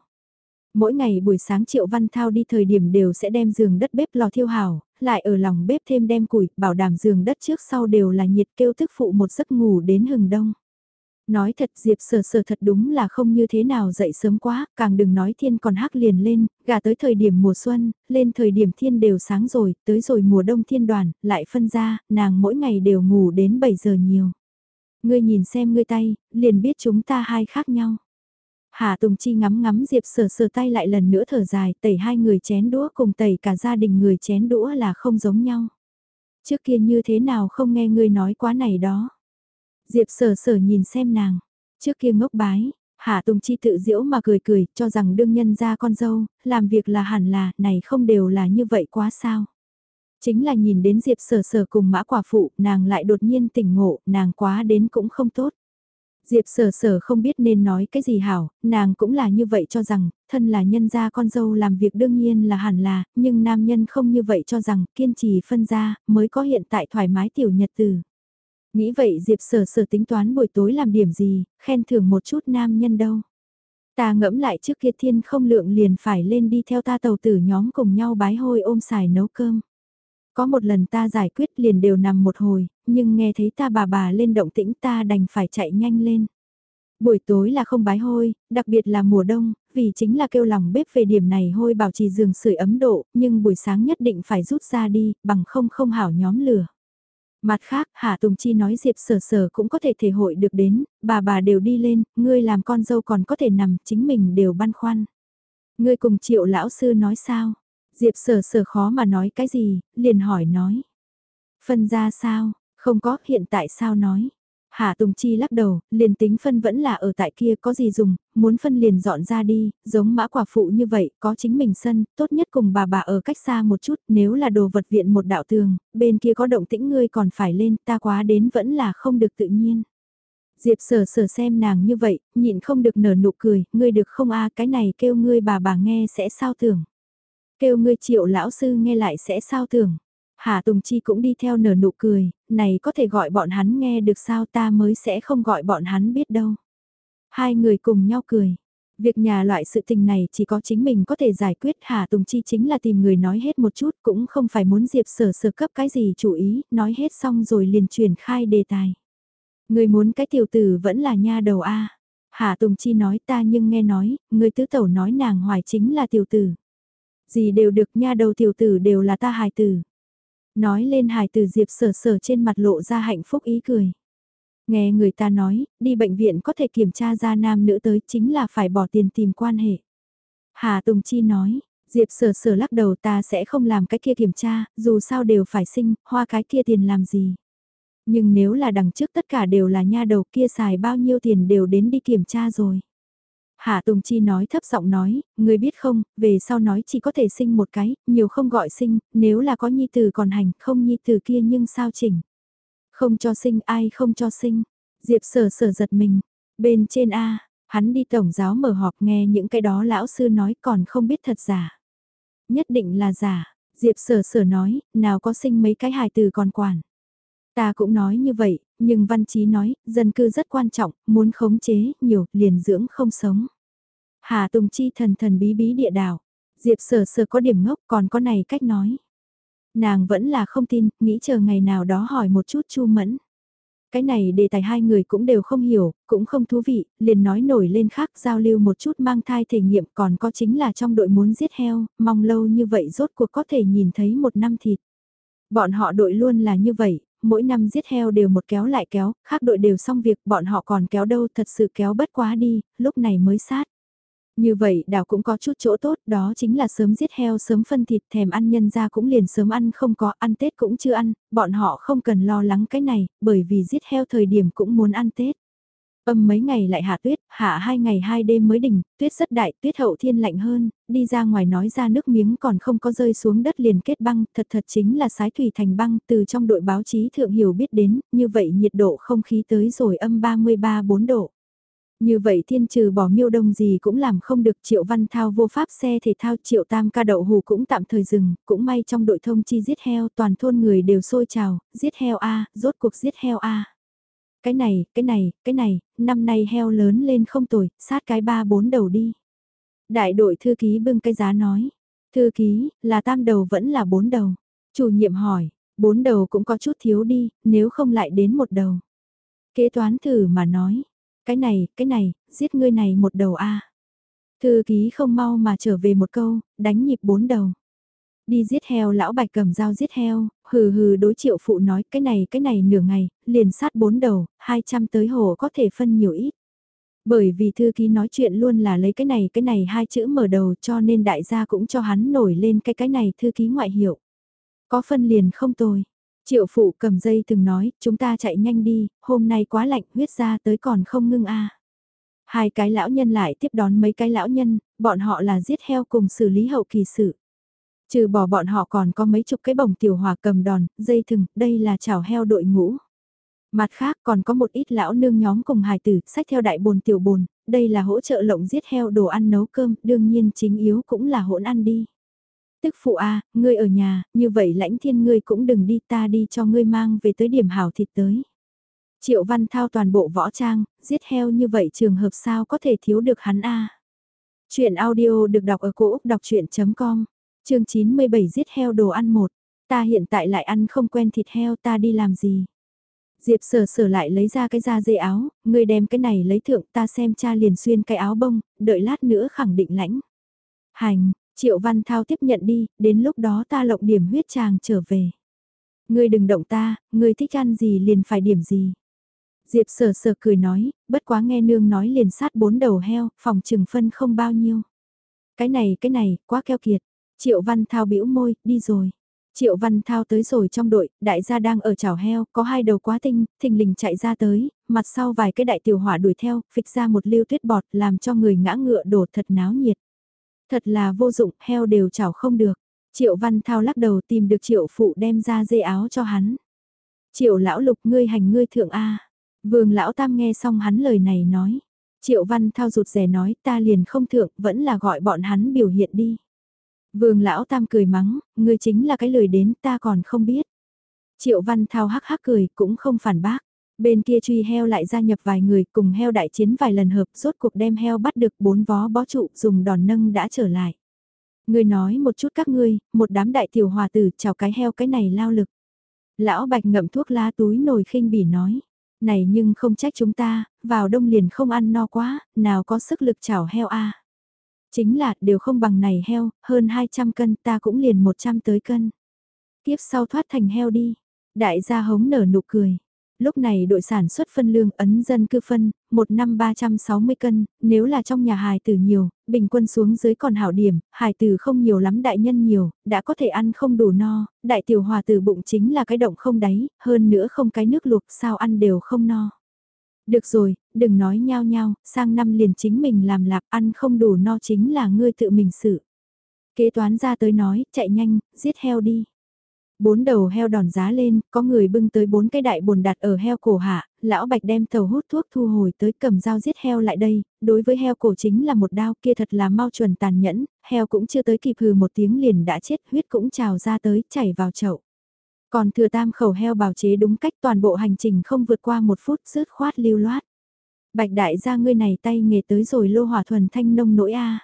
Mỗi ngày buổi sáng Triệu Văn Thao đi thời điểm đều sẽ đem giường đất bếp lò thiêu hảo, lại ở lòng bếp thêm đem củi, bảo đảm giường đất trước sau đều là nhiệt kêu thức phụ một giấc ngủ đến hừng đông. Nói thật Diệp sờ sờ thật đúng là không như thế nào dậy sớm quá, càng đừng nói thiên còn hắc liền lên, gà tới thời điểm mùa xuân, lên thời điểm thiên đều sáng rồi, tới rồi mùa đông thiên đoàn, lại phân ra, nàng mỗi ngày đều ngủ đến 7 giờ nhiều. Ngươi nhìn xem ngươi tay, liền biết chúng ta hai khác nhau. Hà Tùng Chi ngắm ngắm Diệp sờ sờ tay lại lần nữa thở dài, tẩy hai người chén đũa cùng tẩy cả gia đình người chén đũa là không giống nhau. Trước kia như thế nào không nghe ngươi nói quá này đó. Diệp sở sở nhìn xem nàng, trước kia ngốc bái, Hạ Tùng Chi tự diễu mà cười cười, cho rằng đương nhân ra con dâu, làm việc là hẳn là, này không đều là như vậy quá sao. Chính là nhìn đến Diệp sở sở cùng mã quả phụ, nàng lại đột nhiên tỉnh ngộ, nàng quá đến cũng không tốt. Diệp sở sở không biết nên nói cái gì hảo, nàng cũng là như vậy cho rằng, thân là nhân gia con dâu làm việc đương nhiên là hẳn là, nhưng nam nhân không như vậy cho rằng kiên trì phân ra, mới có hiện tại thoải mái tiểu nhật từ. Nghĩ vậy Diệp sở sở tính toán buổi tối làm điểm gì, khen thưởng một chút nam nhân đâu. Ta ngẫm lại trước kia thiên không lượng liền phải lên đi theo ta tàu tử nhóm cùng nhau bái hôi ôm xài nấu cơm. Có một lần ta giải quyết liền đều nằm một hồi, nhưng nghe thấy ta bà bà lên động tĩnh ta đành phải chạy nhanh lên. Buổi tối là không bái hôi, đặc biệt là mùa đông, vì chính là kêu lòng bếp về điểm này hôi bảo trì giường sưởi ấm độ, nhưng buổi sáng nhất định phải rút ra đi, bằng không không hảo nhóm lửa. Mặt khác, Hạ Tùng Chi nói Diệp sở sở cũng có thể thể hội được đến, bà bà đều đi lên, ngươi làm con dâu còn có thể nằm, chính mình đều băn khoăn. Ngươi cùng triệu lão sư nói sao? Diệp sở sở khó mà nói cái gì, liền hỏi nói. Phân ra sao, không có, hiện tại sao nói. Hạ Tùng Chi lắc đầu, liền tính phân vẫn là ở tại kia có gì dùng, muốn phân liền dọn ra đi, giống mã quả phụ như vậy, có chính mình sân, tốt nhất cùng bà bà ở cách xa một chút, nếu là đồ vật viện một đạo tường, bên kia có động tĩnh ngươi còn phải lên, ta quá đến vẫn là không được tự nhiên. Diệp sở sở xem nàng như vậy, nhịn không được nở nụ cười, ngươi được không a cái này kêu ngươi bà bà nghe sẽ sao tưởng. Kêu ngươi triệu lão sư nghe lại sẽ sao tưởng. Hà Tùng Chi cũng đi theo nở nụ cười, này có thể gọi bọn hắn nghe được sao ta mới sẽ không gọi bọn hắn biết đâu. Hai người cùng nhau cười. Việc nhà loại sự tình này chỉ có chính mình có thể giải quyết Hà Tùng Chi chính là tìm người nói hết một chút cũng không phải muốn Diệp sở sở cấp cái gì chủ ý, nói hết xong rồi liền truyền khai đề tài. Người muốn cái tiểu tử vẫn là nha đầu A. Hà Tùng Chi nói ta nhưng nghe nói, người tứ tẩu nói nàng hoài chính là tiểu tử. Gì đều được nha đầu tiểu tử đều là ta hài tử. Nói lên hài từ Diệp sở sở trên mặt lộ ra hạnh phúc ý cười. Nghe người ta nói, đi bệnh viện có thể kiểm tra ra nam nữ tới chính là phải bỏ tiền tìm quan hệ. Hà Tùng Chi nói, Diệp sở sở lắc đầu ta sẽ không làm cái kia kiểm tra, dù sao đều phải sinh, hoa cái kia tiền làm gì. Nhưng nếu là đằng trước tất cả đều là nha đầu kia xài bao nhiêu tiền đều đến đi kiểm tra rồi. Hạ Tùng Chi nói thấp giọng nói, người biết không, về sau nói chỉ có thể sinh một cái, nhiều không gọi sinh, nếu là có nhi tử còn hành, không nhi tử kia nhưng sao chỉnh. Không cho sinh ai không cho sinh. Diệp sở sở giật mình. Bên trên A, hắn đi tổng giáo mở họp nghe những cái đó lão sư nói còn không biết thật giả. Nhất định là giả. Diệp sở sở nói, nào có sinh mấy cái hài từ còn quản. Ta cũng nói như vậy, nhưng Văn Chí nói, dân cư rất quan trọng, muốn khống chế, nhiều, liền dưỡng không sống. Hà Tùng Chi thần thần bí bí địa đảo. Diệp sở sở có điểm ngốc còn có này cách nói. Nàng vẫn là không tin, nghĩ chờ ngày nào đó hỏi một chút Chu Mẫn. Cái này đề tài hai người cũng đều không hiểu, cũng không thú vị, liền nói nổi lên khác giao lưu một chút mang thai thể nghiệm còn có chính là trong đội muốn giết heo, mong lâu như vậy rốt cuộc có thể nhìn thấy một năm thịt. Bọn họ đội luôn là như vậy, mỗi năm giết heo đều một kéo lại kéo, khác đội đều xong việc, bọn họ còn kéo đâu thật sự kéo bất quá đi, lúc này mới sát. Như vậy đảo cũng có chút chỗ tốt, đó chính là sớm giết heo sớm phân thịt thèm ăn nhân ra cũng liền sớm ăn không có, ăn Tết cũng chưa ăn, bọn họ không cần lo lắng cái này, bởi vì giết heo thời điểm cũng muốn ăn Tết. Âm mấy ngày lại hạ tuyết, hạ hai ngày hai đêm mới đỉnh, tuyết rất đại, tuyết hậu thiên lạnh hơn, đi ra ngoài nói ra nước miếng còn không có rơi xuống đất liền kết băng, thật thật chính là sái thủy thành băng, từ trong đội báo chí thượng hiểu biết đến, như vậy nhiệt độ không khí tới rồi âm 33-4 độ. Như vậy thiên trừ bỏ miêu đông gì cũng làm không được triệu văn thao vô pháp xe thể thao triệu tam ca đậu hù cũng tạm thời dừng, cũng may trong đội thông chi giết heo toàn thôn người đều sôi trào, giết heo A, rốt cuộc giết heo A. Cái này, cái này, cái này, năm nay heo lớn lên không tồi, sát cái ba bốn đầu đi. Đại đội thư ký bưng cái giá nói, thư ký, là tam đầu vẫn là bốn đầu. Chủ nhiệm hỏi, bốn đầu cũng có chút thiếu đi, nếu không lại đến một đầu. Kế toán thử mà nói, cái này, cái này, giết ngươi này một đầu a. Thư ký không mau mà trở về một câu, đánh nhịp bốn đầu. Đi giết heo lão bạch cầm dao giết heo, hừ hừ đối triệu phụ nói cái này cái này nửa ngày, liền sát bốn đầu, 200 tới hồ có thể phân nhiều ít. Bởi vì thư ký nói chuyện luôn là lấy cái này cái này hai chữ mở đầu cho nên đại gia cũng cho hắn nổi lên cái cái này thư ký ngoại hiệu. Có phân liền không tôi. Triệu phụ cầm dây từng nói, chúng ta chạy nhanh đi, hôm nay quá lạnh, huyết ra tới còn không ngưng a. Hai cái lão nhân lại tiếp đón mấy cái lão nhân, bọn họ là giết heo cùng xử lý hậu kỳ sự. Trừ bỏ bọn họ còn có mấy chục cái bổng tiểu hòa cầm đòn, dây thừng, đây là chảo heo đội ngũ. Mặt khác còn có một ít lão nương nhóm cùng hài tử, sách theo đại bồn tiểu bồn, đây là hỗ trợ lộng giết heo đồ ăn nấu cơm, đương nhiên chính yếu cũng là hỗn ăn đi. Tức phụ a, ngươi ở nhà, như vậy lãnh thiên ngươi cũng đừng đi ta đi cho ngươi mang về tới điểm hảo thịt tới. Triệu văn thao toàn bộ võ trang, giết heo như vậy trường hợp sao có thể thiếu được hắn a. Chuyện audio được đọc ở cổ Úc đọc chuyện.com, chương 97 giết heo đồ ăn một. Ta hiện tại lại ăn không quen thịt heo ta đi làm gì. Diệp sở sở lại lấy ra cái da dê áo, ngươi đem cái này lấy thượng ta xem cha liền xuyên cái áo bông, đợi lát nữa khẳng định lãnh. Hành, Triệu Văn Thao tiếp nhận đi, đến lúc đó ta lộng điểm huyết chàng trở về. Ngươi đừng động ta, ngươi thích ăn gì liền phải điểm gì. Diệp sờ sờ cười nói, bất quá nghe nương nói liền sát bốn đầu heo, phòng trừng phân không bao nhiêu. Cái này, cái này, quá keo kiệt. Triệu Văn Thao bĩu môi, đi rồi. Triệu Văn Thao tới rồi trong đội, đại gia đang ở chảo heo, có hai đầu quá tinh, thình lình chạy ra tới, mặt sau vài cái đại tiểu hỏa đuổi theo, phịch ra một lưu tuyết bọt, làm cho người ngã ngựa đổ thật náo nhiệt. Thật là vô dụng, heo đều chảo không được. Triệu Văn Thao lắc đầu tìm được triệu phụ đem ra dây áo cho hắn. Triệu lão lục ngươi hành ngươi thượng A. Vương lão tam nghe xong hắn lời này nói. Triệu Văn Thao rụt rè nói ta liền không thượng vẫn là gọi bọn hắn biểu hiện đi. Vương lão tam cười mắng, ngươi chính là cái lời đến ta còn không biết. Triệu Văn Thao hắc hắc cười cũng không phản bác. Bên kia truy heo lại gia nhập vài người cùng heo đại chiến vài lần hợp rốt cuộc đem heo bắt được bốn vó bó trụ dùng đòn nâng đã trở lại. Người nói một chút các ngươi, một đám đại tiểu hòa tử chào cái heo cái này lao lực. Lão bạch ngậm thuốc lá túi nồi khinh bỉ nói. Này nhưng không trách chúng ta, vào đông liền không ăn no quá, nào có sức lực chảo heo a Chính là đều không bằng này heo, hơn 200 cân ta cũng liền 100 tới cân. Tiếp sau thoát thành heo đi. Đại gia hống nở nụ cười. Lúc này đội sản xuất phân lương ấn dân cư phân, một năm 360 cân, nếu là trong nhà hài tử nhiều, bình quân xuống dưới còn hảo điểm, hài tử không nhiều lắm đại nhân nhiều, đã có thể ăn không đủ no, đại tiểu hòa tử bụng chính là cái động không đáy, hơn nữa không cái nước luộc sao ăn đều không no. Được rồi, đừng nói nhau nhau, sang năm liền chính mình làm lạc ăn không đủ no chính là ngươi tự mình xử. Kế toán ra tới nói, chạy nhanh, giết heo đi. Bốn đầu heo đòn giá lên, có người bưng tới bốn cái đại bồn đặt ở heo cổ hạ, lão bạch đem tàu hút thuốc thu hồi tới cầm dao giết heo lại đây, đối với heo cổ chính là một đao kia thật là mau chuẩn tàn nhẫn, heo cũng chưa tới kịp hừ một tiếng liền đã chết huyết cũng trào ra tới, chảy vào chậu. Còn thừa tam khẩu heo bào chế đúng cách toàn bộ hành trình không vượt qua một phút rớt khoát lưu loát. Bạch đại gia ngươi này tay nghề tới rồi lô hỏa thuần thanh nông nỗi a.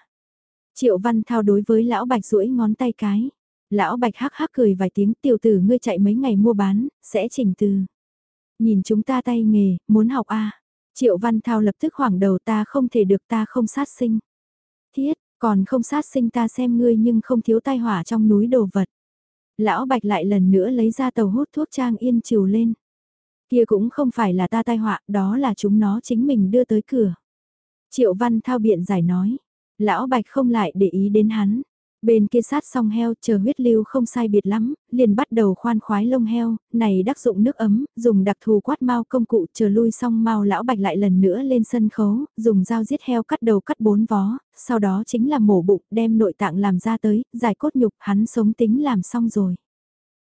Triệu văn thao đối với lão bạch duỗi ngón tay cái. Lão bạch hắc hắc cười vài tiếng tiểu tử ngươi chạy mấy ngày mua bán, sẽ chỉnh từ. Nhìn chúng ta tay nghề, muốn học a. Triệu văn thao lập tức hoảng đầu ta không thể được ta không sát sinh. Thiết, còn không sát sinh ta xem ngươi nhưng không thiếu tai hỏa trong núi đồ vật. Lão Bạch lại lần nữa lấy ra tàu hút thuốc trang yên chiều lên. Kia cũng không phải là ta tai họa, đó là chúng nó chính mình đưa tới cửa. Triệu Văn Thao biện giải nói. Lão Bạch không lại để ý đến hắn. Bên kia sát xong heo chờ huyết lưu không sai biệt lắm, liền bắt đầu khoan khoái lông heo, này đắc dụng nước ấm, dùng đặc thù quát mau công cụ chờ lui xong mau lão bạch lại lần nữa lên sân khấu, dùng dao giết heo cắt đầu cắt bốn vó, sau đó chính là mổ bụng đem nội tạng làm ra tới, giải cốt nhục hắn sống tính làm xong rồi.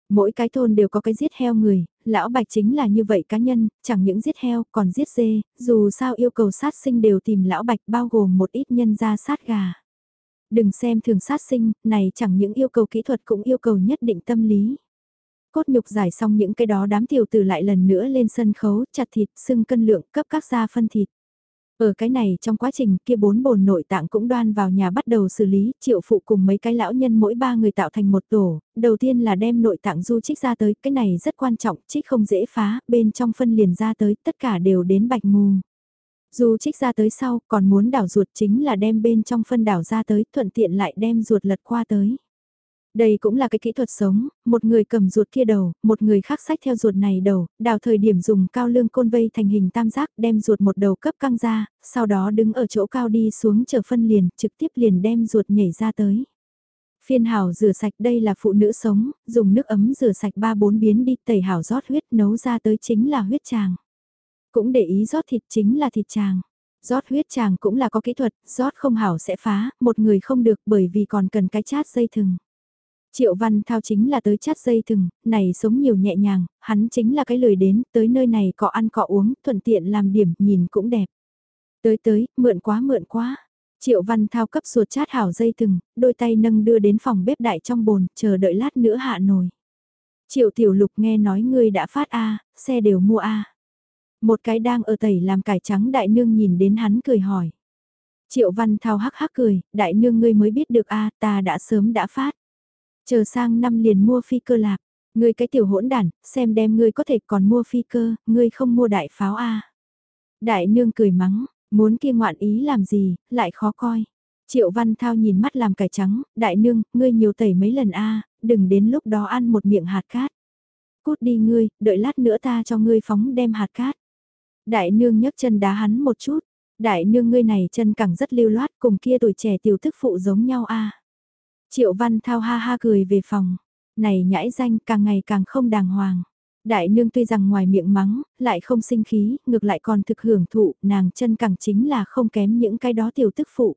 Mỗi cái thôn đều có cái giết heo người, lão bạch chính là như vậy cá nhân, chẳng những giết heo còn giết dê, dù sao yêu cầu sát sinh đều tìm lão bạch bao gồm một ít nhân gia sát gà. Đừng xem thường sát sinh, này chẳng những yêu cầu kỹ thuật cũng yêu cầu nhất định tâm lý. Cốt nhục giải xong những cái đó đám tiểu tử lại lần nữa lên sân khấu, chặt thịt, xưng cân lượng, cấp các gia phân thịt. Ở cái này trong quá trình kia bốn bồn nội tạng cũng đoan vào nhà bắt đầu xử lý, triệu phụ cùng mấy cái lão nhân mỗi ba người tạo thành một tổ, đầu tiên là đem nội tạng du trích ra tới, cái này rất quan trọng, trích không dễ phá, bên trong phân liền ra tới, tất cả đều đến bạch mù. Dù trích ra tới sau, còn muốn đảo ruột chính là đem bên trong phân đảo ra tới, thuận tiện lại đem ruột lật qua tới. Đây cũng là cái kỹ thuật sống, một người cầm ruột kia đầu, một người khác sách theo ruột này đầu, đào thời điểm dùng cao lương côn vây thành hình tam giác đem ruột một đầu cấp căng ra, sau đó đứng ở chỗ cao đi xuống chờ phân liền, trực tiếp liền đem ruột nhảy ra tới. Phiên hảo rửa sạch đây là phụ nữ sống, dùng nước ấm rửa sạch ba bốn biến đi tẩy hảo rót huyết nấu ra tới chính là huyết tràng. Cũng để ý rót thịt chính là thịt chàng Rót huyết chàng cũng là có kỹ thuật, rót không hảo sẽ phá, một người không được bởi vì còn cần cái chát dây thừng. Triệu Văn Thao chính là tới chát dây thừng, này sống nhiều nhẹ nhàng, hắn chính là cái lười đến, tới nơi này cọ ăn cọ uống, thuận tiện làm điểm, nhìn cũng đẹp. Tới tới, mượn quá mượn quá. Triệu Văn Thao cấp ruột chát hảo dây thừng, đôi tay nâng đưa đến phòng bếp đại trong bồn, chờ đợi lát nữa hạ nồi. Triệu Tiểu Lục nghe nói ngươi đã phát A, xe đều mua A. Một cái đang ở tẩy làm cải trắng đại nương nhìn đến hắn cười hỏi. Triệu Văn Thao hắc hắc cười, đại nương ngươi mới biết được A, ta đã sớm đã phát. Chờ sang năm liền mua phi cơ lạc, ngươi cái tiểu hỗn đản, xem đem ngươi có thể còn mua phi cơ, ngươi không mua đại pháo A. Đại nương cười mắng, muốn kia ngoạn ý làm gì, lại khó coi. Triệu Văn Thao nhìn mắt làm cải trắng, đại nương, ngươi nhiều tẩy mấy lần a, đừng đến lúc đó ăn một miệng hạt cát. Cút đi ngươi, đợi lát nữa ta cho ngươi phóng đem hạt cát. Đại nương nhấc chân đá hắn một chút, đại nương ngươi này chân cẳng rất lưu loát cùng kia tuổi trẻ tiểu thức phụ giống nhau a. Triệu Văn Thao ha ha cười về phòng, này nhãi danh càng ngày càng không đàng hoàng. Đại nương tuy rằng ngoài miệng mắng, lại không sinh khí, ngược lại còn thực hưởng thụ, nàng chân cẳng chính là không kém những cái đó tiểu tức phụ.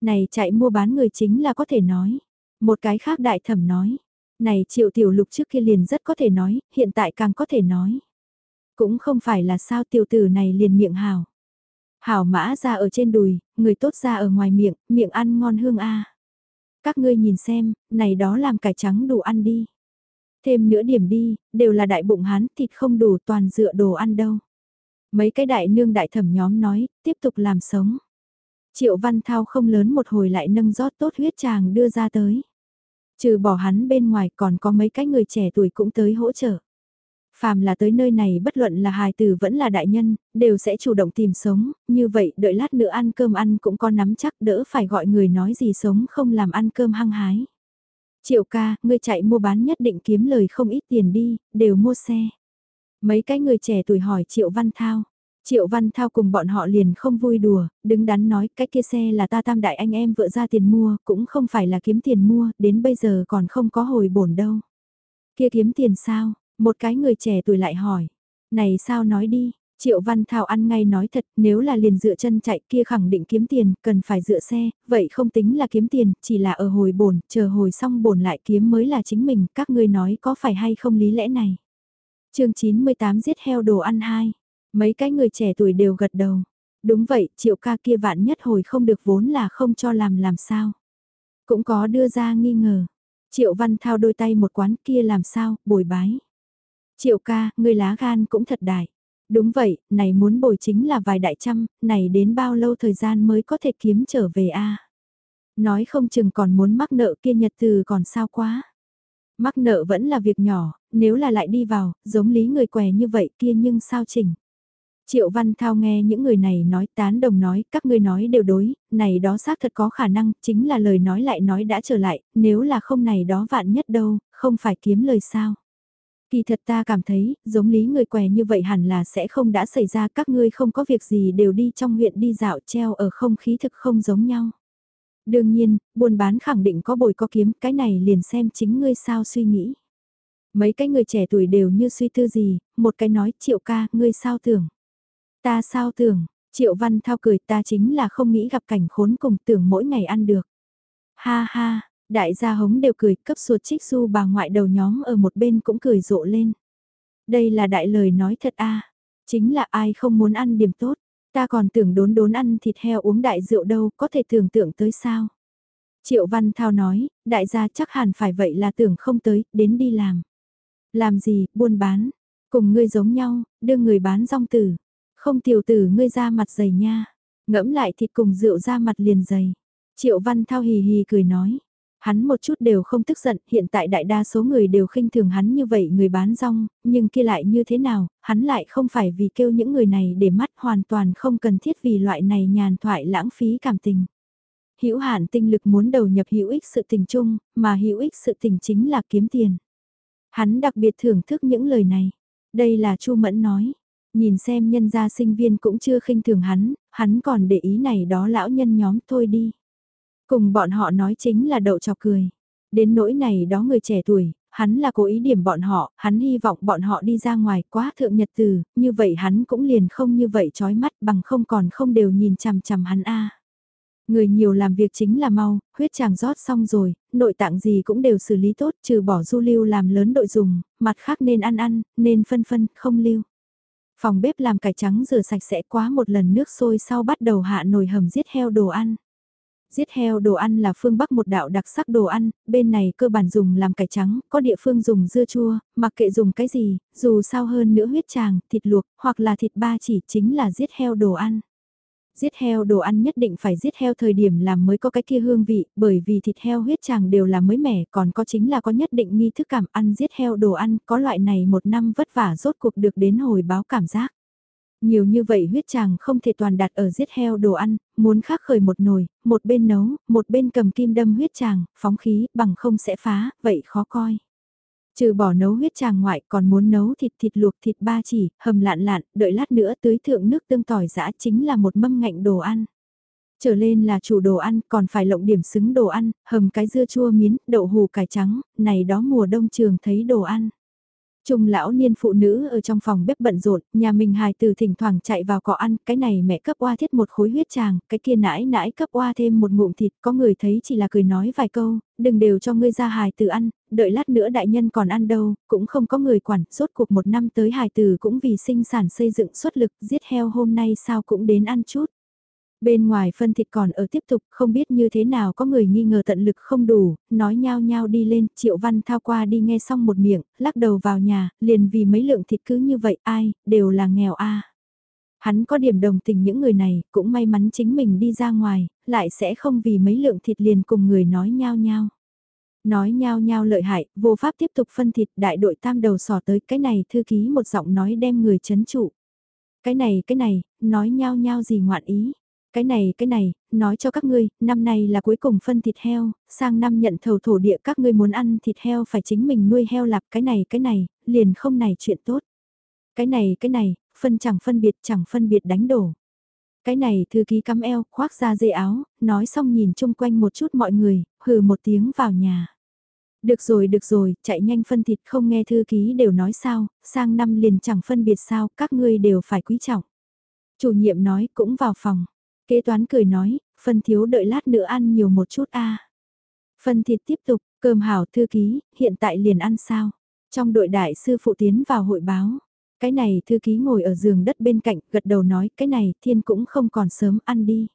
Này chạy mua bán người chính là có thể nói. Một cái khác đại thẩm nói. Này triệu tiểu lục trước kia liền rất có thể nói, hiện tại càng có thể nói. Cũng không phải là sao tiểu tử này liền miệng hào. Hảo mã ra ở trên đùi, người tốt ra ở ngoài miệng, miệng ăn ngon hương a. Các ngươi nhìn xem, này đó làm cải trắng đủ ăn đi. Thêm nữa điểm đi, đều là đại bụng hán, thịt không đủ toàn dựa đồ ăn đâu. Mấy cái đại nương đại thẩm nhóm nói, tiếp tục làm sống. Triệu Văn Thao không lớn một hồi lại nâng rót tốt huyết chàng đưa ra tới. Trừ bỏ hắn bên ngoài còn có mấy cái người trẻ tuổi cũng tới hỗ trợ. Phàm là tới nơi này bất luận là hài tử vẫn là đại nhân, đều sẽ chủ động tìm sống, như vậy đợi lát nữa ăn cơm ăn cũng có nắm chắc đỡ phải gọi người nói gì sống không làm ăn cơm hăng hái. Triệu ca, ngươi chạy mua bán nhất định kiếm lời không ít tiền đi, đều mua xe. Mấy cái người trẻ tuổi hỏi Triệu Văn Thao. Triệu Văn Thao cùng bọn họ liền không vui đùa, đứng đắn nói cái kia xe là ta tam đại anh em vợ ra tiền mua, cũng không phải là kiếm tiền mua, đến bây giờ còn không có hồi bổn đâu. Kia kiếm tiền sao? Một cái người trẻ tuổi lại hỏi. Này sao nói đi, Triệu Văn Thao ăn ngay nói thật, nếu là liền dựa chân chạy kia khẳng định kiếm tiền, cần phải dựa xe, vậy không tính là kiếm tiền, chỉ là ở hồi bổn, chờ hồi xong bổn lại kiếm mới là chính mình, các ngươi nói có phải hay không lý lẽ này. chương 98 giết heo đồ ăn hai, mấy cái người trẻ tuổi đều gật đầu. Đúng vậy, triệu ca kia vạn nhất hồi không được vốn là không cho làm làm sao. Cũng có đưa ra nghi ngờ. Triệu Văn Thao đôi tay một quán kia làm sao, bồi bái. Triệu ca, người lá gan cũng thật đại. Đúng vậy, này muốn bồi chính là vài đại trăm, này đến bao lâu thời gian mới có thể kiếm trở về a Nói không chừng còn muốn mắc nợ kia nhật từ còn sao quá. Mắc nợ vẫn là việc nhỏ, nếu là lại đi vào, giống lý người què như vậy kia nhưng sao chỉnh. Triệu Văn Thao nghe những người này nói tán đồng nói, các ngươi nói đều đối, này đó xác thật có khả năng, chính là lời nói lại nói đã trở lại, nếu là không này đó vạn nhất đâu, không phải kiếm lời sao. Kỳ thật ta cảm thấy, giống lý người què như vậy hẳn là sẽ không đã xảy ra các ngươi không có việc gì đều đi trong huyện đi dạo treo ở không khí thực không giống nhau. Đương nhiên, buôn bán khẳng định có bồi có kiếm, cái này liền xem chính ngươi sao suy nghĩ. Mấy cái người trẻ tuổi đều như suy tư gì, một cái nói triệu ca, ngươi sao tưởng. Ta sao tưởng, triệu văn thao cười ta chính là không nghĩ gặp cảnh khốn cùng tưởng mỗi ngày ăn được. Ha ha, Đại gia hống đều cười, cấp suột trích su bà ngoại đầu nhóm ở một bên cũng cười rộ lên. Đây là đại lời nói thật a chính là ai không muốn ăn điểm tốt, ta còn tưởng đốn đốn ăn thịt heo uống đại rượu đâu, có thể tưởng tượng tới sao. Triệu Văn Thao nói, đại gia chắc hẳn phải vậy là tưởng không tới, đến đi làm. Làm gì, buôn bán, cùng ngươi giống nhau, đưa người bán rong tử. Không tiểu tử ngươi ra mặt dày nha, ngẫm lại thịt cùng rượu ra mặt liền dày. Triệu Văn Thao hì hì cười nói, Hắn một chút đều không tức giận, hiện tại đại đa số người đều khinh thường hắn như vậy người bán rong, nhưng kia lại như thế nào, hắn lại không phải vì kêu những người này để mắt hoàn toàn không cần thiết vì loại này nhàn thoại lãng phí cảm tình. Hữu hạn tinh lực muốn đầu nhập hữu ích sự tình chung, mà hữu ích sự tình chính là kiếm tiền. Hắn đặc biệt thưởng thức những lời này. Đây là Chu Mẫn nói. Nhìn xem nhân gia sinh viên cũng chưa khinh thường hắn, hắn còn để ý này đó lão nhân nhóm thôi đi. Cùng bọn họ nói chính là đậu chọc cười. Đến nỗi này đó người trẻ tuổi, hắn là cố ý điểm bọn họ, hắn hy vọng bọn họ đi ra ngoài quá thượng nhật từ, như vậy hắn cũng liền không như vậy chói mắt bằng không còn không đều nhìn chằm chằm hắn a. Người nhiều làm việc chính là mau, huyết chàng rót xong rồi, nội tạng gì cũng đều xử lý tốt trừ bỏ du lưu làm lớn đội dùng, mặt khác nên ăn ăn, nên phân phân, không lưu. Phòng bếp làm cải trắng rửa sạch sẽ quá một lần nước sôi sau bắt đầu hạ nồi hầm giết heo đồ ăn. Giết heo đồ ăn là phương Bắc một đạo đặc sắc đồ ăn, bên này cơ bản dùng làm cải trắng, có địa phương dùng dưa chua, mặc kệ dùng cái gì, dù sao hơn nữa huyết tràng, thịt luộc, hoặc là thịt ba chỉ chính là giết heo đồ ăn. Giết heo đồ ăn nhất định phải giết heo thời điểm làm mới có cái kia hương vị, bởi vì thịt heo huyết tràng đều là mới mẻ, còn có chính là có nhất định nghi thức cảm ăn giết heo đồ ăn, có loại này một năm vất vả rốt cuộc được đến hồi báo cảm giác. Nhiều như vậy huyết chàng không thể toàn đặt ở giết heo đồ ăn, muốn khắc khởi một nồi, một bên nấu, một bên cầm kim đâm huyết chàng, phóng khí, bằng không sẽ phá, vậy khó coi. Trừ bỏ nấu huyết chàng ngoại còn muốn nấu thịt thịt luộc thịt ba chỉ, hầm lạn lạn, đợi lát nữa tưới thượng nước tương tỏi giã chính là một mâm ngạnh đồ ăn. Trở lên là chủ đồ ăn, còn phải lộng điểm xứng đồ ăn, hầm cái dưa chua miến, đậu hù cải trắng, này đó mùa đông trường thấy đồ ăn. Trung lão niên phụ nữ ở trong phòng bếp bận rộn, nhà mình hài từ thỉnh thoảng chạy vào cỏ ăn, cái này mẹ cấp oa thiết một khối huyết tràng, cái kia nãi nãi cấp oa thêm một ngụm thịt, có người thấy chỉ là cười nói vài câu, đừng đều cho ngươi ra hài từ ăn, đợi lát nữa đại nhân còn ăn đâu, cũng không có người quản, rốt cuộc một năm tới hài từ cũng vì sinh sản xây dựng xuất lực, giết heo hôm nay sao cũng đến ăn chút. Bên ngoài phân thịt còn ở tiếp tục, không biết như thế nào có người nghi ngờ tận lực không đủ, nói nhao nhao đi lên, triệu văn thao qua đi nghe xong một miệng, lắc đầu vào nhà, liền vì mấy lượng thịt cứ như vậy, ai, đều là nghèo a Hắn có điểm đồng tình những người này, cũng may mắn chính mình đi ra ngoài, lại sẽ không vì mấy lượng thịt liền cùng người nói nhao nhao. Nói nhao nhao lợi hại, vô pháp tiếp tục phân thịt đại đội tam đầu sò tới cái này thư ký một giọng nói đem người chấn trụ. Cái này cái này, nói nhao nhao gì ngoạn ý. Cái này cái này, nói cho các ngươi, năm nay là cuối cùng phân thịt heo, sang năm nhận thầu thổ địa các ngươi muốn ăn thịt heo phải chính mình nuôi heo lạp cái này cái này, liền không này chuyện tốt. Cái này, cái này, phân chẳng phân biệt chẳng phân biệt đánh đổ. Cái này thư ký cắm eo, khoác ra dây áo, nói xong nhìn chung quanh một chút mọi người, hừ một tiếng vào nhà. Được rồi được rồi, chạy nhanh phân thịt không nghe thư ký đều nói sao, sang năm liền chẳng phân biệt sao, các ngươi đều phải quý trọng. Chủ nhiệm nói cũng vào phòng. Kế toán cười nói, phân thiếu đợi lát nữa ăn nhiều một chút a. Phân thịt tiếp tục, cơm hảo thư ký, hiện tại liền ăn sao. Trong đội đại sư phụ tiến vào hội báo. Cái này thư ký ngồi ở giường đất bên cạnh, gật đầu nói, cái này thiên cũng không còn sớm ăn đi.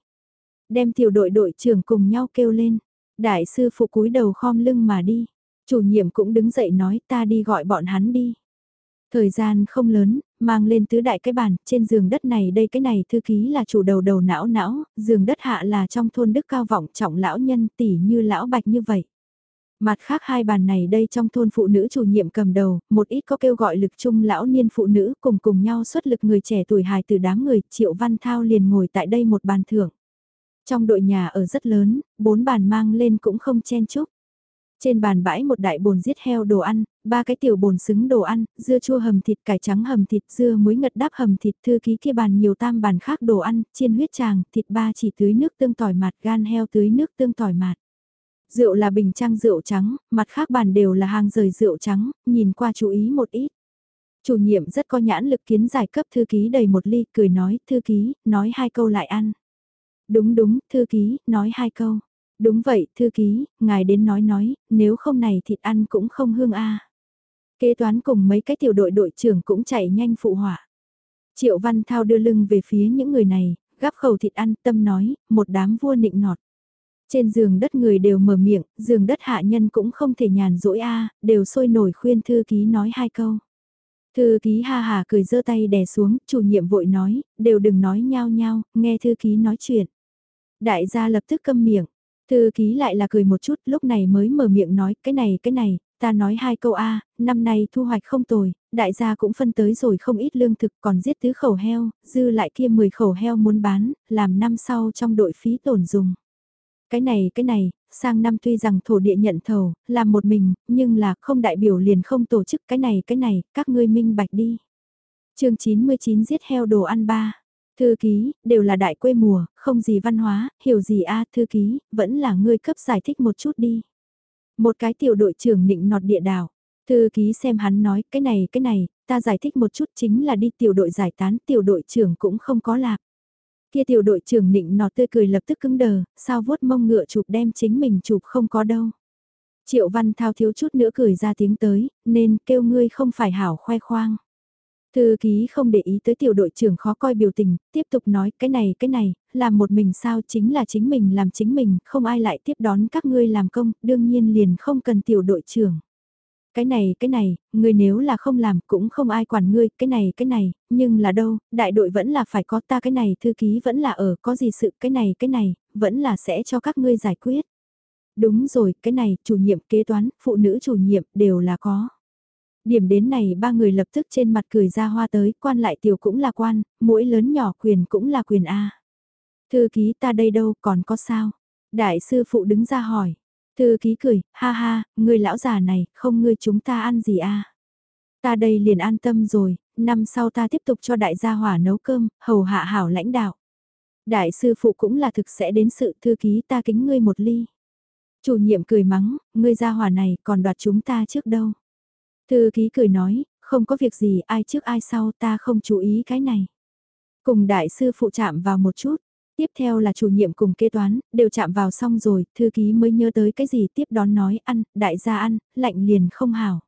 Đem tiểu đội đội trưởng cùng nhau kêu lên. Đại sư phụ cúi đầu khom lưng mà đi. Chủ nhiệm cũng đứng dậy nói ta đi gọi bọn hắn đi. Thời gian không lớn, mang lên tứ đại cái bàn, trên giường đất này đây cái này thư ký là chủ đầu đầu não não, giường đất hạ là trong thôn đức cao vọng trọng lão nhân tỷ như lão bạch như vậy. Mặt khác hai bàn này đây trong thôn phụ nữ chủ nhiệm cầm đầu, một ít có kêu gọi lực chung lão niên phụ nữ cùng cùng nhau xuất lực người trẻ tuổi hài từ đám người, Triệu Văn Thao liền ngồi tại đây một bàn thưởng. Trong đội nhà ở rất lớn, bốn bàn mang lên cũng không chen chúc. Trên bàn bãi một đại bồn giết heo đồ ăn, ba cái tiểu bồn xứng đồ ăn, dưa chua hầm thịt, cải trắng hầm thịt, dưa muối ngật đáp hầm thịt, thư ký kia bàn nhiều tam bàn khác đồ ăn, chiên huyết tràng, thịt ba chỉ tưới nước tương tỏi mạt, gan heo tưới nước tương tỏi mạt. Rượu là bình trang rượu trắng, mặt khác bàn đều là hàng rời rượu trắng, nhìn qua chú ý một ít. Chủ nhiệm rất có nhãn lực kiến giải cấp thư ký đầy một ly, cười nói, thư ký, nói hai câu lại ăn. Đúng đúng, thư ký, nói hai câu. Đúng vậy, thư ký, ngài đến nói nói, nếu không này thịt ăn cũng không hương a. Kế toán cùng mấy cái tiểu đội đội trưởng cũng chạy nhanh phụ họa. Triệu Văn Thao đưa lưng về phía những người này, gắp khẩu thịt ăn, tâm nói, một đám vua nịnh nọt. Trên giường đất người đều mở miệng, giường đất hạ nhân cũng không thể nhàn rỗi a, đều sôi nổi khuyên thư ký nói hai câu. Thư ký ha hà cười giơ tay đè xuống, chủ nhiệm vội nói, đều đừng nói nhau nhau, nghe thư ký nói chuyện. Đại gia lập tức câm miệng, thư ký lại là cười một chút, lúc này mới mở miệng nói, cái này cái này, ta nói hai câu a, năm nay thu hoạch không tồi, đại gia cũng phân tới rồi không ít lương thực, còn giết tứ khẩu heo, dư lại kia 10 khẩu heo muốn bán, làm năm sau trong đội phí tổn dùng. Cái này cái này, sang năm tuy rằng thổ địa nhận thầu, làm một mình, nhưng là không đại biểu liền không tổ chức cái này cái này, các ngươi minh bạch đi. chương 99 giết heo đồ ăn ba. Thư ký, đều là đại quê mùa, không gì văn hóa, hiểu gì a thư ký, vẫn là ngươi cấp giải thích một chút đi. Một cái tiểu đội trưởng nịnh nọt địa đảo. Thư ký xem hắn nói, cái này cái này, ta giải thích một chút chính là đi tiểu đội giải tán, tiểu đội trưởng cũng không có lạc. Kia tiểu đội trưởng nịnh nọt tươi cười lập tức cứng đờ, sao vuốt mông ngựa chụp đem chính mình chụp không có đâu. Triệu Văn Thao thiếu chút nữa cười ra tiếng tới, nên kêu ngươi không phải hảo khoe khoang. Thư ký không để ý tới tiểu đội trưởng khó coi biểu tình, tiếp tục nói cái này cái này, làm một mình sao chính là chính mình làm chính mình, không ai lại tiếp đón các ngươi làm công, đương nhiên liền không cần tiểu đội trưởng. Cái này cái này, ngươi nếu là không làm cũng không ai quản ngươi, cái này cái này, nhưng là đâu, đại đội vẫn là phải có ta cái này, thư ký vẫn là ở, có gì sự cái này cái này, vẫn là sẽ cho các ngươi giải quyết. Đúng rồi, cái này, chủ nhiệm kế toán, phụ nữ chủ nhiệm đều là có. Điểm đến này ba người lập tức trên mặt cười ra hoa tới, quan lại tiểu cũng là quan, mỗi lớn nhỏ quyền cũng là quyền A. Thư ký ta đây đâu còn có sao? Đại sư phụ đứng ra hỏi. Thư ký cười, ha ha, người lão già này, không ngươi chúng ta ăn gì a? Ta đây liền an tâm rồi, năm sau ta tiếp tục cho đại gia hỏa nấu cơm, hầu hạ hảo lãnh đạo. Đại sư phụ cũng là thực sẽ đến sự thư ký ta kính ngươi một ly. Chủ nhiệm cười mắng, ngươi gia hỏa này còn đoạt chúng ta trước đâu. Thư ký cười nói, không có việc gì ai trước ai sau ta không chú ý cái này. Cùng đại sư phụ chạm vào một chút, tiếp theo là chủ nhiệm cùng kế toán, đều chạm vào xong rồi, thư ký mới nhớ tới cái gì tiếp đón nói ăn, đại gia ăn, lạnh liền không hảo.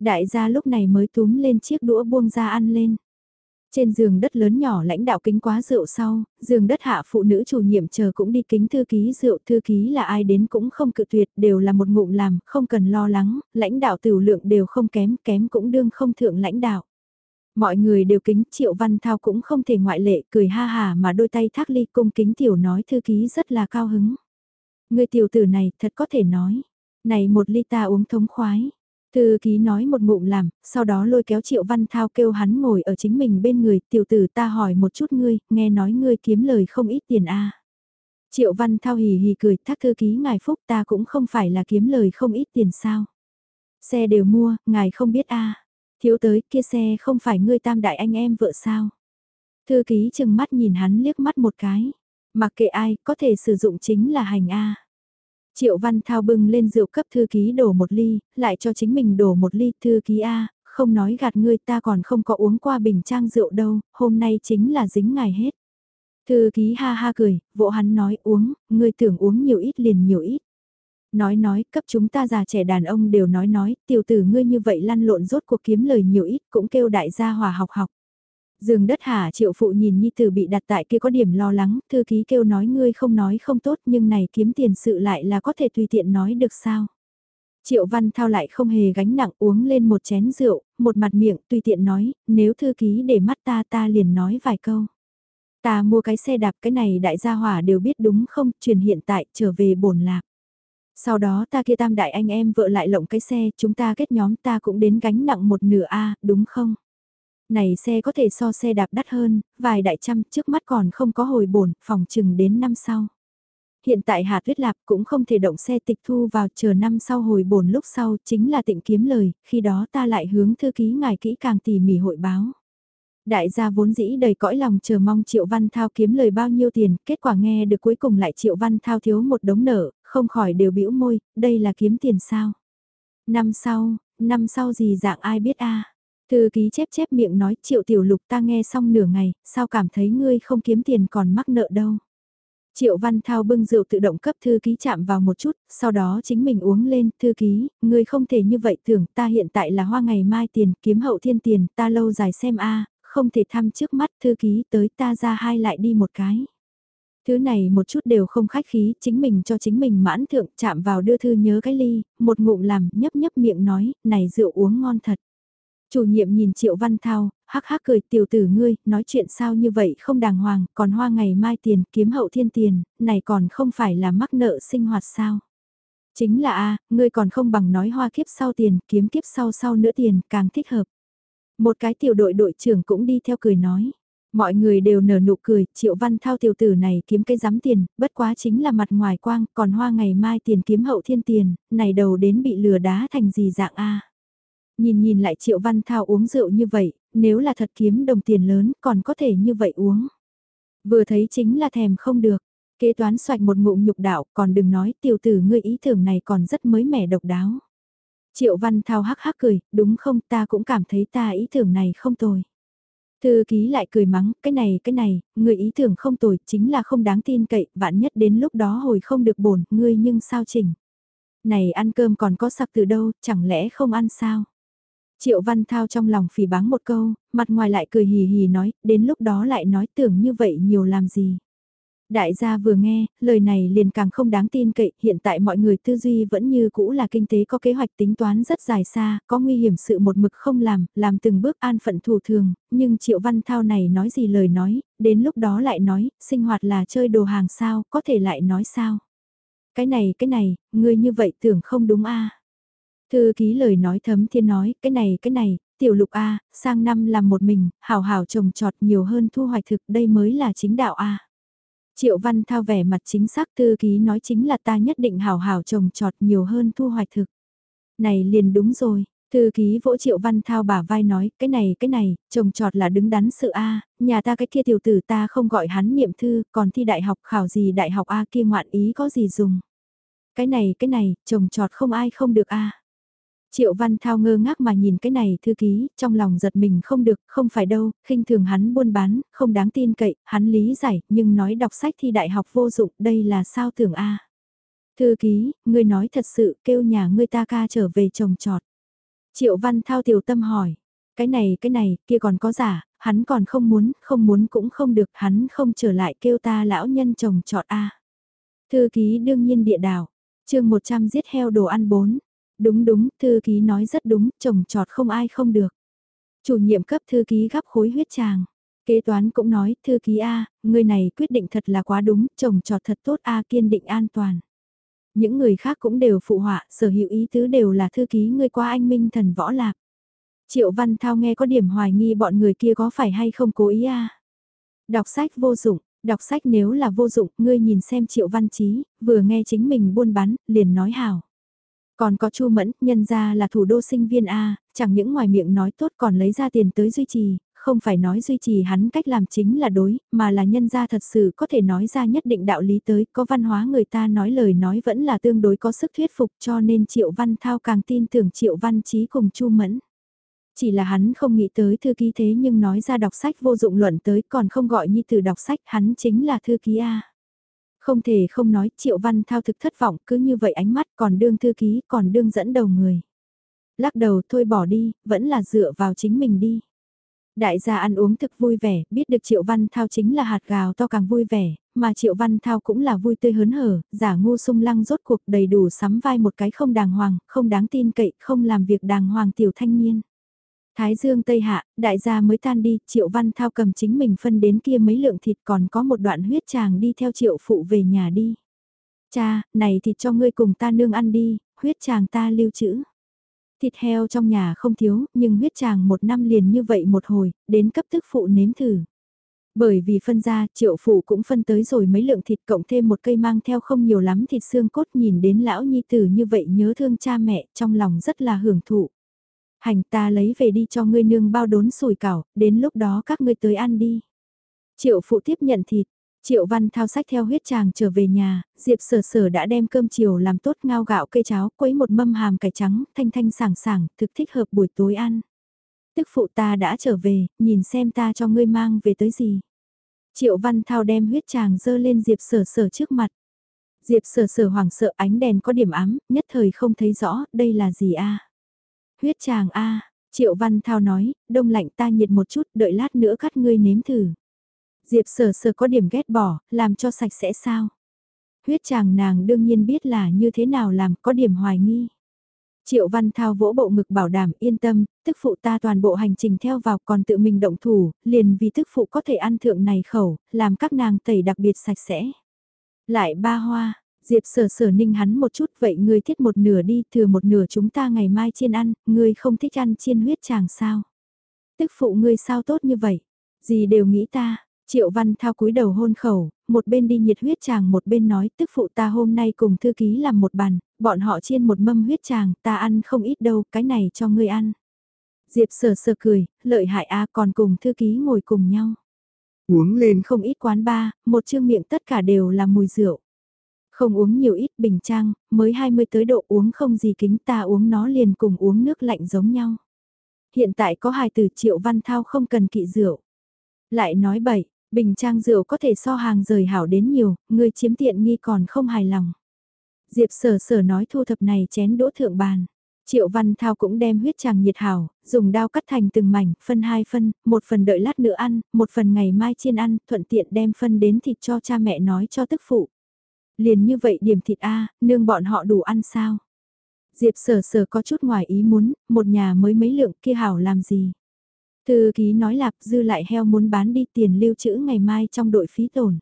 Đại gia lúc này mới túm lên chiếc đũa buông ra ăn lên. Trên giường đất lớn nhỏ lãnh đạo kính quá rượu sau, giường đất hạ phụ nữ chủ nhiệm chờ cũng đi kính thư ký rượu, thư ký là ai đến cũng không cự tuyệt, đều là một ngụm làm, không cần lo lắng, lãnh đạo tiểu lượng đều không kém, kém cũng đương không thượng lãnh đạo. Mọi người đều kính Triệu Văn Thao cũng không thể ngoại lệ, cười ha hà mà đôi tay thác ly cung kính tiểu nói thư ký rất là cao hứng. Người tiểu tử này thật có thể nói, này một ly ta uống thống khoái. Thư ký nói một ngụm làm, sau đó lôi kéo Triệu Văn Thao kêu hắn ngồi ở chính mình bên người, tiểu tử ta hỏi một chút ngươi, nghe nói ngươi kiếm lời không ít tiền a. Triệu Văn Thao hì hì cười, thác thư ký ngài phúc ta cũng không phải là kiếm lời không ít tiền sao. Xe đều mua, ngài không biết a. Thiếu tới kia xe không phải ngươi tam đại anh em vợ sao. Thư ký chừng mắt nhìn hắn liếc mắt một cái. Mặc kệ ai, có thể sử dụng chính là hành A. Triệu Văn Thao bưng lên rượu cấp thư ký đổ một ly, lại cho chính mình đổ một ly thư ký A, không nói gạt ngươi ta còn không có uống qua bình trang rượu đâu, hôm nay chính là dính ngày hết. Thư ký ha ha cười, vỗ hắn nói uống, ngươi tưởng uống nhiều ít liền nhiều ít. Nói nói, cấp chúng ta già trẻ đàn ông đều nói nói, tiểu tử ngươi như vậy lăn lộn rốt cuộc kiếm lời nhiều ít cũng kêu đại gia hòa học học dường đất hà triệu phụ nhìn Nhi Tử bị đặt tại kia có điểm lo lắng, thư ký kêu nói ngươi không nói không tốt nhưng này kiếm tiền sự lại là có thể tùy tiện nói được sao. Triệu Văn Thao lại không hề gánh nặng uống lên một chén rượu, một mặt miệng tùy tiện nói, nếu thư ký để mắt ta ta liền nói vài câu. Ta mua cái xe đạp cái này đại gia hỏa đều biết đúng không, truyền hiện tại trở về bổn lạc. Sau đó ta kia tam đại anh em vợ lại lộng cái xe, chúng ta kết nhóm ta cũng đến gánh nặng một nửa A, đúng không? Này xe có thể so xe đạp đắt hơn, vài đại trăm trước mắt còn không có hồi bổn, phòng chừng đến năm sau. Hiện tại Hà Tuyết Lạp cũng không thể động xe tịch thu vào chờ năm sau hồi bổn lúc sau chính là tịnh kiếm lời, khi đó ta lại hướng thư ký ngài kỹ càng tỉ mỉ hội báo. Đại gia vốn dĩ đầy cõi lòng chờ mong Triệu Văn Thao kiếm lời bao nhiêu tiền, kết quả nghe được cuối cùng lại Triệu Văn Thao thiếu một đống nợ, không khỏi đều bĩu môi, đây là kiếm tiền sao. Năm sau, năm sau gì dạng ai biết a Thư ký chép chép miệng nói Triệu Tiểu Lục ta nghe xong nửa ngày, sao cảm thấy ngươi không kiếm tiền còn mắc nợ đâu. Triệu Văn Thao bưng rượu tự động cấp thư ký chạm vào một chút, sau đó chính mình uống lên, thư ký, ngươi không thể như vậy tưởng, ta hiện tại là hoa ngày mai tiền, kiếm hậu thiên tiền, ta lâu dài xem a không thể thăm trước mắt thư ký tới ta ra hai lại đi một cái. Thứ này một chút đều không khách khí, chính mình cho chính mình mãn thượng chạm vào đưa thư nhớ cái ly, một ngụm làm, nhấp nhấp miệng nói, này rượu uống ngon thật. Chủ nhiệm nhìn Triệu Văn Thao, hắc hắc cười tiểu tử ngươi, nói chuyện sao như vậy không đàng hoàng, còn hoa ngày mai tiền, kiếm hậu thiên tiền, này còn không phải là mắc nợ sinh hoạt sao. Chính là a ngươi còn không bằng nói hoa kiếp sau tiền, kiếm kiếp sau sau nữa tiền, càng thích hợp. Một cái tiểu đội đội trưởng cũng đi theo cười nói. Mọi người đều nở nụ cười, triệu văn thao tiểu tử này kiếm cái giám tiền, bất quá chính là mặt ngoài quang, còn hoa ngày mai tiền kiếm hậu thiên tiền, này đầu đến bị lừa đá thành gì dạng a Nhìn nhìn lại triệu văn thao uống rượu như vậy, nếu là thật kiếm đồng tiền lớn còn có thể như vậy uống. Vừa thấy chính là thèm không được, kế toán xoạch một ngụm nhục đạo còn đừng nói tiểu tử ngươi ý tưởng này còn rất mới mẻ độc đáo. Triệu Văn Thao hắc hắc cười, đúng không ta cũng cảm thấy ta ý tưởng này không tồi. Thư ký lại cười mắng, cái này cái này, người ý tưởng không tồi, chính là không đáng tin cậy, vạn nhất đến lúc đó hồi không được bổn, ngươi nhưng sao chỉnh. Này ăn cơm còn có sặc từ đâu, chẳng lẽ không ăn sao? Triệu Văn Thao trong lòng phỉ báng một câu, mặt ngoài lại cười hì hì nói, đến lúc đó lại nói tưởng như vậy nhiều làm gì. Đại gia vừa nghe, lời này liền càng không đáng tin cậy, hiện tại mọi người tư duy vẫn như cũ là kinh tế có kế hoạch tính toán rất dài xa, có nguy hiểm sự một mực không làm, làm từng bước an phận thủ thường, nhưng Triệu Văn Thao này nói gì lời nói, đến lúc đó lại nói, sinh hoạt là chơi đồ hàng sao, có thể lại nói sao. Cái này cái này, người như vậy tưởng không đúng a Thư ký lời nói thấm thiên nói, cái này cái này, tiểu lục A, sang năm làm một mình, hào hào trồng trọt nhiều hơn thu hoạch thực, đây mới là chính đạo A. Triệu Văn Thao vẻ mặt chính xác thư ký nói chính là ta nhất định hào hào trồng trọt nhiều hơn thu hoạch thực. Này liền đúng rồi, thư ký vỗ Triệu Văn Thao bả vai nói, cái này cái này, trồng trọt là đứng đắn sự A, nhà ta cái kia tiểu tử ta không gọi hắn niệm thư, còn thi đại học khảo gì đại học A kia ngoạn ý có gì dùng. Cái này cái này, trồng trọt không ai không được A. Triệu Văn Thao ngơ ngác mà nhìn cái này thư ký, trong lòng giật mình không được, không phải đâu, khinh thường hắn buôn bán, không đáng tin cậy, hắn lý giải, nhưng nói đọc sách thi đại học vô dụng, đây là sao tưởng a Thư ký, ngươi nói thật sự, kêu nhà ngươi ta ca trở về trồng trọt. Triệu Văn Thao tiểu tâm hỏi, cái này cái này, kia còn có giả, hắn còn không muốn, không muốn cũng không được, hắn không trở lại kêu ta lão nhân trồng trọt a Thư ký đương nhiên địa đảo, chương 100 giết heo đồ ăn 4 Đúng đúng, thư ký nói rất đúng, trồng trọt không ai không được. Chủ nhiệm cấp thư ký gắp khối huyết tràng. Kế toán cũng nói, thư ký A, người này quyết định thật là quá đúng, trồng trọt thật tốt A kiên định an toàn. Những người khác cũng đều phụ họa, sở hữu ý tứ đều là thư ký người qua anh minh thần võ lạc. Triệu Văn Thao nghe có điểm hoài nghi bọn người kia có phải hay không cố ý A. Đọc sách vô dụng, đọc sách nếu là vô dụng, ngươi nhìn xem Triệu Văn Chí, vừa nghe chính mình buôn bán, liền nói hảo. Còn có Chu Mẫn, nhân ra là thủ đô sinh viên A, chẳng những ngoài miệng nói tốt còn lấy ra tiền tới duy trì, không phải nói duy trì hắn cách làm chính là đối, mà là nhân ra thật sự có thể nói ra nhất định đạo lý tới, có văn hóa người ta nói lời nói vẫn là tương đối có sức thuyết phục cho nên Triệu Văn Thao càng tin tưởng Triệu Văn Chí cùng Chu Mẫn. Chỉ là hắn không nghĩ tới thư ký thế nhưng nói ra đọc sách vô dụng luận tới còn không gọi như từ đọc sách hắn chính là thư ký A. Không thể không nói Triệu Văn Thao thực thất vọng cứ như vậy ánh mắt còn đương thư ký còn đương dẫn đầu người. Lắc đầu thôi bỏ đi, vẫn là dựa vào chính mình đi. Đại gia ăn uống thực vui vẻ, biết được Triệu Văn Thao chính là hạt gào to càng vui vẻ, mà Triệu Văn Thao cũng là vui tươi hớn hở, giả ngu sung lăng rốt cuộc đầy đủ sắm vai một cái không đàng hoàng, không đáng tin cậy, không làm việc đàng hoàng tiểu thanh niên. Thái dương Tây Hạ, đại gia mới tan đi, Triệu Văn Thao cầm chính mình phân đến kia mấy lượng thịt còn có một đoạn huyết chàng đi theo Triệu Phụ về nhà đi. Cha, này thịt cho ngươi cùng ta nương ăn đi, huyết chàng ta lưu trữ. Thịt heo trong nhà không thiếu, nhưng huyết chàng một năm liền như vậy một hồi, đến cấp tức phụ nếm thử. Bởi vì phân ra, triệu phụ cũng phân tới rồi mấy lượng thịt cộng thêm một cây mang theo không nhiều lắm thịt xương cốt nhìn đến lão nhi tử như vậy nhớ thương cha mẹ, trong lòng rất là hưởng thụ. Hành ta lấy về đi cho ngươi nương bao đốn sủi cảo, đến lúc đó các ngươi tới ăn đi. Triệu phụ tiếp nhận thịt, Triệu Văn thao sách theo huyết chàng trở về nhà, Diệp sở sở đã đem cơm chiều làm tốt ngao gạo cây cháo, quấy một mâm hàm cải trắng, thanh thanh sảng sảng, thực thích hợp buổi tối ăn. Tức phụ ta đã trở về, nhìn xem ta cho ngươi mang về tới gì. Triệu Văn thao đem huyết chàng dơ lên Diệp sở sở trước mặt. Diệp sở sở hoảng sợ ánh đèn có điểm ám, nhất thời không thấy rõ, đây là gì a Huyết chàng a Triệu Văn Thao nói, đông lạnh ta nhiệt một chút, đợi lát nữa cắt ngươi nếm thử. Diệp sở sở có điểm ghét bỏ, làm cho sạch sẽ sao? Huyết chàng nàng đương nhiên biết là như thế nào làm, có điểm hoài nghi. Triệu Văn Thao vỗ bộ ngực bảo đảm yên tâm, tức phụ ta toàn bộ hành trình theo vào còn tự mình động thủ, liền vì tức phụ có thể ăn thượng này khẩu, làm các nàng tẩy đặc biệt sạch sẽ. Lại ba hoa, Diệp sở sở ninh hắn một chút vậy ngươi thiết một nửa đi thừa một nửa chúng ta ngày mai chiên ăn, ngươi không thích ăn chiên huyết chàng sao? Tức phụ ngươi sao tốt như vậy? Gì đều nghĩ ta, Triệu Văn Thao cúi đầu hôn khẩu, một bên đi nhiệt huyết chàng một bên nói tức phụ ta hôm nay cùng thư ký làm một bàn, bọn họ chiên một mâm huyết chàng, ta ăn không ít đâu, cái này cho ngươi ăn. Diệp sờ sờ cười, lợi hại a còn cùng thư ký ngồi cùng nhau. Uống lên không ít quán ba, một chương miệng tất cả đều là mùi rượu. Không uống nhiều ít bình trang, mới 20 tới độ uống không gì kính ta uống nó liền cùng uống nước lạnh giống nhau. Hiện tại có hài từ triệu văn thao không cần kỵ rượu. Lại nói bậy, Bình trang rượu có thể so hàng rời hảo đến nhiều, người chiếm tiện nghi còn không hài lòng. Diệp sở sở nói thu thập này chén đỗ thượng bàn. Triệu Văn Thao cũng đem huyết tràng nhiệt hảo, dùng đao cắt thành từng mảnh, phân hai phân, một phần đợi lát nữa ăn, một phần ngày mai chiên ăn, thuận tiện đem phân đến thịt cho cha mẹ nói cho tức phụ. Liền như vậy điểm thịt A, nương bọn họ đủ ăn sao? Diệp sở sở có chút ngoài ý muốn, một nhà mới mấy lượng kia hảo làm gì? Thư ký nói lạp dư lại heo muốn bán đi tiền lưu trữ ngày mai trong đội phí tổn.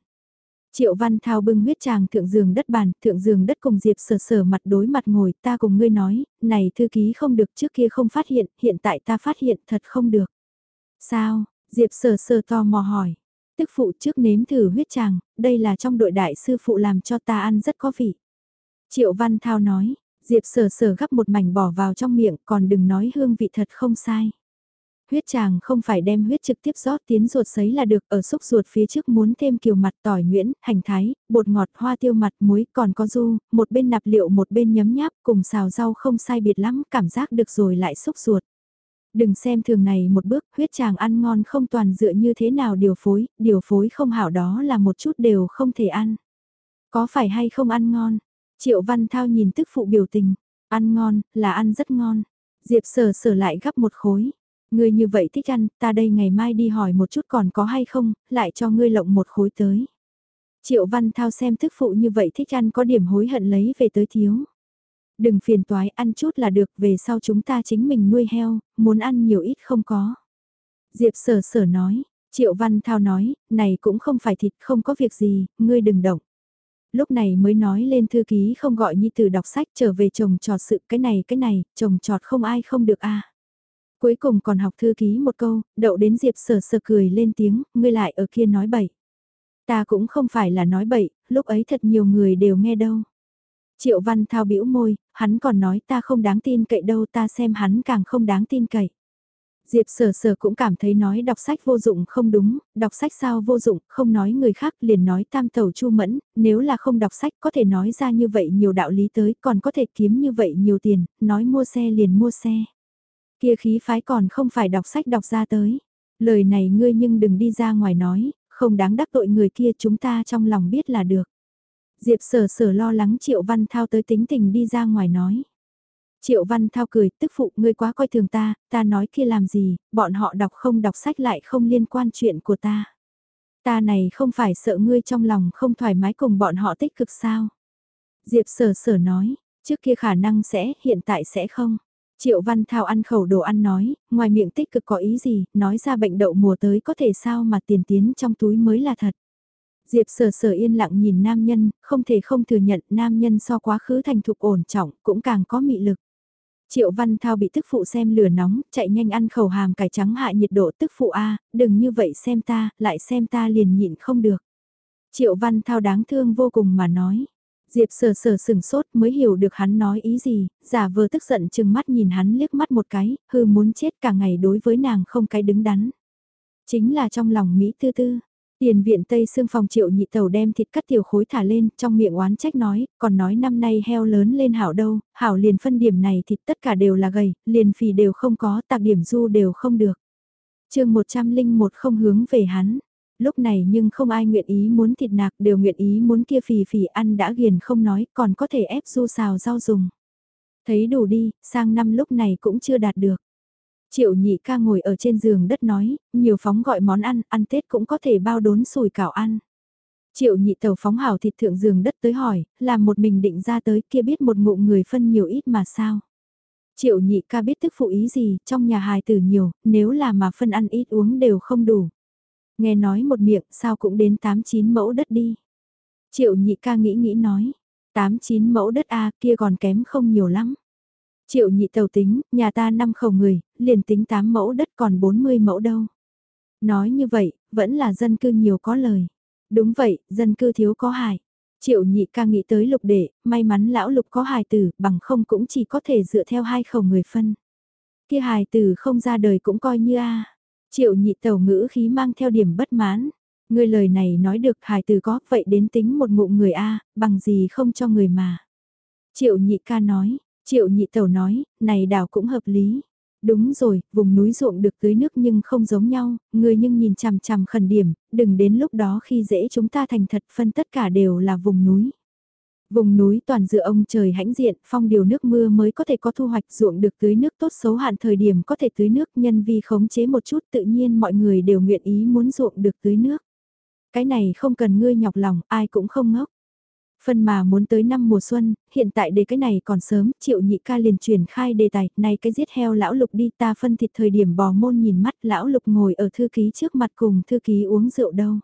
Triệu Văn Thao bưng huyết tràng thượng giường đất bàn, thượng giường đất cùng Diệp sở sở mặt đối mặt ngồi, ta cùng ngươi nói, này thư ký không được trước kia không phát hiện, hiện tại ta phát hiện thật không được. Sao, Diệp sở sở to mò hỏi. Tức phụ trước nếm thử huyết tràng, đây là trong đội đại sư phụ làm cho ta ăn rất có vị. Triệu Văn Thao nói, Diệp sờ sờ gắp một mảnh bỏ vào trong miệng còn đừng nói hương vị thật không sai. Huyết tràng không phải đem huyết trực tiếp rót tiến ruột sấy là được ở xúc ruột phía trước muốn thêm kiều mặt tỏi nguyễn, hành thái, bột ngọt hoa tiêu mặt muối còn có du, một bên nạp liệu một bên nhấm nháp cùng xào rau không sai biệt lắm cảm giác được rồi lại xúc ruột. Đừng xem thường này một bước huyết chàng ăn ngon không toàn dựa như thế nào điều phối, điều phối không hảo đó là một chút đều không thể ăn. Có phải hay không ăn ngon? Triệu Văn Thao nhìn tức phụ biểu tình, ăn ngon, là ăn rất ngon. Diệp sở sở lại gấp một khối. Ngươi như vậy thích ăn, ta đây ngày mai đi hỏi một chút còn có hay không, lại cho ngươi lộng một khối tới. Triệu Văn Thao xem thức phụ như vậy thích ăn có điểm hối hận lấy về tới thiếu. Đừng phiền toái ăn chút là được về sau chúng ta chính mình nuôi heo, muốn ăn nhiều ít không có. Diệp sở sở nói, Triệu Văn Thao nói, này cũng không phải thịt không có việc gì, ngươi đừng động. Lúc này mới nói lên thư ký không gọi nhi từ đọc sách trở về chồng trọt sự cái này cái này, chồng trọt không ai không được a Cuối cùng còn học thư ký một câu, đậu đến Diệp sở sở cười lên tiếng, ngươi lại ở kia nói bậy. Ta cũng không phải là nói bậy, lúc ấy thật nhiều người đều nghe đâu. Triệu Văn Thao bĩu môi, hắn còn nói ta không đáng tin cậy đâu ta xem hắn càng không đáng tin cậy. Diệp sở sở cũng cảm thấy nói đọc sách vô dụng không đúng, đọc sách sao vô dụng, không nói người khác liền nói tam Tẩu chu mẫn, nếu là không đọc sách có thể nói ra như vậy nhiều đạo lý tới, còn có thể kiếm như vậy nhiều tiền, nói mua xe liền mua xe. Kia khí phái còn không phải đọc sách đọc ra tới. Lời này ngươi nhưng đừng đi ra ngoài nói, không đáng đắc tội người kia chúng ta trong lòng biết là được. Diệp sở sở lo lắng Triệu Văn Thao tới tính tình đi ra ngoài nói. Triệu Văn Thao cười, tức phụ ngươi quá coi thường ta, ta nói kia làm gì, bọn họ đọc không đọc sách lại không liên quan chuyện của ta. Ta này không phải sợ ngươi trong lòng không thoải mái cùng bọn họ tích cực sao. Diệp sở sở nói, trước kia khả năng sẽ, hiện tại sẽ không. Triệu Văn Thao ăn khẩu đồ ăn nói, ngoài miệng tích cực có ý gì, nói ra bệnh đậu mùa tới có thể sao mà tiền tiến trong túi mới là thật. Diệp sở sở yên lặng nhìn nam nhân, không thể không thừa nhận nam nhân so quá khứ thành thục ổn trọng, cũng càng có mị lực. Triệu Văn Thao bị tức phụ xem lửa nóng, chạy nhanh ăn khẩu hàm cải trắng hạ nhiệt độ tức phụ A, đừng như vậy xem ta, lại xem ta liền nhịn không được. Triệu Văn Thao đáng thương vô cùng mà nói. Diệp sờ sờ sừng sốt mới hiểu được hắn nói ý gì, giả vờ tức giận chừng mắt nhìn hắn liếc mắt một cái, hư muốn chết cả ngày đối với nàng không cái đứng đắn. Chính là trong lòng Mỹ tư tư, Tiền viện Tây xương phòng triệu nhị tàu đem thịt cắt tiểu khối thả lên, trong miệng oán trách nói, còn nói năm nay heo lớn lên hảo đâu, hảo liền phân điểm này thịt tất cả đều là gầy, liền phì đều không có, tạc điểm du đều không được. chương 101 không hướng về hắn, lúc này nhưng không ai nguyện ý muốn thịt nạc đều nguyện ý muốn kia phì phì ăn đã ghiền không nói, còn có thể ép du xào rau dùng. Thấy đủ đi, sang năm lúc này cũng chưa đạt được. Triệu nhị ca ngồi ở trên giường đất nói, nhiều phóng gọi món ăn, ăn Tết cũng có thể bao đốn sùi cảo ăn. Triệu nhị tàu phóng hảo thịt thượng giường đất tới hỏi, làm một mình định ra tới kia biết một ngụm người phân nhiều ít mà sao. Triệu nhị ca biết thức phụ ý gì, trong nhà hài tử nhiều, nếu là mà phân ăn ít uống đều không đủ. Nghe nói một miệng sao cũng đến 8-9 mẫu đất đi. Triệu nhị ca nghĩ nghĩ nói, 8-9 mẫu đất a kia còn kém không nhiều lắm. Triệu nhị tàu tính, nhà ta năm khẩu người, liền tính 8 mẫu đất còn 40 mẫu đâu. Nói như vậy, vẫn là dân cư nhiều có lời. Đúng vậy, dân cư thiếu có hài. Triệu nhị ca nghĩ tới lục đệ, may mắn lão lục có hài tử, bằng không cũng chỉ có thể dựa theo hai khẩu người phân. Kia hài tử không ra đời cũng coi như a. Triệu nhị tàu ngữ khí mang theo điểm bất mãn. Người lời này nói được hài tử có, vậy đến tính một ngụ người a, bằng gì không cho người mà. Triệu nhị ca nói, Triệu nhị tẩu nói, này đảo cũng hợp lý. Đúng rồi, vùng núi ruộng được tưới nước nhưng không giống nhau, người nhưng nhìn chằm chằm khẩn điểm, đừng đến lúc đó khi dễ chúng ta thành thật phân tất cả đều là vùng núi. Vùng núi toàn dựa ông trời hãnh diện, phong điều nước mưa mới có thể có thu hoạch ruộng được tưới nước tốt xấu hạn thời điểm có thể tưới nước nhân vi khống chế một chút tự nhiên mọi người đều nguyện ý muốn ruộng được tưới nước. Cái này không cần ngươi nhọc lòng, ai cũng không ngốc. Phân mà muốn tới năm mùa xuân, hiện tại để cái này còn sớm, triệu nhị ca liền truyền khai đề tài, này cái giết heo lão lục đi ta phân thịt thời điểm bò môn nhìn mắt lão lục ngồi ở thư ký trước mặt cùng thư ký uống rượu đâu.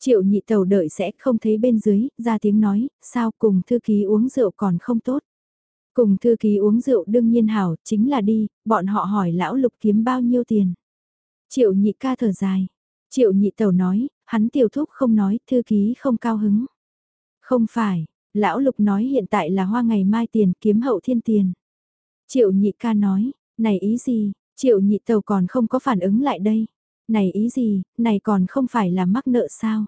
Triệu nhị tàu đợi sẽ không thấy bên dưới, ra tiếng nói, sao cùng thư ký uống rượu còn không tốt. Cùng thư ký uống rượu đương nhiên hảo, chính là đi, bọn họ hỏi lão lục kiếm bao nhiêu tiền. Triệu nhị ca thở dài. Triệu nhị tàu nói, hắn tiểu thúc không nói, thư ký không cao hứng. Không phải, lão lục nói hiện tại là hoa ngày mai tiền kiếm hậu thiên tiền. Triệu nhị ca nói, này ý gì, triệu nhị tàu còn không có phản ứng lại đây. Này ý gì, này còn không phải là mắc nợ sao?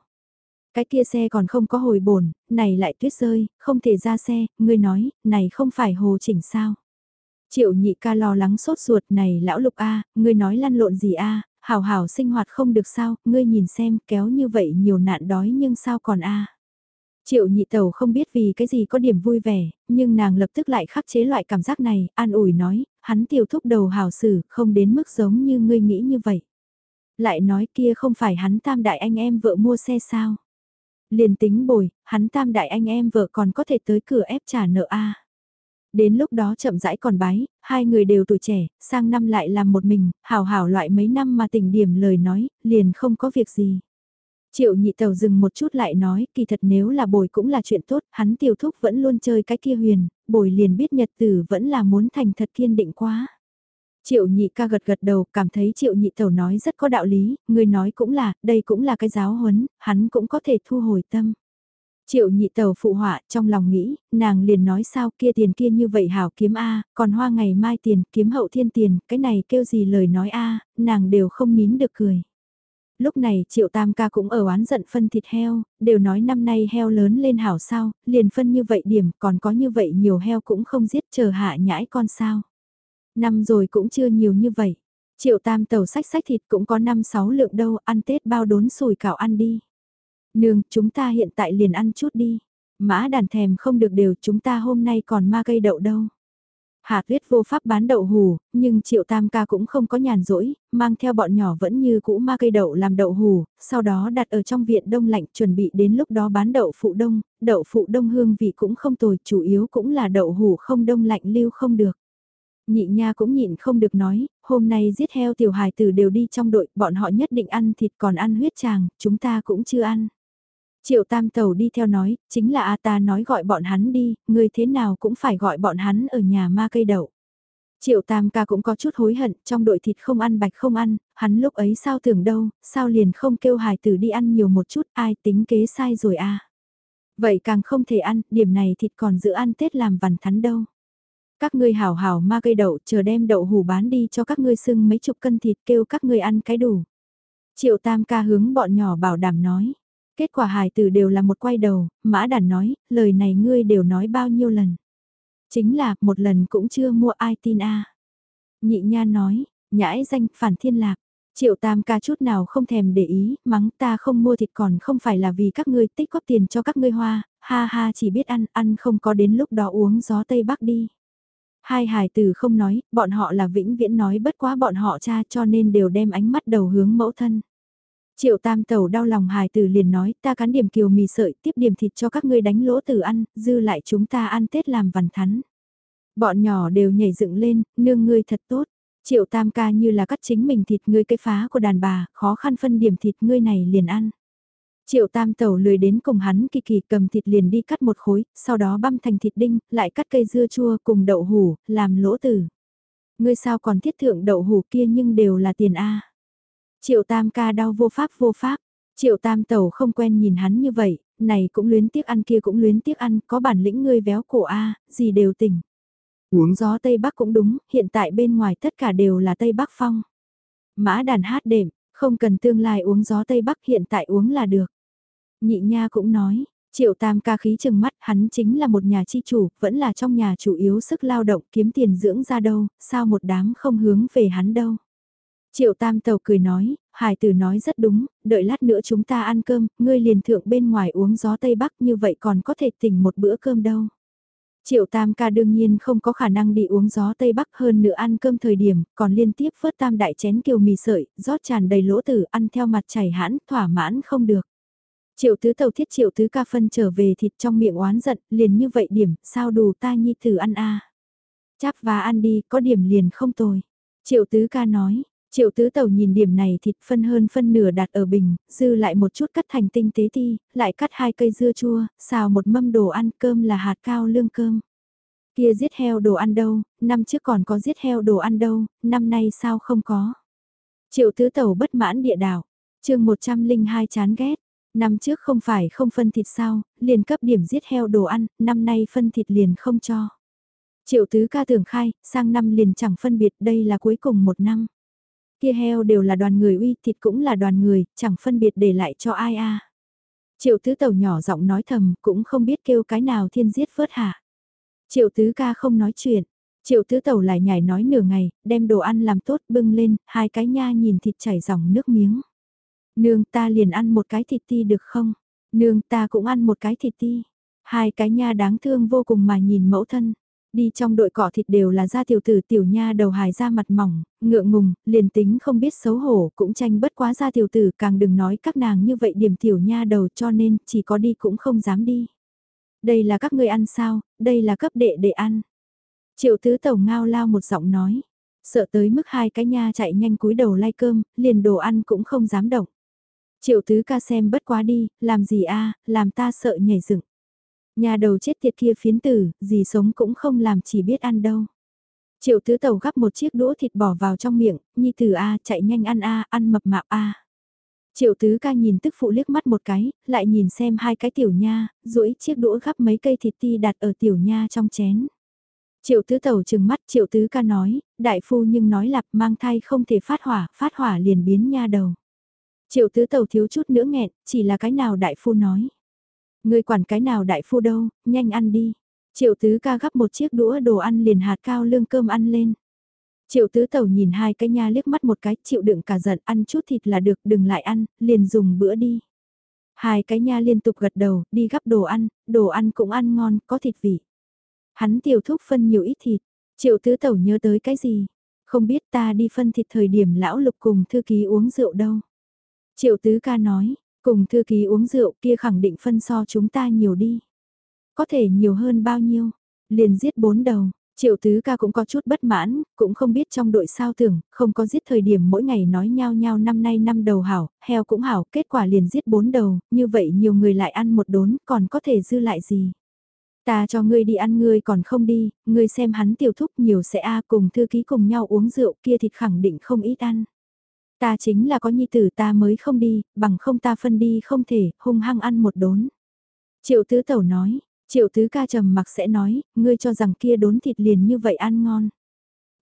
Cái kia xe còn không có hồi bổn, này lại tuyết rơi, không thể ra xe, ngươi nói, này không phải hồ chỉnh sao? Triệu nhị ca lo lắng sốt ruột này lão lục a, ngươi nói lăn lộn gì a, hảo hảo sinh hoạt không được sao, ngươi nhìn xem kéo như vậy nhiều nạn đói nhưng sao còn a. Triệu nhị tàu không biết vì cái gì có điểm vui vẻ, nhưng nàng lập tức lại khắc chế loại cảm giác này, an ủi nói, hắn tiểu thúc đầu hào xử, không đến mức giống như ngươi nghĩ như vậy. Lại nói kia không phải hắn tam đại anh em vợ mua xe sao. Liền tính bồi, hắn tam đại anh em vợ còn có thể tới cửa ép trả nợ a. Đến lúc đó chậm rãi còn bái, hai người đều tuổi trẻ, sang năm lại làm một mình, hào hào loại mấy năm mà tỉnh điểm lời nói, liền không có việc gì. Triệu nhị tàu dừng một chút lại nói, kỳ thật nếu là bồi cũng là chuyện tốt, hắn tiểu thúc vẫn luôn chơi cái kia huyền, bồi liền biết nhật tử vẫn là muốn thành thật kiên định quá. Triệu nhị ca gật gật đầu, cảm thấy triệu nhị tàu nói rất có đạo lý, người nói cũng là, đây cũng là cái giáo huấn, hắn cũng có thể thu hồi tâm. Triệu nhị tàu phụ họa trong lòng nghĩ, nàng liền nói sao kia tiền kia như vậy hảo kiếm A, còn hoa ngày mai tiền, kiếm hậu thiên tiền, cái này kêu gì lời nói A, nàng đều không nín được cười. Lúc này triệu tam ca cũng ở oán giận phân thịt heo, đều nói năm nay heo lớn lên hảo sao, liền phân như vậy điểm, còn có như vậy nhiều heo cũng không giết chờ hạ nhãi con sao. Năm rồi cũng chưa nhiều như vậy. Triệu tam tàu sách sách thịt cũng có 5-6 lượng đâu, ăn Tết bao đốn sùi cảo ăn đi. Nương, chúng ta hiện tại liền ăn chút đi. Mã đàn thèm không được đều, chúng ta hôm nay còn ma cây đậu đâu. Hạ tuyết vô pháp bán đậu hù, nhưng triệu tam ca cũng không có nhàn rỗi, mang theo bọn nhỏ vẫn như cũ ma cây đậu làm đậu hù, sau đó đặt ở trong viện đông lạnh chuẩn bị đến lúc đó bán đậu phụ đông, đậu phụ đông hương vị cũng không tồi, chủ yếu cũng là đậu hù không đông lạnh lưu không được. Nhị nha cũng nhịn không được nói, hôm nay giết heo tiểu hài tử đều đi trong đội, bọn họ nhất định ăn thịt còn ăn huyết tràng, chúng ta cũng chưa ăn. Triệu tam tàu đi theo nói, chính là A ta nói gọi bọn hắn đi, người thế nào cũng phải gọi bọn hắn ở nhà ma cây đậu. Triệu tam ca cũng có chút hối hận, trong đội thịt không ăn bạch không ăn, hắn lúc ấy sao tưởng đâu, sao liền không kêu hài tử đi ăn nhiều một chút, ai tính kế sai rồi a Vậy càng không thể ăn, điểm này thịt còn giữ ăn Tết làm vằn thắn đâu. Các ngươi hảo hảo ma cây đậu chờ đem đậu hủ bán đi cho các ngươi sưng mấy chục cân thịt kêu các ngươi ăn cái đủ. Triệu tam ca hướng bọn nhỏ bảo đảm nói. Kết quả hài tử đều là một quay đầu, mã đàn nói, lời này ngươi đều nói bao nhiêu lần. Chính là, một lần cũng chưa mua ai tin a Nhị nha nói, nhãi danh, phản thiên lạc. Triệu tam ca chút nào không thèm để ý, mắng ta không mua thịt còn không phải là vì các ngươi tích góp tiền cho các ngươi hoa, ha ha chỉ biết ăn, ăn không có đến lúc đó uống gió Tây Bắc đi. Hai hài tử không nói, bọn họ là vĩnh viễn nói bất quá bọn họ cha cho nên đều đem ánh mắt đầu hướng mẫu thân. Triệu tam tẩu đau lòng hài tử liền nói ta cắn điểm kiều mì sợi tiếp điểm thịt cho các ngươi đánh lỗ tử ăn, dư lại chúng ta ăn Tết làm vằn thắn. Bọn nhỏ đều nhảy dựng lên, nương ngươi thật tốt. Triệu tam ca như là cắt chính mình thịt ngươi cái phá của đàn bà, khó khăn phân điểm thịt ngươi này liền ăn. Triệu tam tẩu lười đến cùng hắn kỳ kỳ cầm thịt liền đi cắt một khối, sau đó băm thành thịt đinh, lại cắt cây dưa chua cùng đậu hủ, làm lỗ tử. Ngươi sao còn thiết thượng đậu hủ kia nhưng đều là tiền A. Triệu tam ca đau vô pháp vô pháp, triệu tam tẩu không quen nhìn hắn như vậy, này cũng luyến tiếc ăn kia cũng luyến tiếc ăn, có bản lĩnh ngươi véo cổ A, gì đều tỉnh. Uống gió Tây Bắc cũng đúng, hiện tại bên ngoài tất cả đều là Tây Bắc phong. Mã đàn hát đệm, không cần tương lai uống gió Tây Bắc hiện tại uống là được. Nhị nha cũng nói, triệu tam ca khí chừng mắt hắn chính là một nhà chi chủ, vẫn là trong nhà chủ yếu sức lao động kiếm tiền dưỡng ra đâu, sao một đám không hướng về hắn đâu. Triệu tam tàu cười nói, hải tử nói rất đúng, đợi lát nữa chúng ta ăn cơm, ngươi liền thượng bên ngoài uống gió Tây Bắc như vậy còn có thể tỉnh một bữa cơm đâu. Triệu tam ca đương nhiên không có khả năng đi uống gió Tây Bắc hơn nữa ăn cơm thời điểm, còn liên tiếp vớt tam đại chén kiều mì sợi, rót tràn đầy lỗ tử ăn theo mặt chảy hãn, thỏa mãn không được. Triệu tứ tàu thiết triệu tứ ca phân trở về thịt trong miệng oán giận, liền như vậy điểm, sao đủ ta nhi tử ăn a Cháp và ăn đi, có điểm liền không tồi. Triệu tứ ca nói, triệu tứ tàu nhìn điểm này thịt phân hơn phân nửa đặt ở bình, dư lại một chút cắt thành tinh tế ti, lại cắt hai cây dưa chua, xào một mâm đồ ăn cơm là hạt cao lương cơm. Kia giết heo đồ ăn đâu, năm trước còn có giết heo đồ ăn đâu, năm nay sao không có. Triệu tứ tàu bất mãn địa đảo, chương 102 chán ghét. Năm trước không phải không phân thịt sao, liền cấp điểm giết heo đồ ăn, năm nay phân thịt liền không cho. Triệu tứ ca tưởng khai, sang năm liền chẳng phân biệt đây là cuối cùng một năm. Kia heo đều là đoàn người uy, thịt cũng là đoàn người, chẳng phân biệt để lại cho ai a. Triệu tứ tàu nhỏ giọng nói thầm, cũng không biết kêu cái nào thiên giết phớt hạ. Triệu tứ ca không nói chuyện, triệu tứ tàu lại nhảy nói nửa ngày, đem đồ ăn làm tốt bưng lên, hai cái nha nhìn thịt chảy dòng nước miếng. Nương ta liền ăn một cái thịt ti được không? Nương ta cũng ăn một cái thịt ti. Hai cái nha đáng thương vô cùng mà nhìn mẫu thân. Đi trong đội cỏ thịt đều là da tiểu tử tiểu nha đầu hài da mặt mỏng, ngượng ngùng, liền tính không biết xấu hổ cũng tranh bất quá da tiểu tử càng đừng nói các nàng như vậy điểm tiểu nha đầu cho nên chỉ có đi cũng không dám đi. Đây là các ngươi ăn sao, đây là cấp đệ để ăn. Triệu tứ tẩu ngao lao một giọng nói, sợ tới mức hai cái nha chạy nhanh cúi đầu lay cơm, liền đồ ăn cũng không dám động. Triệu tứ ca xem bất quá đi, làm gì a làm ta sợ nhảy dựng. Nhà đầu chết tiệt kia phiến tử, gì sống cũng không làm chỉ biết ăn đâu. Triệu tứ tàu gắp một chiếc đũa thịt bỏ vào trong miệng, nhi tử a chạy nhanh ăn a ăn mập mạp a Triệu tứ ca nhìn tức phụ liếc mắt một cái, lại nhìn xem hai cái tiểu nha, duỗi chiếc đũa gắp mấy cây thịt ti đặt ở tiểu nha trong chén. Triệu tứ tẩu chừng mắt triệu tứ ca nói, đại phu nhưng nói lặp mang thai không thể phát hỏa, phát hỏa liền biến nha đầu. Triệu tứ tẩu thiếu chút nữa nghẹn, chỉ là cái nào đại phu nói. Người quản cái nào đại phu đâu, nhanh ăn đi. Triệu tứ ca gắp một chiếc đũa đồ ăn liền hạt cao lương cơm ăn lên. Triệu tứ tẩu nhìn hai cái nha liếc mắt một cái, chịu đựng cả giận, ăn chút thịt là được, đừng lại ăn, liền dùng bữa đi. Hai cái nha liên tục gật đầu, đi gắp đồ ăn, đồ ăn cũng ăn ngon, có thịt vị. Hắn tiểu thúc phân nhiều ít thịt, triệu tứ tẩu nhớ tới cái gì? Không biết ta đi phân thịt thời điểm lão lục cùng thư ký uống rượu đâu. Triệu tứ ca nói, cùng thư ký uống rượu kia khẳng định phân so chúng ta nhiều đi. Có thể nhiều hơn bao nhiêu? Liền giết bốn đầu, Triệu tứ ca cũng có chút bất mãn, cũng không biết trong đội sao tưởng, không có giết thời điểm mỗi ngày nói nhau nhau năm nay năm đầu hảo, heo cũng hảo, kết quả liền giết bốn đầu, như vậy nhiều người lại ăn một đốn, còn có thể dư lại gì. Ta cho ngươi đi ăn ngươi còn không đi, ngươi xem hắn tiểu thúc nhiều sẽ a cùng thư ký cùng nhau uống rượu kia thịt khẳng định không ít ăn. Ta chính là có nhi tử ta mới không đi, bằng không ta phân đi không thể, hung hăng ăn một đốn. Triệu tứ tẩu nói, Triệu tứ ca trầm mặc sẽ nói, ngươi cho rằng kia đốn thịt liền như vậy ăn ngon.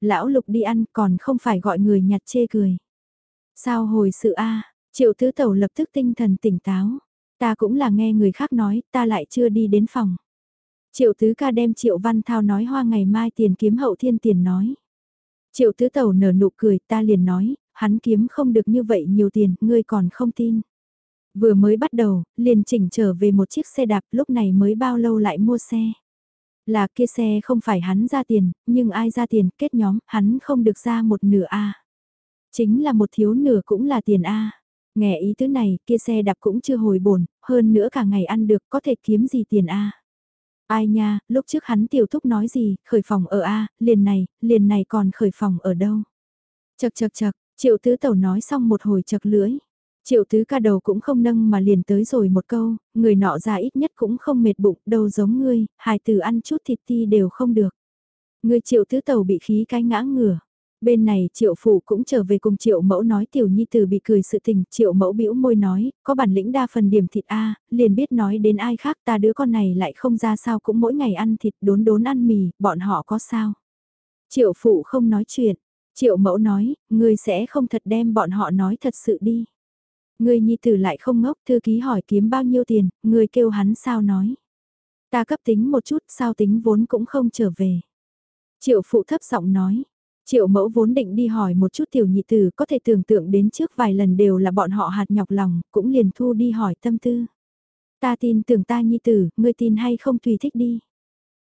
Lão lục đi ăn còn không phải gọi người nhặt chê cười. Sao hồi sự a triệu tứ tẩu lập tức tinh thần tỉnh táo. Ta cũng là nghe người khác nói, ta lại chưa đi đến phòng. Triệu tứ ca đem triệu văn thao nói hoa ngày mai tiền kiếm hậu thiên tiền nói. Triệu tứ tẩu nở nụ cười ta liền nói, hắn kiếm không được như vậy nhiều tiền, ngươi còn không tin. Vừa mới bắt đầu, liền chỉnh trở về một chiếc xe đạp lúc này mới bao lâu lại mua xe. Là kia xe không phải hắn ra tiền, nhưng ai ra tiền kết nhóm, hắn không được ra một nửa A. Chính là một thiếu nửa cũng là tiền A. Nghe ý tứ này, kia xe đạp cũng chưa hồi bổn, hơn nữa cả ngày ăn được có thể kiếm gì tiền A. Ai nha, lúc trước hắn tiểu thúc nói gì, khởi phòng ở A, liền này, liền này còn khởi phòng ở đâu. Chật chật chật, triệu tứ tẩu nói xong một hồi chật lưỡi. Triệu tứ ca đầu cũng không nâng mà liền tới rồi một câu, người nọ ra ít nhất cũng không mệt bụng, đâu giống ngươi, hài từ ăn chút thịt ti đều không được. Người triệu tứ tàu bị khí cái ngã ngửa. Bên này triệu phụ cũng trở về cùng triệu mẫu nói tiểu nhi từ bị cười sự tình, triệu mẫu bĩu môi nói, có bản lĩnh đa phần điểm thịt A, liền biết nói đến ai khác ta đứa con này lại không ra sao cũng mỗi ngày ăn thịt đốn đốn ăn mì, bọn họ có sao. Triệu phụ không nói chuyện, triệu mẫu nói, ngươi sẽ không thật đem bọn họ nói thật sự đi. Người nhi tử lại không ngốc, thư ký hỏi kiếm bao nhiêu tiền, người kêu hắn sao nói. Ta cấp tính một chút, sao tính vốn cũng không trở về. Triệu phụ thấp giọng nói. Triệu mẫu vốn định đi hỏi một chút tiểu nhị tử có thể tưởng tượng đến trước vài lần đều là bọn họ hạt nhọc lòng, cũng liền thu đi hỏi tâm tư. Ta tin tưởng ta nhi tử, ngươi tin hay không tùy thích đi.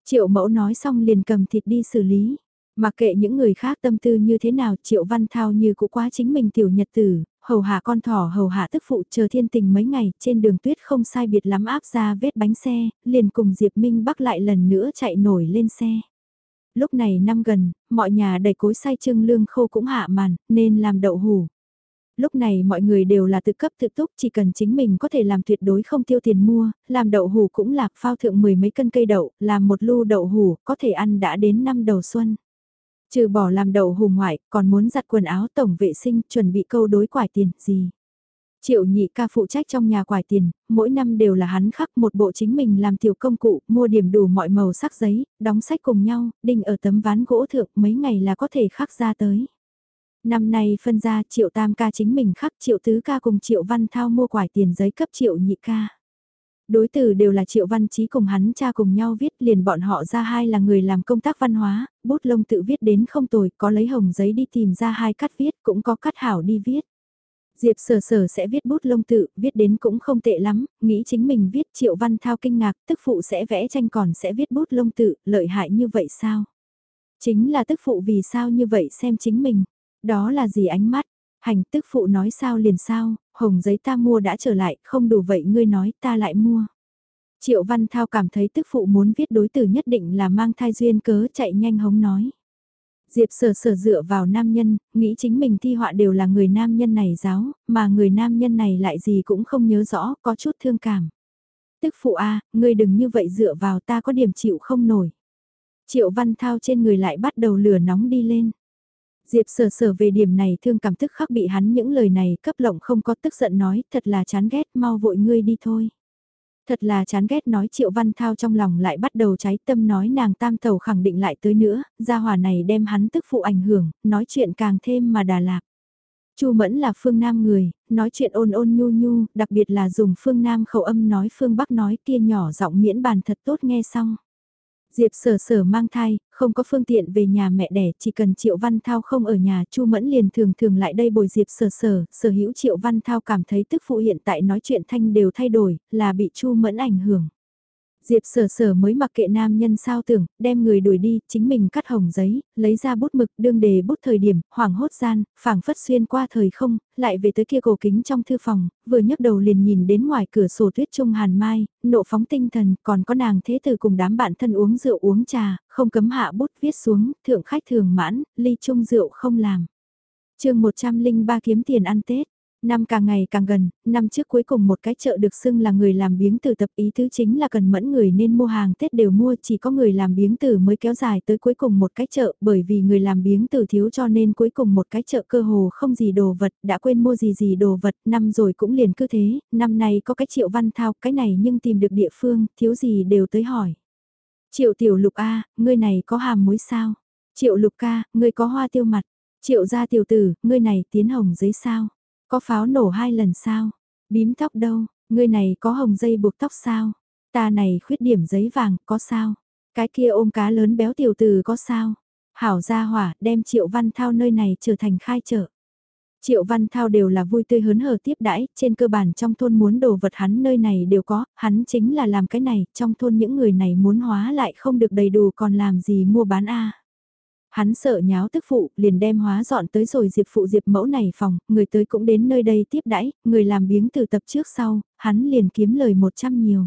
Triệu mẫu nói xong liền cầm thịt đi xử lý. Mặc kệ những người khác tâm tư như thế nào Triệu Văn Thao như cũng quá chính mình tiểu nhật tử, hầu hạ con thỏ hầu hạ tức phụ chờ thiên tình mấy ngày trên đường tuyết không sai biệt lắm áp ra vết bánh xe, liền cùng Diệp Minh Bắc lại lần nữa chạy nổi lên xe. Lúc này năm gần, mọi nhà đầy cối say trưng lương khô cũng hạ màn, nên làm đậu hủ. Lúc này mọi người đều là tự cấp tự túc chỉ cần chính mình có thể làm tuyệt đối không tiêu tiền mua, làm đậu hủ cũng lạc phao thượng mười mấy cân cây đậu, làm một lu đậu hủ có thể ăn đã đến năm đầu xuân. Trừ bỏ làm đậu hù ngoại, còn muốn giặt quần áo tổng vệ sinh, chuẩn bị câu đối quải tiền, gì. Triệu nhị ca phụ trách trong nhà quải tiền, mỗi năm đều là hắn khắc một bộ chính mình làm tiểu công cụ, mua điểm đủ mọi màu sắc giấy, đóng sách cùng nhau, đinh ở tấm ván gỗ thượng mấy ngày là có thể khắc ra tới. Năm nay phân ra triệu tam ca chính mình khắc triệu tứ ca cùng triệu văn thao mua quải tiền giấy cấp triệu nhị ca. Đối từ đều là Triệu Văn Chí cùng hắn cha cùng nhau viết liền bọn họ ra hai là người làm công tác văn hóa, bút lông tự viết đến không tồi, có lấy hồng giấy đi tìm ra hai cắt viết cũng có cắt hảo đi viết. Diệp sở sở sẽ viết bút lông tự, viết đến cũng không tệ lắm, nghĩ chính mình viết Triệu Văn Thao kinh ngạc, tức phụ sẽ vẽ tranh còn sẽ viết bút lông tự, lợi hại như vậy sao? Chính là tức phụ vì sao như vậy xem chính mình, đó là gì ánh mắt, hành tức phụ nói sao liền sao, hồng giấy ta mua đã trở lại, không đủ vậy ngươi nói ta lại mua. Triệu Văn Thao cảm thấy tức phụ muốn viết đối tử nhất định là mang thai duyên cớ chạy nhanh hống nói. Diệp sở sở dựa vào nam nhân, nghĩ chính mình thi họa đều là người nam nhân này giáo, mà người nam nhân này lại gì cũng không nhớ rõ, có chút thương cảm. Tức phụ a ngươi đừng như vậy dựa vào ta có điểm chịu không nổi. Triệu Văn Thao trên người lại bắt đầu lửa nóng đi lên. Diệp sở sở về điểm này thương cảm tức khắc bị hắn những lời này cấp lộng không có tức giận nói thật là chán ghét mau vội ngươi đi thôi. Thật là chán ghét nói Triệu Văn Thao trong lòng lại bắt đầu cháy tâm nói nàng tam tàu khẳng định lại tới nữa, gia hòa này đem hắn tức phụ ảnh hưởng, nói chuyện càng thêm mà đà lạc. Chu Mẫn là phương Nam người, nói chuyện ôn ôn nhu nhu, đặc biệt là dùng phương Nam khẩu âm nói phương Bắc nói kia nhỏ giọng miễn bàn thật tốt nghe xong. Diệp sở sở mang thai, không có phương tiện về nhà mẹ đẻ, chỉ cần Triệu Văn Thao không ở nhà, Chu Mẫn liền thường thường lại đây bồi Diệp sở sở, sở hữu Triệu Văn Thao cảm thấy tức phụ hiện tại nói chuyện thanh đều thay đổi, là bị Chu Mẫn ảnh hưởng. Diệp sở sở mới mặc kệ nam nhân sao tưởng, đem người đuổi đi, chính mình cắt hồng giấy, lấy ra bút mực đương đề bút thời điểm, hoảng hốt gian, phảng phất xuyên qua thời không, lại về tới kia cổ kính trong thư phòng, vừa nhấc đầu liền nhìn đến ngoài cửa sổ tuyết trung hàn mai, nộ phóng tinh thần, còn có nàng thế từ cùng đám bạn thân uống rượu uống trà, không cấm hạ bút viết xuống, thượng khách thường mãn, ly chung rượu không làm. chương 103 kiếm tiền ăn Tết. Năm càng ngày càng gần, năm trước cuối cùng một cái chợ được xưng là người làm biếng từ tập ý thứ chính là cần mẫn người nên mua hàng Tết đều mua chỉ có người làm biếng từ mới kéo dài tới cuối cùng một cái chợ bởi vì người làm biếng từ thiếu cho nên cuối cùng một cái chợ cơ hồ không gì đồ vật, đã quên mua gì gì đồ vật, năm rồi cũng liền cứ thế, năm nay có cái triệu văn thao, cái này nhưng tìm được địa phương, thiếu gì đều tới hỏi. Triệu tiểu lục A, ngươi này có hàm muối sao? Triệu lục ca, ngươi có hoa tiêu mặt? Triệu gia tiểu tử, ngươi này tiến hồng giấy sao? Có pháo nổ hai lần sao? Bím tóc đâu? Ngươi này có hồng dây buộc tóc sao? Ta này khuyết điểm giấy vàng, có sao? Cái kia ôm cá lớn béo tiểu từ có sao? Hảo gia hỏa, đem Triệu Văn Thao nơi này trở thành khai trợ. Triệu Văn Thao đều là vui tươi hớn hở tiếp đãi, trên cơ bản trong thôn muốn đồ vật hắn nơi này đều có, hắn chính là làm cái này, trong thôn những người này muốn hóa lại không được đầy đủ còn làm gì mua bán a Hắn sợ nháo tức phụ, liền đem hóa dọn tới rồi diệp phụ diệp mẫu này phòng, người tới cũng đến nơi đây tiếp đãi, người làm biếng từ tập trước sau, hắn liền kiếm lời 100 nhiều.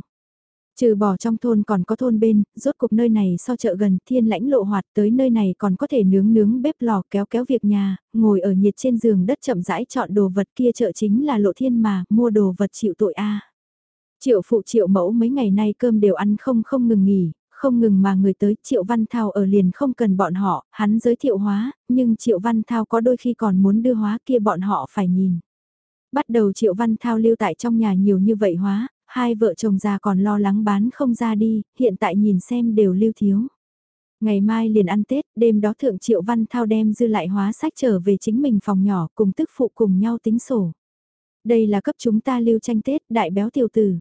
Trừ bỏ trong thôn còn có thôn bên, rốt cục nơi này so chợ gần thiên lãnh lộ hoạt tới nơi này còn có thể nướng nướng bếp lò kéo kéo việc nhà, ngồi ở nhiệt trên giường đất chậm rãi chọn đồ vật kia chợ chính là lộ thiên mà, mua đồ vật chịu tội a Triệu phụ triệu mẫu mấy ngày nay cơm đều ăn không không ngừng nghỉ, không ngừng mà người tới Triệu Văn Thao ở liền không cần bọn họ, hắn giới thiệu hóa, nhưng Triệu Văn Thao có đôi khi còn muốn đưa hóa kia bọn họ phải nhìn. Bắt đầu Triệu Văn Thao lưu tại trong nhà nhiều như vậy hóa, hai vợ chồng già còn lo lắng bán không ra đi, hiện tại nhìn xem đều lưu thiếu. Ngày mai liền ăn Tết, đêm đó Thượng Triệu Văn Thao đem dư lại hóa sách trở về chính mình phòng nhỏ cùng tức phụ cùng nhau tính sổ. Đây là cấp chúng ta lưu tranh Tết đại béo tiểu tử.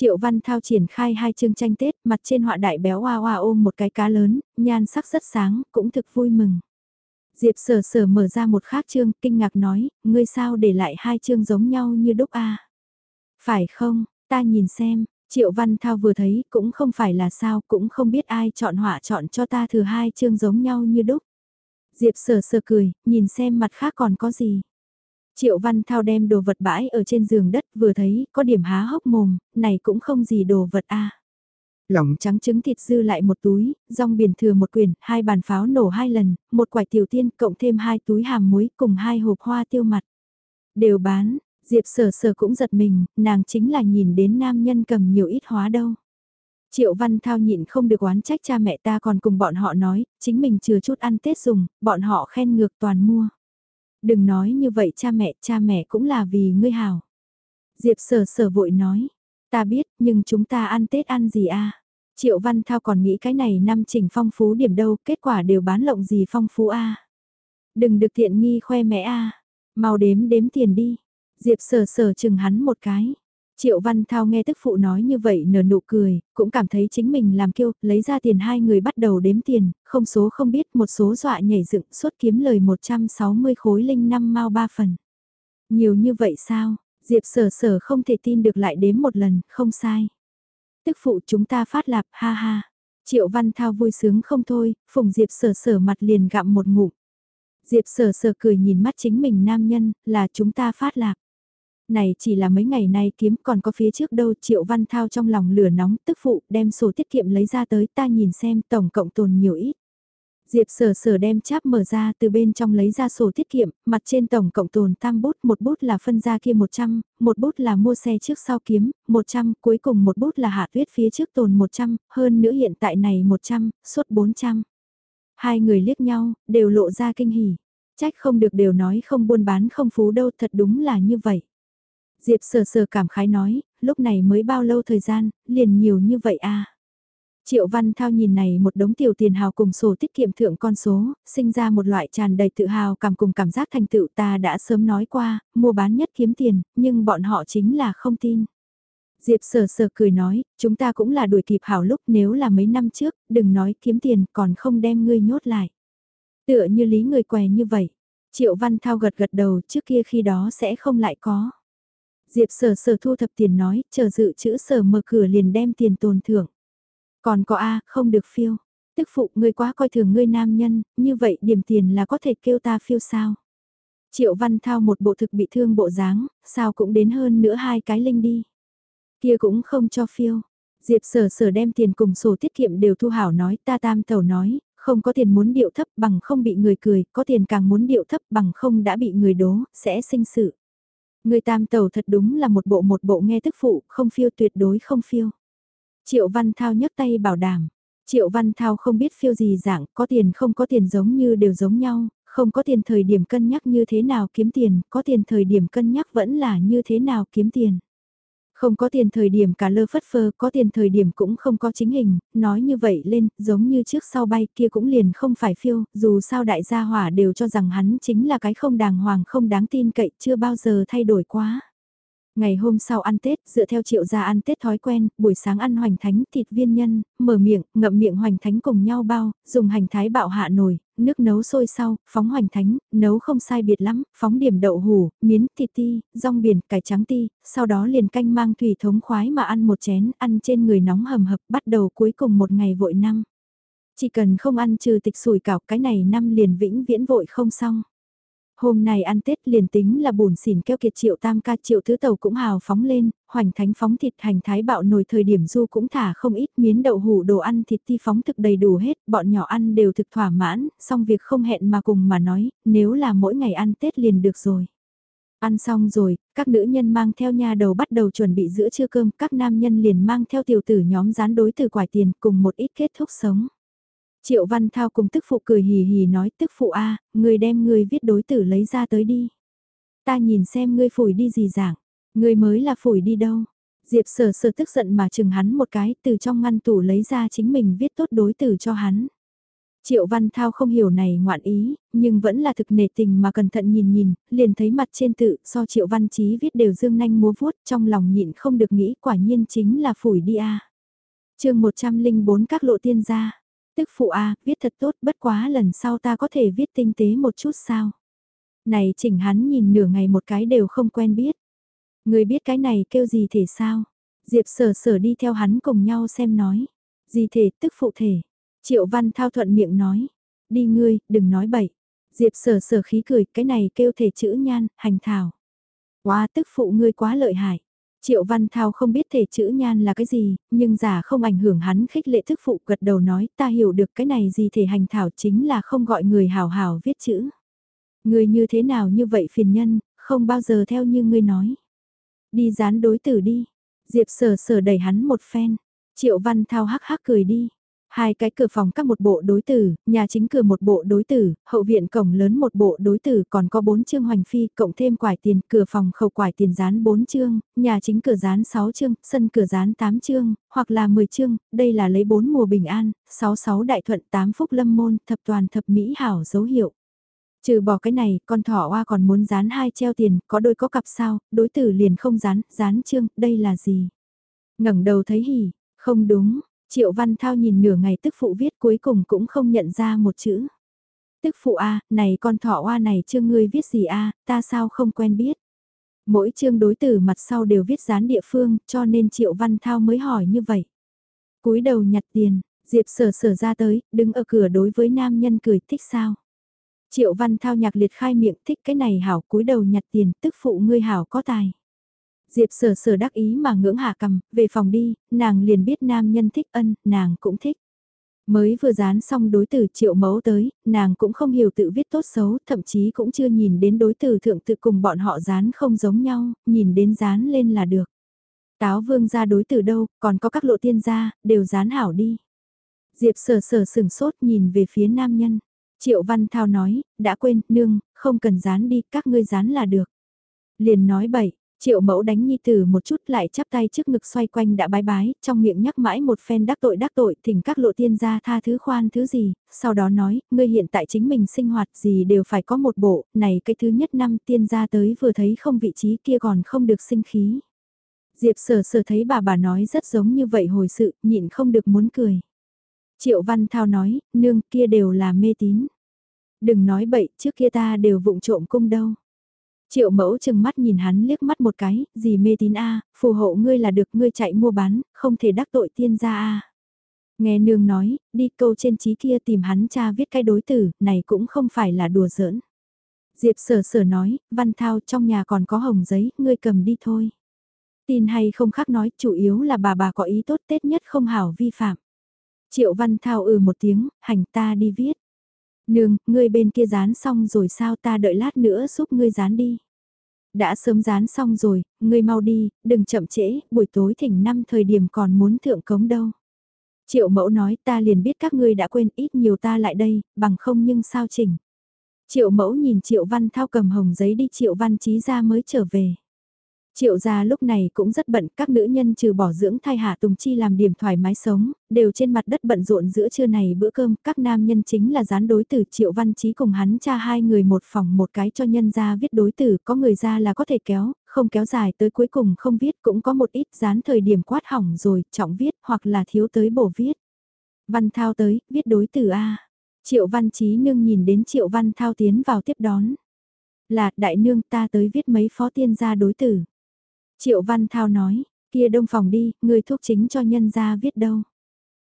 Triệu Văn Thao triển khai hai chương tranh Tết, mặt trên họa đại béo hoa hoa ôm một cái cá lớn, nhan sắc rất sáng, cũng thực vui mừng. Diệp sở sở mở ra một khác chương, kinh ngạc nói, ngươi sao để lại hai chương giống nhau như đúc a Phải không, ta nhìn xem, Triệu Văn Thao vừa thấy, cũng không phải là sao, cũng không biết ai chọn họa chọn cho ta thừa hai chương giống nhau như đúc. Diệp sở sở cười, nhìn xem mặt khác còn có gì. Triệu Văn Thao đem đồ vật bãi ở trên giường đất vừa thấy có điểm há hốc mồm, này cũng không gì đồ vật a. Lỏng trắng trứng thịt dư lại một túi, rong biển thừa một quyển hai bàn pháo nổ hai lần, một quải tiểu tiên cộng thêm hai túi hàm muối cùng hai hộp hoa tiêu mặt. Đều bán, Diệp sở sở cũng giật mình, nàng chính là nhìn đến nam nhân cầm nhiều ít hóa đâu. Triệu Văn Thao nhịn không được oán trách cha mẹ ta còn cùng bọn họ nói, chính mình chừa chút ăn Tết dùng, bọn họ khen ngược toàn mua. Đừng nói như vậy cha mẹ, cha mẹ cũng là vì ngươi hảo. Diệp sở sở vội nói, ta biết nhưng chúng ta ăn Tết ăn gì a Triệu Văn Thao còn nghĩ cái này năm trình phong phú điểm đâu, kết quả đều bán lộng gì phong phú a Đừng được tiện nghi khoe mẽ a mau đếm đếm tiền đi. Diệp sở sở chừng hắn một cái. Triệu Văn Thao nghe tức phụ nói như vậy nở nụ cười, cũng cảm thấy chính mình làm kiêu, lấy ra tiền hai người bắt đầu đếm tiền, không số không biết một số dọa nhảy dựng suốt kiếm lời 160 khối linh năm mau ba phần. Nhiều như vậy sao, Diệp sở sở không thể tin được lại đếm một lần, không sai. Tức phụ chúng ta phát lạp, ha ha. Triệu Văn Thao vui sướng không thôi, phùng Diệp sở sở mặt liền gặm một ngụm. Diệp sở sở cười nhìn mắt chính mình nam nhân, là chúng ta phát lạc. Này chỉ là mấy ngày nay kiếm còn có phía trước đâu Triệu Văn Thao trong lòng lửa nóng tức phụ đem sổ tiết kiệm lấy ra tới ta nhìn xem tổng cộng tồn nhiều ít. Diệp sở sở đem cháp mở ra từ bên trong lấy ra sổ tiết kiệm, mặt trên tổng cộng tồn tam bút, một bút là phân ra kia 100, một bút là mua xe trước sau kiếm, 100, cuối cùng một bút là hạ tuyết phía trước tồn 100, hơn nữa hiện tại này 100, suốt 400. Hai người liếc nhau, đều lộ ra kinh hỉ. Trách không được đều nói không buôn bán không phú đâu thật đúng là như vậy. Diệp sờ sờ cảm khái nói, lúc này mới bao lâu thời gian, liền nhiều như vậy à. Triệu Văn Thao nhìn này một đống tiểu tiền hào cùng sổ tiết kiệm thượng con số, sinh ra một loại tràn đầy tự hào cảm cùng cảm giác thành tựu ta đã sớm nói qua, mua bán nhất kiếm tiền, nhưng bọn họ chính là không tin. Diệp sờ sờ cười nói, chúng ta cũng là đuổi kịp hảo lúc nếu là mấy năm trước, đừng nói kiếm tiền còn không đem ngươi nhốt lại. Tựa như lý người què như vậy. Triệu Văn Thao gật gật đầu trước kia khi đó sẽ không lại có. Diệp sở sở thu thập tiền nói, chờ dự chữ sở mở cửa liền đem tiền tồn thưởng. Còn có A, không được phiêu. Tức phụ ngươi quá coi thường ngươi nam nhân, như vậy điểm tiền là có thể kêu ta phiêu sao. Triệu Văn Thao một bộ thực bị thương bộ dáng, sao cũng đến hơn nữa hai cái linh đi. Kia cũng không cho phiêu. Diệp sở sở đem tiền cùng sổ tiết kiệm đều thu hảo nói ta tam tẩu nói, không có tiền muốn điệu thấp bằng không bị người cười, có tiền càng muốn điệu thấp bằng không đã bị người đố, sẽ sinh sự. Người tam tàu thật đúng là một bộ một bộ nghe tức phụ, không phiêu tuyệt đối không phiêu. Triệu Văn Thao nhấc tay bảo đảm. Triệu Văn Thao không biết phiêu gì dạng, có tiền không có tiền giống như đều giống nhau, không có tiền thời điểm cân nhắc như thế nào kiếm tiền, có tiền thời điểm cân nhắc vẫn là như thế nào kiếm tiền. Không có tiền thời điểm cả lơ phất phơ, có tiền thời điểm cũng không có chính hình, nói như vậy lên, giống như trước sau bay kia cũng liền không phải phiêu, dù sao đại gia hỏa đều cho rằng hắn chính là cái không đàng hoàng không đáng tin cậy, chưa bao giờ thay đổi quá. Ngày hôm sau ăn Tết, dựa theo triệu gia ăn Tết thói quen, buổi sáng ăn hoành thánh thịt viên nhân, mở miệng, ngậm miệng hoành thánh cùng nhau bao, dùng hành thái bạo hạ nồi, nước nấu sôi sau, phóng hoành thánh, nấu không sai biệt lắm, phóng điểm đậu hủ, miến, thịt ti, rong biển, cải trắng ti, sau đó liền canh mang thủy thống khoái mà ăn một chén, ăn trên người nóng hầm hập, bắt đầu cuối cùng một ngày vội năm. Chỉ cần không ăn trừ tịch sủi cảo cái này năm liền vĩnh viễn vội không xong. Hôm nay ăn Tết liền tính là buồn xỉn keo kiệt triệu tam ca triệu thứ tàu cũng hào phóng lên, hoành thánh phóng thịt hành thái bạo nồi thời điểm du cũng thả không ít miến đậu hủ đồ ăn thịt ti phóng thực đầy đủ hết, bọn nhỏ ăn đều thực thỏa mãn, xong việc không hẹn mà cùng mà nói, nếu là mỗi ngày ăn Tết liền được rồi. Ăn xong rồi, các nữ nhân mang theo nha đầu bắt đầu chuẩn bị giữa trưa cơm, các nam nhân liền mang theo tiểu tử nhóm gián đối từ quải tiền cùng một ít kết thúc sống. Triệu Văn Thao cùng tức phụ cười hì hì nói tức phụ a, người đem người viết đối tử lấy ra tới đi. Ta nhìn xem ngươi phủi đi gì dạng, người mới là phủi đi đâu. Diệp sở sở tức giận mà chừng hắn một cái từ trong ngăn tủ lấy ra chính mình viết tốt đối tử cho hắn. Triệu Văn Thao không hiểu này ngoạn ý, nhưng vẫn là thực nề tình mà cẩn thận nhìn nhìn, liền thấy mặt trên tự so Triệu Văn Chí viết đều dương nanh múa vuốt trong lòng nhịn không được nghĩ quả nhiên chính là phủi đi a. À. chương 104 các lộ tiên gia, Tức phụ A, viết thật tốt bất quá lần sau ta có thể viết tinh tế một chút sao. Này chỉnh hắn nhìn nửa ngày một cái đều không quen biết. Người biết cái này kêu gì thể sao? Diệp sở sở đi theo hắn cùng nhau xem nói. Gì thể tức phụ thể. Triệu văn thao thuận miệng nói. Đi ngươi, đừng nói bậy. Diệp sở sở khí cười, cái này kêu thể chữ nhan, hành thảo. Quá tức phụ ngươi quá lợi hại. Triệu Văn Thao không biết thể chữ nhan là cái gì, nhưng giả không ảnh hưởng hắn khích lệ thức phụ gật đầu nói ta hiểu được cái này gì thể hành thảo chính là không gọi người hào hào viết chữ. Người như thế nào như vậy phiền nhân, không bao giờ theo như ngươi nói. Đi dán đối tử đi. Diệp sở sở đẩy hắn một phen. Triệu Văn Thao hắc hắc cười đi. Hai cái cửa phòng các một bộ đối tử, nhà chính cửa một bộ đối tử, hậu viện cổng lớn một bộ đối tử còn có bốn chương hoành phi, cộng thêm quải tiền, cửa phòng khẩu quải tiền dán bốn chương, nhà chính cửa dán sáu chương, sân cửa dán tám chương, hoặc là 10 chương, đây là lấy bốn mùa bình an, 66 đại thuận tám phúc lâm môn, thập toàn thập mỹ hảo dấu hiệu. Trừ bỏ cái này, con thỏ oa còn muốn dán hai treo tiền, có đôi có cặp sao, đối tử liền không dán, dán chương, đây là gì? ngẩng đầu thấy hỉ, không đúng, Triệu Văn Thao nhìn nửa ngày tức phụ viết cuối cùng cũng không nhận ra một chữ. Tức phụ A, này con thỏ oa này chương ngươi viết gì A, ta sao không quen biết. Mỗi chương đối tử mặt sau đều viết dán địa phương, cho nên Triệu Văn Thao mới hỏi như vậy. cúi đầu nhặt tiền, Diệp sở sở ra tới, đứng ở cửa đối với nam nhân cười thích sao. Triệu Văn Thao nhạc liệt khai miệng thích cái này hảo cúi đầu nhặt tiền, tức phụ ngươi hảo có tài. Diệp sở sở đắc ý mà ngưỡng hạ cầm, về phòng đi, nàng liền biết nam nhân thích ân, nàng cũng thích. Mới vừa dán xong đối tử triệu mẫu tới, nàng cũng không hiểu tự viết tốt xấu, thậm chí cũng chưa nhìn đến đối tử thượng tự cùng bọn họ dán không giống nhau, nhìn đến dán lên là được. Táo vương ra đối tử đâu, còn có các lộ tiên gia, đều dán hảo đi. Diệp sở sở sừng sốt nhìn về phía nam nhân. Triệu Văn Thao nói, đã quên, nương, không cần dán đi, các ngươi dán là được. Liền nói bậy, Triệu mẫu đánh nhi tử một chút lại chắp tay trước ngực xoay quanh đã bái bái, trong miệng nhắc mãi một phen đắc tội đắc tội, thỉnh các lộ tiên gia tha thứ khoan thứ gì, sau đó nói, ngươi hiện tại chính mình sinh hoạt gì đều phải có một bộ, này cái thứ nhất năm tiên gia tới vừa thấy không vị trí kia còn không được sinh khí. Diệp sở sở thấy bà bà nói rất giống như vậy hồi sự, nhịn không được muốn cười. Triệu Văn Thao nói, nương kia đều là mê tín. Đừng nói bậy, trước kia ta đều vụng trộm cung đâu. Triệu mẫu chừng mắt nhìn hắn liếc mắt một cái, gì mê tín a phù hộ ngươi là được ngươi chạy mua bán, không thể đắc tội tiên gia a Nghe nương nói, đi câu trên trí kia tìm hắn cha viết cái đối tử, này cũng không phải là đùa giỡn. Diệp sở sở nói, văn thao trong nhà còn có hồng giấy, ngươi cầm đi thôi. Tin hay không khác nói, chủ yếu là bà bà có ý tốt tết nhất không hảo vi phạm. Triệu văn thao ừ một tiếng, hành ta đi viết. Nương, ngươi bên kia dán xong rồi sao ta đợi lát nữa giúp ngươi dán đi. Đã sớm dán xong rồi, ngươi mau đi, đừng chậm trễ, buổi tối thỉnh năm thời điểm còn muốn thượng cống đâu. Triệu mẫu nói ta liền biết các ngươi đã quên ít nhiều ta lại đây, bằng không nhưng sao chỉnh. Triệu mẫu nhìn Triệu Văn Thao cầm hồng giấy đi Triệu Văn trí ra mới trở về. Triệu gia lúc này cũng rất bận, các nữ nhân trừ bỏ dưỡng thai hạ Tùng Chi làm điểm thoải mái sống, đều trên mặt đất bận rộn giữa trưa này bữa cơm, các nam nhân chính là gián đối tử Triệu Văn Chí cùng hắn cha hai người một phòng một cái cho nhân gia viết đối tử, có người ra là có thể kéo, không kéo dài tới cuối cùng không viết cũng có một ít dán thời điểm quát hỏng rồi, trọng viết hoặc là thiếu tới bổ viết. Văn Thao tới, viết đối tử A. Triệu Văn Chí nương nhìn đến Triệu Văn Thao tiến vào tiếp đón. Là, đại nương ta tới viết mấy phó tiên gia đối tử. Triệu Văn Thao nói, kia đông phòng đi, người thuốc chính cho nhân gia viết đâu.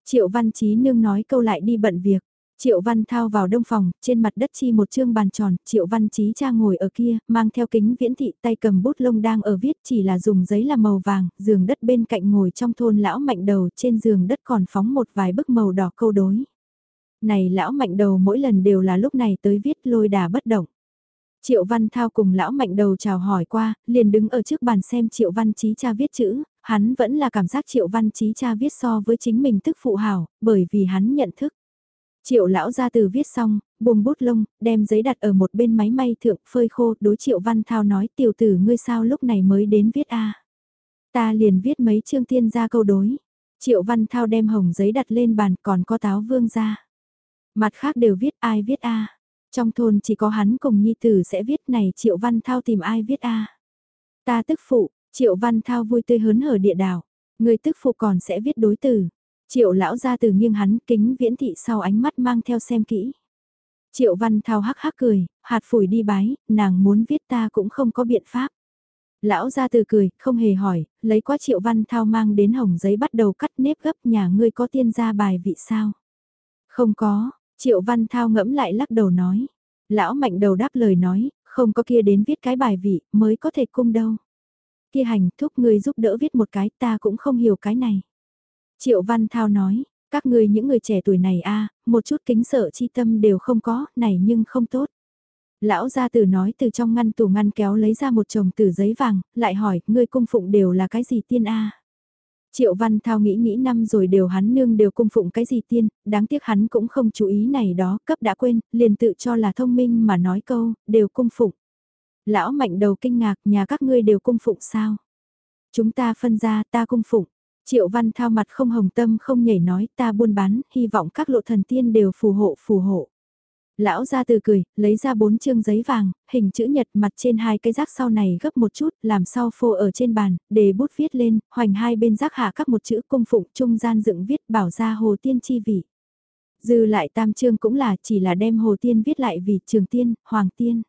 Triệu Văn Chí nương nói câu lại đi bận việc. Triệu Văn Thao vào đông phòng, trên mặt đất chi một chương bàn tròn, Triệu Văn Chí cha ngồi ở kia, mang theo kính viễn thị tay cầm bút lông đang ở viết chỉ là dùng giấy là màu vàng, giường đất bên cạnh ngồi trong thôn lão mạnh đầu, trên giường đất còn phóng một vài bức màu đỏ câu đối. Này lão mạnh đầu mỗi lần đều là lúc này tới viết lôi đà bất động. Triệu Văn Thao cùng lão mạnh đầu chào hỏi qua, liền đứng ở trước bàn xem Triệu Văn Chí cha viết chữ, hắn vẫn là cảm giác Triệu Văn Chí cha viết so với chính mình tức phụ hảo, bởi vì hắn nhận thức. Triệu lão ra từ viết xong, buông bút lông, đem giấy đặt ở một bên máy may thượng phơi khô, đối Triệu Văn Thao nói tiểu tử ngươi sao lúc này mới đến viết a Ta liền viết mấy chương tiên ra câu đối. Triệu Văn Thao đem hồng giấy đặt lên bàn còn có táo vương ra. Mặt khác đều viết ai viết a trong thôn chỉ có hắn cùng nhi tử sẽ viết này Triệu Văn Thao tìm ai viết a Ta tức phụ, Triệu Văn Thao vui tươi hớn hở địa đảo. Người tức phụ còn sẽ viết đối từ. Triệu lão ra từ nghiêng hắn kính viễn thị sau ánh mắt mang theo xem kỹ. Triệu Văn Thao hắc hắc cười, hạt phủi đi bái, nàng muốn viết ta cũng không có biện pháp. Lão ra từ cười, không hề hỏi, lấy qua Triệu Văn Thao mang đến hồng giấy bắt đầu cắt nếp gấp nhà ngươi có tiên gia bài vị sao? Không có, Triệu Văn Thao ngẫm lại lắc đầu nói. Lão mạnh đầu đáp lời nói, không có kia đến viết cái bài vị, mới có thể cung đâu. Kia hành thúc người giúp đỡ viết một cái, ta cũng không hiểu cái này. Triệu Văn Thao nói, các ngươi những người trẻ tuổi này a một chút kính sợ chi tâm đều không có, này nhưng không tốt. Lão gia tử nói từ trong ngăn tủ ngăn kéo lấy ra một chồng tử giấy vàng, lại hỏi, ngươi cung phụng đều là cái gì tiên a Triệu Văn Thao nghĩ nghĩ năm rồi đều hắn nương đều cung phụng cái gì tiên, đáng tiếc hắn cũng không chú ý này đó, cấp đã quên, liền tự cho là thông minh mà nói câu, đều cung phụng. Lão mạnh đầu kinh ngạc, nhà các ngươi đều cung phụng sao? Chúng ta phân ra ta cung phụng. Triệu Văn Thao mặt không hồng tâm không nhảy nói ta buôn bán, hy vọng các lộ thần tiên đều phù hộ phù hộ. Lão ra từ cười, lấy ra bốn chương giấy vàng, hình chữ nhật mặt trên hai cái rác sau này gấp một chút, làm sau phô ở trên bàn, để bút viết lên, hoành hai bên rác hạ các một chữ cung phụng trung gian dựng viết bảo ra hồ tiên chi vị. Dư lại tam chương cũng là chỉ là đem hồ tiên viết lại vì trường tiên, hoàng tiên.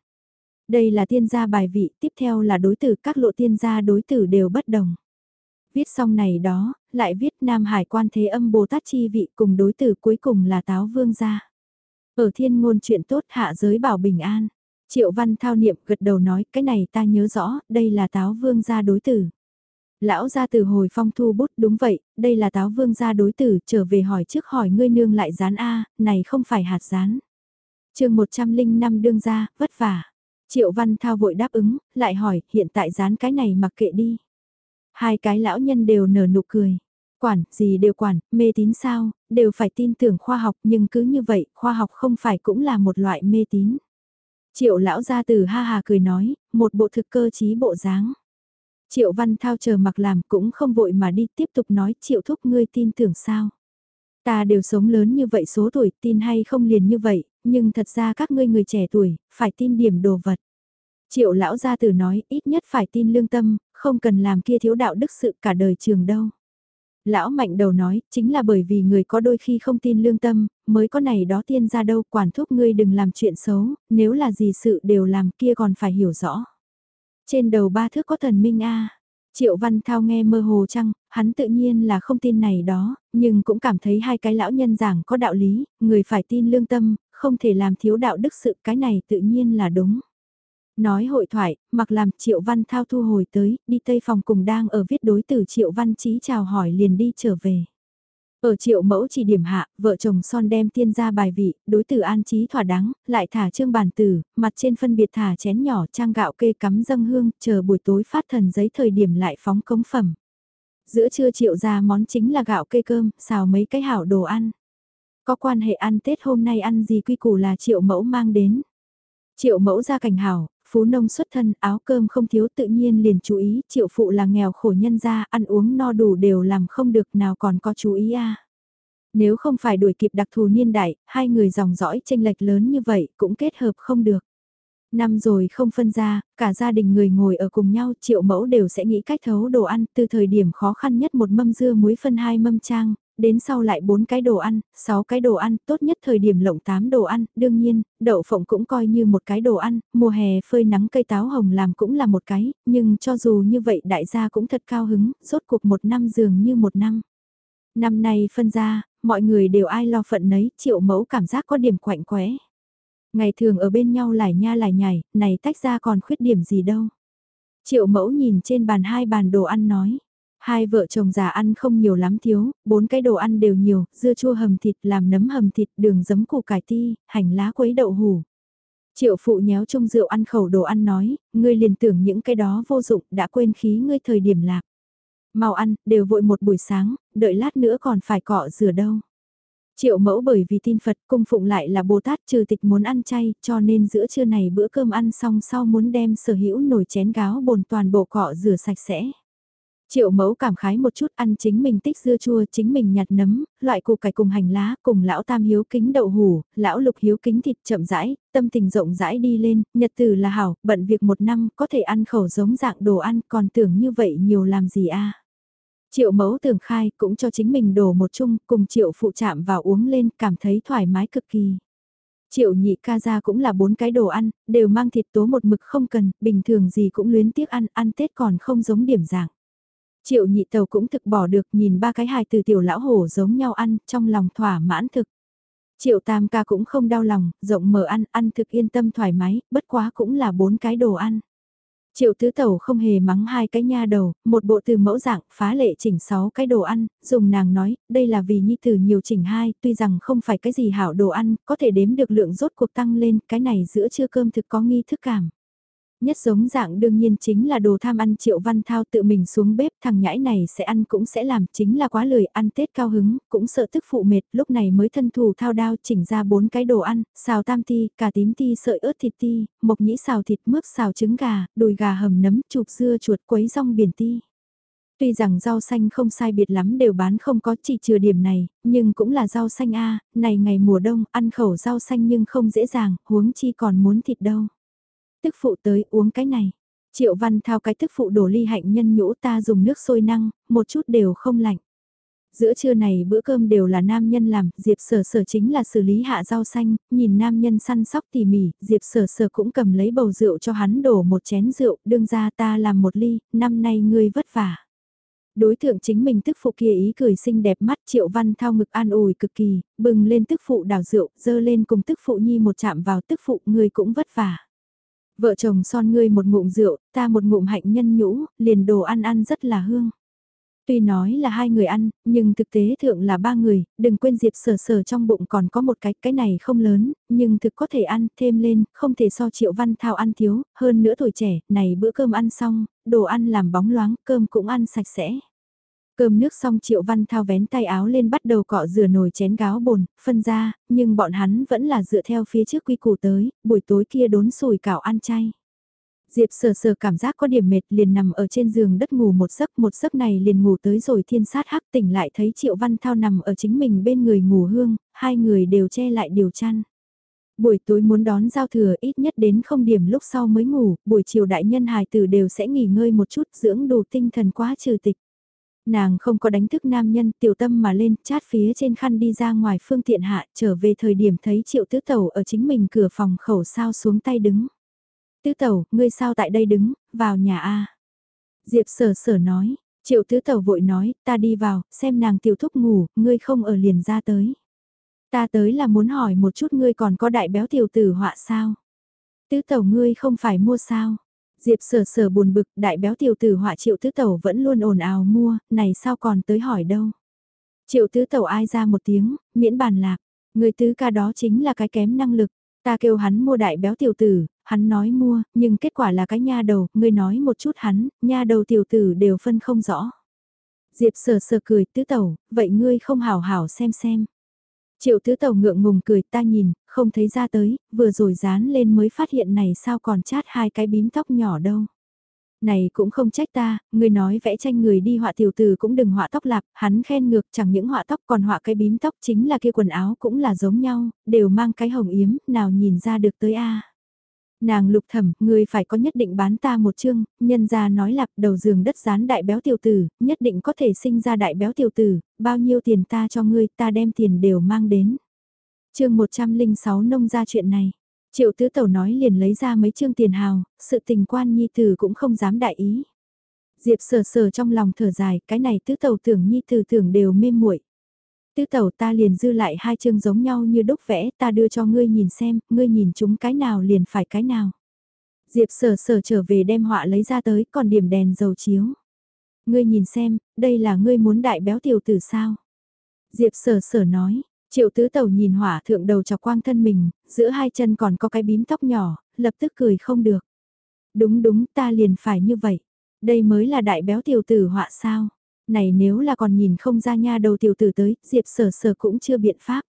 Đây là tiên gia bài vị, tiếp theo là đối tử các lộ tiên gia đối tử đều bất đồng. Viết xong này đó, lại viết Nam Hải quan thế âm Bồ Tát chi vị cùng đối tử cuối cùng là táo vương gia. Ở thiên ngôn chuyện tốt hạ giới bảo bình an. Triệu văn thao niệm gật đầu nói cái này ta nhớ rõ, đây là táo vương gia đối tử. Lão gia từ hồi phong thu bút đúng vậy, đây là táo vương gia đối tử trở về hỏi trước hỏi ngươi nương lại rán A, này không phải hạt rán chương 105 đương gia, vất vả. Triệu văn thao vội đáp ứng, lại hỏi hiện tại rán cái này mặc kệ đi. Hai cái lão nhân đều nở nụ cười. Quản, gì đều quản, mê tín sao, đều phải tin tưởng khoa học nhưng cứ như vậy, khoa học không phải cũng là một loại mê tín. Triệu lão gia từ ha hà cười nói, một bộ thực cơ trí bộ dáng. Triệu Văn Thao chờ mặc làm cũng không vội mà đi tiếp tục nói Triệu Thúc ngươi tin tưởng sao. Ta đều sống lớn như vậy số tuổi tin hay không liền như vậy, nhưng thật ra các ngươi người trẻ tuổi, phải tin điểm đồ vật. Triệu lão gia tử nói ít nhất phải tin lương tâm, không cần làm kia thiếu đạo đức sự cả đời trường đâu. Lão mạnh đầu nói, chính là bởi vì người có đôi khi không tin lương tâm, mới có này đó tiên ra đâu, quản thúc ngươi đừng làm chuyện xấu, nếu là gì sự đều làm kia còn phải hiểu rõ. Trên đầu ba thước có thần minh a Triệu Văn Thao nghe mơ hồ chăng, hắn tự nhiên là không tin này đó, nhưng cũng cảm thấy hai cái lão nhân giảng có đạo lý, người phải tin lương tâm, không thể làm thiếu đạo đức sự cái này tự nhiên là đúng. Nói hội thoại, mặc làm Triệu Văn Thao thu hồi tới, đi tây phòng cùng đang ở viết đối từ Triệu Văn Chí chào hỏi liền đi trở về. Ở triệu mẫu chỉ điểm hạ, vợ chồng son đem tiên ra bài vị, đối tử an trí thỏa đáng, lại thả trương bàn tử, mặt trên phân biệt thả chén nhỏ trang gạo kê cắm dâng hương, chờ buổi tối phát thần giấy thời điểm lại phóng cống phẩm. Giữa trưa triệu ra món chính là gạo kê cơm, xào mấy cái hảo đồ ăn. Có quan hệ ăn Tết hôm nay ăn gì quy củ là triệu mẫu mang đến. Triệu mẫu ra cảnh hảo, phú nông xuất thân, áo cơm không thiếu tự nhiên liền chú ý, triệu phụ là nghèo khổ nhân gia, ăn uống no đủ đều làm không được nào còn có chú ý a. Nếu không phải đuổi kịp đặc thù niên đại, hai người dòng dõi tranh lệch lớn như vậy cũng kết hợp không được. Năm rồi không phân ra, cả gia đình người ngồi ở cùng nhau triệu mẫu đều sẽ nghĩ cách thấu đồ ăn từ thời điểm khó khăn nhất một mâm dưa muối phân hai mâm trang, đến sau lại 4 cái đồ ăn, 6 cái đồ ăn, tốt nhất thời điểm lộng 8 đồ ăn, đương nhiên, đậu phộng cũng coi như một cái đồ ăn, mùa hè phơi nắng cây táo hồng làm cũng là một cái, nhưng cho dù như vậy đại gia cũng thật cao hứng, rốt cuộc một năm dường như một năm. Năm nay phân ra, mọi người đều ai lo phận nấy, triệu mẫu cảm giác có điểm quạnh quẽ. Ngày thường ở bên nhau lại nha lại nhảy, này tách ra còn khuyết điểm gì đâu. Triệu mẫu nhìn trên bàn hai bàn đồ ăn nói Hai vợ chồng già ăn không nhiều lắm thiếu, bốn cái đồ ăn đều nhiều, dưa chua hầm thịt, làm nấm hầm thịt, đường giấm củ cải ti, hành lá quấy đậu hủ. Triệu phụ nhéo chung rượu ăn khẩu đồ ăn nói, ngươi liền tưởng những cái đó vô dụng, đã quên khí ngươi thời điểm lạc. Mau ăn, đều vội một buổi sáng, đợi lát nữa còn phải cọ rửa đâu. Triệu mẫu bởi vì tin Phật cung phụng lại là Bồ Tát trừ tịch muốn ăn chay, cho nên giữa trưa này bữa cơm ăn xong sau muốn đem sở hữu nồi chén gáo bồn toàn bộ cọ rửa sạch sẽ. Triệu mẫu cảm khái một chút ăn chính mình tích dưa chua chính mình nhặt nấm, loại củ cải cùng hành lá cùng lão tam hiếu kính đậu hủ, lão lục hiếu kính thịt chậm rãi, tâm tình rộng rãi đi lên, nhật từ là hảo, bận việc một năm có thể ăn khẩu giống dạng đồ ăn còn tưởng như vậy nhiều làm gì a Triệu mẫu tưởng khai cũng cho chính mình đổ một chung cùng triệu phụ chạm vào uống lên cảm thấy thoải mái cực kỳ. Triệu nhị ca ra cũng là bốn cái đồ ăn, đều mang thịt tố một mực không cần, bình thường gì cũng luyến tiếc ăn, ăn Tết còn không giống điểm dạng. Triệu nhị tàu cũng thực bỏ được nhìn ba cái hài từ tiểu lão hổ giống nhau ăn, trong lòng thỏa mãn thực. Triệu tam ca cũng không đau lòng, rộng mở ăn, ăn thực yên tâm thoải mái, bất quá cũng là bốn cái đồ ăn. Triệu tứ tẩu không hề mắng hai cái nha đầu, một bộ từ mẫu dạng phá lệ chỉnh sáu cái đồ ăn, dùng nàng nói, đây là vì nhi tử nhiều chỉnh hai, tuy rằng không phải cái gì hảo đồ ăn, có thể đếm được lượng rốt cuộc tăng lên, cái này giữa trưa cơm thực có nghi thức cảm. Nhất giống dạng đương nhiên chính là đồ tham ăn Triệu Văn Thao tự mình xuống bếp thằng nhãi này sẽ ăn cũng sẽ làm chính là quá lười ăn Tết cao hứng, cũng sợ tức phụ mệt lúc này mới thân thủ thao đao chỉnh ra bốn cái đồ ăn, xào tam ti, cà tím ti sợi ớt thịt ti, mộc nhĩ xào thịt mướp xào trứng gà, đùi gà hầm nấm chụp dưa chuột quấy rong biển ti. Tuy rằng rau xanh không sai biệt lắm đều bán không có chỉ trừ điểm này, nhưng cũng là rau xanh a này ngày mùa đông ăn khẩu rau xanh nhưng không dễ dàng, huống chi còn muốn thịt đâu tức phụ tới uống cái này. Triệu văn thao cái tức phụ đổ ly hạnh nhân nhũ ta dùng nước sôi năng, một chút đều không lạnh. Giữa trưa này bữa cơm đều là nam nhân làm, Diệp sở sở chính là xử lý hạ rau xanh, nhìn nam nhân săn sóc tỉ mỉ, Diệp sở sở cũng cầm lấy bầu rượu cho hắn đổ một chén rượu, đương ra ta làm một ly, năm nay ngươi vất vả. Đối tượng chính mình tức phụ kia ý cười xinh đẹp mắt triệu văn thao ngực an ủi cực kỳ, bừng lên tức phụ đảo rượu, dơ lên cùng tức phụ nhi một chạm vào tức phụ người cũng vất vả. Vợ chồng son ngươi một ngụm rượu, ta một ngụm hạnh nhân nhũ, liền đồ ăn ăn rất là hương. Tuy nói là hai người ăn, nhưng thực tế thượng là ba người, đừng quên Diệp sở sở trong bụng còn có một cái, cái này không lớn, nhưng thực có thể ăn, thêm lên, không thể so triệu văn thao ăn thiếu, hơn nữa tuổi trẻ, này bữa cơm ăn xong, đồ ăn làm bóng loáng, cơm cũng ăn sạch sẽ. Cơm nước xong Triệu Văn Thao vén tay áo lên bắt đầu cọ rửa nồi chén gáo bồn, phân ra, nhưng bọn hắn vẫn là dựa theo phía trước quy củ tới, buổi tối kia đốn sùi cảo ăn chay. Diệp sờ sờ cảm giác có điểm mệt liền nằm ở trên giường đất ngủ một giấc một giấc này liền ngủ tới rồi thiên sát hắc tỉnh lại thấy Triệu Văn Thao nằm ở chính mình bên người ngủ hương, hai người đều che lại điều chăn. Buổi tối muốn đón giao thừa ít nhất đến không điểm lúc sau mới ngủ, buổi chiều đại nhân hài tử đều sẽ nghỉ ngơi một chút dưỡng đủ tinh thần quá trừ tịch. Nàng không có đánh thức nam nhân tiểu tâm mà lên chát phía trên khăn đi ra ngoài phương tiện hạ trở về thời điểm thấy triệu tứ tẩu ở chính mình cửa phòng khẩu sao xuống tay đứng. Tứ tẩu, ngươi sao tại đây đứng, vào nhà A. Diệp sở sở nói, triệu tứ tẩu vội nói, ta đi vào, xem nàng tiểu thúc ngủ, ngươi không ở liền ra tới. Ta tới là muốn hỏi một chút ngươi còn có đại béo tiểu tử họa sao? Tứ tẩu ngươi không phải mua sao? Diệp sở sở buồn bực, đại béo tiểu tử họa triệu tứ tẩu vẫn luôn ồn ào mua, này sao còn tới hỏi đâu? Triệu tứ tẩu ai ra một tiếng, miễn bàn lạc, người tứ ca đó chính là cái kém năng lực. Ta kêu hắn mua đại béo tiểu tử, hắn nói mua, nhưng kết quả là cái nha đầu, ngươi nói một chút hắn, nha đầu tiểu tử đều phân không rõ. Diệp sờ sờ cười tứ tẩu, vậy ngươi không hảo hảo xem xem. Triệu tứ tàu ngượng ngùng cười ta nhìn, không thấy ra tới, vừa rồi dán lên mới phát hiện này sao còn chát hai cái bím tóc nhỏ đâu. Này cũng không trách ta, người nói vẽ tranh người đi họa tiểu tử cũng đừng họa tóc lạc, hắn khen ngược chẳng những họa tóc còn họa cái bím tóc chính là kia quần áo cũng là giống nhau, đều mang cái hồng yếm, nào nhìn ra được tới a Nàng lục thẩm, người phải có nhất định bán ta một chương, nhân ra nói lặp đầu giường đất dán đại béo tiểu tử, nhất định có thể sinh ra đại béo tiểu tử, bao nhiêu tiền ta cho ngươi, ta đem tiền đều mang đến. chương 106 nông ra chuyện này, triệu tứ tẩu nói liền lấy ra mấy chương tiền hào, sự tình quan nhi tử cũng không dám đại ý. Diệp sờ sờ trong lòng thở dài, cái này tứ tẩu tưởng nhi tử tưởng đều mê muội Tứ tẩu ta liền dư lại hai chương giống nhau như đúc vẽ ta đưa cho ngươi nhìn xem, ngươi nhìn chúng cái nào liền phải cái nào. Diệp sở sở trở về đem họa lấy ra tới còn điểm đèn dầu chiếu. Ngươi nhìn xem, đây là ngươi muốn đại béo tiểu tử sao? Diệp sở sở nói, triệu tứ tẩu nhìn họa thượng đầu chọc quang thân mình, giữa hai chân còn có cái bím tóc nhỏ, lập tức cười không được. Đúng đúng ta liền phải như vậy. Đây mới là đại béo tiểu tử họa sao? Này nếu là còn nhìn không ra nha đầu tiểu tử tới, Diệp sở sở cũng chưa biện pháp.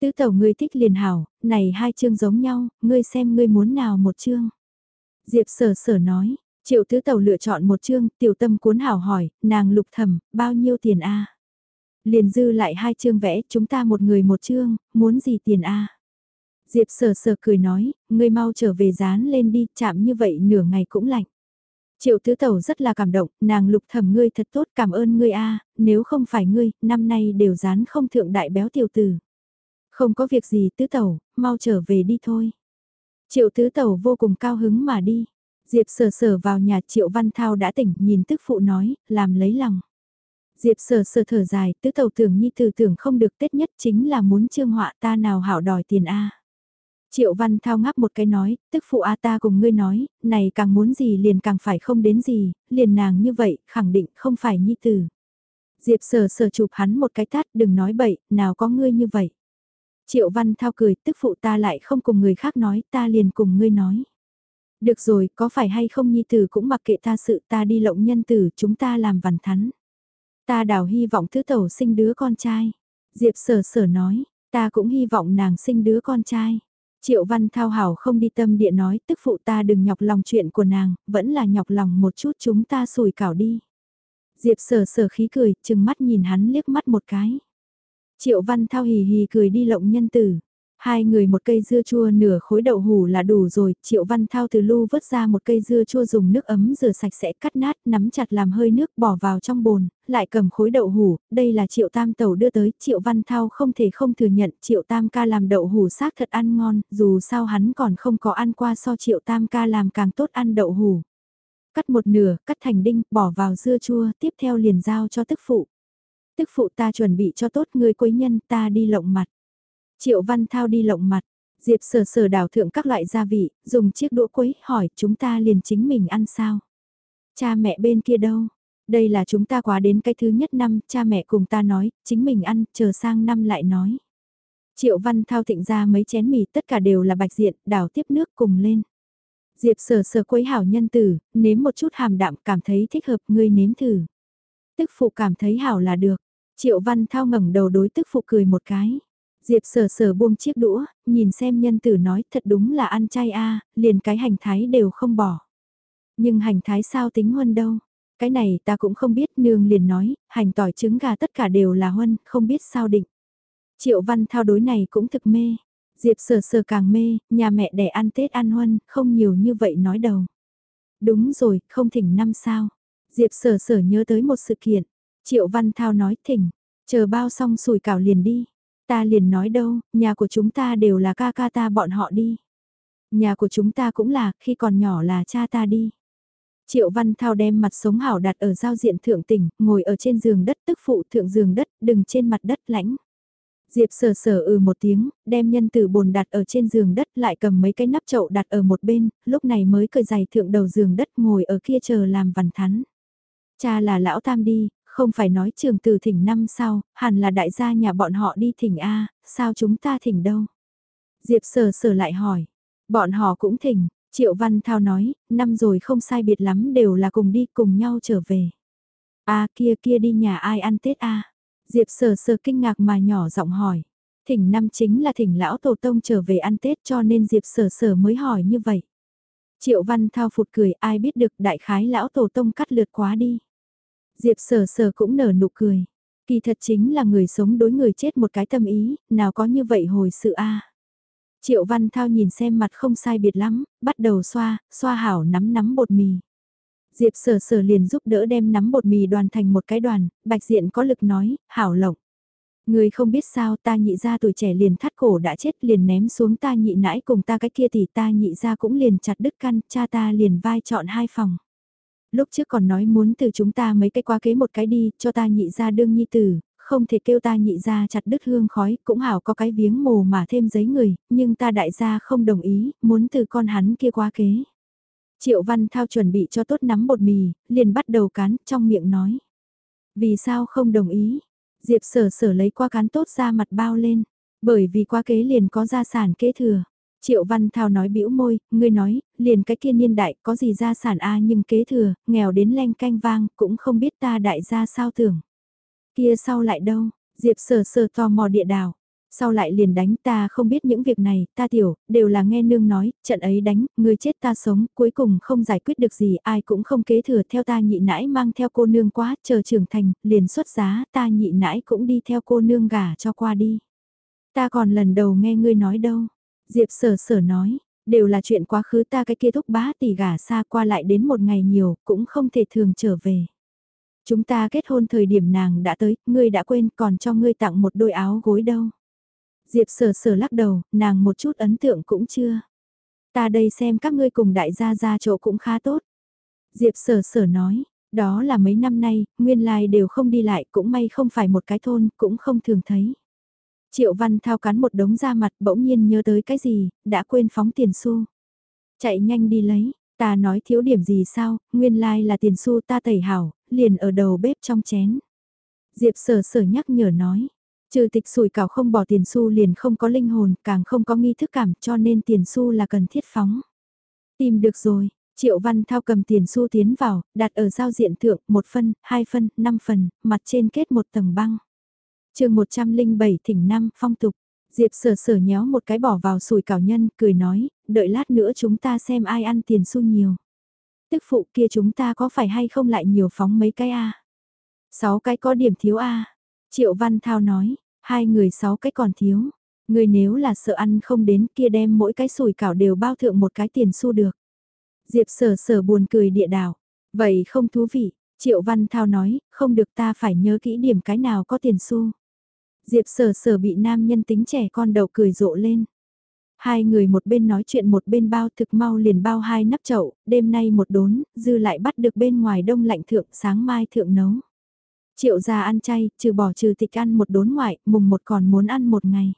Tứ tẩu ngươi thích liền hảo, này hai chương giống nhau, ngươi xem ngươi muốn nào một chương. Diệp sở sở nói, triệu tứ tẩu lựa chọn một chương, tiểu tâm cuốn hảo hỏi, nàng lục thầm, bao nhiêu tiền a Liền dư lại hai chương vẽ, chúng ta một người một chương, muốn gì tiền a Diệp sở sở cười nói, ngươi mau trở về dán lên đi, chạm như vậy nửa ngày cũng lạnh. Triệu tứ tẩu rất là cảm động, nàng lục thẩm ngươi thật tốt cảm ơn ngươi a nếu không phải ngươi, năm nay đều dán không thượng đại béo tiểu tử. Không có việc gì tứ tẩu, mau trở về đi thôi. Triệu tứ tẩu vô cùng cao hứng mà đi. Diệp sờ sờ vào nhà Triệu Văn Thao đã tỉnh nhìn tức phụ nói, làm lấy lòng. Diệp sờ sờ thở dài, tứ tẩu tưởng nhi từ tưởng không được tết nhất chính là muốn trương họa ta nào hảo đòi tiền a Triệu Văn Thao ngáp một cái nói, tức phụ A ta cùng ngươi nói, này càng muốn gì liền càng phải không đến gì, liền nàng như vậy, khẳng định không phải nhi tử. Diệp sờ sờ chụp hắn một cái tát, đừng nói bậy, nào có ngươi như vậy. Triệu Văn Thao cười, tức phụ ta lại không cùng người khác nói, ta liền cùng ngươi nói. Được rồi, có phải hay không nhi tử cũng mặc kệ ta sự ta đi lộng nhân tử, chúng ta làm vằn thắn. Ta đào hy vọng thứ tẩu sinh đứa con trai. Diệp sở sở nói, ta cũng hy vọng nàng sinh đứa con trai. Triệu Văn Thao hảo không đi tâm địa nói tức phụ ta đừng nhọc lòng chuyện của nàng, vẫn là nhọc lòng một chút chúng ta sùi cảo đi. Diệp sở sở khí cười, chừng mắt nhìn hắn liếc mắt một cái. Triệu Văn Thao hì hì cười đi lộng nhân tử. Hai người một cây dưa chua nửa khối đậu hủ là đủ rồi, Triệu Văn Thao từ lu vớt ra một cây dưa chua dùng nước ấm rửa sạch sẽ cắt nát, nắm chặt làm hơi nước bỏ vào trong bồn, lại cầm khối đậu hủ, đây là Triệu Tam Tẩu đưa tới, Triệu Văn Thao không thể không thừa nhận Triệu Tam ca làm đậu hủ xác thật ăn ngon, dù sao hắn còn không có ăn qua so Triệu Tam ca làm càng tốt ăn đậu hủ. Cắt một nửa, cắt thành đinh, bỏ vào dưa chua, tiếp theo liền giao cho tức phụ. Tức phụ ta chuẩn bị cho tốt người quấy nhân ta đi lộng mặt. Triệu Văn Thao đi lộng mặt, Diệp sờ sờ đào thượng các loại gia vị, dùng chiếc đũa quấy hỏi chúng ta liền chính mình ăn sao. Cha mẹ bên kia đâu? Đây là chúng ta quá đến cái thứ nhất năm, cha mẹ cùng ta nói, chính mình ăn, chờ sang năm lại nói. Triệu Văn Thao thịnh ra mấy chén mì tất cả đều là bạch diện, đào tiếp nước cùng lên. Diệp sờ sờ quấy hảo nhân tử, nếm một chút hàm đạm cảm thấy thích hợp ngươi nếm thử. Tức phụ cảm thấy hảo là được. Triệu Văn Thao ngẩng đầu đối tức phụ cười một cái. Diệp sở sở buông chiếc đũa, nhìn xem nhân tử nói thật đúng là ăn chay a liền cái hành thái đều không bỏ. Nhưng hành thái sao tính huân đâu? Cái này ta cũng không biết nương liền nói, hành tỏi trứng gà tất cả đều là huân, không biết sao định. Triệu văn thao đối này cũng thực mê. Diệp sở sở càng mê, nhà mẹ đẻ ăn Tết ăn huân, không nhiều như vậy nói đầu. Đúng rồi, không thỉnh năm sao. Diệp sở sở nhớ tới một sự kiện. Triệu văn thao nói thỉnh, chờ bao xong sùi cảo liền đi. Ta liền nói đâu, nhà của chúng ta đều là ca ca ta bọn họ đi. Nhà của chúng ta cũng là, khi còn nhỏ là cha ta đi. Triệu Văn Thao đem mặt sống hảo đặt ở giao diện thượng tỉnh, ngồi ở trên giường đất tức phụ thượng giường đất, đừng trên mặt đất lãnh. Diệp sờ sờ ừ một tiếng, đem nhân tử bồn đặt ở trên giường đất lại cầm mấy cái nắp chậu đặt ở một bên, lúc này mới cởi giày thượng đầu giường đất ngồi ở kia chờ làm vằn thắn. Cha là lão tam đi, không phải nói trường từ thỉnh năm sau hẳn là đại gia nhà bọn họ đi thỉnh A, sao chúng ta thỉnh đâu? Diệp sở sở lại hỏi, bọn họ cũng thỉnh, Triệu Văn Thao nói, năm rồi không sai biệt lắm đều là cùng đi cùng nhau trở về. A kia kia đi nhà ai ăn Tết A? Diệp sở sở kinh ngạc mà nhỏ giọng hỏi. Thỉnh năm chính là thỉnh lão tổ tông trở về ăn Tết cho nên Diệp sở sở mới hỏi như vậy. Triệu Văn Thao phụt cười ai biết được đại khái lão tổ tông cắt lượt quá đi. Diệp sở sở cũng nở nụ cười. Kỳ thật chính là người sống đối người chết một cái tâm ý, nào có như vậy hồi sự a Triệu Văn Thao nhìn xem mặt không sai biệt lắm, bắt đầu xoa, xoa hảo nắm nắm bột mì. Diệp sở sở liền giúp đỡ đem nắm bột mì đoàn thành một cái đoàn, bạch diện có lực nói, hảo lộng. Người không biết sao ta nhị ra tuổi trẻ liền thắt cổ đã chết liền ném xuống ta nhị nãi cùng ta cái kia thì ta nhị ra cũng liền chặt đứt căn, cha ta liền vai chọn hai phòng lúc trước còn nói muốn từ chúng ta mấy cái qua kế một cái đi, cho ta nhị ra đương nhi tử, không thể kêu ta nhị ra chặt đứt hương khói, cũng hảo có cái viếng mồ mà thêm giấy người, nhưng ta đại gia không đồng ý, muốn từ con hắn kia qua kế. Triệu Văn Thao chuẩn bị cho tốt nắm bột mì, liền bắt đầu cán, trong miệng nói. Vì sao không đồng ý? Diệp sở sở lấy qua cán tốt ra mặt bao lên, bởi vì qua kế liền có gia sản kế thừa. Triệu Văn Thao nói bĩu môi, ngươi nói, liền cái kia niên đại có gì gia sản a nhưng kế thừa, nghèo đến len canh vang, cũng không biết ta đại gia sao tưởng. Kia sau lại đâu, Diệp sờ sờ tò mò địa đào. Sau lại liền đánh ta không biết những việc này, ta tiểu, đều là nghe nương nói, trận ấy đánh, người chết ta sống, cuối cùng không giải quyết được gì, ai cũng không kế thừa theo ta nhị nãi mang theo cô nương quá, chờ trưởng thành, liền xuất giá, ta nhị nãi cũng đi theo cô nương gả cho qua đi. Ta còn lần đầu nghe ngươi nói đâu, Diệp sở sở nói, đều là chuyện quá khứ ta cái kia thúc bá tỷ gả xa qua lại đến một ngày nhiều, cũng không thể thường trở về. Chúng ta kết hôn thời điểm nàng đã tới, ngươi đã quên còn cho ngươi tặng một đôi áo gối đâu. Diệp sở sở lắc đầu, nàng một chút ấn tượng cũng chưa. Ta đây xem các ngươi cùng đại gia gia chỗ cũng khá tốt. Diệp sở sở nói, đó là mấy năm nay, nguyên lai đều không đi lại, cũng may không phải một cái thôn, cũng không thường thấy. Triệu Văn Thao cắn một đống da mặt bỗng nhiên nhớ tới cái gì, đã quên phóng tiền xu. Chạy nhanh đi lấy, ta nói thiếu điểm gì sao, nguyên lai like là tiền xu ta tẩy hảo, liền ở đầu bếp trong chén. Diệp sở sở nhắc nhở nói, trừ tịch sủi cảo không bỏ tiền xu liền không có linh hồn, càng không có nghi thức cảm cho nên tiền xu là cần thiết phóng. Tìm được rồi, Triệu Văn Thao cầm tiền xu tiến vào, đặt ở giao diện thượng, một phân, hai phân, năm phần, mặt trên kết một tầng băng chương 107 thỉnh năm phong tục, Diệp sở sở nhéo một cái bỏ vào sùi cảo nhân, cười nói, đợi lát nữa chúng ta xem ai ăn tiền xu nhiều. Tức phụ kia chúng ta có phải hay không lại nhiều phóng mấy cái a Sáu cái có điểm thiếu a Triệu Văn Thao nói, hai người sáu cái còn thiếu. Người nếu là sợ ăn không đến kia đem mỗi cái sùi cảo đều bao thượng một cái tiền xu được. Diệp sở sở buồn cười địa đảo. Vậy không thú vị, Triệu Văn Thao nói, không được ta phải nhớ kỹ điểm cái nào có tiền xu. Diệp sở sở bị nam nhân tính trẻ con đầu cười rộ lên. Hai người một bên nói chuyện một bên bao thực mau liền bao hai nắp chậu, đêm nay một đốn, dư lại bắt được bên ngoài đông lạnh thượng sáng mai thượng nấu. Triệu gia ăn chay, trừ bỏ trừ tịch ăn một đốn ngoại, mùng một còn muốn ăn một ngày.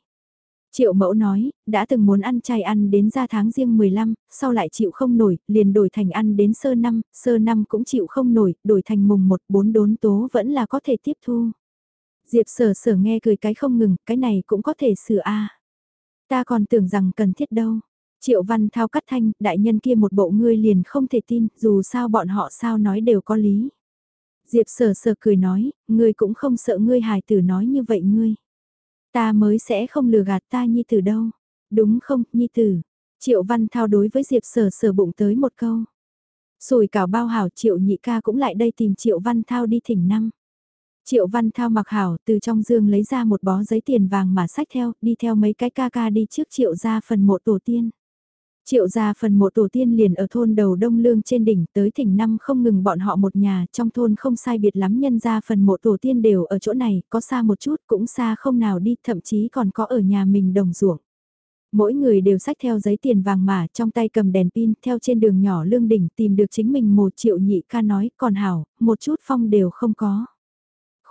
Triệu mẫu nói, đã từng muốn ăn chay ăn đến ra tháng riêng 15, sau lại chịu không nổi, liền đổi thành ăn đến sơ năm, sơ năm cũng chịu không nổi, đổi thành mùng một bốn đốn tố vẫn là có thể tiếp thu. Diệp sở sở nghe cười cái không ngừng, cái này cũng có thể sửa a Ta còn tưởng rằng cần thiết đâu. Triệu văn thao cắt thanh, đại nhân kia một bộ ngươi liền không thể tin, dù sao bọn họ sao nói đều có lý. Diệp sở sở cười nói, ngươi cũng không sợ ngươi hài tử nói như vậy ngươi. Ta mới sẽ không lừa gạt ta nhi tử đâu. Đúng không, nhi tử? Triệu Văn Thao đối với Diệp sở sở bụng tới một câu. Sùi cảo bao hảo Triệu nhị ca cũng lại đây tìm Triệu Văn Thao đi thỉnh năm. Triệu Văn Thao mặc hảo từ trong dương lấy ra một bó giấy tiền vàng mà sách theo, đi theo mấy cái ca ca đi trước Triệu ra phần mộ tổ tiên. Triệu gia phần mộ tổ tiên liền ở thôn đầu Đông Lương trên đỉnh tới thỉnh năm không ngừng bọn họ một nhà, trong thôn không sai biệt lắm nhân gia phần mộ tổ tiên đều ở chỗ này, có xa một chút cũng xa không nào đi, thậm chí còn có ở nhà mình đồng ruộng. Mỗi người đều sách theo giấy tiền vàng mà trong tay cầm đèn pin theo trên đường nhỏ lương đỉnh tìm được chính mình một triệu nhị ca nói còn hảo, một chút phong đều không có.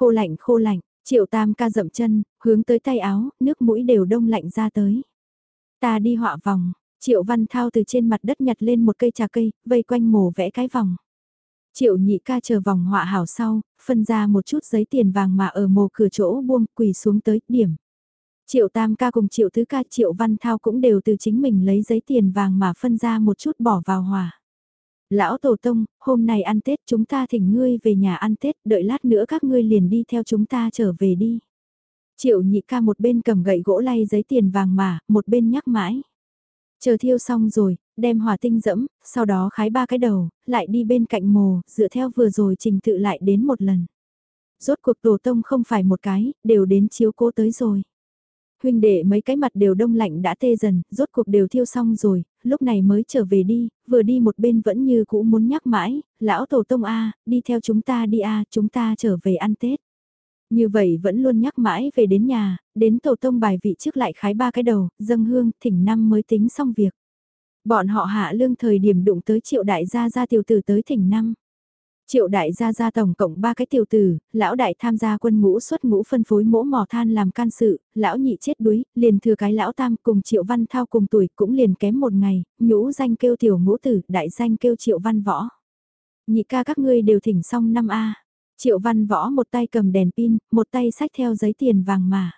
Khô lạnh khô lạnh, triệu tam ca dậm chân, hướng tới tay áo, nước mũi đều đông lạnh ra tới. Ta đi họa vòng, Triệu Văn Thao từ trên mặt đất nhặt lên một cây trà cây, vây quanh mổ vẽ cái vòng. Triệu nhị ca chờ vòng họa hảo sau, phân ra một chút giấy tiền vàng mà ở mồ cửa chỗ buông quỳ xuống tới điểm. Triệu tam ca cùng triệu tứ ca triệu văn thao cũng đều từ chính mình lấy giấy tiền vàng mà phân ra một chút bỏ vào hỏa. Lão Tổ Tông, hôm nay ăn Tết chúng ta thỉnh ngươi về nhà ăn Tết, đợi lát nữa các ngươi liền đi theo chúng ta trở về đi. Triệu nhị ca một bên cầm gậy gỗ lay giấy tiền vàng mà, một bên nhắc mãi. Chờ thiêu xong rồi, đem hỏa tinh dẫm, sau đó khái ba cái đầu, lại đi bên cạnh mồ, dựa theo vừa rồi trình tự lại đến một lần. Rốt cuộc tổ tông không phải một cái, đều đến chiếu cố tới rồi. Huynh đệ mấy cái mặt đều đông lạnh đã tê dần, rốt cuộc đều thiêu xong rồi, lúc này mới trở về đi, vừa đi một bên vẫn như cũ muốn nhắc mãi, lão tổ tông A, đi theo chúng ta đi A, chúng ta trở về ăn Tết. Như vậy vẫn luôn nhắc mãi về đến nhà, đến tổ tông bài vị trước lại khái ba cái đầu, dâng hương, thỉnh năm mới tính xong việc. Bọn họ hạ lương thời điểm đụng tới triệu đại gia gia tiểu tử tới thỉnh năm. Triệu đại gia gia tổng cộng ba cái tiểu tử, lão đại tham gia quân ngũ xuất ngũ phân phối mỗ mỏ than làm can sự, lão nhị chết đuối, liền thừa cái lão tam cùng triệu văn thao cùng tuổi cũng liền kém một ngày, nhũ danh kêu tiểu ngũ tử, đại danh kêu triệu văn võ. Nhị ca các ngươi đều thỉnh xong năm A. Triệu văn võ một tay cầm đèn pin, một tay sách theo giấy tiền vàng mà.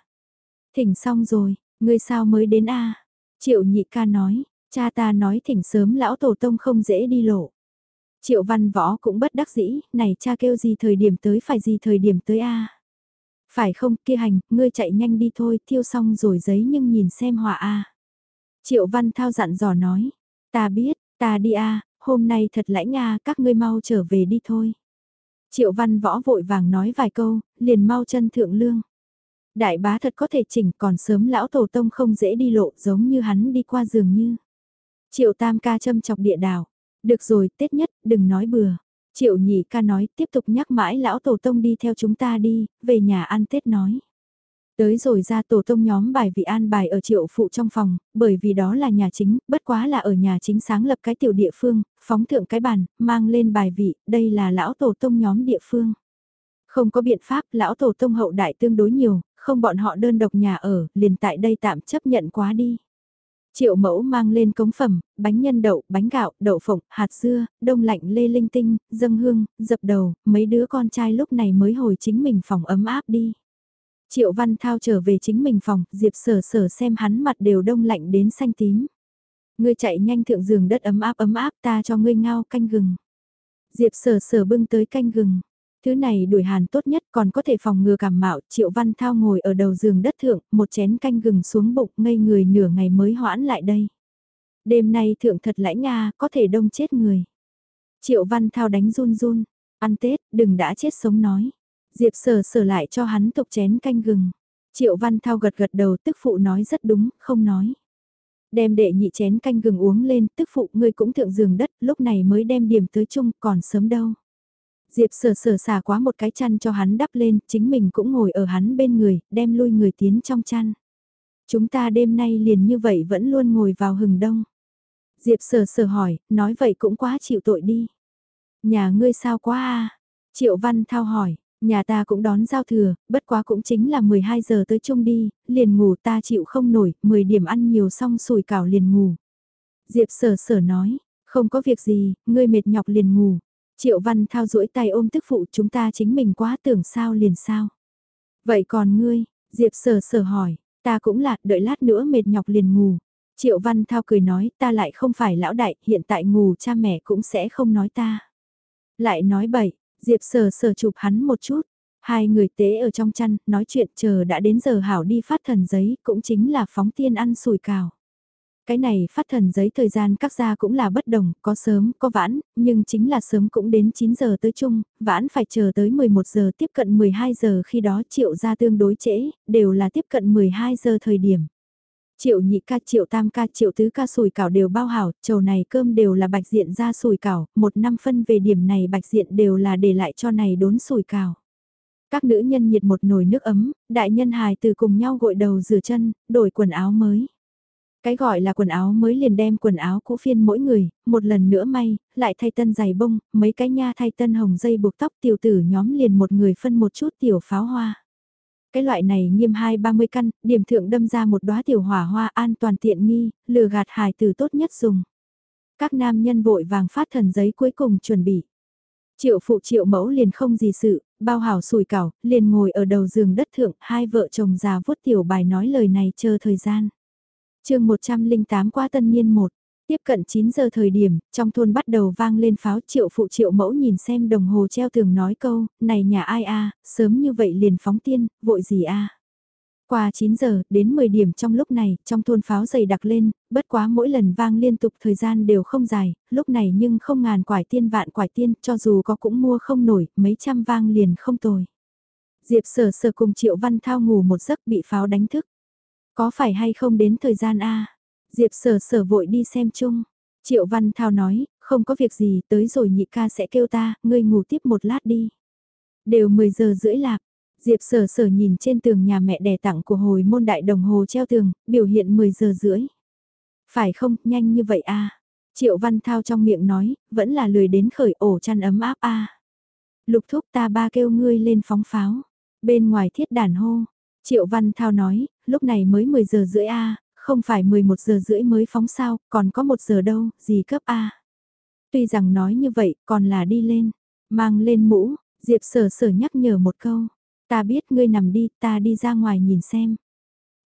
Thỉnh xong rồi, ngươi sao mới đến a? Triệu nhị ca nói, cha ta nói thỉnh sớm lão tổ tông không dễ đi lộ. Triệu văn võ cũng bất đắc dĩ, này cha kêu gì thời điểm tới phải gì thời điểm tới a? Phải không, kia hành, ngươi chạy nhanh đi thôi, thiêu xong rồi giấy nhưng nhìn xem họa a. Triệu văn thao dặn dò nói, ta biết, ta đi a, hôm nay thật lãnh nga các ngươi mau trở về đi thôi. Triệu văn võ vội vàng nói vài câu, liền mau chân thượng lương. Đại bá thật có thể chỉnh còn sớm lão tổ tông không dễ đi lộ giống như hắn đi qua giường như. Triệu tam ca châm chọc địa đảo. Được rồi, Tết nhất, đừng nói bừa. Triệu nhị ca nói tiếp tục nhắc mãi lão tổ tông đi theo chúng ta đi, về nhà ăn Tết nói. Tới rồi ra tổ tông nhóm bài vị an bài ở triệu phụ trong phòng, bởi vì đó là nhà chính, bất quá là ở nhà chính sáng lập cái tiểu địa phương, phóng thượng cái bàn, mang lên bài vị, đây là lão tổ tông nhóm địa phương. Không có biện pháp, lão tổ tông hậu đại tương đối nhiều, không bọn họ đơn độc nhà ở, liền tại đây tạm chấp nhận quá đi. Triệu mẫu mang lên cống phẩm, bánh nhân đậu, bánh gạo, đậu phộng, hạt dưa, đông lạnh lê linh tinh, dâng hương, dập đầu, mấy đứa con trai lúc này mới hồi chính mình phòng ấm áp đi. Triệu Văn Thao trở về chính mình phòng, Diệp sở sở xem hắn mặt đều đông lạnh đến xanh tím. Ngươi chạy nhanh thượng giường đất ấm áp ấm áp ta cho ngươi ngao canh gừng. Diệp sở sở bưng tới canh gừng. Thứ này đuổi hàn tốt nhất còn có thể phòng ngừa cảm mạo. Triệu Văn Thao ngồi ở đầu giường đất thượng, một chén canh gừng xuống bụng ngây người nửa ngày mới hoãn lại đây. Đêm nay thượng thật lãnh Nga, có thể đông chết người. Triệu Văn Thao đánh run run. Ăn Tết, đừng đã chết sống nói. Diệp sở sở lại cho hắn tục chén canh gừng. Triệu Văn Thao gật gật đầu tức phụ nói rất đúng, không nói. Đem đệ nhị chén canh gừng uống lên, tức phụ ngươi cũng thượng giường đất, lúc này mới đem điểm tới chung, còn sớm đâu. Diệp sở sở xả quá một cái chăn cho hắn đắp lên, chính mình cũng ngồi ở hắn bên người, đem lui người tiến trong chăn. Chúng ta đêm nay liền như vậy vẫn luôn ngồi vào hừng đông. Diệp sở sở hỏi, nói vậy cũng quá chịu tội đi. Nhà ngươi sao quá à? Triệu Văn Thao hỏi, Nhà ta cũng đón giao thừa, bất quá cũng chính là 12 giờ tới chung đi, liền ngủ ta chịu không nổi, 10 điểm ăn nhiều xong sùi cảo liền ngủ. Diệp sở sở nói, không có việc gì, ngươi mệt nhọc liền ngủ. Triệu văn thao duỗi tay ôm tức phụ chúng ta chính mình quá tưởng sao liền sao. Vậy còn ngươi, Diệp Sờ Sờ hỏi, ta cũng là đợi lát nữa mệt nhọc liền ngủ. Triệu văn thao cười nói ta lại không phải lão đại, hiện tại ngủ cha mẹ cũng sẽ không nói ta. Lại nói bậy, Diệp Sờ Sờ chụp hắn một chút, hai người tế ở trong chăn, nói chuyện chờ đã đến giờ hảo đi phát thần giấy, cũng chính là phóng tiên ăn sùi cào. Cái này phát thần giấy thời gian các gia cũng là bất đồng, có sớm, có vãn, nhưng chính là sớm cũng đến 9 giờ tới chung, vãn phải chờ tới 11 giờ tiếp cận 12 giờ khi đó triệu gia tương đối trễ, đều là tiếp cận 12 giờ thời điểm. Triệu nhị ca, triệu tam ca, triệu tứ ca sùi cảo đều bao hảo, trầu này cơm đều là bạch diện ra sùi cảo, một năm phân về điểm này bạch diện đều là để lại cho này đốn sùi cảo. Các nữ nhân nhiệt một nồi nước ấm, đại nhân hài từ cùng nhau gội đầu rửa chân, đổi quần áo mới. Cái gọi là quần áo mới liền đem quần áo cũ phiên mỗi người, một lần nữa may, lại thay tân giày bông, mấy cái nha thay tân hồng dây buộc tóc tiểu tử nhóm liền một người phân một chút tiểu pháo hoa. Cái loại này nghiêm hai ba mươi căn, điểm thượng đâm ra một đóa tiểu hỏa hoa an toàn tiện nghi, lừa gạt hài từ tốt nhất dùng. Các nam nhân vội vàng phát thần giấy cuối cùng chuẩn bị. Triệu phụ triệu mẫu liền không gì sự, bao hảo sùi cảo, liền ngồi ở đầu giường đất thượng, hai vợ chồng già vuốt tiểu bài nói lời này chờ thời gian chương 108 qua tân niên 1. Tiếp cận 9 giờ thời điểm, trong thôn bắt đầu vang lên pháo triệu phụ triệu mẫu nhìn xem đồng hồ treo tường nói câu, này nhà ai a sớm như vậy liền phóng tiên, vội gì a Qua 9 giờ, đến 10 điểm trong lúc này, trong thôn pháo dày đặc lên, bất quá mỗi lần vang liên tục thời gian đều không dài, lúc này nhưng không ngàn quải tiên vạn quải tiên, cho dù có cũng mua không nổi, mấy trăm vang liền không tồi. Diệp sở sở cùng Triệu Văn Thao ngủ một giấc bị pháo đánh thức. Có phải hay không đến thời gian A? Diệp sở sở vội đi xem chung. Triệu Văn Thao nói, không có việc gì tới rồi nhị ca sẽ kêu ta, ngươi ngủ tiếp một lát đi. Đều 10 giờ rưỡi lạc. Diệp sở sở nhìn trên tường nhà mẹ đẻ tặng của hồi môn đại đồng hồ treo tường, biểu hiện 10 giờ rưỡi. Phải không, nhanh như vậy a Triệu Văn Thao trong miệng nói, vẫn là lười đến khởi ổ chăn ấm áp a Lục thúc ta ba kêu ngươi lên phóng pháo. Bên ngoài thiết đàn hô. Triệu Văn Thao nói, lúc này mới 10 giờ rưỡi A, không phải 11 giờ rưỡi mới phóng sao, còn có một giờ đâu, gì cấp A. Tuy rằng nói như vậy, còn là đi lên, mang lên mũ, Diệp sở sở nhắc nhở một câu, ta biết ngươi nằm đi, ta đi ra ngoài nhìn xem.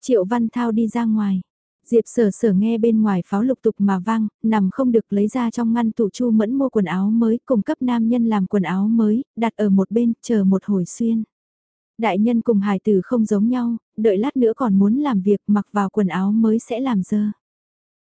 Triệu Văn Thao đi ra ngoài. Diệp sở sở nghe bên ngoài pháo lục tục mà vang, nằm không được lấy ra trong ngăn tủ chu mẫn mua quần áo mới, cùng cấp nam nhân làm quần áo mới, đặt ở một bên, chờ một hồi xuyên. Đại nhân cùng hài tử không giống nhau, đợi lát nữa còn muốn làm việc mặc vào quần áo mới sẽ làm dơ.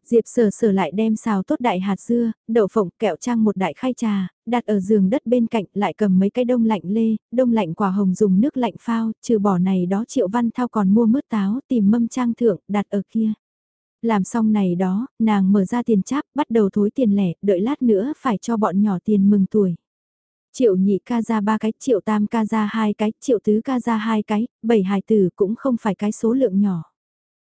Diệp sở sở lại đem xào tốt đại hạt dưa, đậu phộng kẹo trang một đại khai trà, đặt ở giường đất bên cạnh lại cầm mấy cái đông lạnh lê, đông lạnh quả hồng dùng nước lạnh phao, trừ bỏ này đó triệu văn thao còn mua mứt táo tìm mâm trang thượng đặt ở kia. Làm xong này đó, nàng mở ra tiền cháp bắt đầu thối tiền lẻ, đợi lát nữa phải cho bọn nhỏ tiền mừng tuổi. Triệu nhị ca ra ba cái, triệu tam ca ra hai cái, triệu tứ ca ra hai cái, bảy hài tử cũng không phải cái số lượng nhỏ.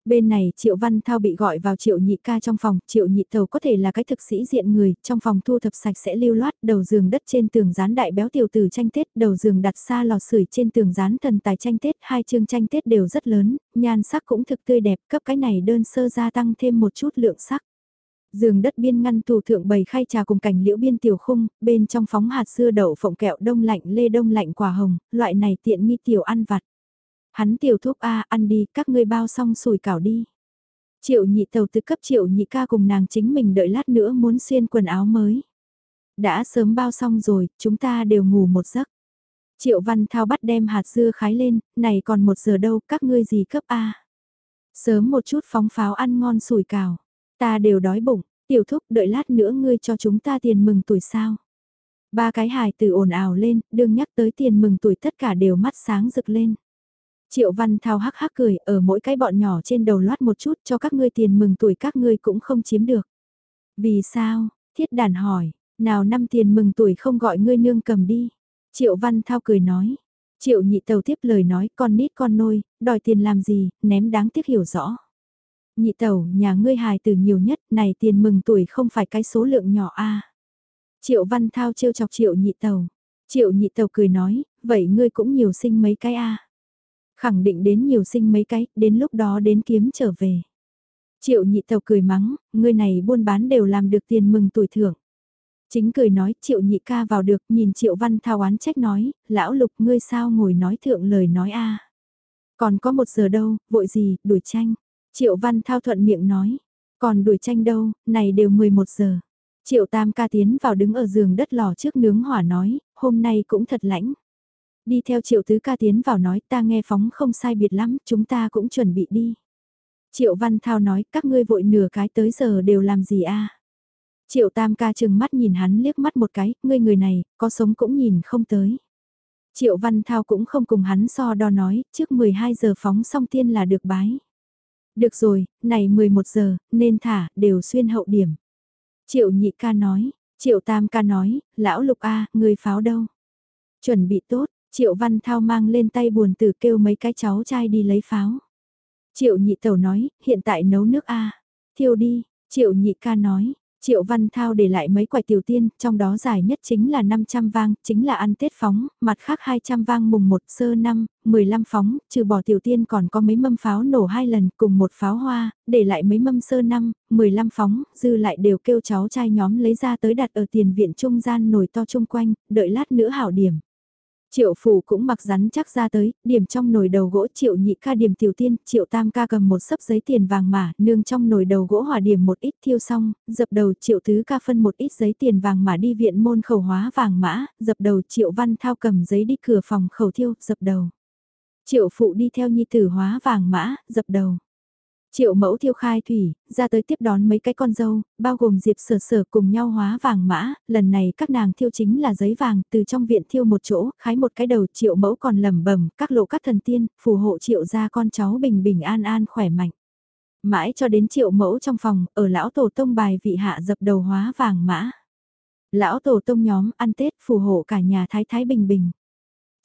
Bên này Triệu Văn Thao bị gọi vào Triệu Nhị ca trong phòng, Triệu Nhị thầu có thể là cái thực sĩ diện người, trong phòng thu thập sạch sẽ lưu loát, đầu giường đất trên tường dán đại béo tiểu tử tranh Tết, đầu giường đặt xa lò sưởi trên tường dán thần tài tranh Tết, hai chương tranh Tết đều rất lớn, nhan sắc cũng thực tươi đẹp, cấp cái này đơn sơ gia tăng thêm một chút lượng sắc. Giường đất biên ngăn tủ thượng bầy khay trà cùng cảnh liễu biên tiểu khung, bên trong phóng hạt xưa đậu phộng kẹo đông lạnh lê đông lạnh quả hồng, loại này tiện nghi tiểu ăn vặt. Hắn tiểu thuốc A ăn đi, các ngươi bao xong sùi cảo đi. Triệu nhị tàu từ cấp triệu nhị ca cùng nàng chính mình đợi lát nữa muốn xuyên quần áo mới. Đã sớm bao xong rồi, chúng ta đều ngủ một giấc. Triệu văn thao bắt đem hạt dưa khái lên, này còn một giờ đâu, các ngươi gì cấp A. Sớm một chút phóng pháo ăn ngon sủi cảo. Ta đều đói bụng, tiểu thúc đợi lát nữa ngươi cho chúng ta tiền mừng tuổi sao. Ba cái hài từ ồn ào lên, đương nhắc tới tiền mừng tuổi tất cả đều mắt sáng rực lên. Triệu Văn Thao hắc hắc cười, ở mỗi cái bọn nhỏ trên đầu loát một chút cho các ngươi tiền mừng tuổi các ngươi cũng không chiếm được. Vì sao? Thiết đàn hỏi, nào năm tiền mừng tuổi không gọi ngươi nương cầm đi. Triệu Văn Thao cười nói. Triệu nhị tàu tiếp lời nói con nít con nôi, đòi tiền làm gì, ném đáng tiếc hiểu rõ nhị tẩu, nhà ngươi hài từ nhiều nhất, này tiền mừng tuổi không phải cái số lượng nhỏ a. Triệu Văn Thao trêu chọc Triệu nhị tẩu. Triệu nhị tẩu cười nói, vậy ngươi cũng nhiều sinh mấy cái a. Khẳng định đến nhiều sinh mấy cái, đến lúc đó đến kiếm trở về. Triệu nhị tẩu cười mắng, ngươi này buôn bán đều làm được tiền mừng tuổi thưởng. Chính cười nói, triệu nhị ca vào được, nhìn triệu văn thao oán trách nói, lão lục ngươi sao ngồi nói thượng lời nói a Còn có một giờ đâu, vội gì, đuổi tranh. Triệu Văn Thao thuận miệng nói, còn đuổi tranh đâu, này đều 11 giờ. Triệu Tam ca tiến vào đứng ở giường đất lò trước nướng hỏa nói, hôm nay cũng thật lãnh. Đi theo Triệu Tứ ca tiến vào nói ta nghe phóng không sai biệt lắm, chúng ta cũng chuẩn bị đi. Triệu Văn Thao nói các ngươi vội nửa cái tới giờ đều làm gì a? Triệu Tam ca chừng mắt nhìn hắn liếc mắt một cái, ngươi người này, có sống cũng nhìn không tới. Triệu Văn Thao cũng không cùng hắn so đo nói, trước 12 giờ phóng xong tiên là được bái. Được rồi, này 11 giờ, nên thả, đều xuyên hậu điểm. Triệu nhị ca nói, triệu tam ca nói, lão lục a, người pháo đâu? Chuẩn bị tốt, triệu văn thao mang lên tay buồn tử kêu mấy cái cháu trai đi lấy pháo. Triệu nhị tẩu nói, hiện tại nấu nước a, thiêu đi, triệu nhị ca nói, Triệu Văn Thao để lại mấy quải tiểu tiên, trong đó dài nhất chính là 500 vang, chính là ăn Tết phóng, mặt khác 200 vang mùng 1 sơ 5, 15 phóng, trừ bỏ tiểu tiên còn có mấy mâm pháo nổ hai lần cùng một pháo hoa, để lại mấy mâm sơ 5, 15 phóng, dư lại đều kêu cháu trai nhóm lấy ra tới đặt ở tiền viện trung gian nồi to chung quanh, đợi lát nữa hảo điểm. Triệu phủ cũng mặc rắn chắc ra tới, điểm trong nồi đầu gỗ triệu nhị ca điểm tiểu tiên, triệu tam ca cầm một sấp giấy tiền vàng mã, nương trong nồi đầu gỗ hòa điểm một ít thiêu xong, dập đầu triệu tứ ca phân một ít giấy tiền vàng mã đi viện môn khẩu hóa vàng mã, dập đầu triệu văn thao cầm giấy đi cửa phòng khẩu thiêu, dập đầu. Triệu phụ đi theo nhi tử hóa vàng mã, dập đầu. Triệu mẫu thiêu khai thủy, ra tới tiếp đón mấy cái con dâu, bao gồm Diệp sở sở cùng nhau hóa vàng mã, lần này các nàng thiêu chính là giấy vàng, từ trong viện thiêu một chỗ, khái một cái đầu triệu mẫu còn lầm bẩm các lộ các thần tiên, phù hộ triệu ra con cháu bình bình an an khỏe mạnh. Mãi cho đến triệu mẫu trong phòng, ở lão tổ tông bài vị hạ dập đầu hóa vàng mã. Lão tổ tông nhóm ăn Tết phù hộ cả nhà thái thái bình bình.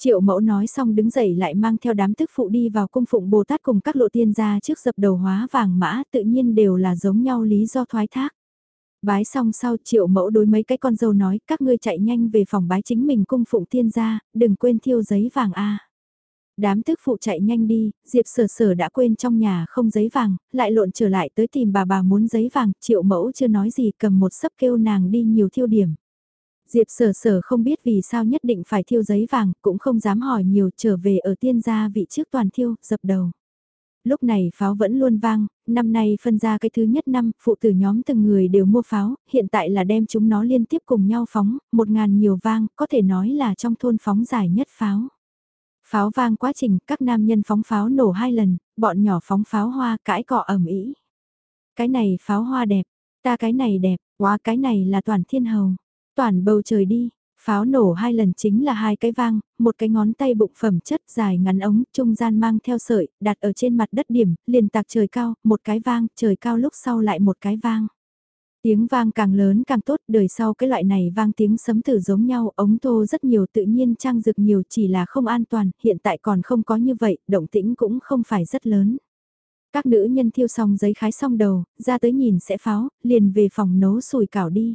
Triệu mẫu nói xong đứng dậy lại mang theo đám tức phụ đi vào cung phụng Bồ Tát cùng các lộ tiên gia trước dập đầu hóa vàng mã tự nhiên đều là giống nhau lý do thoái thác. Bái xong sau triệu mẫu đối mấy cái con dâu nói các ngươi chạy nhanh về phòng bái chính mình cung phụng tiên gia, đừng quên thiêu giấy vàng a. Đám tức phụ chạy nhanh đi, Diệp sở sở đã quên trong nhà không giấy vàng, lại lộn trở lại tới tìm bà bà muốn giấy vàng, triệu mẫu chưa nói gì cầm một sấp kêu nàng đi nhiều thiêu điểm. Diệp sở sở không biết vì sao nhất định phải thiêu giấy vàng, cũng không dám hỏi nhiều trở về ở tiên gia vị trước toàn thiêu, dập đầu. Lúc này pháo vẫn luôn vang, năm nay phân ra cái thứ nhất năm, phụ tử nhóm từng người đều mua pháo, hiện tại là đem chúng nó liên tiếp cùng nhau phóng, một ngàn nhiều vang, có thể nói là trong thôn phóng dài nhất pháo. Pháo vang quá trình, các nam nhân phóng pháo nổ hai lần, bọn nhỏ phóng pháo hoa cãi cọ ẩm ý. Cái này pháo hoa đẹp, ta cái này đẹp, quá cái này là toàn thiên hầu. Toàn bầu trời đi, pháo nổ hai lần chính là hai cái vang, một cái ngón tay bụng phẩm chất dài ngắn ống, trung gian mang theo sợi, đặt ở trên mặt đất điểm, liền tạc trời cao, một cái vang, trời cao lúc sau lại một cái vang. Tiếng vang càng lớn càng tốt, đời sau cái loại này vang tiếng sấm tử giống nhau, ống thô rất nhiều tự nhiên trang dược nhiều chỉ là không an toàn, hiện tại còn không có như vậy, động tĩnh cũng không phải rất lớn. Các nữ nhân thiêu xong giấy khái xong đầu, ra tới nhìn sẽ pháo, liền về phòng nấu sùi cảo đi.